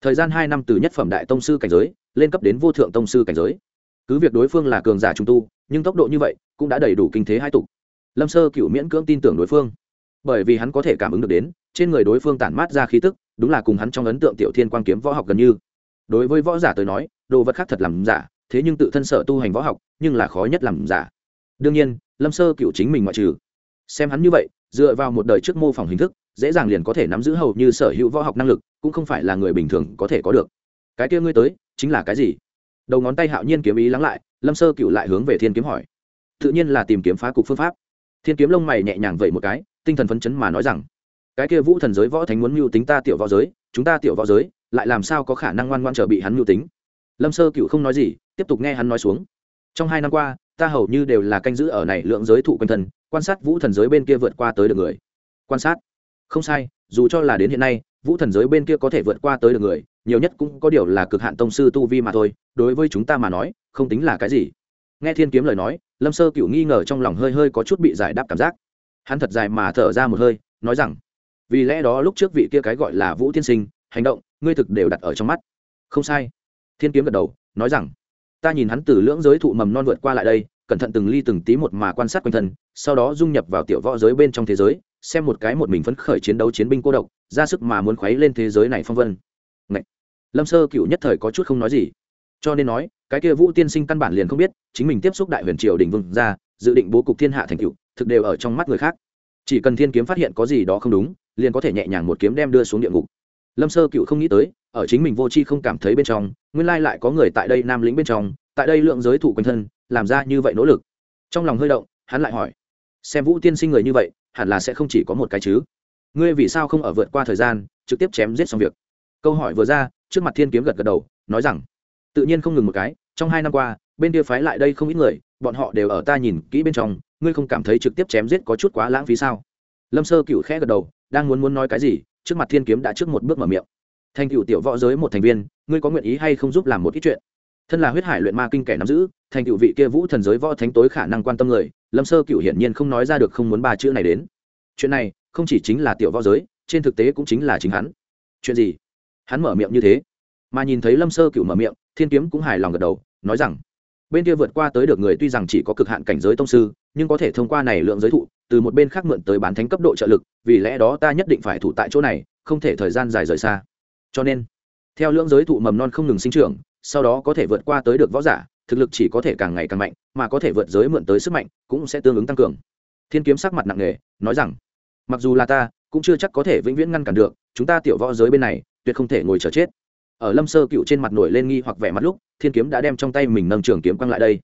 thời gian hai năm từ nhất phẩm đại tông sư cảnh giới, lên cấp đến vô thượng tông sư cảnh giới. Cứ việc đối phương là cường giả trung tu, nhưng tốc độ như vậy cũng đã đầy đủ kinh thế hai tục. Lâm sơ cựu miễn cưỡng tin tưởng đối phương. Bởi vì hắn có thể cảm ứng được đến, trên người đối phương tản mát ra khí tức, đúng là cùng hắn trong ấn tượng tiểu thiên quan kiếm võ học gần như. Đối với võ giả tới nói, đồ vật khác thật làm giả, thế nhưng tự thân sở tu hành võ học, nhưng là khó nhất làm giả. Đương nhiên, lâm sơ cựu chính mình ngoại trừ. Xem hắn như vậy, dựa vào một đời trước mô phỏng hình thức, dễ dàng liền có thể nắm giữ hầu như sở hữu võ học năng lực cũng không phải là người bình thường có thể có được. Cái kia ngươi tới, chính là cái gì? Đầu ngón tay hạo nhiên kiếm ý lắng lại, lâm sơ cựu lại hướng về thiên kiếm hỏi. Tự nhiên là tìm kiếm phá cục phương pháp. Thiên kiếm lông mày nhẹ nhàng vậy một cái, tinh thần phấn chấn mà nói rằng, cái kia vũ thần giới võ thánh muốn mưu tính ta tiểu võ giới, chúng ta tiểu võ giới, lại làm sao có khả năng ngoan ngoan trở bị hắn mưu tính? Lâm sơ cựu không nói gì, tiếp tục nghe hắn nói xuống. Trong hai năm qua, ta hầu như đều là canh giữ ở này lượng giới thụ quanh thân, quan sát vũ thần giới bên kia vượt qua tới được người. Quan sát? Không sai, dù cho là đến hiện nay vũ thần giới bên kia có thể vượt qua tới được người, nhiều nhất cũng có điều là cực hạn tông sư tu vi mà thôi, đối với chúng ta mà nói, không tính là cái gì. Nghe thiên kiếm lời nói, lâm sơ cựu nghi ngờ trong lòng hơi hơi có chút bị giải đáp cảm giác. Hắn thật dài mà thở ra một hơi, nói rằng, vì lẽ đó lúc trước vị kia cái gọi là vũ tiên sinh, hành động, ngươi thực đều đặt ở trong mắt. Không sai. Thiên kiếm gật đầu, nói rằng, ta nhìn hắn từ lưỡng giới thụ mầm non vượt qua lại đây, cẩn thận từng ly từng tí một mà quan sát quanh thân, sau đó dung nhập vào tiểu võ giới bên trong thế giới xem một cái một mình phấn khởi chiến đấu chiến binh cô độc, ra sức mà muốn khuấy lên thế giới này phong vân. Ngậy! lâm sơ cựu nhất thời có chút không nói gì. Cho nên nói, cái kia vũ tiên sinh căn bản liền không biết, chính mình tiếp xúc đại huyền triều đình vương ra dự định bố cục thiên hạ thành cựu thực đều ở trong mắt người khác. Chỉ cần thiên kiếm phát hiện có gì đó không đúng, liền có thể nhẹ nhàng một kiếm đem đưa xuống địa ngục. Lâm sơ cựu không nghĩ tới, ở chính mình vô c h i không cảm thấy bên trong, nguyên lai lại có người tại đây nam lĩnh bên trong, tại đây lượng giới thủ quanh thân, làm ra như vậy nỗ lực. Trong lòng hơi động, hắn lại hỏi, xem vũ tiên sinh người như vậy hẳn là sẽ không chỉ có một cái chứ. Ngươi vì sao không ở vượt qua thời gian, trực tiếp chém giết xong việc? Câu hỏi vừa ra, trước mặt thiên kiếm gật gật đầu, nói rằng, tự nhiên không ngừng một cái, trong hai năm qua, bên kia phái lại đây không ít người, bọn họ đều ở ta nhìn kỹ bên trong, ngươi không cảm thấy trực tiếp chém giết có chút quá lãng phí sao? Lâm sơ cựu khẽ gật đầu, đang muốn muốn nói cái gì, trước mặt thiên kiếm đã trước một bước mở miệng. Thành cựu tiểu võ giới một thành viên, ngươi có nguyện ý hay không giúp làm một ít chuyện? Thân là huyết hải luyện ma kinh kẻ nắm giữ, thành cựu vị kia vũ thần giới võ thánh tối khả năng quan tâm người, lâm sơ cựu hiển nhiên không nói ra được không muốn ba chữ này đến. Chuyện này, không chỉ chính là tiểu võ giới, trên thực tế cũng chính là chính hắn. Chuyện gì? Hắn mở miệng như thế. Mà nhìn thấy lâm sơ cựu mở miệng, thiên kiếm cũng hài lòng gật đầu, nói rằng, bên kia vượt qua tới được người tuy rằng chỉ có cực hạn cảnh giới tông sư, nhưng có thể thông qua này lượng giới thụ, từ một bên khác mượn tới bán thánh cấp độ trợ lực, vì lẽ đó ta nhất định phải thủ tại chỗ này, không thể thời gian dài rời xa. Cho nên, theo lượng giới thụ mầm non không ngừng sinh trưởng sau đó có thể vượt qua tới được võ giả, thực lực chỉ có thể càng ngày càng mạnh, mà có thể vượt giới mượn tới sức mạnh cũng sẽ tương ứng tăng cường. Thiên kiếm sắc mặt nặng nề, nói rằng, mặc dù là ta, cũng chưa chắc có thể vĩnh viễn ngăn cản được, chúng ta tiểu võ giới bên này, tuyệt không thể ngồi chờ chết. Ở lâm sơ cựu trên mặt nổi lên nghi hoặc vẻ mặt lúc, thiên kiếm đã đem trong tay mình nâng trường kiếm quăng lại đây.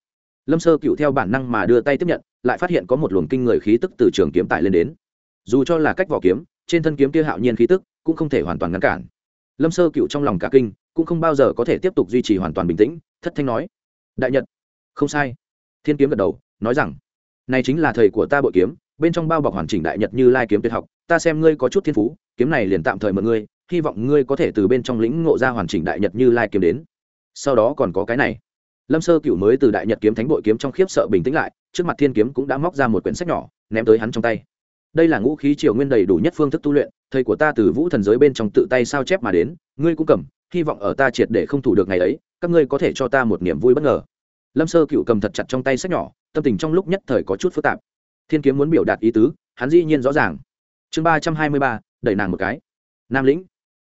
Lâm sơ cựu theo bản năng mà đưa tay tiếp nhận, lại phát hiện có một luồng kinh người khí tức từ trường kiếm tải lên đến. Dù cho là cách vỏ kiếm, trên thân kiếm kia hạo nhiên khí tức cũng không thể hoàn toàn ngăn cản. Lâm sơ cựu trong lòng cả kinh cũng không bao giờ có thể tiếp tục duy trì hoàn toàn bình tĩnh, thất thanh nói. Đại nhật. Không sai. Thiên kiếm gật đầu, nói rằng, này chính là thầy của ta bội kiếm, bên trong bao bọc hoàn chỉnh đại nhật như lai kiếm tuyệt học, ta xem ngươi có chút thiên phú, kiếm này liền tạm thời mượn ngươi, hy vọng ngươi có thể từ bên trong lĩnh ngộ ra hoàn chỉnh đại nhật như lai kiếm đến. Sau đó còn có cái này. Lâm sơ cựu mới từ đại nhật kiếm thánh bội kiếm trong khiếp sợ bình tĩnh lại, trước mặt thiên kiếm cũng đã móc ra một quyển sách nhỏ, ném tới hắn trong tay. Đây là ngũ khí triều nguyên đầy đủ nhất phương thức tu luyện, thầy của ta từ vũ thần giới bên trong tự tay sao chép mà đến, ngươi cũng cầm hy vọng ở ta triệt để không thủ được ngày ấy, các ngươi có thể cho ta một niềm vui bất ngờ. Lâm sơ cựu cầm thật chặt trong tay sách nhỏ, tâm tình trong lúc nhất thời có chút phức tạp. Thiên kiếm muốn biểu đạt ý tứ, hắn dĩ nhiên rõ ràng. Chương ba trăm hai mươi ba, đẩy nàng một cái. Nam lĩnh.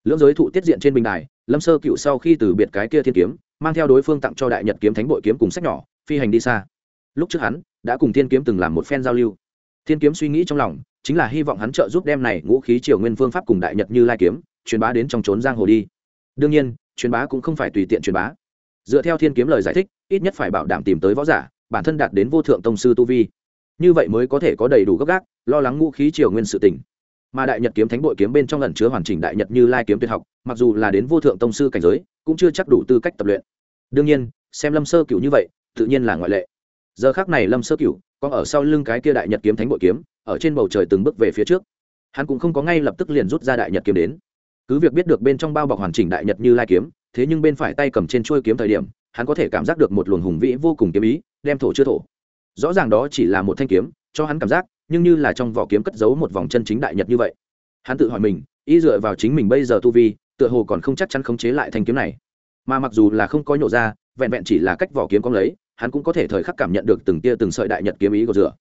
Lưỡng giới thụ tiết diện trên bình đài, lâm sơ cựu sau khi từ biệt cái kia thiên kiếm, mang theo đối phương tặng cho đại nhật kiếm thánh bội kiếm cùng sách nhỏ, phi hành đi xa. Lúc trước hắn đã cùng thiên kiếm từng làm một phen giao lưu. Thiên kiếm suy nghĩ trong lòng, chính là hy vọng hắn trợ giúp đem này ngũ khí triều nguyên phương pháp cùng đại nhật như lai kiếm, truyền bá đến trong trốn giang hồ đi đương nhiên, truyền bá cũng không phải tùy tiện truyền bá. Dựa theo thiên kiếm lời giải thích, ít nhất phải bảo đảm tìm tới võ giả, bản thân đạt đến vô thượng tông sư tu vi. Như vậy mới có thể có đầy đủ gấp gác, lo lắng ngũ khí triều nguyên sự tỉnh mà đại nhật kiếm thánh bội kiếm bên trong lần chứa hoàn chỉnh đại nhật như lai kiếm tuyệt học, mặc dù là đến vô thượng tông sư cảnh giới, cũng chưa chắc đủ tư cách tập luyện. Đương nhiên, xem lâm sơ cựu như vậy, tự nhiên là ngoại lệ. Giờ khác này lâm sơ cựu có ở sau lưng cái kia đại nhật kiếm thánh bội kiếm, ở trên bầu trời từng bước về phía trước. Hắn cũng không có ngay lập tức liền rút ra đại nhật kiếm đến cứ việc biết được bên trong bao bọc hoàn chỉnh đại nhật như lai kiếm, thế nhưng bên phải tay cầm trên chuôi kiếm thời điểm, hắn có thể cảm giác được một luồng hùng vĩ vô cùng kiếm ý, đem thổ chưa thổ. Rõ ràng đó chỉ là một thanh kiếm, cho hắn cảm giác, nhưng như là trong vỏ kiếm cất giấu một vòng chân chính đại nhật như vậy. Hắn tự hỏi mình, y dựa vào chính mình bây giờ tu vi, tựa hồ còn không chắc chắn khống chế lại thanh kiếm này. Mà mặc dù là không có nhổ ra, vẹn vẹn chỉ là cách vỏ kiếm cong lấy, hắn cũng có thể thời khắc cảm nhận được từng tia từng sợi đại nhật kiếm ý của rửa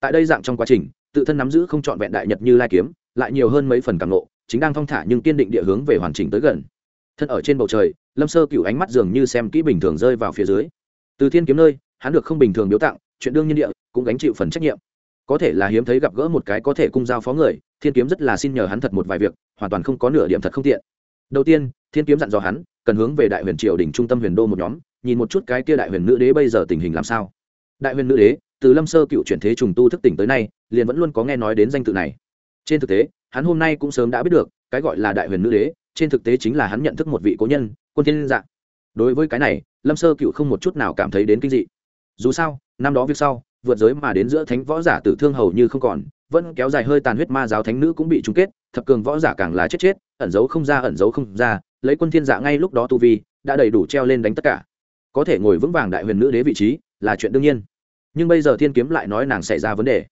tại đây dạng trong quá trình, tự thân nắm giữ không trọn vẹn đại nhật như lai kiếm, lại nhiều hơn mấy phần càng nộ chính đang thong thả nhưng kiên định địa hướng về hoàn chỉnh tới gần. Thân ở trên bầu trời, lâm sơ cựu ánh mắt dường như xem kỹ bình thường rơi vào phía dưới. Từ thiên kiếm nơi, hắn được không bình thường biếu tặng, chuyện đương nhiên địa, cũng gánh chịu phần trách nhiệm. Có thể là hiếm thấy gặp gỡ một cái có thể cung giao phó người, thiên kiếm rất là xin nhờ hắn thật một vài việc, hoàn toàn không có nửa điểm thật không tiện. Đầu tiên, thiên kiếm dặn dò hắn, cần hướng về đại huyền triều đỉnh trung tâm huyền đô một nhóm, nhìn một chút cái kia đại huyền nữ đế bây giờ tình hình làm sao. Đại huyền nữ đế, từ lâm sơ cựu chuyển thế trùng tu thức tỉnh tới nay, liền vẫn luôn có nghe nói đến danh tự này. Trên thực tế hắn hôm nay cũng sớm đã biết được, cái gọi là đại huyền nữ đế, trên thực tế chính là hắn nhận thức một vị cố nhân, quân thiên dạng. Đối với cái này, lâm sơ cựu không một chút nào cảm thấy đến kinh dị. Dù sao, năm đó việc sau, vượt giới mà đến giữa thánh võ giả tử thương hầu như không còn, vẫn kéo dài hơi tàn huyết ma giáo thánh nữ cũng bị chung kết, thập cường võ giả càng là chết chết, ẩn giấu không ra, ẩn giấu không ra, lấy quân thiên dạ ngay lúc đó tu vi, đã đầy đủ treo lên đánh tất cả. Có thể ngồi vững vàng đại huyền nữ đế vị trí là chuyện đương nhiên. Nhưng bây giờ thiên kiếm lại nói nàng xảy ra vấn đề.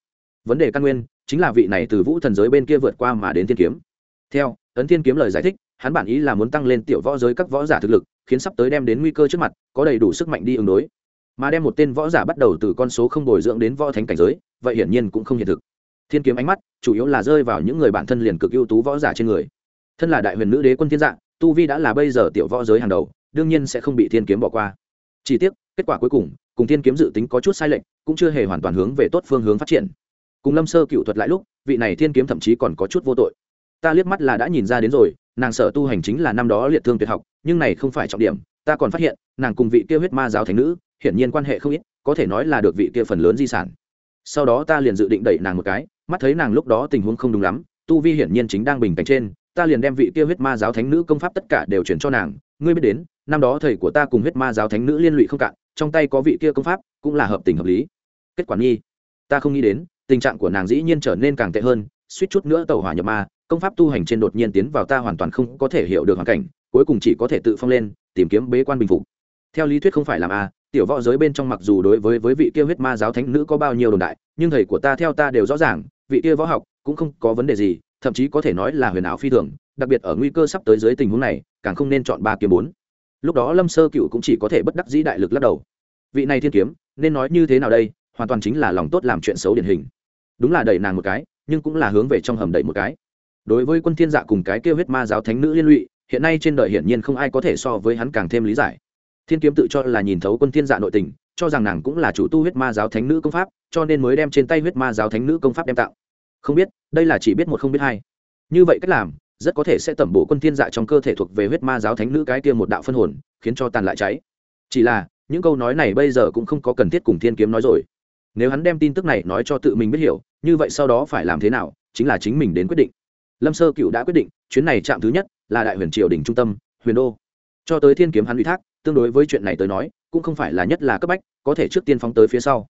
Vấn đề căn nguyên chính là vị này từ vũ thần giới bên kia vượt qua mà đến thiên kiếm. Theo, ấn thiên kiếm lời giải thích, hắn bản ý là muốn tăng lên tiểu võ giới các võ giả thực lực, khiến sắp tới đem đến nguy cơ trước mặt, có đầy đủ sức mạnh đi ứng đối. Mà đem một tên võ giả bắt đầu từ con số không bồi dưỡng đến võ thánh cảnh giới, vậy hiển nhiên cũng không hiện thực. Thiên kiếm ánh mắt, chủ yếu là rơi vào những người bản thân liền cực ưu tú võ giả trên người. Thân là đại huyền nữ đế quân thiên dạng tu vi đã là bây giờ tiểu võ giới hàng đầu, đương nhiên sẽ không bị thiên kiếm bỏ qua. Chỉ tiếc, kết quả cuối cùng cùng thiên kiếm dự tính có chút sai lệch, cũng chưa hề hoàn toàn hướng về tốt phương hướng phát triển cùng lâm sơ cựu thuật lại lúc, vị này thiên kiếm thậm chí còn có chút vô tội. Ta liếc mắt là đã nhìn ra đến rồi, nàng sở tu hành chính là năm đó liệt thương tuyệt học, nhưng này không phải trọng điểm, ta còn phát hiện, nàng cùng vị kia huyết ma giáo thành nữ, hiển nhiên quan hệ không ít, có thể nói là được vị kia phần lớn di sản. Sau đó ta liền dự định đẩy nàng một cái, mắt thấy nàng lúc đó tình huống không đúng lắm, tu vi hiển nhiên chính đang bình cảnh trên, ta liền đem vị kia huyết ma giáo thánh nữ công pháp tất cả đều chuyển cho nàng. Ngươi biết đến, năm đó thầy của ta cùng huyết ma giáo thánh nữ liên lụy không cạn, trong tay có vị kia công pháp cũng là hợp tình hợp lý. Kết quả nghi, ta không nghĩ đến tình trạng của nàng dĩ nhiên trở nên càng tệ hơn, suýt chút nữa tàu hỏa nhập ma, công pháp tu hành trên đột nhiên tiến vào ta hoàn toàn không có thể hiểu được hoàn cảnh, cuối cùng chỉ có thể tự phong lên, tìm kiếm bế quan bình phục. Theo lý thuyết không phải làm a, tiểu võ giới bên trong mặc dù đối với với vị kia huyết ma giáo thánh nữ có bao nhiêu đồn đại, nhưng thầy của ta theo ta đều rõ ràng, vị kia võ học cũng không có vấn đề gì, thậm chí có thể nói là huyền ảo phi thường, đặc biệt ở nguy cơ sắp tới dưới tình huống này, càng không nên chọn ba kiếm bốn. Lúc đó lâm sơ cựu cũng chỉ có thể bất đắc dĩ đại lực lắc đầu. Vị này thiên kiếm, nên nói như thế nào đây, hoàn toàn chính là lòng tốt làm chuyện xấu điển hình đúng là đẩy nàng một cái, nhưng cũng là hướng về trong hầm đẩy một cái. Đối với quân thiên dạ cùng cái kêu huyết ma giáo thánh nữ liên lụy, hiện nay trên đời hiển nhiên không ai có thể so với hắn càng thêm lý giải. Thiên kiếm tự cho là nhìn thấu quân thiên dạ nội tình, cho rằng nàng cũng là chủ tu huyết ma giáo thánh nữ công pháp, cho nên mới đem trên tay huyết ma giáo thánh nữ công pháp đem tạo không biết, đây là chỉ biết một không biết hai. Như vậy cách làm, rất có thể sẽ tẩm bổ quân thiên dạ trong cơ thể thuộc về huyết ma giáo thánh nữ cái kia một đạo phân hồn, khiến cho tàn lại cháy. Chỉ là, những câu nói này bây giờ cũng không có cần thiết cùng thiên kiếm nói rồi nếu hắn đem tin tức này nói cho tự mình biết hiểu, như vậy sau đó phải làm thế nào, chính là chính mình đến quyết định. Lâm sơ cựu đã quyết định, chuyến này chạm thứ nhất là đại huyền triều đình trung tâm, huyền đô. Cho tới thiên kiếm hắn ủy thác, tương đối với chuyện này tới nói, cũng không phải là nhất là cấp bách, có thể trước tiên phóng tới phía sau.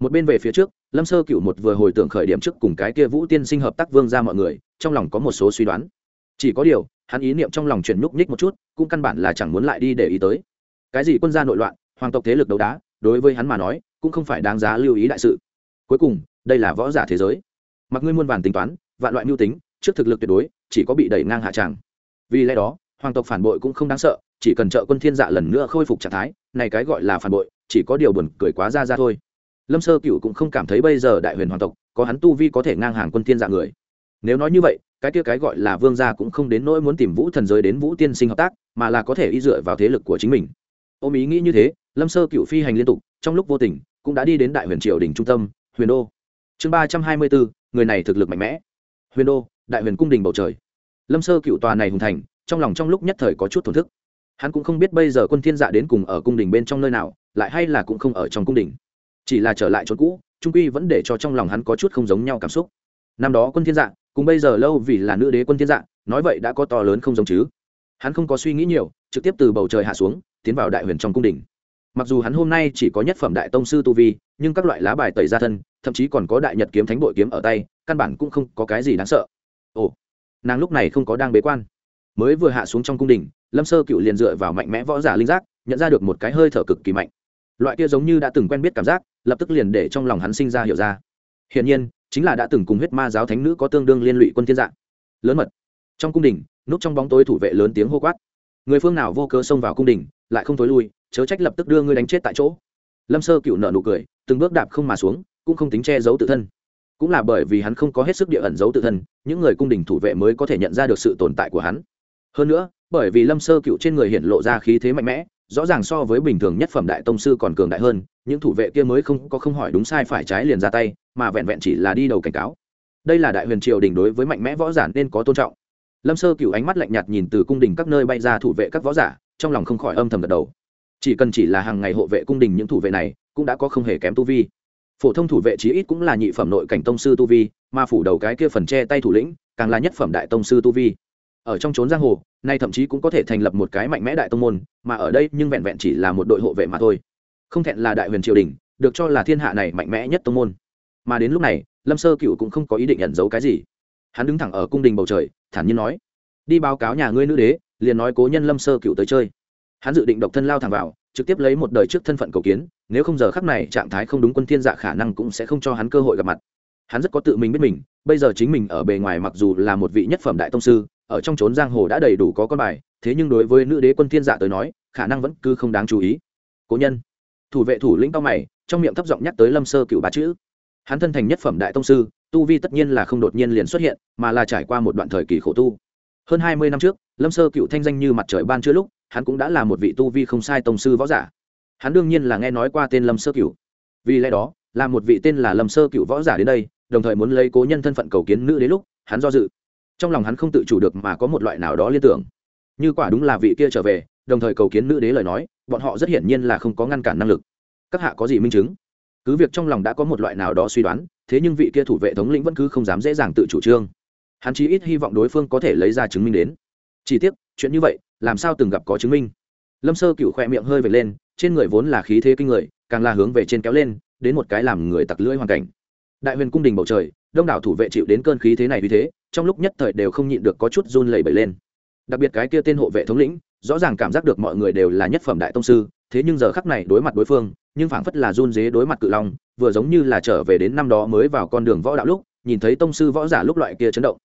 Một bên về phía trước, lâm sơ cựu một vừa hồi tưởng khởi điểm trước cùng cái kia vũ tiên sinh hợp tác vương ra mọi người, trong lòng có một số suy đoán. Chỉ có điều, hắn ý niệm trong lòng chuyển nhúc nhích một chút, cũng căn bản là chẳng muốn lại đi để ý tới. Cái gì quân gia nội loạn, hoàng tộc thế lực đấu đá, đối với hắn mà nói cũng không phải đáng giá lưu ý đại sự. Cuối cùng, đây là võ giả thế giới. Mặc ngươi muôn vàn tính toán, vạn loại mưu tính, trước thực lực tuyệt đối, chỉ có bị đẩy ngang hạ tràng. Vì lẽ đó, hoàng tộc phản bội cũng không đáng sợ, chỉ cần trợ quân thiên dạ lần nữa khôi phục trạng thái, này cái gọi là phản bội, chỉ có điều buồn cười quá ra ra thôi. Lâm sơ cựu cũng không cảm thấy bây giờ đại huyền hoàng tộc, có hắn tu vi có thể ngang hàng quân thiên dạ người. Nếu nói như vậy, cái kia cái gọi là vương gia cũng không đến nỗi muốn tìm vũ thần giới đến vũ tiên sinh hợp tác, mà là có thể y dựa vào thế lực của chính mình. Ôm ý nghĩ như thế, lâm sơ cựu phi hành liên tục, trong lúc vô tình cũng đã đi đến đại huyền triều đình trung tâm, huyền đô. Chương ba trăm hai mươi bốn người này thực lực mạnh mẽ. Huyền đô, đại huyền cung đình bầu trời. Lâm sơ cựu tòa này hùng thành, trong lòng trong lúc nhất thời có chút thổn thức. Hắn cũng không biết bây giờ quân thiên dạ đến cùng ở cung đình bên trong nơi nào, lại hay là cũng không ở trong cung đình. Chỉ là trở lại chỗ cũ, trung quy vẫn để cho trong lòng hắn có chút không giống nhau cảm xúc. Năm đó quân thiên dạ cùng bây giờ lâu vì là nữ đế quân thiên dạ nói vậy đã có to lớn không giống chứ. Hắn không có suy nghĩ nhiều, trực tiếp từ bầu trời hạ xuống, tiến vào đại huyền trong cung đình mặc dù hắn hôm nay chỉ có nhất phẩm đại tông sư tu vi, nhưng các loại lá bài tẩy ra thân, thậm chí còn có đại nhật kiếm thánh bội kiếm ở tay, căn bản cũng không có cái gì đáng sợ. Ồ, nàng lúc này không có đang bế quan. Mới vừa hạ xuống trong cung đình, lâm sơ cựu liền dựa vào mạnh mẽ võ giả linh giác, nhận ra được một cái hơi thở cực kỳ mạnh. Loại kia giống như đã từng quen biết cảm giác, lập tức liền để trong lòng hắn sinh ra hiểu ra. Hiển nhiên, chính là đã từng cùng huyết ma giáo thánh nữ có tương đương liên lụy quân thiên dạng. Lớn mật. Trong cung đình, núp trong bóng tối thủ vệ lớn tiếng hô quát. Người phương nào vô cớ xông vào cung đình, lại không tối lui chớ trách lập tức đưa ngươi đánh chết tại chỗ. Lâm sơ cựu nợ nụ cười, từng bước đạp không mà xuống, cũng không tính che giấu tự thân. Cũng là bởi vì hắn không có hết sức địa ẩn giấu tự thân, những người cung đình thủ vệ mới có thể nhận ra được sự tồn tại của hắn. Hơn nữa, bởi vì lâm sơ cựu trên người hiện lộ ra khí thế mạnh mẽ, rõ ràng so với bình thường nhất phẩm đại tông sư còn cường đại hơn, những thủ vệ kia mới không có không hỏi đúng sai phải trái liền ra tay, mà vẹn vẹn chỉ là đi đầu cảnh cáo. Đây là đại huyền triều đình đối với mạnh mẽ võ giả nên có tôn trọng. Lâm sơ cựu ánh mắt lạnh nhạt nhìn từ cung đình các nơi bay ra thủ vệ các võ giả, trong lòng không khỏi âm thầm gật đầu chỉ cần chỉ là hàng ngày hộ vệ cung đình những thủ vệ này, cũng đã có không hề kém tu vi. Phổ thông thủ vệ chí ít cũng là nhị phẩm nội cảnh tông sư tu vi, mà phủ đầu cái kia phần che tay thủ lĩnh, càng là nhất phẩm đại tông sư tu vi. Ở trong trốn giang hồ, nay thậm chí cũng có thể thành lập một cái mạnh mẽ đại tông môn, mà ở đây nhưng vẹn vẹn chỉ là một đội hộ vệ mà thôi. Không thẹn là đại huyền triều đình, được cho là thiên hạ này mạnh mẽ nhất tông môn. Mà đến lúc này, lâm sơ cựu cũng không có ý định nhận giấu cái gì. Hắn đứng thẳng ở cung đình bầu trời, thản nhiên nói, đi báo cáo nhà ngươi nữ đế, liền nói cố nhân lâm sơ cựu tới chơi hắn dự định độc thân lao thẳng vào, trực tiếp lấy một đời trước thân phận cầu kiến, nếu không giờ khắc này trạng thái không đúng quân thiên dạ khả năng cũng sẽ không cho hắn cơ hội gặp mặt. Hắn rất có tự mình biết mình, bây giờ chính mình ở bề ngoài mặc dù là một vị nhất phẩm đại tông sư, ở trong trốn giang hồ đã đầy đủ có con bài, thế nhưng đối với nữ đế quân thiên dạ tới nói, khả năng vẫn cứ không đáng chú ý. Cố nhân, thủ vệ thủ lĩnh cao mày, trong miệng thấp giọng nhắc tới lâm sơ cựu ba chữ. Hắn thân thành nhất phẩm đại tông sư, tu vi tất nhiên là không đột nhiên liền xuất hiện, mà là trải qua một đoạn thời kỳ khổ tu. Hơn hai mươi năm trước, lâm sơ cựu thanh danh như mặt trời ban chưa lúc hắn cũng đã là một vị tu vi không sai tông sư võ giả. Hắn đương nhiên là nghe nói qua tên lâm sơ cửu, vì lẽ đó là một vị tên là lâm sơ cựu võ giả đến đây đồng thời muốn lấy cố nhân thân phận cầu kiến nữ đến lúc hắn do dự. Trong lòng hắn không tự chủ được mà có một loại nào đó liên tưởng. Như quả đúng là vị kia trở về đồng thời cầu kiến nữ đế lời nói bọn họ rất hiển nhiên là không có ngăn cản năng lực. Các hạ có gì minh chứng? Cứ việc trong lòng đã có một loại nào đó suy đoán thế nhưng vị kia thủ vệ thống lĩnh vẫn cứ không dám dễ dàng tự chủ trương. Hắn chí ít hy vọng đối phương có thể lấy ra chứng minh đến. Chỉ tiếc chuyện như vậy làm sao từng gặp có chứng minh? Lâm sơ cựu khoe miệng hơi vệt lên, trên người vốn là khí thế kinh người, càng là hướng về trên kéo lên, đến một cái làm người tặc lưỡi hoàn cảnh. Đại huyền cung đình bầu trời, đông đảo thủ vệ chịu đến cơn khí thế này vì thế, trong lúc nhất thời đều không nhịn được có chút run lẩy bẩy lên. Đặc biệt cái kia tên hộ vệ thống lĩnh, rõ ràng cảm giác được mọi người đều là nhất phẩm đại tông sư, thế nhưng giờ khắc này đối mặt đối phương, nhưng phảng phất là run dế đối mặt cự long, vừa giống như là trở về đến năm đó mới vào con đường võ đạo lúc, nhìn thấy tông sư võ giả lúc loại kia chấn động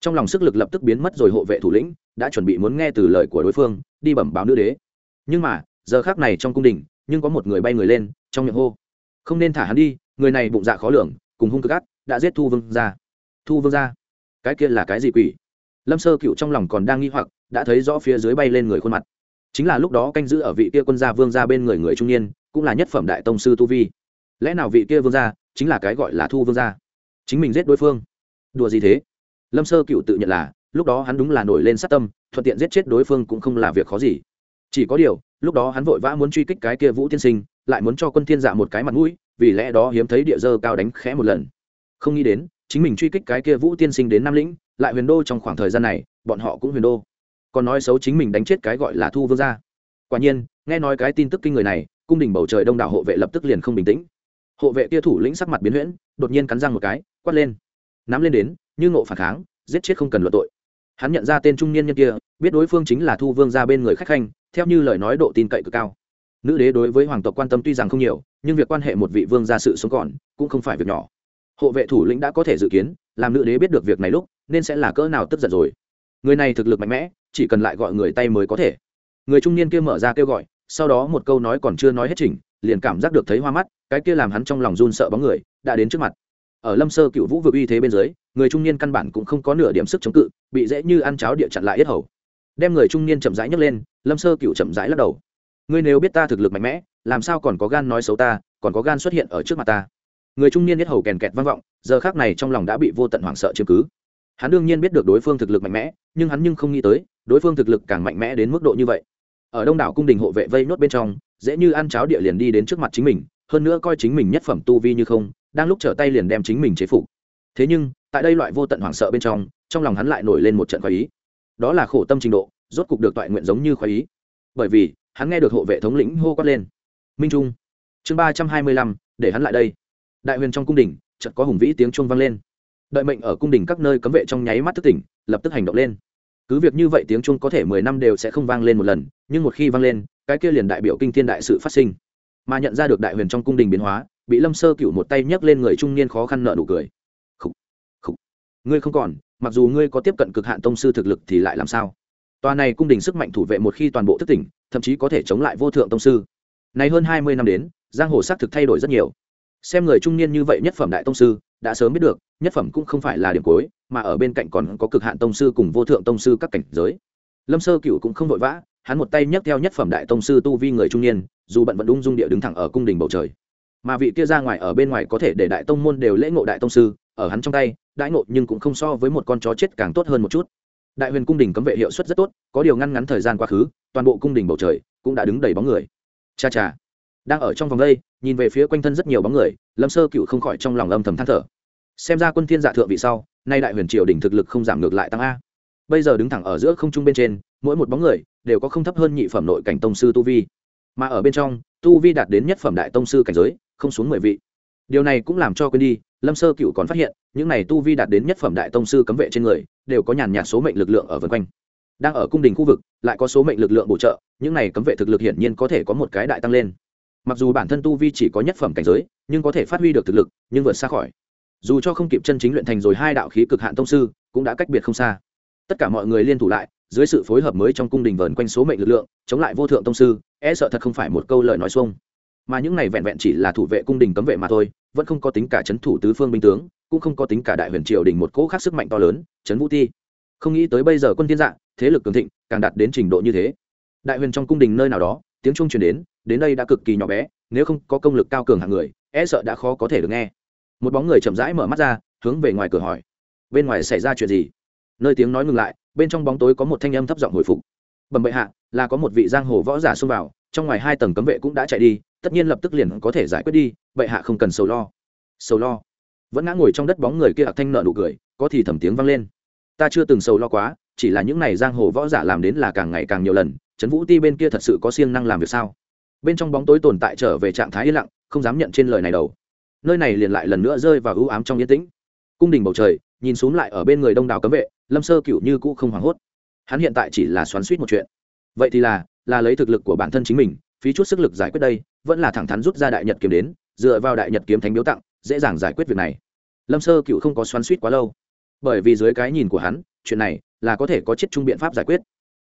trong lòng sức lực lập tức biến mất rồi hộ vệ thủ lĩnh đã chuẩn bị muốn nghe từ lời của đối phương, đi bẩm báo nữ đế. Nhưng mà, giờ khác này trong cung đình, nhưng có một người bay người lên, trong miệng hô, không nên thả hắn đi, người này bụng dạ khó lường, cùng hung cực ác, đã giết thu vương ra thu vương ra cái kia là cái gì quỷ? Lâm sơ cựu trong lòng còn đang nghi hoặc, đã thấy rõ phía dưới bay lên người khuôn mặt. Chính là lúc đó canh giữ ở vị kia quân gia vương gia bên người người trung niên, cũng là nhất phẩm đại tông sư tu vi. Lẽ nào vị kia vương gia chính là cái gọi là thu vương gia? Chính mình giết đối phương? Đùa gì thế? Lâm sơ cựu tự nhận là, lúc đó hắn đúng là nổi lên sát tâm, thuận tiện giết chết đối phương cũng không là việc khó gì. Chỉ có điều, lúc đó hắn vội vã muốn truy kích cái kia vũ tiên sinh, lại muốn cho quân thiên dạ một cái mặt mũi, vì lẽ đó hiếm thấy địa dơ cao đánh khẽ một lần. Không nghĩ đến, chính mình truy kích cái kia vũ tiên sinh đến nam lĩnh, lại huyền đô trong khoảng thời gian này, bọn họ cũng huyền đô. Còn nói xấu chính mình đánh chết cái gọi là thu vương gia. Quả nhiên, nghe nói cái tin tức kinh người này, cung đình bầu trời đông đảo hộ vệ lập tức liền không bình tĩnh. Hộ vệ kia thủ lĩnh sắc mặt biến huyễn, đột nhiên cắn răng một cái, quát lên. Nắm lên đến như ngộ phản kháng, giết chết không cần luận tội. Hắn nhận ra tên trung niên nhân kia, biết đối phương chính là thu vương gia bên người khách khanh, theo như lời nói độ tin cậy cực cao. Nữ đế đối với hoàng tộc quan tâm tuy rằng không nhiều, nhưng việc quan hệ một vị vương gia sự sống còn, cũng không phải việc nhỏ. Hộ vệ thủ lĩnh đã có thể dự kiến, làm nữ đế biết được việc này lúc, nên sẽ là cỡ nào tức giận rồi. Người này thực lực mạnh mẽ, chỉ cần lại gọi người tay mới có thể. Người trung niên kia mở ra kêu gọi, sau đó một câu nói còn chưa nói hết chỉnh, liền cảm giác được thấy hoa mắt, cái kia làm hắn trong lòng run sợ bóng người, đã đến trước mặt. Ở lâm sơ cựu vũ vực uy thế bên dưới người trung niên căn bản cũng không có nửa điểm sức chống cự, bị dễ như ăn cháo địa chặn lại yết hầu. Đem người trung niên chậm rãi nhấc lên, lâm sơ cựu chậm rãi lắc đầu. Ngươi nếu biết ta thực lực mạnh mẽ, làm sao còn có gan nói xấu ta, còn có gan xuất hiện ở trước mặt ta? Người trung niên yết hầu kèn kẹt vang vọng, giờ khác này trong lòng đã bị vô tận hoảng sợ chứng cứ. Hắn đương nhiên biết được đối phương thực lực mạnh mẽ, nhưng hắn nhưng không nghĩ tới, đối phương thực lực càng mạnh mẽ đến mức độ như vậy. Ở đông đảo cung đình hộ vệ vây nốt bên trong, dễ như ăn cháo địa liền đi đến trước mặt chính mình, hơn nữa coi chính mình nhất phẩm tu vi như không, đang lúc trở tay liền đem chính mình chế phục thế nhưng, tại đây loại vô tận hoảng sợ bên trong trong lòng hắn lại nổi lên một trận khoái ý. Đó là khổ tâm trình độ, rốt cục được toại nguyện giống như khoái ý. Bởi vì, hắn nghe được hộ vệ thống lĩnh hô quát lên. Minh trung, chương ba trăm hai mươi lăm, để hắn lại đây. Đại huyền trong cung đình, chợt có hùng vĩ tiếng chuông vang lên. Đợi mệnh ở cung đình các nơi cấm vệ trong nháy mắt thức tỉnh, lập tức hành động lên. Cứ việc như vậy tiếng chuông có thể mười năm đều sẽ không vang lên một lần, nhưng một khi vang lên, cái kia liền đại biểu kinh thiên đại sự phát sinh. Mà nhận ra được đại huyền trong cung đình biến hóa, bị lâm sơ cựu một tay nhấc lên người trung niên khó khăn nợ nụ cười ngươi không còn, mặc dù ngươi có tiếp cận cực hạn tông sư thực lực thì lại làm sao? Tòa này cung đình sức mạnh thủ vệ một khi toàn bộ thức tỉnh, thậm chí có thể chống lại vô thượng tông sư. Này hơn hai mươi năm đến, giang hồ xác thực thay đổi rất nhiều. Xem người trung niên như vậy nhất phẩm đại tông sư, đã sớm biết được, nhất phẩm cũng không phải là điểm cuối, mà ở bên cạnh còn có cực hạn tông sư cùng vô thượng tông sư các cảnh giới. Lâm sơ cựu cũng không vội vã, hắn một tay nhấc theo nhất phẩm đại tông sư tu vi người trung niên, dù bận vẫn ung dung địa đứng thẳng ở cung đình bầu trời. Mà vị kia ra ngoài ở bên ngoài có thể để đại tông môn đều lễ ngộ đại tông sư ở hắn trong tay, đãi ngộ nhưng cũng không so với một con chó chết càng tốt hơn một chút. Đại huyền cung đình cấm vệ hiệu suất rất tốt, có điều ngăn ngắn thời gian quá khứ, toàn bộ cung đình bầu trời cũng đã đứng đầy bóng người. Cha cha. Đang ở trong vòng đây, nhìn về phía quanh thân rất nhiều bóng người, lâm sơ cựu không khỏi trong lòng âm thầm than thở. Xem ra quân thiên dạ thượng vị sau, nay đại huyền triều đình thực lực không giảm ngược lại tăng a. Bây giờ đứng thẳng ở giữa không trung bên trên, mỗi một bóng người đều có không thấp hơn nhị phẩm nội cảnh tông sư tu vi. Mà ở bên trong, tu vi đạt đến nhất phẩm đại tông sư cảnh giới, không xuống mười vị điều này cũng làm cho quên đi, lâm sơ cựu còn phát hiện, những này tu vi đạt đến nhất phẩm đại tông sư cấm vệ trên người, đều có nhàn nhạt số mệnh lực lượng ở vân quanh. Đang ở cung đình khu vực, lại có số mệnh lực lượng bổ trợ, những này cấm vệ thực lực hiển nhiên có thể có một cái đại tăng lên. Mặc dù bản thân tu vi chỉ có nhất phẩm cảnh giới, nhưng có thể phát huy được thực lực, nhưng vượt xa khỏi. Dù cho không kịp chân chính luyện thành rồi hai đạo khí cực hạn tông sư, cũng đã cách biệt không xa. Tất cả mọi người liên thủ lại, dưới sự phối hợp mới trong cung đình vờn quanh số mệnh lực lượng, chống lại vô thượng tông sư e sợ thật không phải một câu lời nói xuông mà những này vẹn vẹn chỉ là thủ vệ cung đình cấm vệ mà thôi, vẫn không có tính cả c h ấ n thủ tứ phương binh tướng, cũng không có tính cả đại huyền triều đình một cỗ khác sức mạnh to lớn trấn vũ ti. Không nghĩ tới bây giờ quân thiên dạ thế lực cường thịnh, càng đạt đến trình độ như thế. Đại huyền trong cung đình nơi nào đó, tiếng trung truyền đến đến đây đã cực kỳ nhỏ bé, nếu không có công lực cao cường hạng người e sợ đã khó có thể được nghe. Một bóng người chậm rãi mở mắt ra, hướng về ngoài cửa hỏi. Bên ngoài xảy ra chuyện gì? Nơi tiếng nói ngừng lại, bên trong bóng tối có một thanh âm thấp giọng hồi phục. Bẩm bệ hạ, là có một vị giang hồ võ giả xông vào trong ngoài hai tầng cấm vệ cũng đã chạy đi, tất nhiên lập tức liền có thể giải quyết đi, bệ hạ không cần sầu lo. Sầu lo? Vẫn ngã ngồi trong đất bóng người kia thanh nợ nụ cười, có thì thầm tiếng vang lên. Ta chưa từng sầu lo quá, chỉ là những này giang hồ võ giả làm đến là càng ngày càng nhiều lần, trấn vũ ti bên kia thật sự có siêng năng làm việc sao? Bên trong bóng tối tồn tại trở về trạng thái yên lặng, không dám nhận trên lời này đầu nơi này liền lại lần nữa rơi vào ưu ám trong yên tĩnh. Cung đình bầu trời, nhìn xuống lại ở bên người đông đảo cấm vệ, lâm sơ cựu như cũ không hoảng hốt. Hắn hiện tại chỉ là xoắn suýt một chuyện. Vậy thì là là lấy thực lực của bản thân chính mình, phí chút sức lực giải quyết đây, vẫn là thẳng thắn rút ra đại nhật kiếm đến, dựa vào đại nhật kiếm thánh biếu tặng, dễ dàng giải quyết việc này. Lâm sơ cựu không có xoắn suýt quá lâu. Bởi vì dưới cái nhìn của hắn, chuyện này là có thể có chết chung biện pháp giải quyết.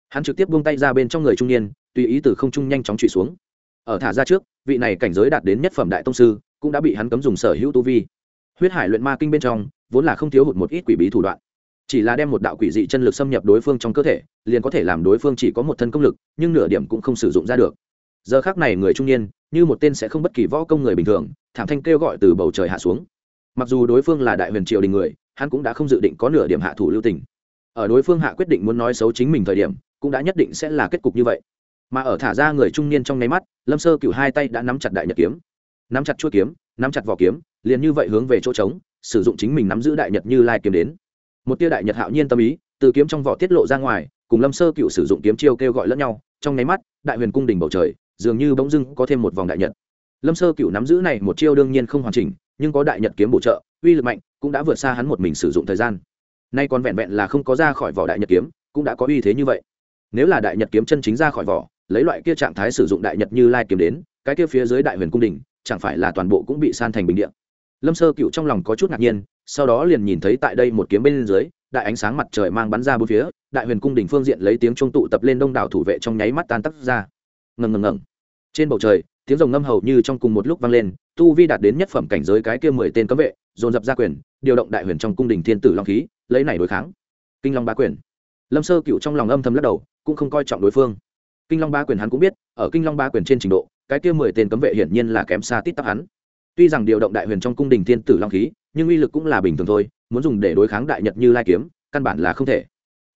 Hắn trực tiếp buông tay ra bên trong người trung niên, tùy ý từ không trung nhanh chóng trụy xuống. Ở thả ra trước, vị này cảnh giới đạt đến nhất phẩm đại tông sư, cũng đã bị hắn cấm dùng sở hữu tu vi. Huyết hải luyện ma kinh bên trong, vốn là không thiếu hụt một ít quỷ bí thủ đoạn chỉ là đem một đạo quỷ dị chân lực xâm nhập đối phương trong cơ thể, liền có thể làm đối phương chỉ có một thân công lực, nhưng nửa điểm cũng không sử dụng ra được. Giờ khác này người trung niên, như một tên sẽ không bất kỳ võ công người bình thường, thảm thanh kêu gọi từ bầu trời hạ xuống. Mặc dù đối phương là đại huyền triều đình người, hắn cũng đã không dự định có nửa điểm hạ thủ lưu tình. Ở đối phương hạ quyết định muốn nói xấu chính mình thời điểm, cũng đã nhất định sẽ là kết cục như vậy. Mà ở thả ra người trung niên trong nháy mắt, lâm sơ cửu hai tay đã nắm chặt đại nhật kiếm. Nắm chặt chuỗi kiếm, nắm chặt vỏ kiếm, liền như vậy hướng về chỗ trống, sử dụng chính mình nắm giữ đại nhật như lai kiếm đến một tia đại nhật hạo nhiên tâm ý, từ kiếm trong vỏ tiết lộ ra ngoài, cùng lâm sơ cựu sử dụng kiếm chiêu kêu gọi lẫn nhau, trong nháy mắt, đại huyền cung đỉnh bầu trời, dường như bỗng dưng có thêm một vòng đại nhật. Lâm sơ cựu nắm giữ này một chiêu đương nhiên không hoàn chỉnh, nhưng có đại nhật kiếm bổ trợ, uy lực mạnh, cũng đã vượt xa hắn một mình sử dụng thời gian. Nay còn vẹn vẹn là không có ra khỏi vỏ đại nhật kiếm, cũng đã có uy thế như vậy. Nếu là đại nhật kiếm chân chính ra khỏi vỏ, lấy loại kia trạng thái sử dụng đại nhật như lai kiếm đến, cái kia phía dưới đại huyền cung đình chẳng phải là toàn bộ cũng bị san thành bình điện lâm sơ cựu trong lòng có chút ngạc nhiên, sau đó liền nhìn thấy tại đây một kiếm bên dưới, đại ánh sáng mặt trời mang bắn ra bốn phía, đại huyền cung đình phương diện lấy tiếng trung tụ tập lên đông đảo thủ vệ trong nháy mắt tan tắc ra. Ngầm ngầm ngầm trên bầu trời, tiếng rồng ngâm hầu như trong cùng một lúc vang lên, tu vi đạt đến nhất phẩm cảnh giới cái kia mười tên cấm vệ, dồn dập ra quyền, điều động đại huyền trong cung đình thiên tử long khí, lấy này đối kháng. Kinh long ba quyền. Lâm sơ cựu trong lòng âm thầm lắc đầu, cũng không coi trọng đối phương. Kinh long ba quyền hắn cũng biết, ở kinh long ba quyền trên trình độ, cái kia mười tên cấm vệ hiển nhiên là kém xa tít tắp hắn tuy rằng điều động đại huyền trong cung đình thiên tử long khí, nhưng uy lực cũng là bình thường thôi, muốn dùng để đối kháng đại nhật như lai kiếm, căn bản là không thể.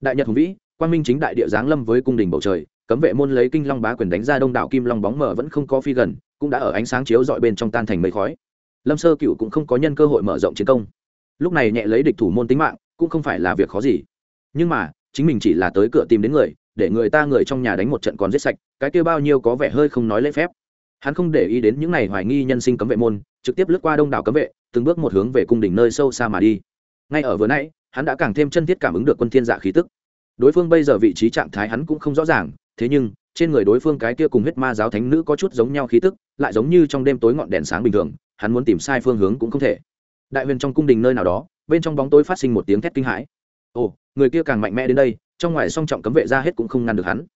Đại nhật hùng vĩ quan minh chính đại địa giáng lâm với cung đình bầu trời, cấm vệ môn lấy kinh long bá quyền đánh ra đông đảo kim long bóng mờ vẫn không có phi gần, cũng đã ở ánh sáng chiếu dọi bên trong tan thành mây khói. Lâm sơ cựu cũng không có nhân cơ hội mở rộng chiến công. Lúc này nhẹ lấy địch thủ môn tính mạng, cũng không phải là việc khó gì. Nhưng mà, chính mình chỉ là tới cửa tìm đến người, để người ta người trong nhà đánh một trận còn giết sạch, cái kia bao nhiêu có vẻ hơi không nói lễ phép hắn không để ý đến những này hoài nghi nhân sinh cấm vệ môn, trực tiếp lướt qua đông đảo cấm vệ, từng bước một hướng về cung đỉnh nơi sâu xa mà đi. Ngay ở vừa nãy, hắn đã càng thêm chân thiết cảm ứng được quân thiên dạ khí tức. Đối phương bây giờ vị trí trạng thái hắn cũng không rõ ràng, thế nhưng, trên người đối phương cái kia cùng huyết ma giáo thánh nữ có chút giống nhau khí tức, lại giống như trong đêm tối ngọn đèn sáng bình thường, hắn muốn tìm sai phương hướng cũng không thể. Đại huyền trong cung đình nơi nào đó, bên trong bóng tối phát sinh một tiếng thét kinh hãi. Ồ, người kia càng mạnh mẽ đến đây, trong ngoài song trọng cấm vệ ra hết cũng không ngăn được hắn.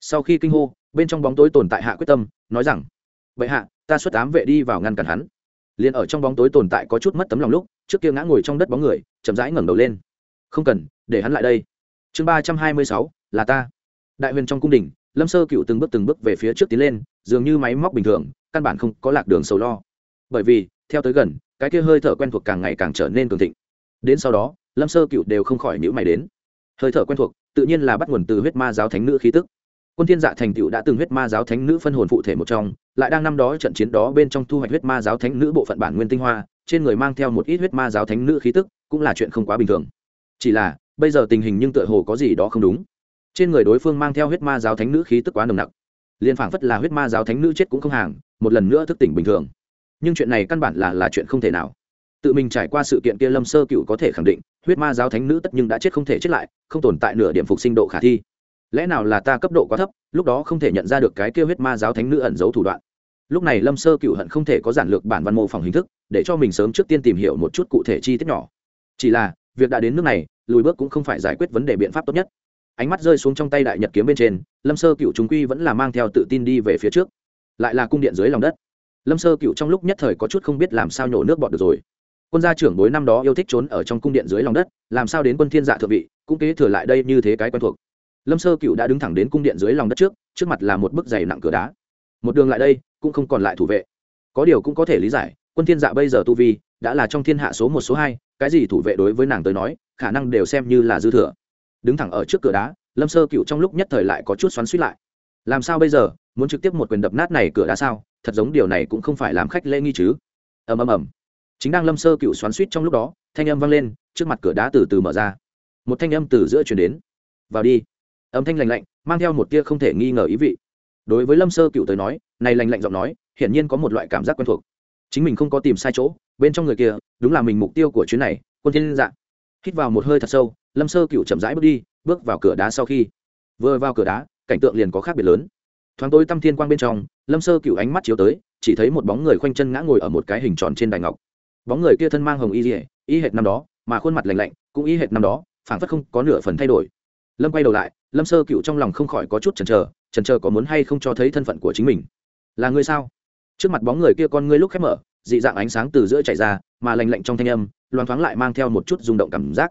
Sau khi kinh hô, bên trong bóng tối tồn tại hạ quyết tâm, nói rằng vậy hạ, ta xuất tám vệ đi vào ngăn cản hắn. Liền ở trong bóng tối tồn tại có chút mất tấm lòng lúc, trước kia ngã ngồi trong đất bóng người, chậm rãi ngẩng đầu lên. Không cần, để hắn lại đây. Chương ba trăm hai mươi sáu, là ta. Đại huyền trong cung đình, lâm sơ cựu từng bước từng bước về phía trước tiến lên, dường như máy móc bình thường, căn bản không có lạc đường sầu lo. Bởi vì, theo tới gần, cái kia hơi thở quen thuộc càng ngày càng trở nên cường thịnh. Đến sau đó, lâm sơ cựu đều không khỏi nhữ mày đến. Hơi thở quen thuộc, tự nhiên là bắt nguồn từ huyết ma giáo thánh nữ khí tức. Quân thiên dạ thành tựu đã từng huyết ma giáo thánh nữ phân hồn phụ thể một trong lại đang năm đó trận chiến đó bên trong thu hoạch huyết ma giáo thánh nữ bộ phận bản nguyên tinh hoa, trên người mang theo một ít huyết ma giáo thánh nữ khí tức, cũng là chuyện không quá bình thường. Chỉ là, bây giờ tình hình nhưng tựa hồ có gì đó không đúng. Trên người đối phương mang theo huyết ma giáo thánh nữ khí tức quá nồng nặc. Liền phảng phất là huyết ma giáo thánh nữ chết cũng không hàng, một lần nữa thức tỉnh bình thường. Nhưng chuyện này căn bản là là chuyện không thể nào. Tự mình trải qua sự kiện kia lâm sơ cựu có thể khẳng định, huyết ma giáo thánh nữ tất nhưng đã chết không thể chết lại, không tồn tại nửa điểm phục sinh độ khả thi lẽ nào là ta cấp độ quá thấp, lúc đó không thể nhận ra được cái kia huyết ma giáo thánh nữ ẩn giấu thủ đoạn. Lúc này lâm sơ cựu hận không thể có giản lược bản văn mô phỏng hình thức, để cho mình sớm trước tiên tìm hiểu một chút cụ thể chi tiết nhỏ. Chỉ là, việc đã đến nước này, lùi bước cũng không phải giải quyết vấn đề biện pháp tốt nhất. Ánh mắt rơi xuống trong tay đại nhật kiếm bên trên, lâm sơ cựu chúng quy vẫn là mang theo tự tin đi về phía trước. Lại là cung điện dưới lòng đất. Lâm sơ cựu trong lúc nhất thời có chút không biết làm sao nhổ nước bọt được rồi. Quân gia trưởng bối năm đó yêu thích trốn ở trong cung điện dưới lòng đất, làm sao đến quân thiên dạ thượng vị, cũng kế thừa lại đây như thế cái quen thuộc lâm sơ cựu đã đứng thẳng đến cung điện dưới lòng đất trước trước mặt là một bức dày nặng cửa đá. Một đường lại đây, cũng không còn lại thủ vệ. Có điều cũng có thể lý giải, quân thiên dạ bây giờ tu vi, đã là trong thiên hạ số một, số hai, cái gì thủ vệ đối với nàng tới nói, khả năng đều xem như là dư thừa. Đứng thẳng ở trước cửa đá, lâm sơ cựu trong lúc nhất thời lại có chút xoắn suýt lại. Làm sao bây giờ, muốn trực tiếp một quyền đập nát này cửa đá sao? Thật giống điều này cũng không phải làm khách lễ nghi chứ. Ầm ầm ầm. Chính đang lâm sơ cựu xoắn suýt trong lúc đó, thanh âm vang lên, trước mặt cửa đá từ từ mở ra. Một thanh âm từ giữa chuyển đến. Vào đi âm thanh lành lạnh, mang theo một tia không thể nghi ngờ ý vị. Đối với lâm sơ cựu tới nói, này lành lạnh giọng nói, hiển nhiên có một loại cảm giác quen thuộc. Chính mình không có tìm sai chỗ, bên trong người kia, đúng là mình mục tiêu của chuyến này, quân thiên dạng hít vào một hơi thật sâu, lâm sơ cựu chậm rãi bước đi, bước vào cửa đá sau khi. Vừa vào cửa đá, cảnh tượng liền có khác biệt lớn. Thoáng tối tăm thiên quang bên trong, lâm sơ cựu ánh mắt chiếu tới, chỉ thấy một bóng người khoanh chân ngã ngồi ở một cái hình tròn trên đài ngọc. Bóng người kia thân mang hồng y dỉa y hệt năm đó, mà khuôn mặt lành lạnh, cũng y hệt năm đó, phảng phất không có nửa phần thay đổi. Lâm quay đầu lại lâm sơ cựu trong lòng không khỏi có chút chần chờ chần chờ có muốn hay không cho thấy thân phận của chính mình. Là ngươi sao? Trước mặt bóng người kia con ngươi lúc khép mở, dị dạng ánh sáng từ giữa chạy ra, mà lành lạnh trong thanh âm loáng thoáng lại mang theo một chút rung động cảm giác.